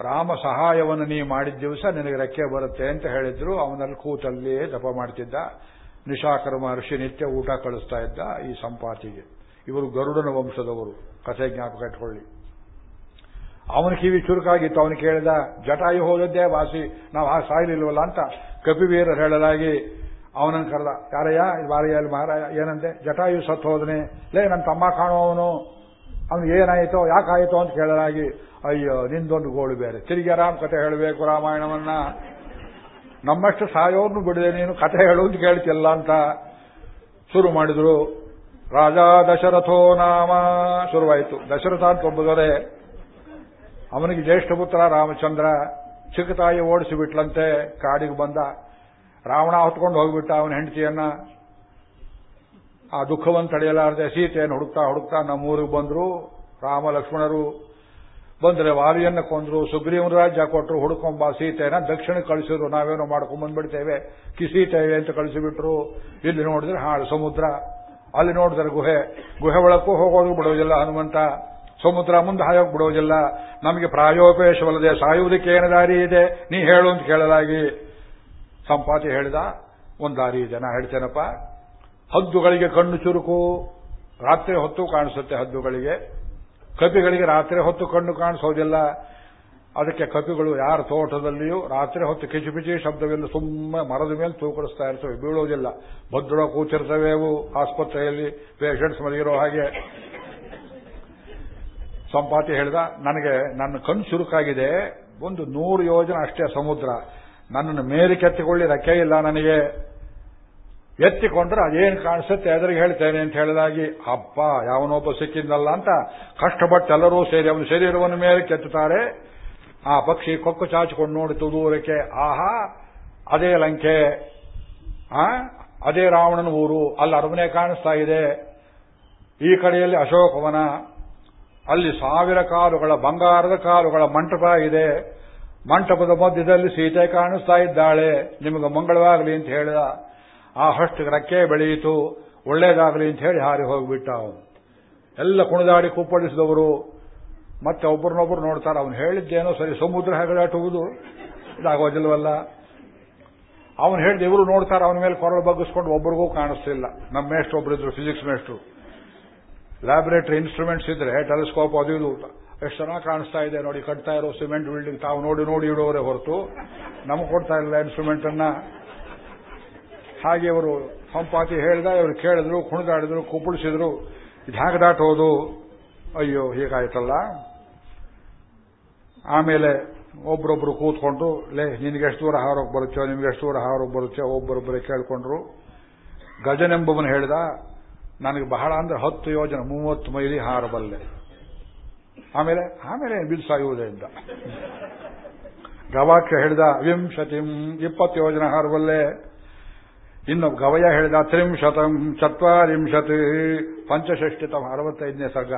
ರಾಮ ಸಹಾಯವನ್ನು ನೀ ಮಾಡಿದ ದಿವಸ ನಿನಗೆ ರೆಕ್ಕೆ ಬರುತ್ತೆ ಅಂತ ಹೇಳಿದ್ರು. ಅವನಲ್ಲಿ ಕೂತಲ್ಲೇ ದಪ ಮಾಡ್ತಿದ್ದ. ನಿಶಾಕರ ಮಹರ್ಷಿ ನಿತ್ಯ ಊಟ ಕಳಿಸ್ತಾ ಇದ್ದ ಈ ಸಂಪಾತಿಗೆ. ಇವರು ಗರುಡನ ವಂಶದವರು. ಕಥೆ ಜ್ಞಾಪಕ ಇಟ್ಕೊಳ್ಳಿ. ಅವನ ಕಿವಿ ಚುರುಕಾಗಿತ್ತು. ಅವನು ಕೇಳಿದ, ಜಟಾಯು ಹೋದದ್ದೇ ವಾಸಿ, ನಾವು ಆ ಸಾಯಲಿಲ್ವಲ್ಲ ಅಂತ ಕಪಿವೀರರು ಹೇಳಲಾಗಿ ಅವನನ್ನು ಕರೆದ, ಯಾರಯ್ಯ ಬಾರಯ್ಯ ಮಾರಯ್ಯ ಏನಂತೆ ಜಟಾಯು ಸತ್ತು ಹೋದನೆ. ಲೇ, ನನ್ನ ತಮ್ಮ ಕಾಣುವವನು. ಅವನು ಏನಾಯಿತೋ, ಯಾಕಾಯಿತೋ ಅಂತ ಕೇಳಲಾಗಿ, ಅಯ್ಯೋ, ನಿಂದೊಂದು ಗೋಳು ಬೇರೆ. ತಿರುಗಿ ರಾಮ್ ಕತೆ ಹೇಳಬೇಕು ರಾಮಾಯಣವನ್ನ. ನಮ್ಮಷ್ಟು ಸಾಯೋರ್ನು ಬಿಡದೆ ನೀನು ಕಥೆ ಹೇಳು ಅಂತ ಕೇಳ್ತಿಲ್ಲ ಅಂತ ಶುರು ಮಾಡಿದ್ರು. ರಾಜ ದಶರಥೋ ನಾಮ ಶುರುವಾಯಿತು. ದಶರಥ ಅಂತ ಒಬ್ಬದರೆ, ಅವನಿಗೆ ಜ್ಯೇಷ್ಠ ಪುತ್ರ ರಾಮಚಂದ್ರ ಚಿಕ್ಕ ತಾಯಿ ಓಡಿಸಿಬಿಟ್ಲಂತೆ ಕಾಡಿಗೆ ಬಂದ. ರಾವಣ ಹೊತ್ಕೊಂಡು ಹೋಗ್ಬಿಟ್ಟ ಅವನ ಹೆಂಡತಿಯನ್ನ. ಆ ದುಃಖವನ್ನು ತಡೆಯಲಾರದೆ ಸೀತೆಯನ್ನು ಹುಡುಕ್ತಾ ಹುಡುಕ್ತಾ ನಮ್ಮೂರಿಗೆ ಬಂದರು. ರಾಮ ಲಕ್ಷ್ಮಣರು ಬಂದ್ರೆ ವಾಲಿಯನ್ನು ಕೊಂದ್ರು, ಸುಗ್ರೀವನ ರಾಜ್ಯ ಕೊಟ್ಟರು ಹುಡುಕೊಂಬ ಸೀತೆನ ದಕ್ಷಿಣಕ್ಕೆ ಕಳಿಸಿದ್ರು. ನಾವೇನೋ ಮಾಡ್ಕೊಂಡ್ ಬಂದ್ಬಿಡ್ತೇವೆ. ಕಿಸೀತೇವೆ ಅಂತ ಕಳಿಸಿಬಿಟ್ರು. ಇಲ್ಲಿ ನೋಡಿದ್ರೆ ಹಾಳು ಸಮುದ್ರ. ಅಲ್ಲಿ ನೋಡಿದ್ರೆ ಗುಹೆ. ಗುಹೆ ಒಳಕ್ಕೂ ಹೋಗೋದು ಬಿಡೋದಿಲ್ಲ ಹನುಮಂತ. ಸಮುದ್ರ ಮುಂದೆ ಹಾಯೋಕ್ ಬಿಡೋದಿಲ್ಲ. ನಮಗೆ ಪ್ರಾಯೋಪೇಶವಲ್ಲದೆ ಸಾಯುವುದಕ್ಕೆ ಏನು ದಾರಿ ಇದೆ? ನೀ ಹೇಳು ಅಂತ ಕೇಳಲಾಗಿ. ಸಂಪಾತಿ ಹೇಳಿದ, ಒಂದು ದಾರಿ ಇದೆ. ನಾ ಹೇಳ್ತೇನಪ್ಪ ಹದ್ದುಗಳಿಗೆ ಕಣ್ಣು ಚುರುಕು, ರಾತ್ರಿ ಹೊತ್ತು ಕಾಣಿಸುತ್ತೆ ಹದ್ದುಗಳಿಗೆ. ಕಪಿಗಳಿಗೆ ರಾತ್ರಿ ಹೊತ್ತು ಕಣ್ಣು ಕಾಣಿಸೋದಿಲ್ಲ. ಅದಕ್ಕೆ ಕಪಿಗಳು ಯಾರ ತೋಟದಲ್ಲಿಯೂ ರಾತ್ರಿ ಹೊತ್ತು ಕಿಚಿಪಿಚಿ ಶಬ್ದವೆಲ್ಲ ಸುಮ್ಮನೆ ಮರದ ಮೇಲೆ ತೂಕಡಿಸ್ತಾ ಇರ್ತವೆ, ಬೀಳೋದಿಲ್ಲ. ಭದ್ರ ಕೂತಿರ್ತವೆ ಆಸ್ಪತ್ರೆಯಲ್ಲಿ ಪೇಷಂಟ್ಸ್ ಮಲಗಿರೋ ಹಾಗೆ. ಸಂಪಾತಿ ಹೇಳಿದ, ನನಗೆ ನನ್ನ ಕಣ್ಣು ಚುರುಕಾಗಿದೆ, ಒಂದು ನೂರು ಯೋಜನೆ ಅಷ್ಟೇ ಸಮುದ್ರ. ನನ್ನನ್ನು ಮೇಲೆ ಕೆತ್ತಿಕೊಳ್ಳಿ ರಕ್ಕೆ ಇಲ್ಲ ನನಗೆ. ಎತ್ತಿಕೊಂಡ್ರೆ ಅದೇನು ಕಾಣಿಸುತ್ತೆ? ಎದುರಿಗೆ ಹೇಳ್ತೇನೆ ಅಂತ ಹೇಳಿದಾಗಿ, ಅಪ್ಪ, ಯಾವನೊಬ್ಬ ಸಿಕ್ಕಿದ್ದಲ್ಲ ಅಂತ ಕಷ್ಟಪಟ್ಟು ಎಲ್ಲರೂ ಸೇರಿ ಅವನ ಶರೀರವನ್ನು ಮೇಲೆ ಕೆತ್ತುತ್ತಾರೆ. ಆ ಪಕ್ಷಿ ಕೊಕ್ಕು ಚಾಚಿಕೊಂಡು ನೋಡಿತು ದೂರಕ್ಕೆ ಆಹಾ, ಅದೇ ಲಂಕೆ ಅದೇ ರಾವಣನ ಊರು, ಅಲ್ಲಿ ಅರಮನೆ ಕಾಣಿಸ್ತಾ ಇದೆ. ಈ ಕಡೆಯಲ್ಲಿ ಅಶೋಕವನ ಅಲ್ಲಿ ಸಾವಿರ ಕಾಲುಗಳ, ಬಂಗಾರದ ಕಾಲುಗಳ ಮಂಟಪ ಇದೆ. ಮಂಟಪದ ಮಧ್ಯದಲ್ಲಿ ಸೀತೆ ಕಾಣಿಸ್ತಾ ಇದ್ದಾಳೆ. ನಿಮಗೆ ಮಂಗಳವಾಗಲಿ ಅಂತ ಹೇಳಿದ ಆ ಹೊಷ್ಟು ರೆಕ್ಕೆ ಬೆಳೆಯಿತು ಒಳ್ಳೇದಾಗಲಿ ಅಂತ ಹೇಳಿ ಹಾರಿ ಹೋಗಿಬಿಟ್ಟ ಅವನು. ಎಲ್ಲ ಕುಣಿದಾಡಿ ಕುಪ್ಪಳಿಸಿದವರು ಮತ್ತೆ ಒಬ್ಬರನ್ನೊಬ್ಬರು ನೋಡ್ತಾರೆ, ಅವನು ಹೇಳಿದ್ದೇನೋ ಸರಿ, ಸಮುದ್ರ ಹೆಗಲಾಟುವುದು ಇದಾಗೋದಿಲ್ವಲ್ಲ? ಅವನು ಹೇಳಿದ ಇವರು ನೋಡ್ತಾರೆ, ಅವನ ಮೇಲೆ ಕೊರಳು ಬಗ್ಗಿಸ್ಕೊಂಡು ಒಬ್ಬರಿಗೂ ಕಾಣಿಸ್ತಿಲ್ಲ. ನಮ್ಮ ಮೇಷ್ಟ್ರು ಒಬ್ಬರಿದ್ರು ಫಿಸಿಕ್ಸ್ ಮೇಷ್ಟ್ರು. ಲ್ಯಾಬೊರೇಟರಿ ಇನ್ಸ್ಟ್ರೂಮೆಂಟ್ಸ್ ಇದ್ರೆ ಟೆಲಿಸ್ಕೋಪ್ ಅದು ಇದು ಎಷ್ಟು ಚೆನ್ನಾಗಿ ಕಾಣಿಸ್ತಾ ಇದೆ ನೋಡಿ, ಕಟ್ತಾ ಇರೋ ಸಿಮೆಂಟ್ ಬಿಲ್ಡಿಂಗ್ ತಾವು ನೋಡಿ ನೋಡಿ ಇಡೋರೆ ಹೊರತು. ನಮ್ಗೆ ಕೊಡ್ತಾ ಇಲ್ಲ ಇನ್ಸ್ಟ್ರೂಮೆಂಟ್ ಅನ್ನ. ಹಾಗೆ ಅವರು ಸಂಪಾತಿ ಹೇಳಿದ, ಇವರು ಕೇಳಿದ್ರು, ಕುಣಿದಾಡಿದ್ರು, ಕುಪ್ಪಳಿಸಿದ್ರು, ಇದು ಹೇಗೆ ದಾಟೋದು? ಅಯ್ಯೋ, ಹೀಗಾಯ್ತಲ್ಲ. ಆಮೇಲೆ ಒಬ್ರೊಬ್ರು ಕೂತ್ಕೊಂಡು, ಲೇ, ನಿನಗೆ ಎಷ್ಟು ದೂರ ಹಾರೋಗಿ ಬರುತ್ತೋ ನಿಮ್ಗೆ ಎಷ್ಟು ದೂರ ಹಾರೋಗಿ ಬರುತ್ತೋ ಒಬ್ಬರೊಬ್ಬರೇ ಕೇಳ್ಕೊಂಡ್ರು. ಗಜನೆಂಬವನು ಹೇಳಿದ, ನನಗೆ ಬಹಳ ಅಂದ್ರೆ ಹತ್ತು ಯೋಜನೆ, ಮೂವತ್ತು ಮೈಲಿ ಹಾರಬಲ್ಲೆ. ಆಮೇಲೆ ಆಮೇಲೆ ಬಿಲ್ಸಾಗುವುದರಿಂದ ಗವಾಕ್ಷ ಹೇಳಿದ, ವಿಂಶತಿ, ಇಪ್ಪತ್ತು ಯೋಜನೆ ಹಾರಬಲ್ಲೆ. ಇನ್ನು ಗವಯ ಹೇಳಿದ ತ್ರಿಂಶತಂ ಚತ್ವರಿಂಶತ್ ಪಂಚಷಷ್ಟಿತಂ ಅರವತ್ತೈದನೇ ಸರ್ಗ.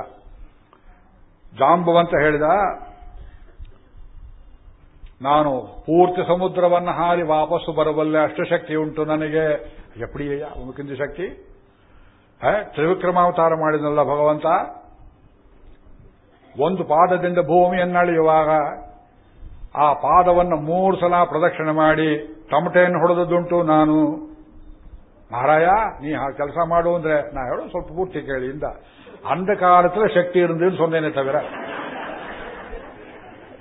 ಜಾಂಬುವಂತ ಹೇಳಿದ, ನಾನು ಪೂರ್ತಿ ಸಮುದ್ರವನ್ನು ಹಾರಿ ವಾಪಸ್ಸು ಬರಬಲ್ಲೆ ಅಷ್ಟು ಶಕ್ತಿ ಉಂಟು ನನಗೆ. ಎಪ್ಪಡಿಯ ಉಮಕಿಂದ ಶಕ್ತಿ? ತ್ರಿವಿಕ್ರಮಾವತಾರ ಮಾಡಿದನಲ್ಲ ಭಗವಂತ? ಒಂದು ಪಾದದಿಂದ ಭೂಮಿಯನ್ನಳೆಯುವಾಗ ಆ ಪಾದವನ್ನು ಮೂರು ಸಲ ಪ್ರದಕ್ಷಿಣೆ ಮಾಡಿ ತಮಟೆಯನ್ನು ಹೊಡೆದದ್ದುಂಟು ನಾನು. ಮಹಾರಾಯ ನೀ ಆ ಕೆಲಸ ಮಾಡು ಅಂದ್ರೆ ನಾ ಹೇಳು ಸ್ವಲ್ಪ ಪೂರ್ತಿ ಕೇಳಿ ಇಂದ. ಶಕ್ತಿ காலத்துல சக்தி இருந்துன்னு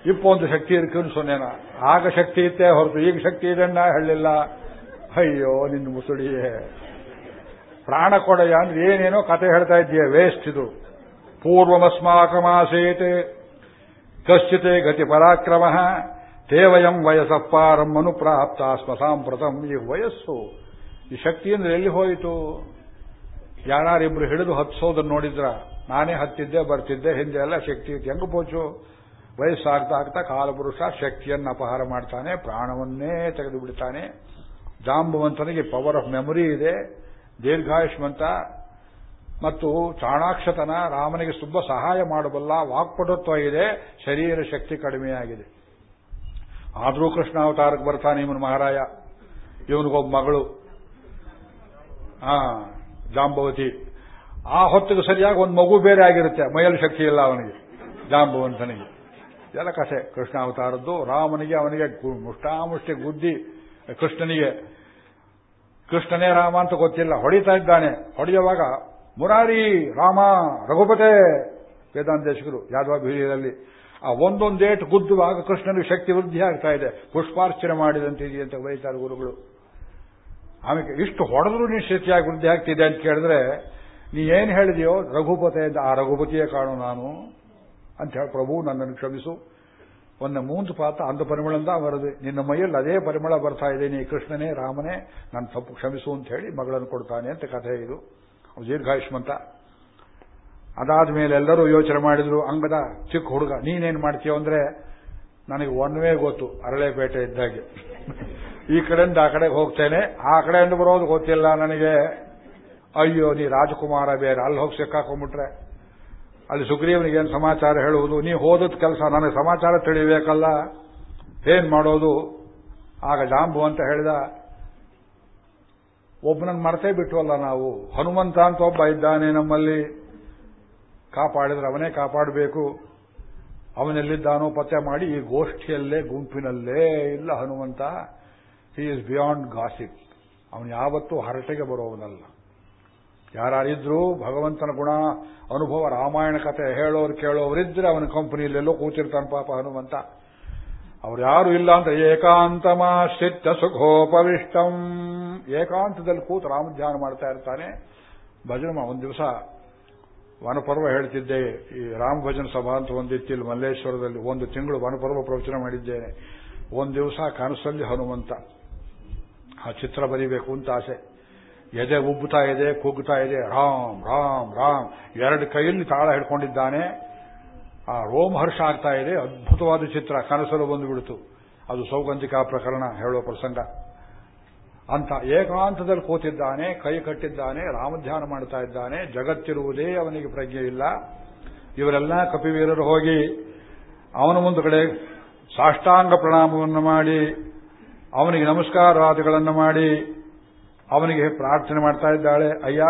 ಇಪ್ಪೊಂದು ಶಕ್ತಿ இருக்குன்னு ಸೊನ್ನೆನ. ಆಗ ಶಕ್ತಿ ಇತ್ತೇ ಹೊರತು ಈಗ ಶಕ್ತಿ ಇದೆ ನಾ ಹೇಳಲಿಲ್ಲ. ಅಯ್ಯೋ, ನಿನ್ನ ಮುಸುಳಿಯೇ ಪ್ರಾಣ ಕೊಡಯ್ಯ ಅಂದ್ರೆ ಏನೇನೋ ಕತೆ ಹೇಳ್ತಾ ಇದ್ದೀಯ ವೇಸ್ಟ್ ಇದು. ಪೂರ್ವಮಸ್ಮಾಕಮಾಸೇತೆ. ಕಶ್ಚಿತೆ ಗತಿ ಪರಾಕ್ರಮ. ತೇವಯಂ ವಯಸ್ಸಪ್ಪಾರಂ ಅನುಪ್ರಾಪ್ತ ಸ್ಮಸಾಂಪ್ರತಂ ಈ ವಯಸ್ಸು. ಈ ಶಕ್ತಿ ಅಂದ್ರೆ ಎಲ್ಲಿ ಹೋಯಿತು? ಯಾರಿಬ್ರು ಹಿಡಿದು ಹತ್ಸೋದನ್ನು ನೋಡಿದ್ರ? ನಾನೇ ಹತ್ತಿದ್ದೆ, ಬರ್ತಿದ್ದೆ, ಹಿಂದೆ ಎಲ್ಲ ಶಕ್ತಿ ಇತ್ತು. ಹೆಂಗ ಪೋಚು? ವಯಸ್ಸಾಗ್ತಾ ಆಗ್ತಾ ಕಾಲಪುರುಷ ಶಕ್ತಿಯನ್ನು ಅಪಹಾರ ಮಾಡ್ತಾನೆ, ಪ್ರಾಣವನ್ನೇ ತೆಗೆದು ಬಿಡ್ತಾನೆ ಜಾಂಬುವಂತನಿಗೆ ಪವರ್ ಆಫ್ ಮೆಮೊರಿ ಇದೆ, ದೀರ್ಘಾಯುಷ್ಮಂತ. ಮತ್ತು ಚಾಣಾಕ್ಷತನ ರಾಮನಿಗೆ ತುಂಬ ಸಹಾಯ ಮಾಡಬಲ್ಲ ವಾಕ್ಪಟುತ್ವ ಇದೆ, ಶರೀರ ಶಕ್ತಿ ಕಡಿಮೆಯಾಗಿದೆ. ಆದರೂ ಕೃಷ್ಣ ಅವತಾರಕ್ಕೆ ಬರ್ತಾನೆ ಇವನು ಮಹಾರಾಯ. ಇವನಿಗೊಬ್ಬ ಮಗಳು. ಆ ಜಾಂಬವತಿ. ಆ ಹೊತ್ತಿಗೆ ಸರಿಯಾಗಿ ಒಂದು ಮಗು ಬೇರೆ ಆಗಿರುತ್ತೆ. ಮೈಯಲ್ಲಿ ಶಕ್ತಿ ಇಲ್ಲ ಅವನಿಗೆ, ಜಾಂಬವಂತನಿಗೆ. ಎಲ್ಲ ಕಥೆ ಕೃಷ್ಣ ಅವತಾರದ್ದು, ರಾಮನಿಗೆ ಅವನಿಗೆ ಮುಷ್ಟಾಮುಷ್ಟಿ ಗುದ್ದಿ, ಕೃಷ್ಣನಿಗೆ. ಕೃಷ್ಣನೇ ರಾಮ ಅಂತ ಗೊತ್ತಿಲ್ಲ. ಹೊಡಿತಾ ಇದ್ದಾನೆ. ಹೊಡೆಯುವಾಗ, ಮುರಾರಿ, ರಾಮ, ರಘುಪತೆ ವೇದಾಂತೇಶಕರು ಬೀಳಿಯಲ್ಲಿ ಆ ಒಂದೊಂದೇಟು ಗುದ್ದುವಾಗ ಕೃಷ್ಣನಿಗೆ ಶಕ್ತಿ ವೃದ್ಧಿ ಆಗ್ತಾ ಇದೆ. ಪುಷ್ಪಾರ್ಚನೆ ಮಾಡಿದಂತಿದೆಯಂತೆ ಬೈತಾರೆ ಗುರುಗಳು. ಆಮೇಲೆ ಇಷ್ಟು ಹೊಡೆದ್ರು ನೀನು ಶಕ್ತಿಯಾಗಿ ವೃದ್ಧಿ ಆಗ್ತಿದೆ ಅಂತ ಕೇಳಿದ್ರೆ, ನೀ ಏನ್ ಹೇಳಿದೆಯೋ ರಘುಪತೆ ಅಂತ ಆ ರಘುಪತಿಯೇ ಕಾಣು ನಾನು ಅಂತ ಹೇಳಿ ಪ್ರಭು ನನ್ನನ್ನು ಕ್ಷಮಿಸು. ಒಂದು ಮೂಂದು ಪಾತ್ರ, ಅಂದ ಪರಿಮಳಂದ ಬರದು. ನಿನ್ನ ಮೈಯಲ್ಲಿ ಅದೇ ಪರಿಮಳ ಬರ್ತಾ ಇದೆ, ನೀ ಕೃಷ್ಣನೇ, ರಾಮನೇ ನನ್ನ ತಪ್ಪು ಕ್ಷಮಿಸು ಅಂತ ಹೇಳಿ ಮಗಳನ್ನು ಕೊಡ್ತಾನೆ ಅಂತ ಕಥೆ ಇದು. ದೀರ್ಘಾಯುಷ್ಮಂತ ಅದಾದ ಮೇಲೆ ಎಲ್ಲರೂ ಯೋಚನೆ ಮಾಡಿದ್ರು, ಅಂಗದ ಚಿಕ್ಕ ಹುಡುಗ ನೀನೇನ್ ಮಾಡ್ತೀಯೋ ಅಂದ್ರೆ, ನನಗೆ ಒನ್ ವೇ ಗೊತ್ತು, ಅರಳೆಪೇಟೆ ಇದ್ದಾಗೆ. ಈ ಕಡೆಯಿಂದ ಆ ಕಡೆಗೆ ಹೋಗ್ತೇನೆ. ಆ ಕಡೆಯಿಂದ ಬರೋದು ಗೊತ್ತಿಲ್ಲ ನನಗೆ. ಅಯ್ಯೋ, ನೀ ರಾಜಕುಮಾರ ಬೇರೆ ಅಲ್ಲಿ ಹೋಗಿ ಸಿಕ್ಕಾಕೊಂಡ್ಬಿಟ್ರೆ. ಅಲ್ಲಿ ಸುಗ್ರೀವನಿಗೆ ಏನು ಸಮಾಚಾರ ಹೇಳುವುದು? ನೀ ಹೋದದ ಕೆಲಸ, ನನಗೆ ಸಮಾಚಾರ ತಿಳಿಬೇಕಲ್ಲ. ಏನ್ ಮಾಡೋದು? ಆಗ ಜಾಂಬು ಅಂತ ಹೇಳಿದ, ಒಬ್ಬನನ್ನು ಮರ್ತೇ ಬಿಟ್ವಲ್ಲ ನಾವು. ಹನುಮಂತ ಅಂತ ಒಬ್ಬ ಇದ್ದಾನೆ ನಮ್ಮಲ್ಲಿ. ಕಾಪಾಡಿದ್ರೆ ಅವನೇ ಕಾಪಾಡಬೇಕು. ಅವನೆಲ್ಲಿದ್ದಾನೋ ಪತ್ತೆ ಮಾಡಿ ಈ ಗೋಷ್ಠಿಯಲ್ಲೇ, ಗುಂಪಿನಲ್ಲೇ ಇಲ್ಲ Hanumantha. He is beyond gossip ಅವನು ಯಾವತ್ತೂ ಹರಟೆಗೆ ಬರೋವನಲ್ಲ ಯಾರಿದ್ರೂ ಭಗವಂತನ ಗುಣ, ಅನುಭವ, ರಾಮಾಯಣ ಕಥೆ ಹೇಳೋರು ಕೇಳೋರಿದ್ರೆ ಅವನ ಕಂಪನಿಯಲ್ಲೆಲ್ಲೋ ಕೂತಿರ್ತಾನೆ ಪಾಪ ಹನುಮಂತ. ಅವ್ರು ಯಾರು ಇಲ್ಲ ಅಂತ ಏಕಾಂತಮಾಶ್ರಿತ್ಯ ಸುಖೋಪವಿಷ್ಟಂ. ಏಕಾಂತದಲ್ಲಿ ಕೂತು ರಾಮಧ್ಯಾನ ಮಾಡ್ತಾ ಇರ್ತಾನೆ. ಭಜನ ಒಂದು ದಿವಸ ವನಪರ್ವ ಹೇಳ್ತಿದ್ದೆ. ಈ ರಾಮ ಭಜನ ಸಭಾ ಅಂತ ಒಂದಿತ್ತಿಲ್ಲಿ ಮಲ್ಲೇಶ್ವರದಲ್ಲಿ ಒಂದು ತಿಂಗಳು ವನಪರ್ವ ಪ್ರವಚನ ಮಾಡಿದ್ದೇನೆ. ಒಂದು ದಿವಸ ಕನಸಲ್ಲಿ ಹನುಮಂತ. ಆ ಚಿತ್ರ ಬರೀಬೇಕು ಅಂತ ಆಸೆ. ಎದೆ ಉಬ್ಬುತ್ತಾ ಇದೆ ಕುಗ್ಗುತ್ತಾ ಇದೆ ರಾಮ್ ರಾಮ್ ರಾಮ್. ಎರಡು ಕೈಯಲ್ಲಿ ತಾಳ ಹಿಡ್ಕೊಂಡಿದ್ದಾನೆ. ಆ ರೋಮಹರ್ಷ ಆಗ್ತಾ ಇದೆ. ಅದ್ಭುತವಾದ ಚಿತ್ರ. ಕನಸಲು ಬಂದುಬಿಡ್ತು. ಅದು ಸೌಗಂಧಿಕಾ ಪ್ರಕರಣ ಹೇಳೋ ಪ್ರಸಂಗ. ಅಂತ ಏಕಾಂತದಲ್ಲಿ ಕೂತಿದ್ದಾನೆ, ಕೈ ಕಟ್ಟಿದ್ದಾನೆ, ರಾಮಧ್ಯಾನ ಮಾಡ್ತಾ ಇದ್ದಾನೆ. ಜಗತ್ತಿರುವುದೇ ಅವನಿಗೆ ಪ್ರಜ್ಞೆ ಇಲ್ಲ. ಇವರೆಲ್ಲ ಕಪಿವೀರರು ಹೋಗಿ ಅವನ ಮುಂದುಗಡೆ ಸಾಷ್ಟಾಂಗ ಪ್ರಣಾಮವನ್ನು ಮಾಡಿ ಅವನಿಗೆ ನಮಸ್ಕಾರಾದಿಗಳನ್ನು ಮಾಡಿ, ಅವನಿಗೆ ಪ್ರಾರ್ಥನೆ ಮಾಡ್ತಾ ಇದ್ದಾಳೆ, ಅಯ್ಯ,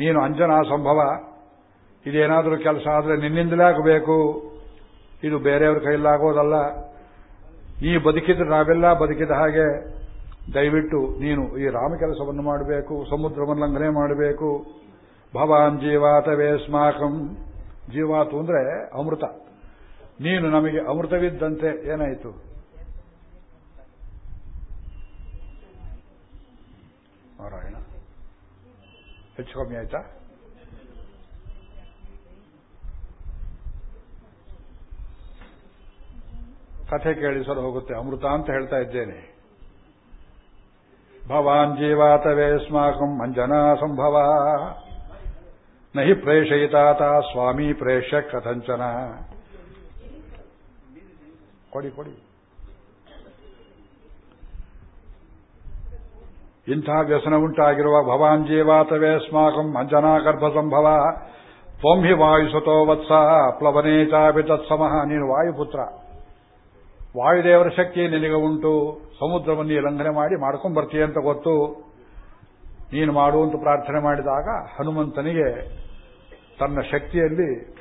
ನೀನು ಅಂಜನಾ ಸಂಭವ. ಇದೇನಾದರೂ ಕೆಲಸ ಆದರೆ ನಿನ್ನಿಂದಲೇ ಆಗಬೇಕು. ಇದು ಬೇರೆಯವ್ರ ಕೈಲಾಗೋದಲ್ಲ ಈ ಬದುಕಿದ್ರೆ ನಾವೆಲ್ಲ ಬದುಕಿದ ಹಾಗೆ ದಯವಿಟ್ಟು ನೀನು ಈ ರಾಮ ಕೆಲಸವನ್ನು ಮಾಡಬೇಕು ಸಮುದ್ರವನ್ನಂಘನೆ ಮಾಡಬೇಕು. ಭವಾನ್ ಜೀವಾತವೇ ಸ್ಮಾಕಂ. ಜೀವಾತು ಅಂದ್ರೆ ಅಮೃತ. ನೀನು ನಮಗೆ ಅಮೃತವಿದ್ದಂತೆ ಏನಾಯಿತು? ಹೆಚ್ಚು ಕಮ್ಮಿ ಆಯ್ತಾ? ಕಥೆ ಕೇಳಿಸಲು ಹೋಗುತ್ತೆ. ಅಮೃತ ಅಂತ ಹೇಳ್ತಾ ಇದ್ದೇನೆ. ಭವಾನ್ ಜೀವಾತವೇ ಸ್ಮಾಕಂ ಅಂಜನಾ ಸಂಭವ. ನಹಿ ಪ್ರೇಷಯಿತಾತ ಸ್ವಾಮಿ ಪ್ರೇಷ ಕಥಂಚನ. ಕೊಡಿ ಕೊಡಿ. ಇಂಥ ವ್ಯಸನ ಉಂಟಾಗಿರುವ ಭವಾನ್ ಜೀವಾತವೇ ಸ್ಮಾಕಂ ಅಂಜನಾ ಗರ್ಭ ಸಂಭವ ತ್ವಂ ಹಿ ವಾಯುಸುತೋ ವತ್ಸ, ಪ್ಲವನೇ ಚಾಪಿ ತತ್ಸಮಃ. ನೀನು ವಾಯುಪುತ್ರ. ವಾಯುದೇವರ ಶಕ್ತಿ ನಿನಗೆ ಉಂಟು. ಸಮುದ್ರವನ್ನು ಲಂಘನೆ ಮಾಡಿ ಮಾಡ್ಕೊಂಡು ಬರ್ತೀಯ ಅಂತ ಗೊತ್ತು. ನೀನು ಮಾಡುವಂತ ಪ್ರಾರ್ಥನೆ ಮಾಡಿದಾಗ ಹನುಮಂತನಿಗೆ ತನ್ನ ಶಕ್ತಿಯಲ್ಲಿ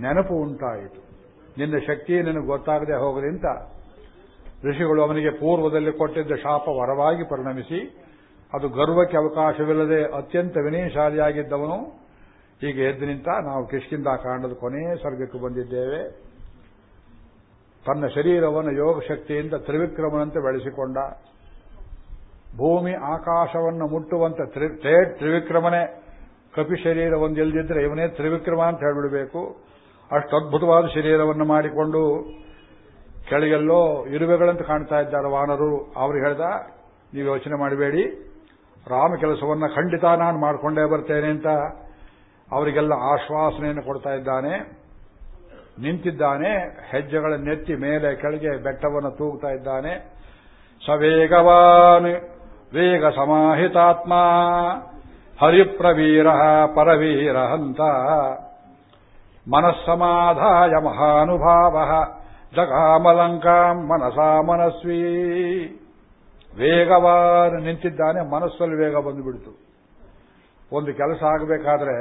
ನೆನಪು ಉಂಟಾಯಿತು. ನಿನ್ನ ಶಕ್ತಿ ನಿನಗೆ ಗೊತ್ತಾಗದೆ ಹೋಗದಿಂತ ಋಷಿಗಳು ಅವನಿಗೆ ಪೂರ್ವದಲ್ಲಿ ಕೊಟ್ಟಿದ್ದ ಶಾಪ ವರವಾಗಿ ಪರಿಣಮಿಸಿ, ಅದು ಗರ್ವಕ್ಕೆ ಅವಕಾಶವಿಲ್ಲದೆ ಅತ್ಯಂತ ವಿನಯಶಾಲಿಯಾಗಿದ್ದವನು. ಈಗ ಎದ್ದು ನಿಂತ ನಾವು ಕಿಷ್ಕಿಂದ ಕಾಂಡದ ಕೊನೆಯ ಸರ್ಗಕ್ಕೆ ಬಂದಿದ್ದೇವೆ. ತನ್ನ ಶರೀರವನ್ನು ಯೋಗ ಶಕ್ತಿಯಿಂದ ತ್ರಿವಿಕ್ರಮನಂತೆ ಬೆಳೆಸಿಕೊಂಡ. ಭೂಮಿ ಆಕಾಶವನ್ನು ಮುಟ್ಟುವಂತೆ ಥೇಟ್ ತ್ರಿವಿಕ್ರಮನೇ. ಕಪಿ ಶರೀರ ಒಂದಿಲ್ದಿದ್ರೆ ಇವನೇ ತ್ರಿವಿಕ್ರಮ ಅಂತ ಹೇಳಿಬಿಡಬೇಕು. ಅಷ್ಟು ಅದ್ಭುತವಾದ ಶರೀರವನ್ನು ಮಾಡಿಕೊಂಡು ಕೆಳಗೆಲ್ಲೋ ಇರುವೆಗಳಂತ ಕಾಣ್ತಾ ಇದ್ದಾರೆ ವಾನರು. ಅವರು ಹೇಳ್ದ, ನೀವು ಯೋಚನೆ ಮಾಡಬೇಡಿ. ರಾಮ ಕೆಲಸವನ್ನ ಖಂಡಿತ ನಾನು ಮಾಡಿಕೊಂಡೇ ಬರ್ತೇನೆ ಅಂತ ಅವರಿಗೆಲ್ಲ ಆಶ್ವಾಸನೆಯನ್ನು ಕೊಡ್ತಾ ಇದ್ದಾನೆ. ನಿಂತಿದ್ದಾನೆ, ಹೆಜ್ಜೆಗಳ ನೆತ್ತಿ ಮೇಲೆ ಕೆಳಗೆ ಬೆಟ್ಟವನ್ನು ತೂಗ್ತಾ ಇದ್ದಾನೆ. ಸವೇಗವಾನ್, ವೇಗ ಸಮಾಹಿತಾತ್ಮ, ಹರಿಪ್ರವೀರ ಪರವೀರ ಹಂತ ಮನಸ್ಸಮಾಧಾಯ ಮಹಾನುಭಾವ. ಜಗಾಮಲಂಕಾಂ ಮನಸಾ ಮನಸ್ವಿ. ವೇಗವಾದ ನಿಂತಿದ್ದಾನೆ, ಮನಸ್ಸಲ್ಲಿ ವೇಗ ಬಂದುಬಿಡ್ತು. ಒಂದು ಕೆಲಸ ಆಗಬೇಕಾದ್ರೆ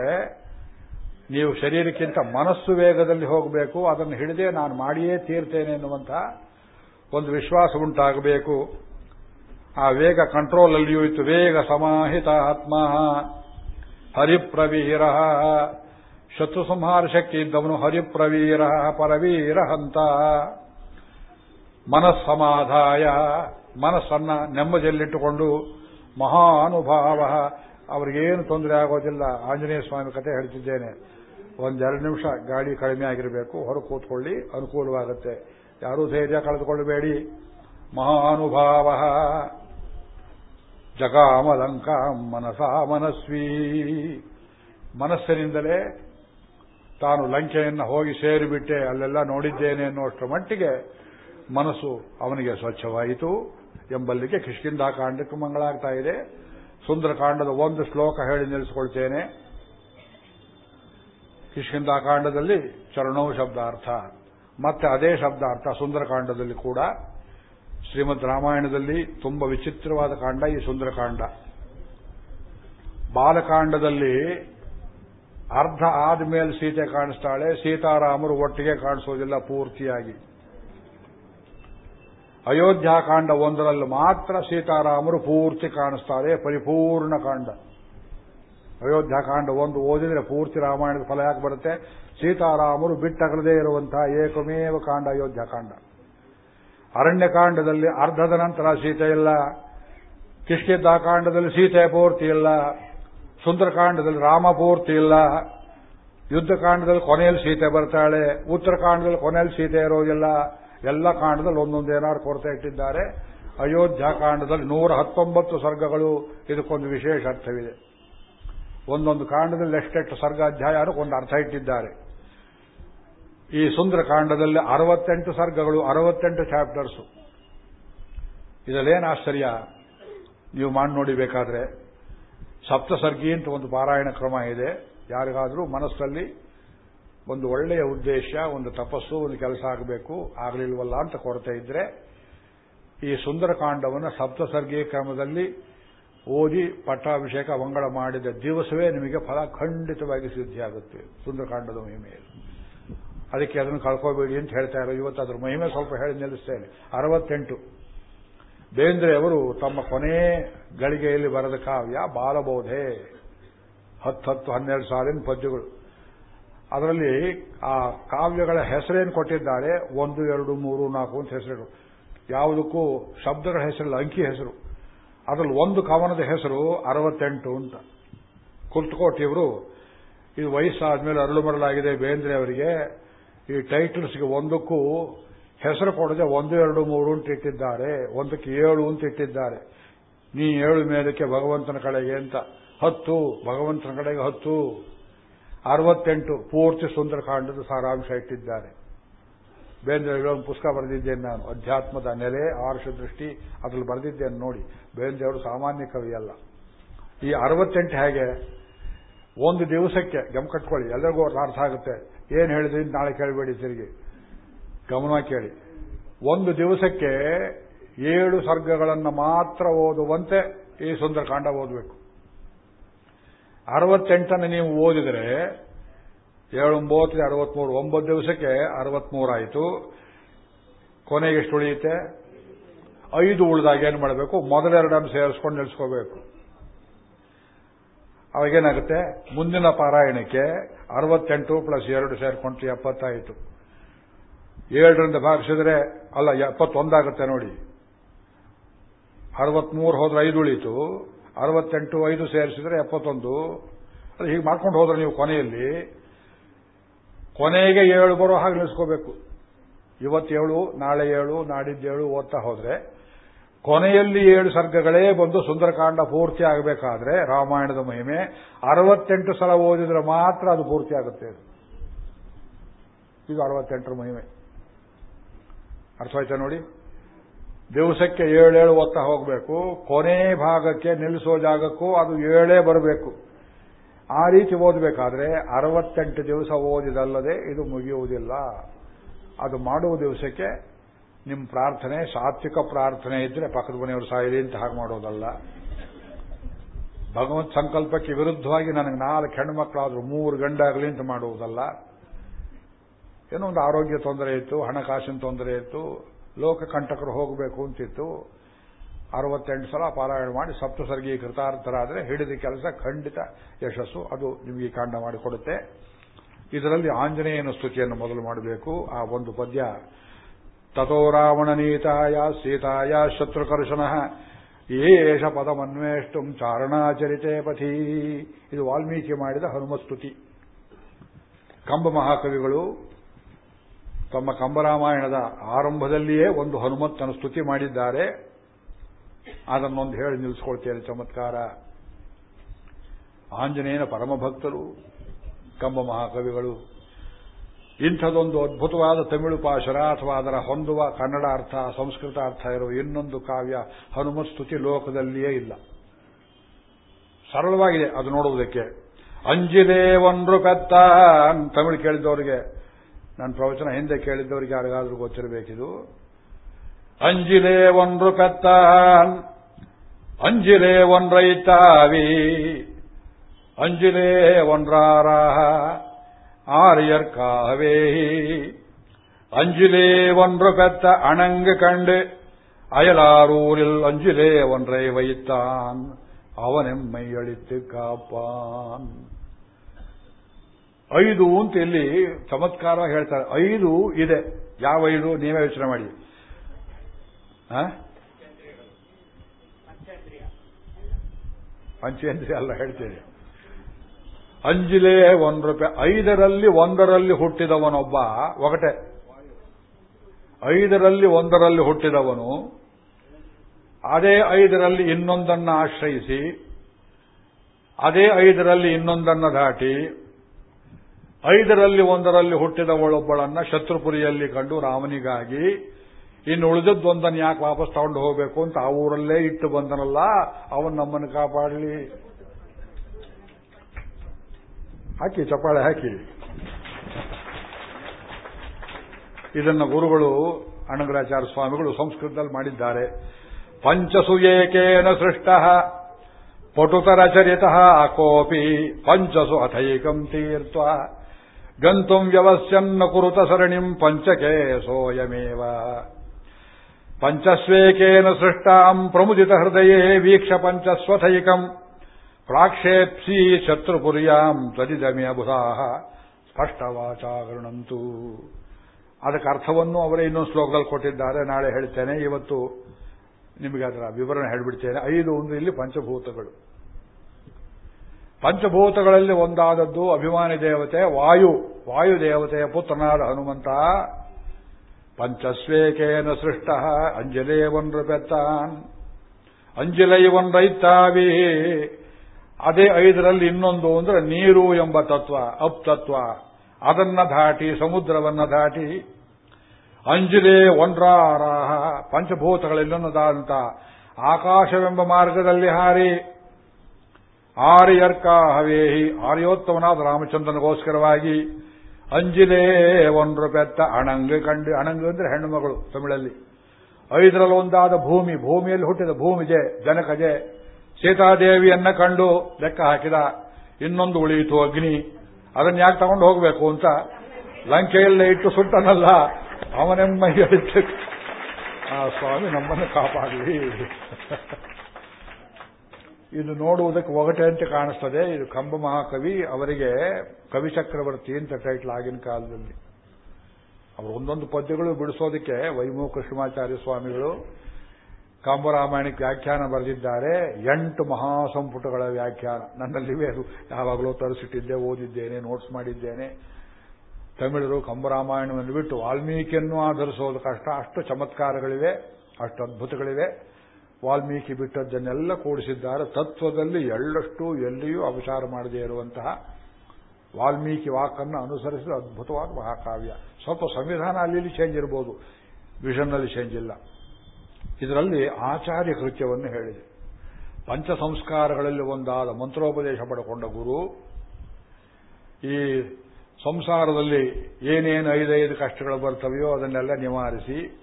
ನೀವು ಶರೀರಕ್ಕಿಂತ ಮನಸ್ಸು ವೇಗದಲ್ಲಿ ಹೋಗಬೇಕು, ಅದನ್ನು ಹಿಡಿದೇ ನಾನು ಮಾಡಿಯೇ ತೀರ್ತೇನೆ ಎನ್ನುವಂಥ ಒಂದು ವಿಶ್ವಾಸ ಉಂಟಾಗಬೇಕು. ಆ ವೇಗ ಕಂಟ್ರೋಲ್ ಅಲ್ಲಿಯೂ ಇತ್ತು. ವೇಗ ಸಮಾಹಿತ ಆತ್ಮ ಹರಿಪ್ರವೀರ ಶತ್ರು ಸಂಹಾರ ಶಕ್ತಿ ಇದ್ದವನು ಹರಿಪ್ರವೀರ ಪರವೀರ ಹಂತ ಮನಸ್ಸಮಾಧಾಯ, ಮನಸ್ಸನ್ನ ನೆಮ್ಮದಿಯಲ್ಲಿಟ್ಟುಕೊಂಡು ಮಹಾನುಭಾವ, ಅವರಿಗೇನು ತೊಂದರೆ ಆಗೋದಿಲ್ಲ. ಆಂಜನೇಯ ಸ್ವಾಮಿ ಕತೆ ಹೇಳ್ತಿದ್ದೇನೆ. ಒಂದೆರಡು ನಿಮಿಷ ಗಾಡಿ ಕಡಿಮೆ ಆಗಿರಬೇಕು ಹೊರ ಕೂತ್ಕೊಳ್ಳಿ, ಅನುಕೂಲವಾಗುತ್ತೆ. ಯಾರೂ ಧೈರ್ಯ ಕಳೆದುಕೊಳ್ಳಬೇಡಿ. ಮಹಾನುಭಾವ. ಜಗಾಮಲಂಕ ಮನಸಾ ಮನಸ್ವೀ. ಮನಸ್ಸಿನಿಂದಲೇ ತಾನು ಲಂಕೆಯನ್ನು ಹೋಗಿ ಸೇರಿಬಿಟ್ಟೆ, ಅಲ್ಲೆಲ್ಲ ನೋಡಿದ್ದೇನೆ ಅನ್ನುವಷ್ಟರ ಮಟ್ಟಿಗೆ ಮನಸ್ಸು ಅವನಿಗೆ ಸ್ವಚ್ಛವಾಯಿತು. ಎಂಬಲ್ಲಿಗೆ ಕಿಷ್ಕಿಂದ ಕಾಂಡಕ್ಕೆ ಮಂಗಳಾಗ್ತಾ ಇದೆ. ಸುಂದರಕಾಂಡದ ಒಂದು ಶ್ಲೋಕ ಹೇಳಿ ನಿಲ್ಲಿಸಿಕೊಳ್ತೇನೆ. ಕಿಷ್ಕಿಂದಾಕಾಂಡದಲ್ಲಿ ಚರಣೋ ಶಬ್ದಾರ್ಥ. ಮತ್ತೆ ಅದೇ ಶಬ್ದಾರ್ಥ ಸುಂದರಕಾಂಡದಲ್ಲಿ ಕೂಡ. ಶ್ರೀಮದ್ ರಾಮಾಯಣದಲ್ಲಿ ತುಂಬಾ ವಿಚಿತ್ರವಾದ ಕಾಂಡ ಈ ಸುಂದರಕಾಂಡ. ಬಾಲಕಾಂಡದಲ್ಲಿ ಅರ್ಧ ಆದ್ಮೇಲೆ ಸೀತೆ ಕಾಣಿಸ್ತಾಳೆ. ಸೀತಾರಾಮರು ಒಟ್ಟಿಗೆ ಕಾಣಿಸೋದಿಲ್ಲ ಪೂರ್ತಿಯಾಗಿ. ಅಯೋಧ್ಯಾಕಾಂಡ ಒಂದರಲ್ಲಿ ಮಾತ್ರ ಸೀತಾರಾಮರು ಪೂರ್ತಿ ಕಾಣಿಸ್ತಾರೆ. ಪರಿಪೂರ್ಣ ಕಾಂಡ. ಅಯೋಧ್ಯಾಕಾಂಡ ಒಂದು ಓದಿದ್ರೆ ಪೂರ್ತಿ ರಾಮಾಯಣದ ಫಲ ಯಾಕೆ ಬರುತ್ತೆ? ಸೀತಾರಾಮರು ಬಿಟ್ಟಗಲದೇ ಇರುವಂತಹ ಏಕಮೇವ ಕಾಂಡ ಅಯೋಧ್ಯಾಕಾಂಡ ಅರಣ್ಯಕಾಂಡದಲ್ಲಿ ಅರ್ಧದ ನಂತರ ಸೀತೆ ಇಲ್ಲ. ಕಿಷ್ಕಿದ್ದಾಕಾಂಡದಲ್ಲಿ ಸೀತೆ ಪೂರ್ತಿ ಇಲ್ಲ. ಸುಂದರಕಾಂಡದಲ್ಲಿ ರಾಮ ಪೂರ್ತಿ ಇಲ್ಲ. ಯುದ್ಧಕಾಂಡದಲ್ಲಿ ಕೊನೆಯಲ್ಲಿ ಸೀತೆ ಬರ್ತಾಳೆ. ಉತ್ತರಕಾಂಡದಲ್ಲಿ ಕೊನೆಯಲ್ಲಿ ಸೀತೆ ಇರೋದಿಲ್ಲ. ಎಲ್ಲ ಕಾಂಡದಲ್ಲಿ ಒಂದೊಂದು ಏನಾದ್ರು ಕೊರತೆ ಇಟ್ಟಿದ್ದಾರೆ. ಅಯೋಧ್ಯಾಕಾಂಡದಲ್ಲಿ ನೂರ ಹತ್ತೊಂಬತ್ತು ಸರ್ಗಗಳು. ಇದಕ್ಕೊಂದು ವಿಶೇಷ ಅರ್ಥವಿದೆ. ಒಂದೊಂದು ಕಾಂಡದಲ್ಲಿ ಎಷ್ಟೆಷ್ಟು ಸರ್ಗ ಅಧ್ಯಾಯ ಒಂದು ಅರ್ಥ ಇಟ್ಟಿದ್ದಾರೆ. ಈ ಸುಂದರಕಾಂಡದಲ್ಲಿ ಅರವತ್ತೆಂಟು ಸರ್ಗಗಳು, ಅರವತ್ತೆಂಟು ಚಾಪ್ಟರ್ಸು. ಇದರಲ್ಲೇನು ಆಶ್ಚರ್ಯ? ನೀವು ಮಾಡಿ ನೋಡಿಬೇಕಾದ್ರೆ ಸಪ್ತಸರ್ಗಿ ಅಂತ ಒಂದು ಪಾರಾಯಣ ಕ್ರಮ ಇದೆ. ಯಾರಿಗಾದರೂ ಮನಸ್ಸಲ್ಲಿ ಒಂದು ಒಳ್ಳೆಯ ಉದ್ದೇಶ, ಒಂದು ತಪಸ್ಸು, ಒಂದು ಕೆಲಸ ಆಗಬೇಕು, ಆಗಲಿಲ್ವಲ್ಲ ಅಂತ ಕೊರತೆ ಇದ್ರೆ, ಈ ಸುಂದರಕಾಂಡವನ್ನು ಸಪ್ತಸರ್ಗಿ ಕ್ರಮದಲ್ಲಿ ಓದಿ ಪಟ್ಟಾಭಿಷೇಕ ಮಂಗಳ ಮಾಡಿದ ದಿವಸವೇ ನಿಮಗೆ ಫಲ ಖಂಡಿತವಾಗಿ ಸಿದ್ಧಿಯಾಗುತ್ತೆ ಸುಂದರಕಾಂಡದ ಮಹಿಮೆಯಲ್ಲಿ. ಅದಕ್ಕೆ ಅದನ್ನು ಕಳ್ಕೋಬೇಡಿ ಅಂತ ಹೇಳ್ತಾ ಇರೋ ಇವತ್ತು ಅದರ ಮಹಿಮೆ ಸ್ವಲ್ಪ ಹೇಳಿ ನಿಲ್ಲಿಸ್ತೇನೆ. ಅರವತ್ತೆಂಟು. ಬೇಂದ್ರೆ ಅವರು ತಮ್ಮ ಕೊನೆ ಗಳಿಗೆಯಲ್ಲಿ ಬರೆದ ಕಾವ್ಯ ಬಾಲಬೋಧೆ. ಹತ್ತು ಹತ್ತು ಹನ್ನೆರಡು ಸಾವಿರ ಪದ್ಯಗಳು. ಅದರಲ್ಲಿ ಆ ಕಾವ್ಯಗಳ ಹೆಸರೇನು ಕೊಟ್ಟಿದ್ದಾರೆ? ಒಂದು, ಎರಡು, ಮೂರು, ನಾಲ್ಕು ಅಂತ ಹೆಸರು. ಯಾವುದಕ್ಕೂ ಶಬ್ದಗಳ ಹೆಸರಿಲ್ಲ, ಅಂಕಿ ಹೆಸರು. ಅದರಲ್ಲಿ ಒಂದು ಕವನದ ಹೆಸರು ಅರವತ್ತೆಂಟು ಅಂತ. ಕುರ್ತಕೋಟಿಯವರು, ಇದು ವಯಸ್ಸಾದ ಮೇಲೆ ಅರಳು ಮರಳಾಗಿದೆ ಬೇಂದ್ರೆ ಅವರಿಗೆ. ಈ ಟೈಟಲ್ಸ್ಗೆ ಒಂದಕ್ಕೂ ಹೆಸರು ಕೊಡದೆ ಒಂದು, ಎರಡು, ಮೂರು ಅಂತ ಇಟ್ಟಿದ್ದಾರೆ, ಒಂದಕ್ಕೆ ಏಳು ಅಂತ ಇಟ್ಟಿದ್ದಾರೆ. ನೀ ಏಳು ಮೇಲಕ್ಕೆ ಭಗವಂತನ ಕಡೆಗೆ ಅಂತ. ಹತ್ತು, ಭಗವಂತನ ಕಡೆಗೆ ಹತ್ತು. ಅರವತ್ತೆಂಟು, ಪೂರ್ತಿ ಸುಂದರಕಾಂಡದ ಸಾರಾಂಶ ಇಟ್ಟಿದ್ದಾರೆ. ಬೇಂದ್ರೆ ಒಂದು ಪುಸ್ತಕ ಬರೆದಿದ್ದೇನೆ ನಾನು, ಅಧ್ಯಾತ್ಮದ ನೆಲೆ, ಆರ್ಷ ದೃಷ್ಟಿ, ಅದ್ರಲ್ಲಿ ಬರೆದಿದ್ದೇನೆ ನೋಡಿ. ಬೇಂದ್ರೆ ಅವರು ಸಾಮಾನ್ಯ ಕವಿ ಅಲ್ಲ. ಈ ಅರವತ್ತೆಂಟು ಹೇಗೆ? ಒಂದು ದಿವಸಕ್ಕೆ, ಗಮ್ ಕಟ್ಕೊಳ್ಳಿ ಎಲ್ಲರಿಗೂ ಅರ್ಥ ಆಗುತ್ತೆ. ಏನು ಹೇಳಿದ್ರಿ ನಾಳೆ ಕೇಳಬೇಡಿ ತಿರುಗಿ. ಗಮನ ಕೇಳಿ. ಒಂದು ದಿವಸಕ್ಕೆ ಏಳು ಸರ್ಗಗಳನ್ನು ಮಾತ್ರ ಓದುವಂತೆ ಈ ಸುಂದರಕಾಂಡ ಓದಬೇಕು. ಅರವತ್ತೆಂಟನ್ನು ನೀವು ಓದಿದರೆ ಏಳು ಒಂಬತ್ತು ಅರವತ್ಮೂರು, ಒಂಬತ್ತು ದಿವಸಕ್ಕೆ ಅರವತ್ಮೂರಾಯಿತು ಕೊನೆಗೆ ಎಷ್ಟು ಉಳಿಯುತ್ತೆ? ಐದು ಉಳಿದಾಗ ಏನು ಮಾಡಬೇಕು? ಮೊದಲೆರಡನ್ನು ಸೇರಿಸ್ಕೊಂಡು ನಿಲ್ಲಿಸ್ಕೋಬೇಕು ಅವಾಗೇನಾಗುತ್ತೆ ಮುಂದಿನ ಪಾರಾಯಣಕ್ಕೆ ಅರವತ್ತೆಂಟು ಪ್ಲಸ್ ಎರಡು ಸೇರ್ಕೊಂಡು ಎಪ್ಪತ್ತಾಯಿತು. ಏಳರಿಂದ ಭಾಗಿಸಿದ್ರೆ ಅಲ್ಲ, ಎಪ್ಪತ್ತೊಂದಾಗುತ್ತೆ ನೋಡಿ. ಅರವತ್ಮೂರು ಹೋದ್ರೆ ಐದು ಉಳಿತು, ಅರವತ್ತೆಂಟು, ಐದು ಸೇರಿಸಿದ್ರೆ ಎಪ್ಪತ್ತೊಂದು. ಅದು ಹೀಗೆ ಮಾಡ್ಕೊಂಡು ಹೋದ್ರೆ ನೀವು ಕೊನೆಯಲ್ಲಿ. ಕೊನೆಗೆ ಏಳು ಬರೋ ಹಾಗೆ ನಿಲ್ಲಿಸ್ಕೋಬೇಕು. ಇವತ್ತೇಳು, ನಾಳೆ ಏಳು, ನಾಡಿದ್ದೇಳು ಓದ್ತಾ ಹೋದ್ರೆ, ಕೊನೆಯಲ್ಲಿ ಏಳು ಸರ್ಗಗಳೇ ಬಂದು ಸುಂದರಕಾಂಡ ಪೂರ್ತಿ ಆಗಬೇಕಾದ್ರೆ, ರಾಮಾಯಣದ ಮಹಿಮೆ, ಅರವತ್ತೆಂಟು ಸಲ ಓದಿದ್ರೆ ಮಾತ್ರ ಅದು ಪೂರ್ತಿ ಆಗುತ್ತೆ. ಇದು ಅರವತ್ತೆಂಟರ ಮಹಿಮೆ. ಅರ್ಥವಾಯ್ತಾ ನೋಡಿ? ದಿವಸಕ್ಕೆ ಏಳೇಳು ಒತ್ತ ಹೋಗಬೇಕು. ಕೊನೆ ಭಾಗಕ್ಕೆ ನಿಲ್ಲಿಸೋ ಜಾಗಕ್ಕೂ ಅದು ಏಳೇ ಬರಬೇಕು. ಆ ರೀತಿ ಓದಬೇಕಾದ್ರೆ ಅರವತ್ತೆಂಟು ದಿವಸ ಓದಿದಲ್ಲದೆ ಇದು ಮುಗಿಯುವುದಿಲ್ಲ. ಅದು ಮಾಡುವ ದಿವಸಕ್ಕೆ ನಿಮ್ಮ ಪ್ರಾರ್ಥನೆ, ಸಾತ್ವಿಕ ಪ್ರಾರ್ಥನೆ ಇದ್ರೆ ಪಕ್ಕದ ಮನೆಯವರು ಸಾಯಿರಿ ಅಂತ ಹಾಗೆ ಮಾಡೋದಲ್ಲ. ಭಗವತ್ ಸಂಕಲ್ಪಕ್ಕೆ ವಿರುದ್ಧವಾಗಿ ನನಗೆ ನಾಲ್ಕು ಹೆಣ್ಮಕ್ಳಾದ್ರೂ ಮೂರು ಗಂಡಾಗಲಿ ಅಂತ ಮಾಡುವುದಲ್ಲ. ಏನೋ ಒಂದು ಆರೋಗ್ಯ ತೊಂದರೆ ಇತ್ತು, ಹಣಕಾಸಿನ ತೊಂದರೆ ಇತ್ತು, ಲೋಕ ಕಂಟಕರು ಹೋಗಬೇಕು ಅಂತಿತ್ತು. ಅರವತ್ತೆಂಟು ಸಲ ಪಾರಾಯಣ ಮಾಡಿ ಸಪ್ತಸರ್ಗಿ ಕೃತಾರ್ಥರಾದರೆ ಹಿಡಿದ ಕೆಲಸ ಖಂಡಿತ ಯಶಸ್ಸು. ಅದು ನಿಮಗೆ ಕಾಂಡ ಮಾಡಿಕೊಡುತ್ತೆ. ಇದರಲ್ಲಿ ಆಂಜನೇಯನ ಸ್ತುತಿಯನ್ನು ಮೊದಲು ಮಾಡಬೇಕು. ಆ ಒಂದು ಪದ್ಯ, ತಥೋ ರಾವಣನೀತಾಯ ಸೀತಾಯ ಶತ್ರುಕರ್ಷಣ, ಏಷ ಪದಮನ್ವೇಷ್ಟು ಚಾರಣಾಚರಿತೆ ಪಥಿ. ಇದು ವಾಲ್ಮೀಕಿ ಮಾಡಿದ ಹನುಮಸ್ತುತಿ. ಕಂಬ ಮಹಾಕವಿಗಳು ತಮ್ಮ ಕಂಬರಾಮಾಯಣದ ಆರಂಭದಲ್ಲಿಯೇ ಒಂದು ಹನುಮಂತನ ಸ್ತುತಿ ಮಾಡಿದ್ದಾರೆ. ಅದನ್ನೊಂದು ಹೇಳಿ ನಿಲ್ಲಿಸ್ಕೊಳ್ತೇನೆ, ಚಮತ್ಕಾರ. ಆಂಜನೇಯನ ಪರಮಭಕ್ತರು, ಕಂಬ ಮಹಾಕವಿಗಳು, ಇಂಥದೊಂದು ಅದ್ಭುತವಾದ ತಮಿಳು ಪಾಶರ ಅಥವಾ ಅದರ ಹೊಂದುವ ಕನ್ನಡ ಅರ್ಥ, ಸಂಸ್ಕೃತ ಅರ್ಥ ಇರುವ ಇನ್ನೊಂದು ಕಾವ್ಯ ಹನುಮತ್ ಸ್ತುತಿ ಲೋಕದಲ್ಲಿಯೇ ಇಲ್ಲ. ಸರಳವಾಗಿದೆ ಅದು ನೋಡುವುದಕ್ಕೆ. ಅಂಜಿದೆ ಒಂದ್ರು ಪೆತ್ತ ತಮಿಳು ಕೇಳಿದವರಿಗೆ ನನ್ನ ಪ್ರವಚನ ಹಿಂದೆ ಕೇಳಿದ್ದವರಿಗೆ ಯಾರಿಗಾದ್ರೂ ಗೊತ್ತಿರಬೇಕಿದು ಅಂಜಿಲೆ ಒಂದ್ರು ಪೆತ್ತಾನ್ ಅಂಜಿಲೆ ஒன்றைத்தாவி அஞ்சிலே ஒன்றாராக ஆரியர்காவே அஞ்சிலே ஒன்று பெத்த அணங்கு கண்டு அயலாரூரில் அஞ்சிலே ஒன்றை வைத்தான் ಅವನೆಮ್ಮೈ ಅಳಿತು ಕಾಪಾನ್ ಐದು ಅಂತ ಇಲ್ಲಿ ಚಮತ್ಕಾರ ಹೇಳ್ತಾರೆ. ಐದು ಇದೆ. ಯಾವ ಐದು? ನೀವೇ ಯೋಚನೆ ಮಾಡಿ. ಪಂಚೇಂದ್ರಿಯ ಅಲ್ಲ ಹೇಳ್ತೇನೆ ಅಂಜಿಲೇ ಒಂದು ರೂಪಾಯಿ. ಐದರಲ್ಲಿ ಒಂದರಲ್ಲಿ ಹುಟ್ಟಿದವನೊಬ್ಬ, ಒಗಟೆ. ಐದರಲ್ಲಿ ಒಂದರಲ್ಲಿ ಹುಟ್ಟಿದವನು, ಅದೇ ಐದರಲ್ಲಿ ಇನ್ನೊಂದನ್ನು ಆಶ್ರಯಿಸಿ, ಅದೇ ಐದರಲ್ಲಿ ಇನ್ನೊಂದನ್ನು ದಾಟಿ ಐದರಲ್ಲಿ ಒಂದರಲ್ಲಿ ಹುಟ್ಟಿದವಳೊಬ್ಬಳನ್ನ ಶತ್ರುಪುರಿಯಲ್ಲಿ ಕಂಡು ರಾಮನಿಗಾಗಿ ಇನ್ನು ಉಳಿದದ್ದೊಂದನ್ನು ಯಾಕೆ ವಾಪಸ್ ತಗೊಂಡು ಹೋಗಬೇಕು ಅಂತ ಆ ಊರಲ್ಲೇ ಇಟ್ಟು ಬಂದನಲ್ಲ, ಅವನು ನಮ್ಮನ್ನು ಕಾಪಾಡಲಿ. ಹಾಕಿ, ಚಪ್ಪಾಳೆ ಹಾಕಿ. ಇದನ್ನ ಗುರುಗಳು ಅನಗರಾಚಾರ್ಯ ಸ್ವಾಮಿಗಳು ಸಂಸ್ಕೃತದಲ್ಲಿ ಮಾಡಿದ್ದಾರೆ. ಪಂಚಸು ಏಕೇನ ಸೃಷ್ಟ ಪಟುತರಚರಿತ ಕೋಪಿ ಪಂಚಸು ಅಥೈಕಂ ತೀರ್ಥ ಗಂತುಂ ವ್ಯವಸ್ಯನ್ನ ಕುರುತ ಸರಣಿಂ ಪಂಚಕೆ ಸೋಯಮೇವ ಪಂಚಸ್ವೇಕೇನ ಸೃಷ್ಟಾಂ ಪ್ರಮುದಿತ ಹೃದಯೇ ವೀಕ್ಷ ಪಂಚಸ್ವಥೈಕಂ. ಪ್ರಾಕ್ಷೇಪ್ಸಿ ಶತ್ರುಪುರ್ಯಾಂ ತ್ವದಿದಮಿ ಅಬುಧಾಹ ಸ್ಪಷ್ಟವಾಚಾಗರಣಂತೂ ಅದಕ್ಕೆ ಅರ್ಥವನ್ನು ಅವರೇ ಇನ್ನೊಂದು ಶ್ಲೋಕದಲ್ಲಿ ಕೊಟ್ಟಿದ್ದಾರೆ. ನಾಳೆ ಹೇಳ್ತೇನೆ. ಇವತ್ತು ನಿಮಗೆ ಅದರ ವಿವರಣೆ ಹೇಳಿಬಿಡ್ತೇನೆ. ಐದು ಒಂದು ಇಲ್ಲಿ ಪಂಚಭೂತಗಳು. ಪಂಚಭೂತಗಳಲ್ಲಿ ಒಂದಾದದ್ದು ಅಭಿಮಾನಿ ದೇವತೆ, ವಾಯು. ವಾಯು ದೇವತೆಯ ಪುತ್ರನಾದ ಹನುಮಂತ. ಪಂಚಸ್ವೇಕೇನ ಸೃಷ್ಟ ಅಂಜಲೇ ಒಂದು ಅಂಜಲೈವನ್ ಅಂಜಲೈ ಒಂದೈತಾವಿ ಅದೇ ಐದರಲ್ಲಿ ಇನ್ನೊಂದು ಅಂದ್ರೆ ನೀರು ಎಂಬ ತತ್ವ, ಅಪ್ ತತ್ವ. ಅದನ್ನ ದಾಟಿ, ಸಮುದ್ರವನ್ನ ದಾಟಿ. ಅಂಜಲೇ ಒಂಡ್ರಾರಾಹ ಪಂಚಭೂತಗಳೆಲ್ಲೊಂದಾದಂತ ಆಕಾಶವೆಂಬ ಮಾರ್ಗದಲ್ಲಿ ಹಾರಿ. ಆರ್ಯರ್ಕ ಹವೇಹಿ ಆರ್ಯೋತ್ತಮನಾದ ರಾಮಚಂದ್ರನಿಗೋಸ್ಕರವಾಗಿ ಅಂಜಿಲೇ ಒಂದು ಪೆತ್ತ ಅಣಂಗ ಕಂಡು, ಅಣಂಗ ಅಂದ್ರೆ ಹೆಣ್ಣು ಮಗಳು ತಮಿಳಲ್ಲಿ. ಐದರಲ್ಲಿ ಒಂದಾದ ಭೂಮಿ, ಭೂಮಿಯಲ್ಲಿ ಹುಟ್ಟಿದ ಭೂಮಿಗೆ ಜನಕಜೆ ಸೀತಾದೇವಿಯನ್ನ ಕಂಡು ಲೆಕ್ಕ ಹಾಕಿದ. ಇನ್ನೊಂದು ಉಳಿಯಿತು ಅಗ್ನಿ. ಅದನ್ನ ಯಾಕೆ ತಗೊಂಡು ಹೋಗಬೇಕು ಅಂತ ಲಂಕೆಯಲ್ಲೇ ಇಟ್ಟು ಸುಟ್ಟನಲ್ಲ ಅವನೆಮ್ಮ ಹೇಳಿದ್ದ. ಆ, ಸ್ವಾಮಿ, ನಮ್ಮನ್ನು ಕಾಪಾಡಲಿ. ಇದು ನೋಡುವುದಕ್ಕೆ ಒಗಟೆ ಅಂತ ಕಾಣಿಸ್ತದೆ. ಇದು ಕಂಬ ಮಹಾಕವಿ ಅವರಿಗೆ ಕವಿ ಚಕ್ರವರ್ತಿ ಅಂತ ಟೈಟ್ಲ್ ಆಗಿನ ಕಾಲದಲ್ಲಿ. ಅವರು ಒಂದೊಂದು ಪದ್ಯಗಳು ಬಿಡಿಸೋದಕ್ಕೆ ವೈಮೋ ಕೃಷ್ಣಮಾಚಾರ್ಯ ಸ್ವಾಮಿಗಳು ಕಾಂಬರಾಮಾಯಣಕ್ಕೆ ವ್ಯಾಖ್ಯಾನ ಬರೆದಿದ್ದಾರೆ. ಎಂಟು ಮಹಾಸಂಪುಟಗಳ ವ್ಯಾಖ್ಯಾನ. ನನ್ನಲ್ಲಿವೆ ಅದು ಯಾವಾಗಲೂ ತರಿಸಿಟ್ಟಿದ್ದೆ, ಓದಿದ್ದೇನೆ ನೋಟ್ಸ್ ಮಾಡಿದ್ದೇನೆ. ತಮಿಳರು ಕಂಬರಾಮಾಯಣವನ್ನು ಬಿಟ್ಟು ವಾಲ್ಮೀಕಿಯನ್ನು ಆಧರಿಸೋದು ಕಷ್ಟ. ಅಷ್ಟು ಚಮತ್ಕಾರಗಳಿವೆ, ಅಷ್ಟು ಅದ್ಭುತಗಳಿವೆ. ವಾಲ್ಮೀಕಿ ಬಿಟ್ಟದ್ದನ್ನೆಲ್ಲ ಕೂಡಿಸಿದ್ದಾರೆ. ತತ್ವದಲ್ಲಿ ಎಳ್ಳಷ್ಟು ಎಲ್ಲಿಯೂ ಅಪಚಾರ ಮಾಡದೇ ಇರುವಂತಹ ವಾಲ್ಮೀಕಿ ವಾಕನ್ನು ಅನುಸರಿಸಿದ ಅದ್ಭುತವಾದ ಮಹಾಕಾವ್ಯ. ಸ್ವಲ್ಪ ಸಂವಿಧಾನ ಅಲ್ಲಿ ಚೇಂಜ್ ಇರಬಹುದು ವಿಷನ್ನಲ್ಲಿ ಚೇಂಜ್ ಇಲ್ಲ. ಇದರಲ್ಲಿ ಆಚಾರ್ಯ ಕೃತ್ಯವನ್ನು ಹೇಳಿದೆ. ಪಂಚ ಸಂಸ್ಕಾರಗಳಲ್ಲಿ ಒಂದಾದ ಮಂತ್ರೋಪದೇಶ ಪಡೆಕೊಂಡ ಗುರು, ಈ ಸಂಸಾರದಲ್ಲಿ ಏನೇನು ಐದೈದು ಕಷ್ಟಗಳು ಬರ್ತವೆಯೋ ಅದನ್ನೆಲ್ಲ ನಿವಾರಿಸಿ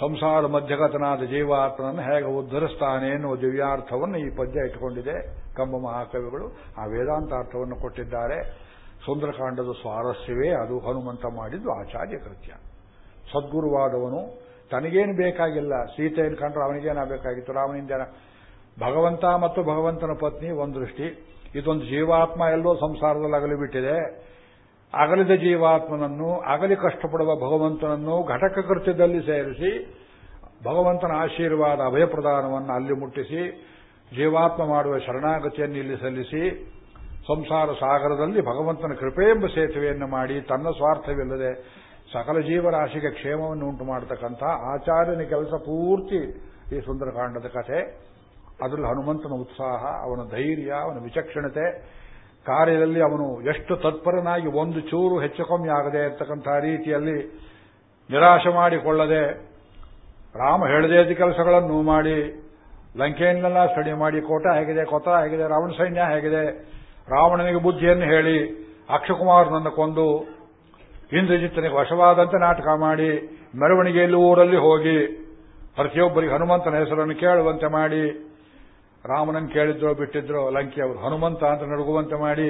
ಸಂಸಾರ ಮಧ್ಯಗತನಾದ ಜೀವಾತ್ಮನನ್ನು ಹೇಗೆ ಉದ್ಧರಿಸ್ತಾನೆ ಎನ್ನುವ ದಿವ್ಯಾರ್ಥವನ್ನು ಈ ಪದ್ಯ ಇಟ್ಟುಕೊಂಡಿದೆ ಕಂಬ ಮಹಾಕವಿಗಳು. ಆ ವೇದಾಂತಾರ್ಥವನ್ನು ಕೊಟ್ಟಿದ್ದಾರೆ. ಸುಂದರಕಾಂಡದ ಸ್ವಾರಸ್ಯವೇ ಅದು ಹನುಮಂತ ಮಾಡಿದ್ದು ಆಚಾರ್ಯ ಕೃತ್ಯ. ಸದ್ಗುರುವಾದವನು ತನಗೇನು ಬೇಕಾಗಿಲ್ಲ. ಸೀತೆಯನ್ನು ಕಂಡ್ರೆ ಅವನಿಗೇನಾಗಬೇಕಾಗಿತ್ತು? ರಾಮನಿಂದ ಭಗವಂತ ಮತ್ತು ಭಗವಂತನ ಪತ್ನಿ ಒಂದು ದೃಷ್ಟಿ ಇದೊಂದು ಜೀವಾತ್ಮ ಎಲ್ಲೋ ಸಂಸಾರದಲ್ಲಿ ಅಗಲು ಬಿಟ್ಟಿದೆ. ಅಗಲಿದ ಜೀವಾತ್ಮನನ್ನು, ಅಗಲಿ ಕಷ್ಟಪಡುವ ಭಗವಂತನನ್ನು ಘಟಕ ಕೃತ್ಯದಲ್ಲಿ ಸೇರಿಸಿ, ಭಗವಂತನ ಆಶೀರ್ವಾದ ಅಭಯಪ್ರದಾನವನ್ನು ಅಲ್ಲಿ ಮುಟ್ಟಿಸಿ, ಜೀವಾತ್ಮ ಮಾಡುವ ಶರಣಾಗತಿಯನ್ನು ಇಲ್ಲಿ ಸಲ್ಲಿಸಿ, ಸಂಸಾರ ಸಾಗರದಲ್ಲಿ ಭಗವಂತನ ಕೃಪೆ ಎಂಬ ಸೇತುವೆಯನ್ನು ಮಾಡಿ ತನ್ನ ಸ್ವಾರ್ಥವಿಲ್ಲದೆ ಸಕಲ ಜೀವರಾಶಿಗೆ ಕ್ಷೇಮವನ್ನು ಉಂಟು ಮಾಡತಕ್ಕಂಥ ಆಚಾರ್ಯನ ಕೆಲಸ ಪೂರ್ತಿ ಈ ಸುಂದರಕಾಂಡದ ಕಥೆ. ಅದರಲ್ಲಿ ಹನುಮಂತನ ಉತ್ಸಾಹ, ಅವನ ಧೈರ್ಯ, ಅವನ ವಿಚಕ್ಷಣತೆ ಕಾರ್ಯದಲ್ಲಿ ಅವನು ಎಷ್ಟು ತತ್ಪರನಾಗಿ ಒಂದು ಚೂರು ಹೆಚ್ಚು ಕಮ್ಮಿ ಆಗದೆ ಇರತಕ್ಕಂಥ ರೀತಿಯಲ್ಲಿ ನಿರಾಶೆ ಮಾಡಿಕೊಳ್ಳದೆ ರಾಮ ಹೇಳದೇ ಕೆಲಸಗಳನ್ನು ಮಾಡಿ ಲಂಕೆಯನ್ನೆಲ್ಲ ಸ್ಟಡಿ ಮಾಡಿ, ಕೋಟ ಹೇಗಿದೆ, ಕೊತ ಹೇಗಿದೆ, ರಾವಣ ಸೈನ್ಯ ಹೇಗಿದೆ, ರಾವಣನಿಗೆ ಬುದ್ಧಿಯನ್ನು ಹೇಳಿ ಅಕ್ಷಕುಮಾರನನ್ನು ಕೊಂದು ಇಂದ್ರಜಿತ್ತನಿಗೆ ವಶವಾದಂತೆ ನಾಟಕ ಮಾಡಿ ಮೆರವಣಿಗೆಯಲ್ಲಿ ಊರಲ್ಲಿ ಹೋಗಿ ಪ್ರತಿಯೊಬ್ಬರಿಗೆ ಹನುಮಂತನ ಹೆಸರನ್ನು ಕೇಳುವಂತೆ ಮಾಡಿ ರಾಮನನ್ನು ಕೇಳಿದ್ರೋ ಬಿಟ್ಟಿದ್ರೋ ಲಂಕೆಯವರು ಹನುಮಂತ ಅಂತ ನಡುಗುವಂತೆ ಮಾಡಿ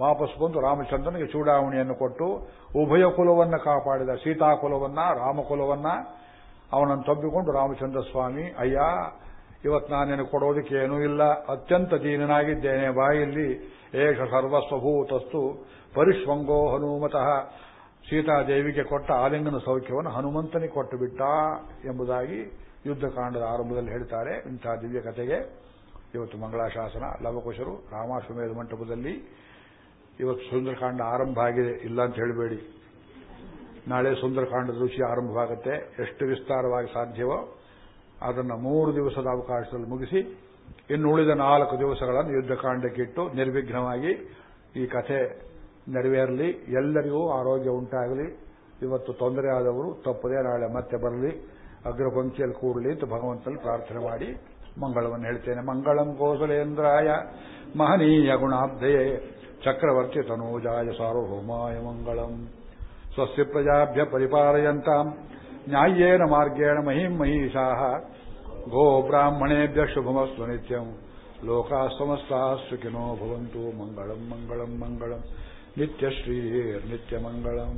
ವಾಪಸ್ ಬಂದು ರಾಮಚಂದ್ರನಿಗೆ ಚೂಡಾವಣೆಯನ್ನು ಕೊಟ್ಟು ಉಭಯ ಕುಲವನ್ನು ಕಾಪಾಡಿದ ಸೀತಾಕುಲವನ್ನ ರಾಮಕುಲವನ್ನ ಅವನನ್ನು ತಬ್ಬಿಕೊಂಡು ರಾಮಚಂದ್ರ ಸ್ವಾಮಿ, ಅಯ್ಯ, ಇವತ್ತು ನಾನೇನು ಕೊಡೋದಕ್ಕೆ ಏನೂ ಇಲ್ಲ, ಅತ್ಯಂತ ದೀನನಾಗಿದ್ದೇನೆ, ಬಾಯಲ್ಲಿ ಏಷ ಸರ್ವಸ್ವಭೂತಸ್ತು ಪರಿಶ್ವಂಗೋ ಹನುಮತಃ. ಸೀತಾದೇವಿಗೆ ಕೊಟ್ಟ ಆಲಿಂಗನ ಸೌಖ್ಯವನ್ನು ಹನುಮಂತನಿಗೆ ಕೊಟ್ಟುಬಿಟ್ಟ ಎಂಬುದಾಗಿ ಯುದ್ಧಕಾಂಡದ ಆರಂಭದಲ್ಲಿ ಹೇಳ್ತಾರೆ ಇಂತಹ ದಿವ್ಯ ಕಥೆಗೆ. ಇವತ್ತು ಮಂಗಳಾಶಾಸನ, ಲವಕುಶರು ರಾಮಾಶ್ವಮೇಧ ಮಂಟಪದಲ್ಲಿ ಇವತ್ತು ಸುಂದರಕಾಂಡ ಆರಂಭ ಆಗಿದೆ. ಇಲ್ಲ ಅಂತ ಹೇಳಬೇಡಿ. ನಾಳೆ ಸುಂದರಕಾಂಡದ ರುಚಿ ಆರಂಭವಾಗುತ್ತೆ. ಎಷ್ಟು ವಿಸ್ತಾರವಾಗಿ ಸಾಧ್ಯವೋ ಅದನ್ನು ಮೂರು ದಿವಸದ ಅವಕಾಶದಲ್ಲಿ ಮುಗಿಸಿ, ಇನ್ನು ಉಳಿದ ನಾಲ್ಕು ದಿವಸಗಳನ್ನು ಯುದ್ಧಕಾಂಡಕ್ಕಿಟ್ಟು ನಿರ್ವಿಘ್ನವಾಗಿ ಈ ಕಥೆ ನೆರವೇರಲಿ. ಎಲ್ಲರಿಗೂ ಆರೋಗ್ಯ ಉಂಟಾಗಲಿ. ಇವತ್ತು ತೊಂದರೆ ಆದವರು ತಪ್ಪದೇ ನಾಳೆ ಮತ್ತೆ ಬರಲಿ. ಅಗ್ರಪಂಕ್ತಿಯಲ್ಲಿ ಕೂಡಲಿ ಅಂತ ಭಗವಂತನಲ್ಲಿ ಪ್ರಾರ್ಥನೆ ಮಾಡಿ ಮಂಗಳವನ್ನು ಹೇಳ್ತೇನೆ. ಮಂಗಳಂ ಕೋಸಲೇಂದ್ರಾಯ ಮಹನೀಯ ಗುಣಾಬ್ಧಯೇ ಚಕ್ರವರ್ತಿ ತನೂಜಾಯ ಸಾರ್ವಭೌಮಾಯ ಮಂಗಳಂ. ಸ್ವಸ್ಯ ಪ್ರಜಾಭ್ಯ ಪರಿಪಾಲಯಂತಾಂ ನ್ಯಾಯೇನ ಮಾರ್ಗೇಣ ಮಹಿಂ ಮಹಿಷಾ ಗೋ ಬ್ರಾಹ್ಮಣೇಭ್ಯ ಶುಭಮಸ್ತು ನಿತ್ಯಂ. ಲೋಕಾ ಸಮಸ್ತಾ ಸುಖಿನೋ ಭವಂತು ಮಂಗಳಂ ಮಂಗಳಂ ಮಂಗಳಂ. ನಿತ್ಯಶ್ರೀ ನಿತ್ಯಮಂಗಳಂ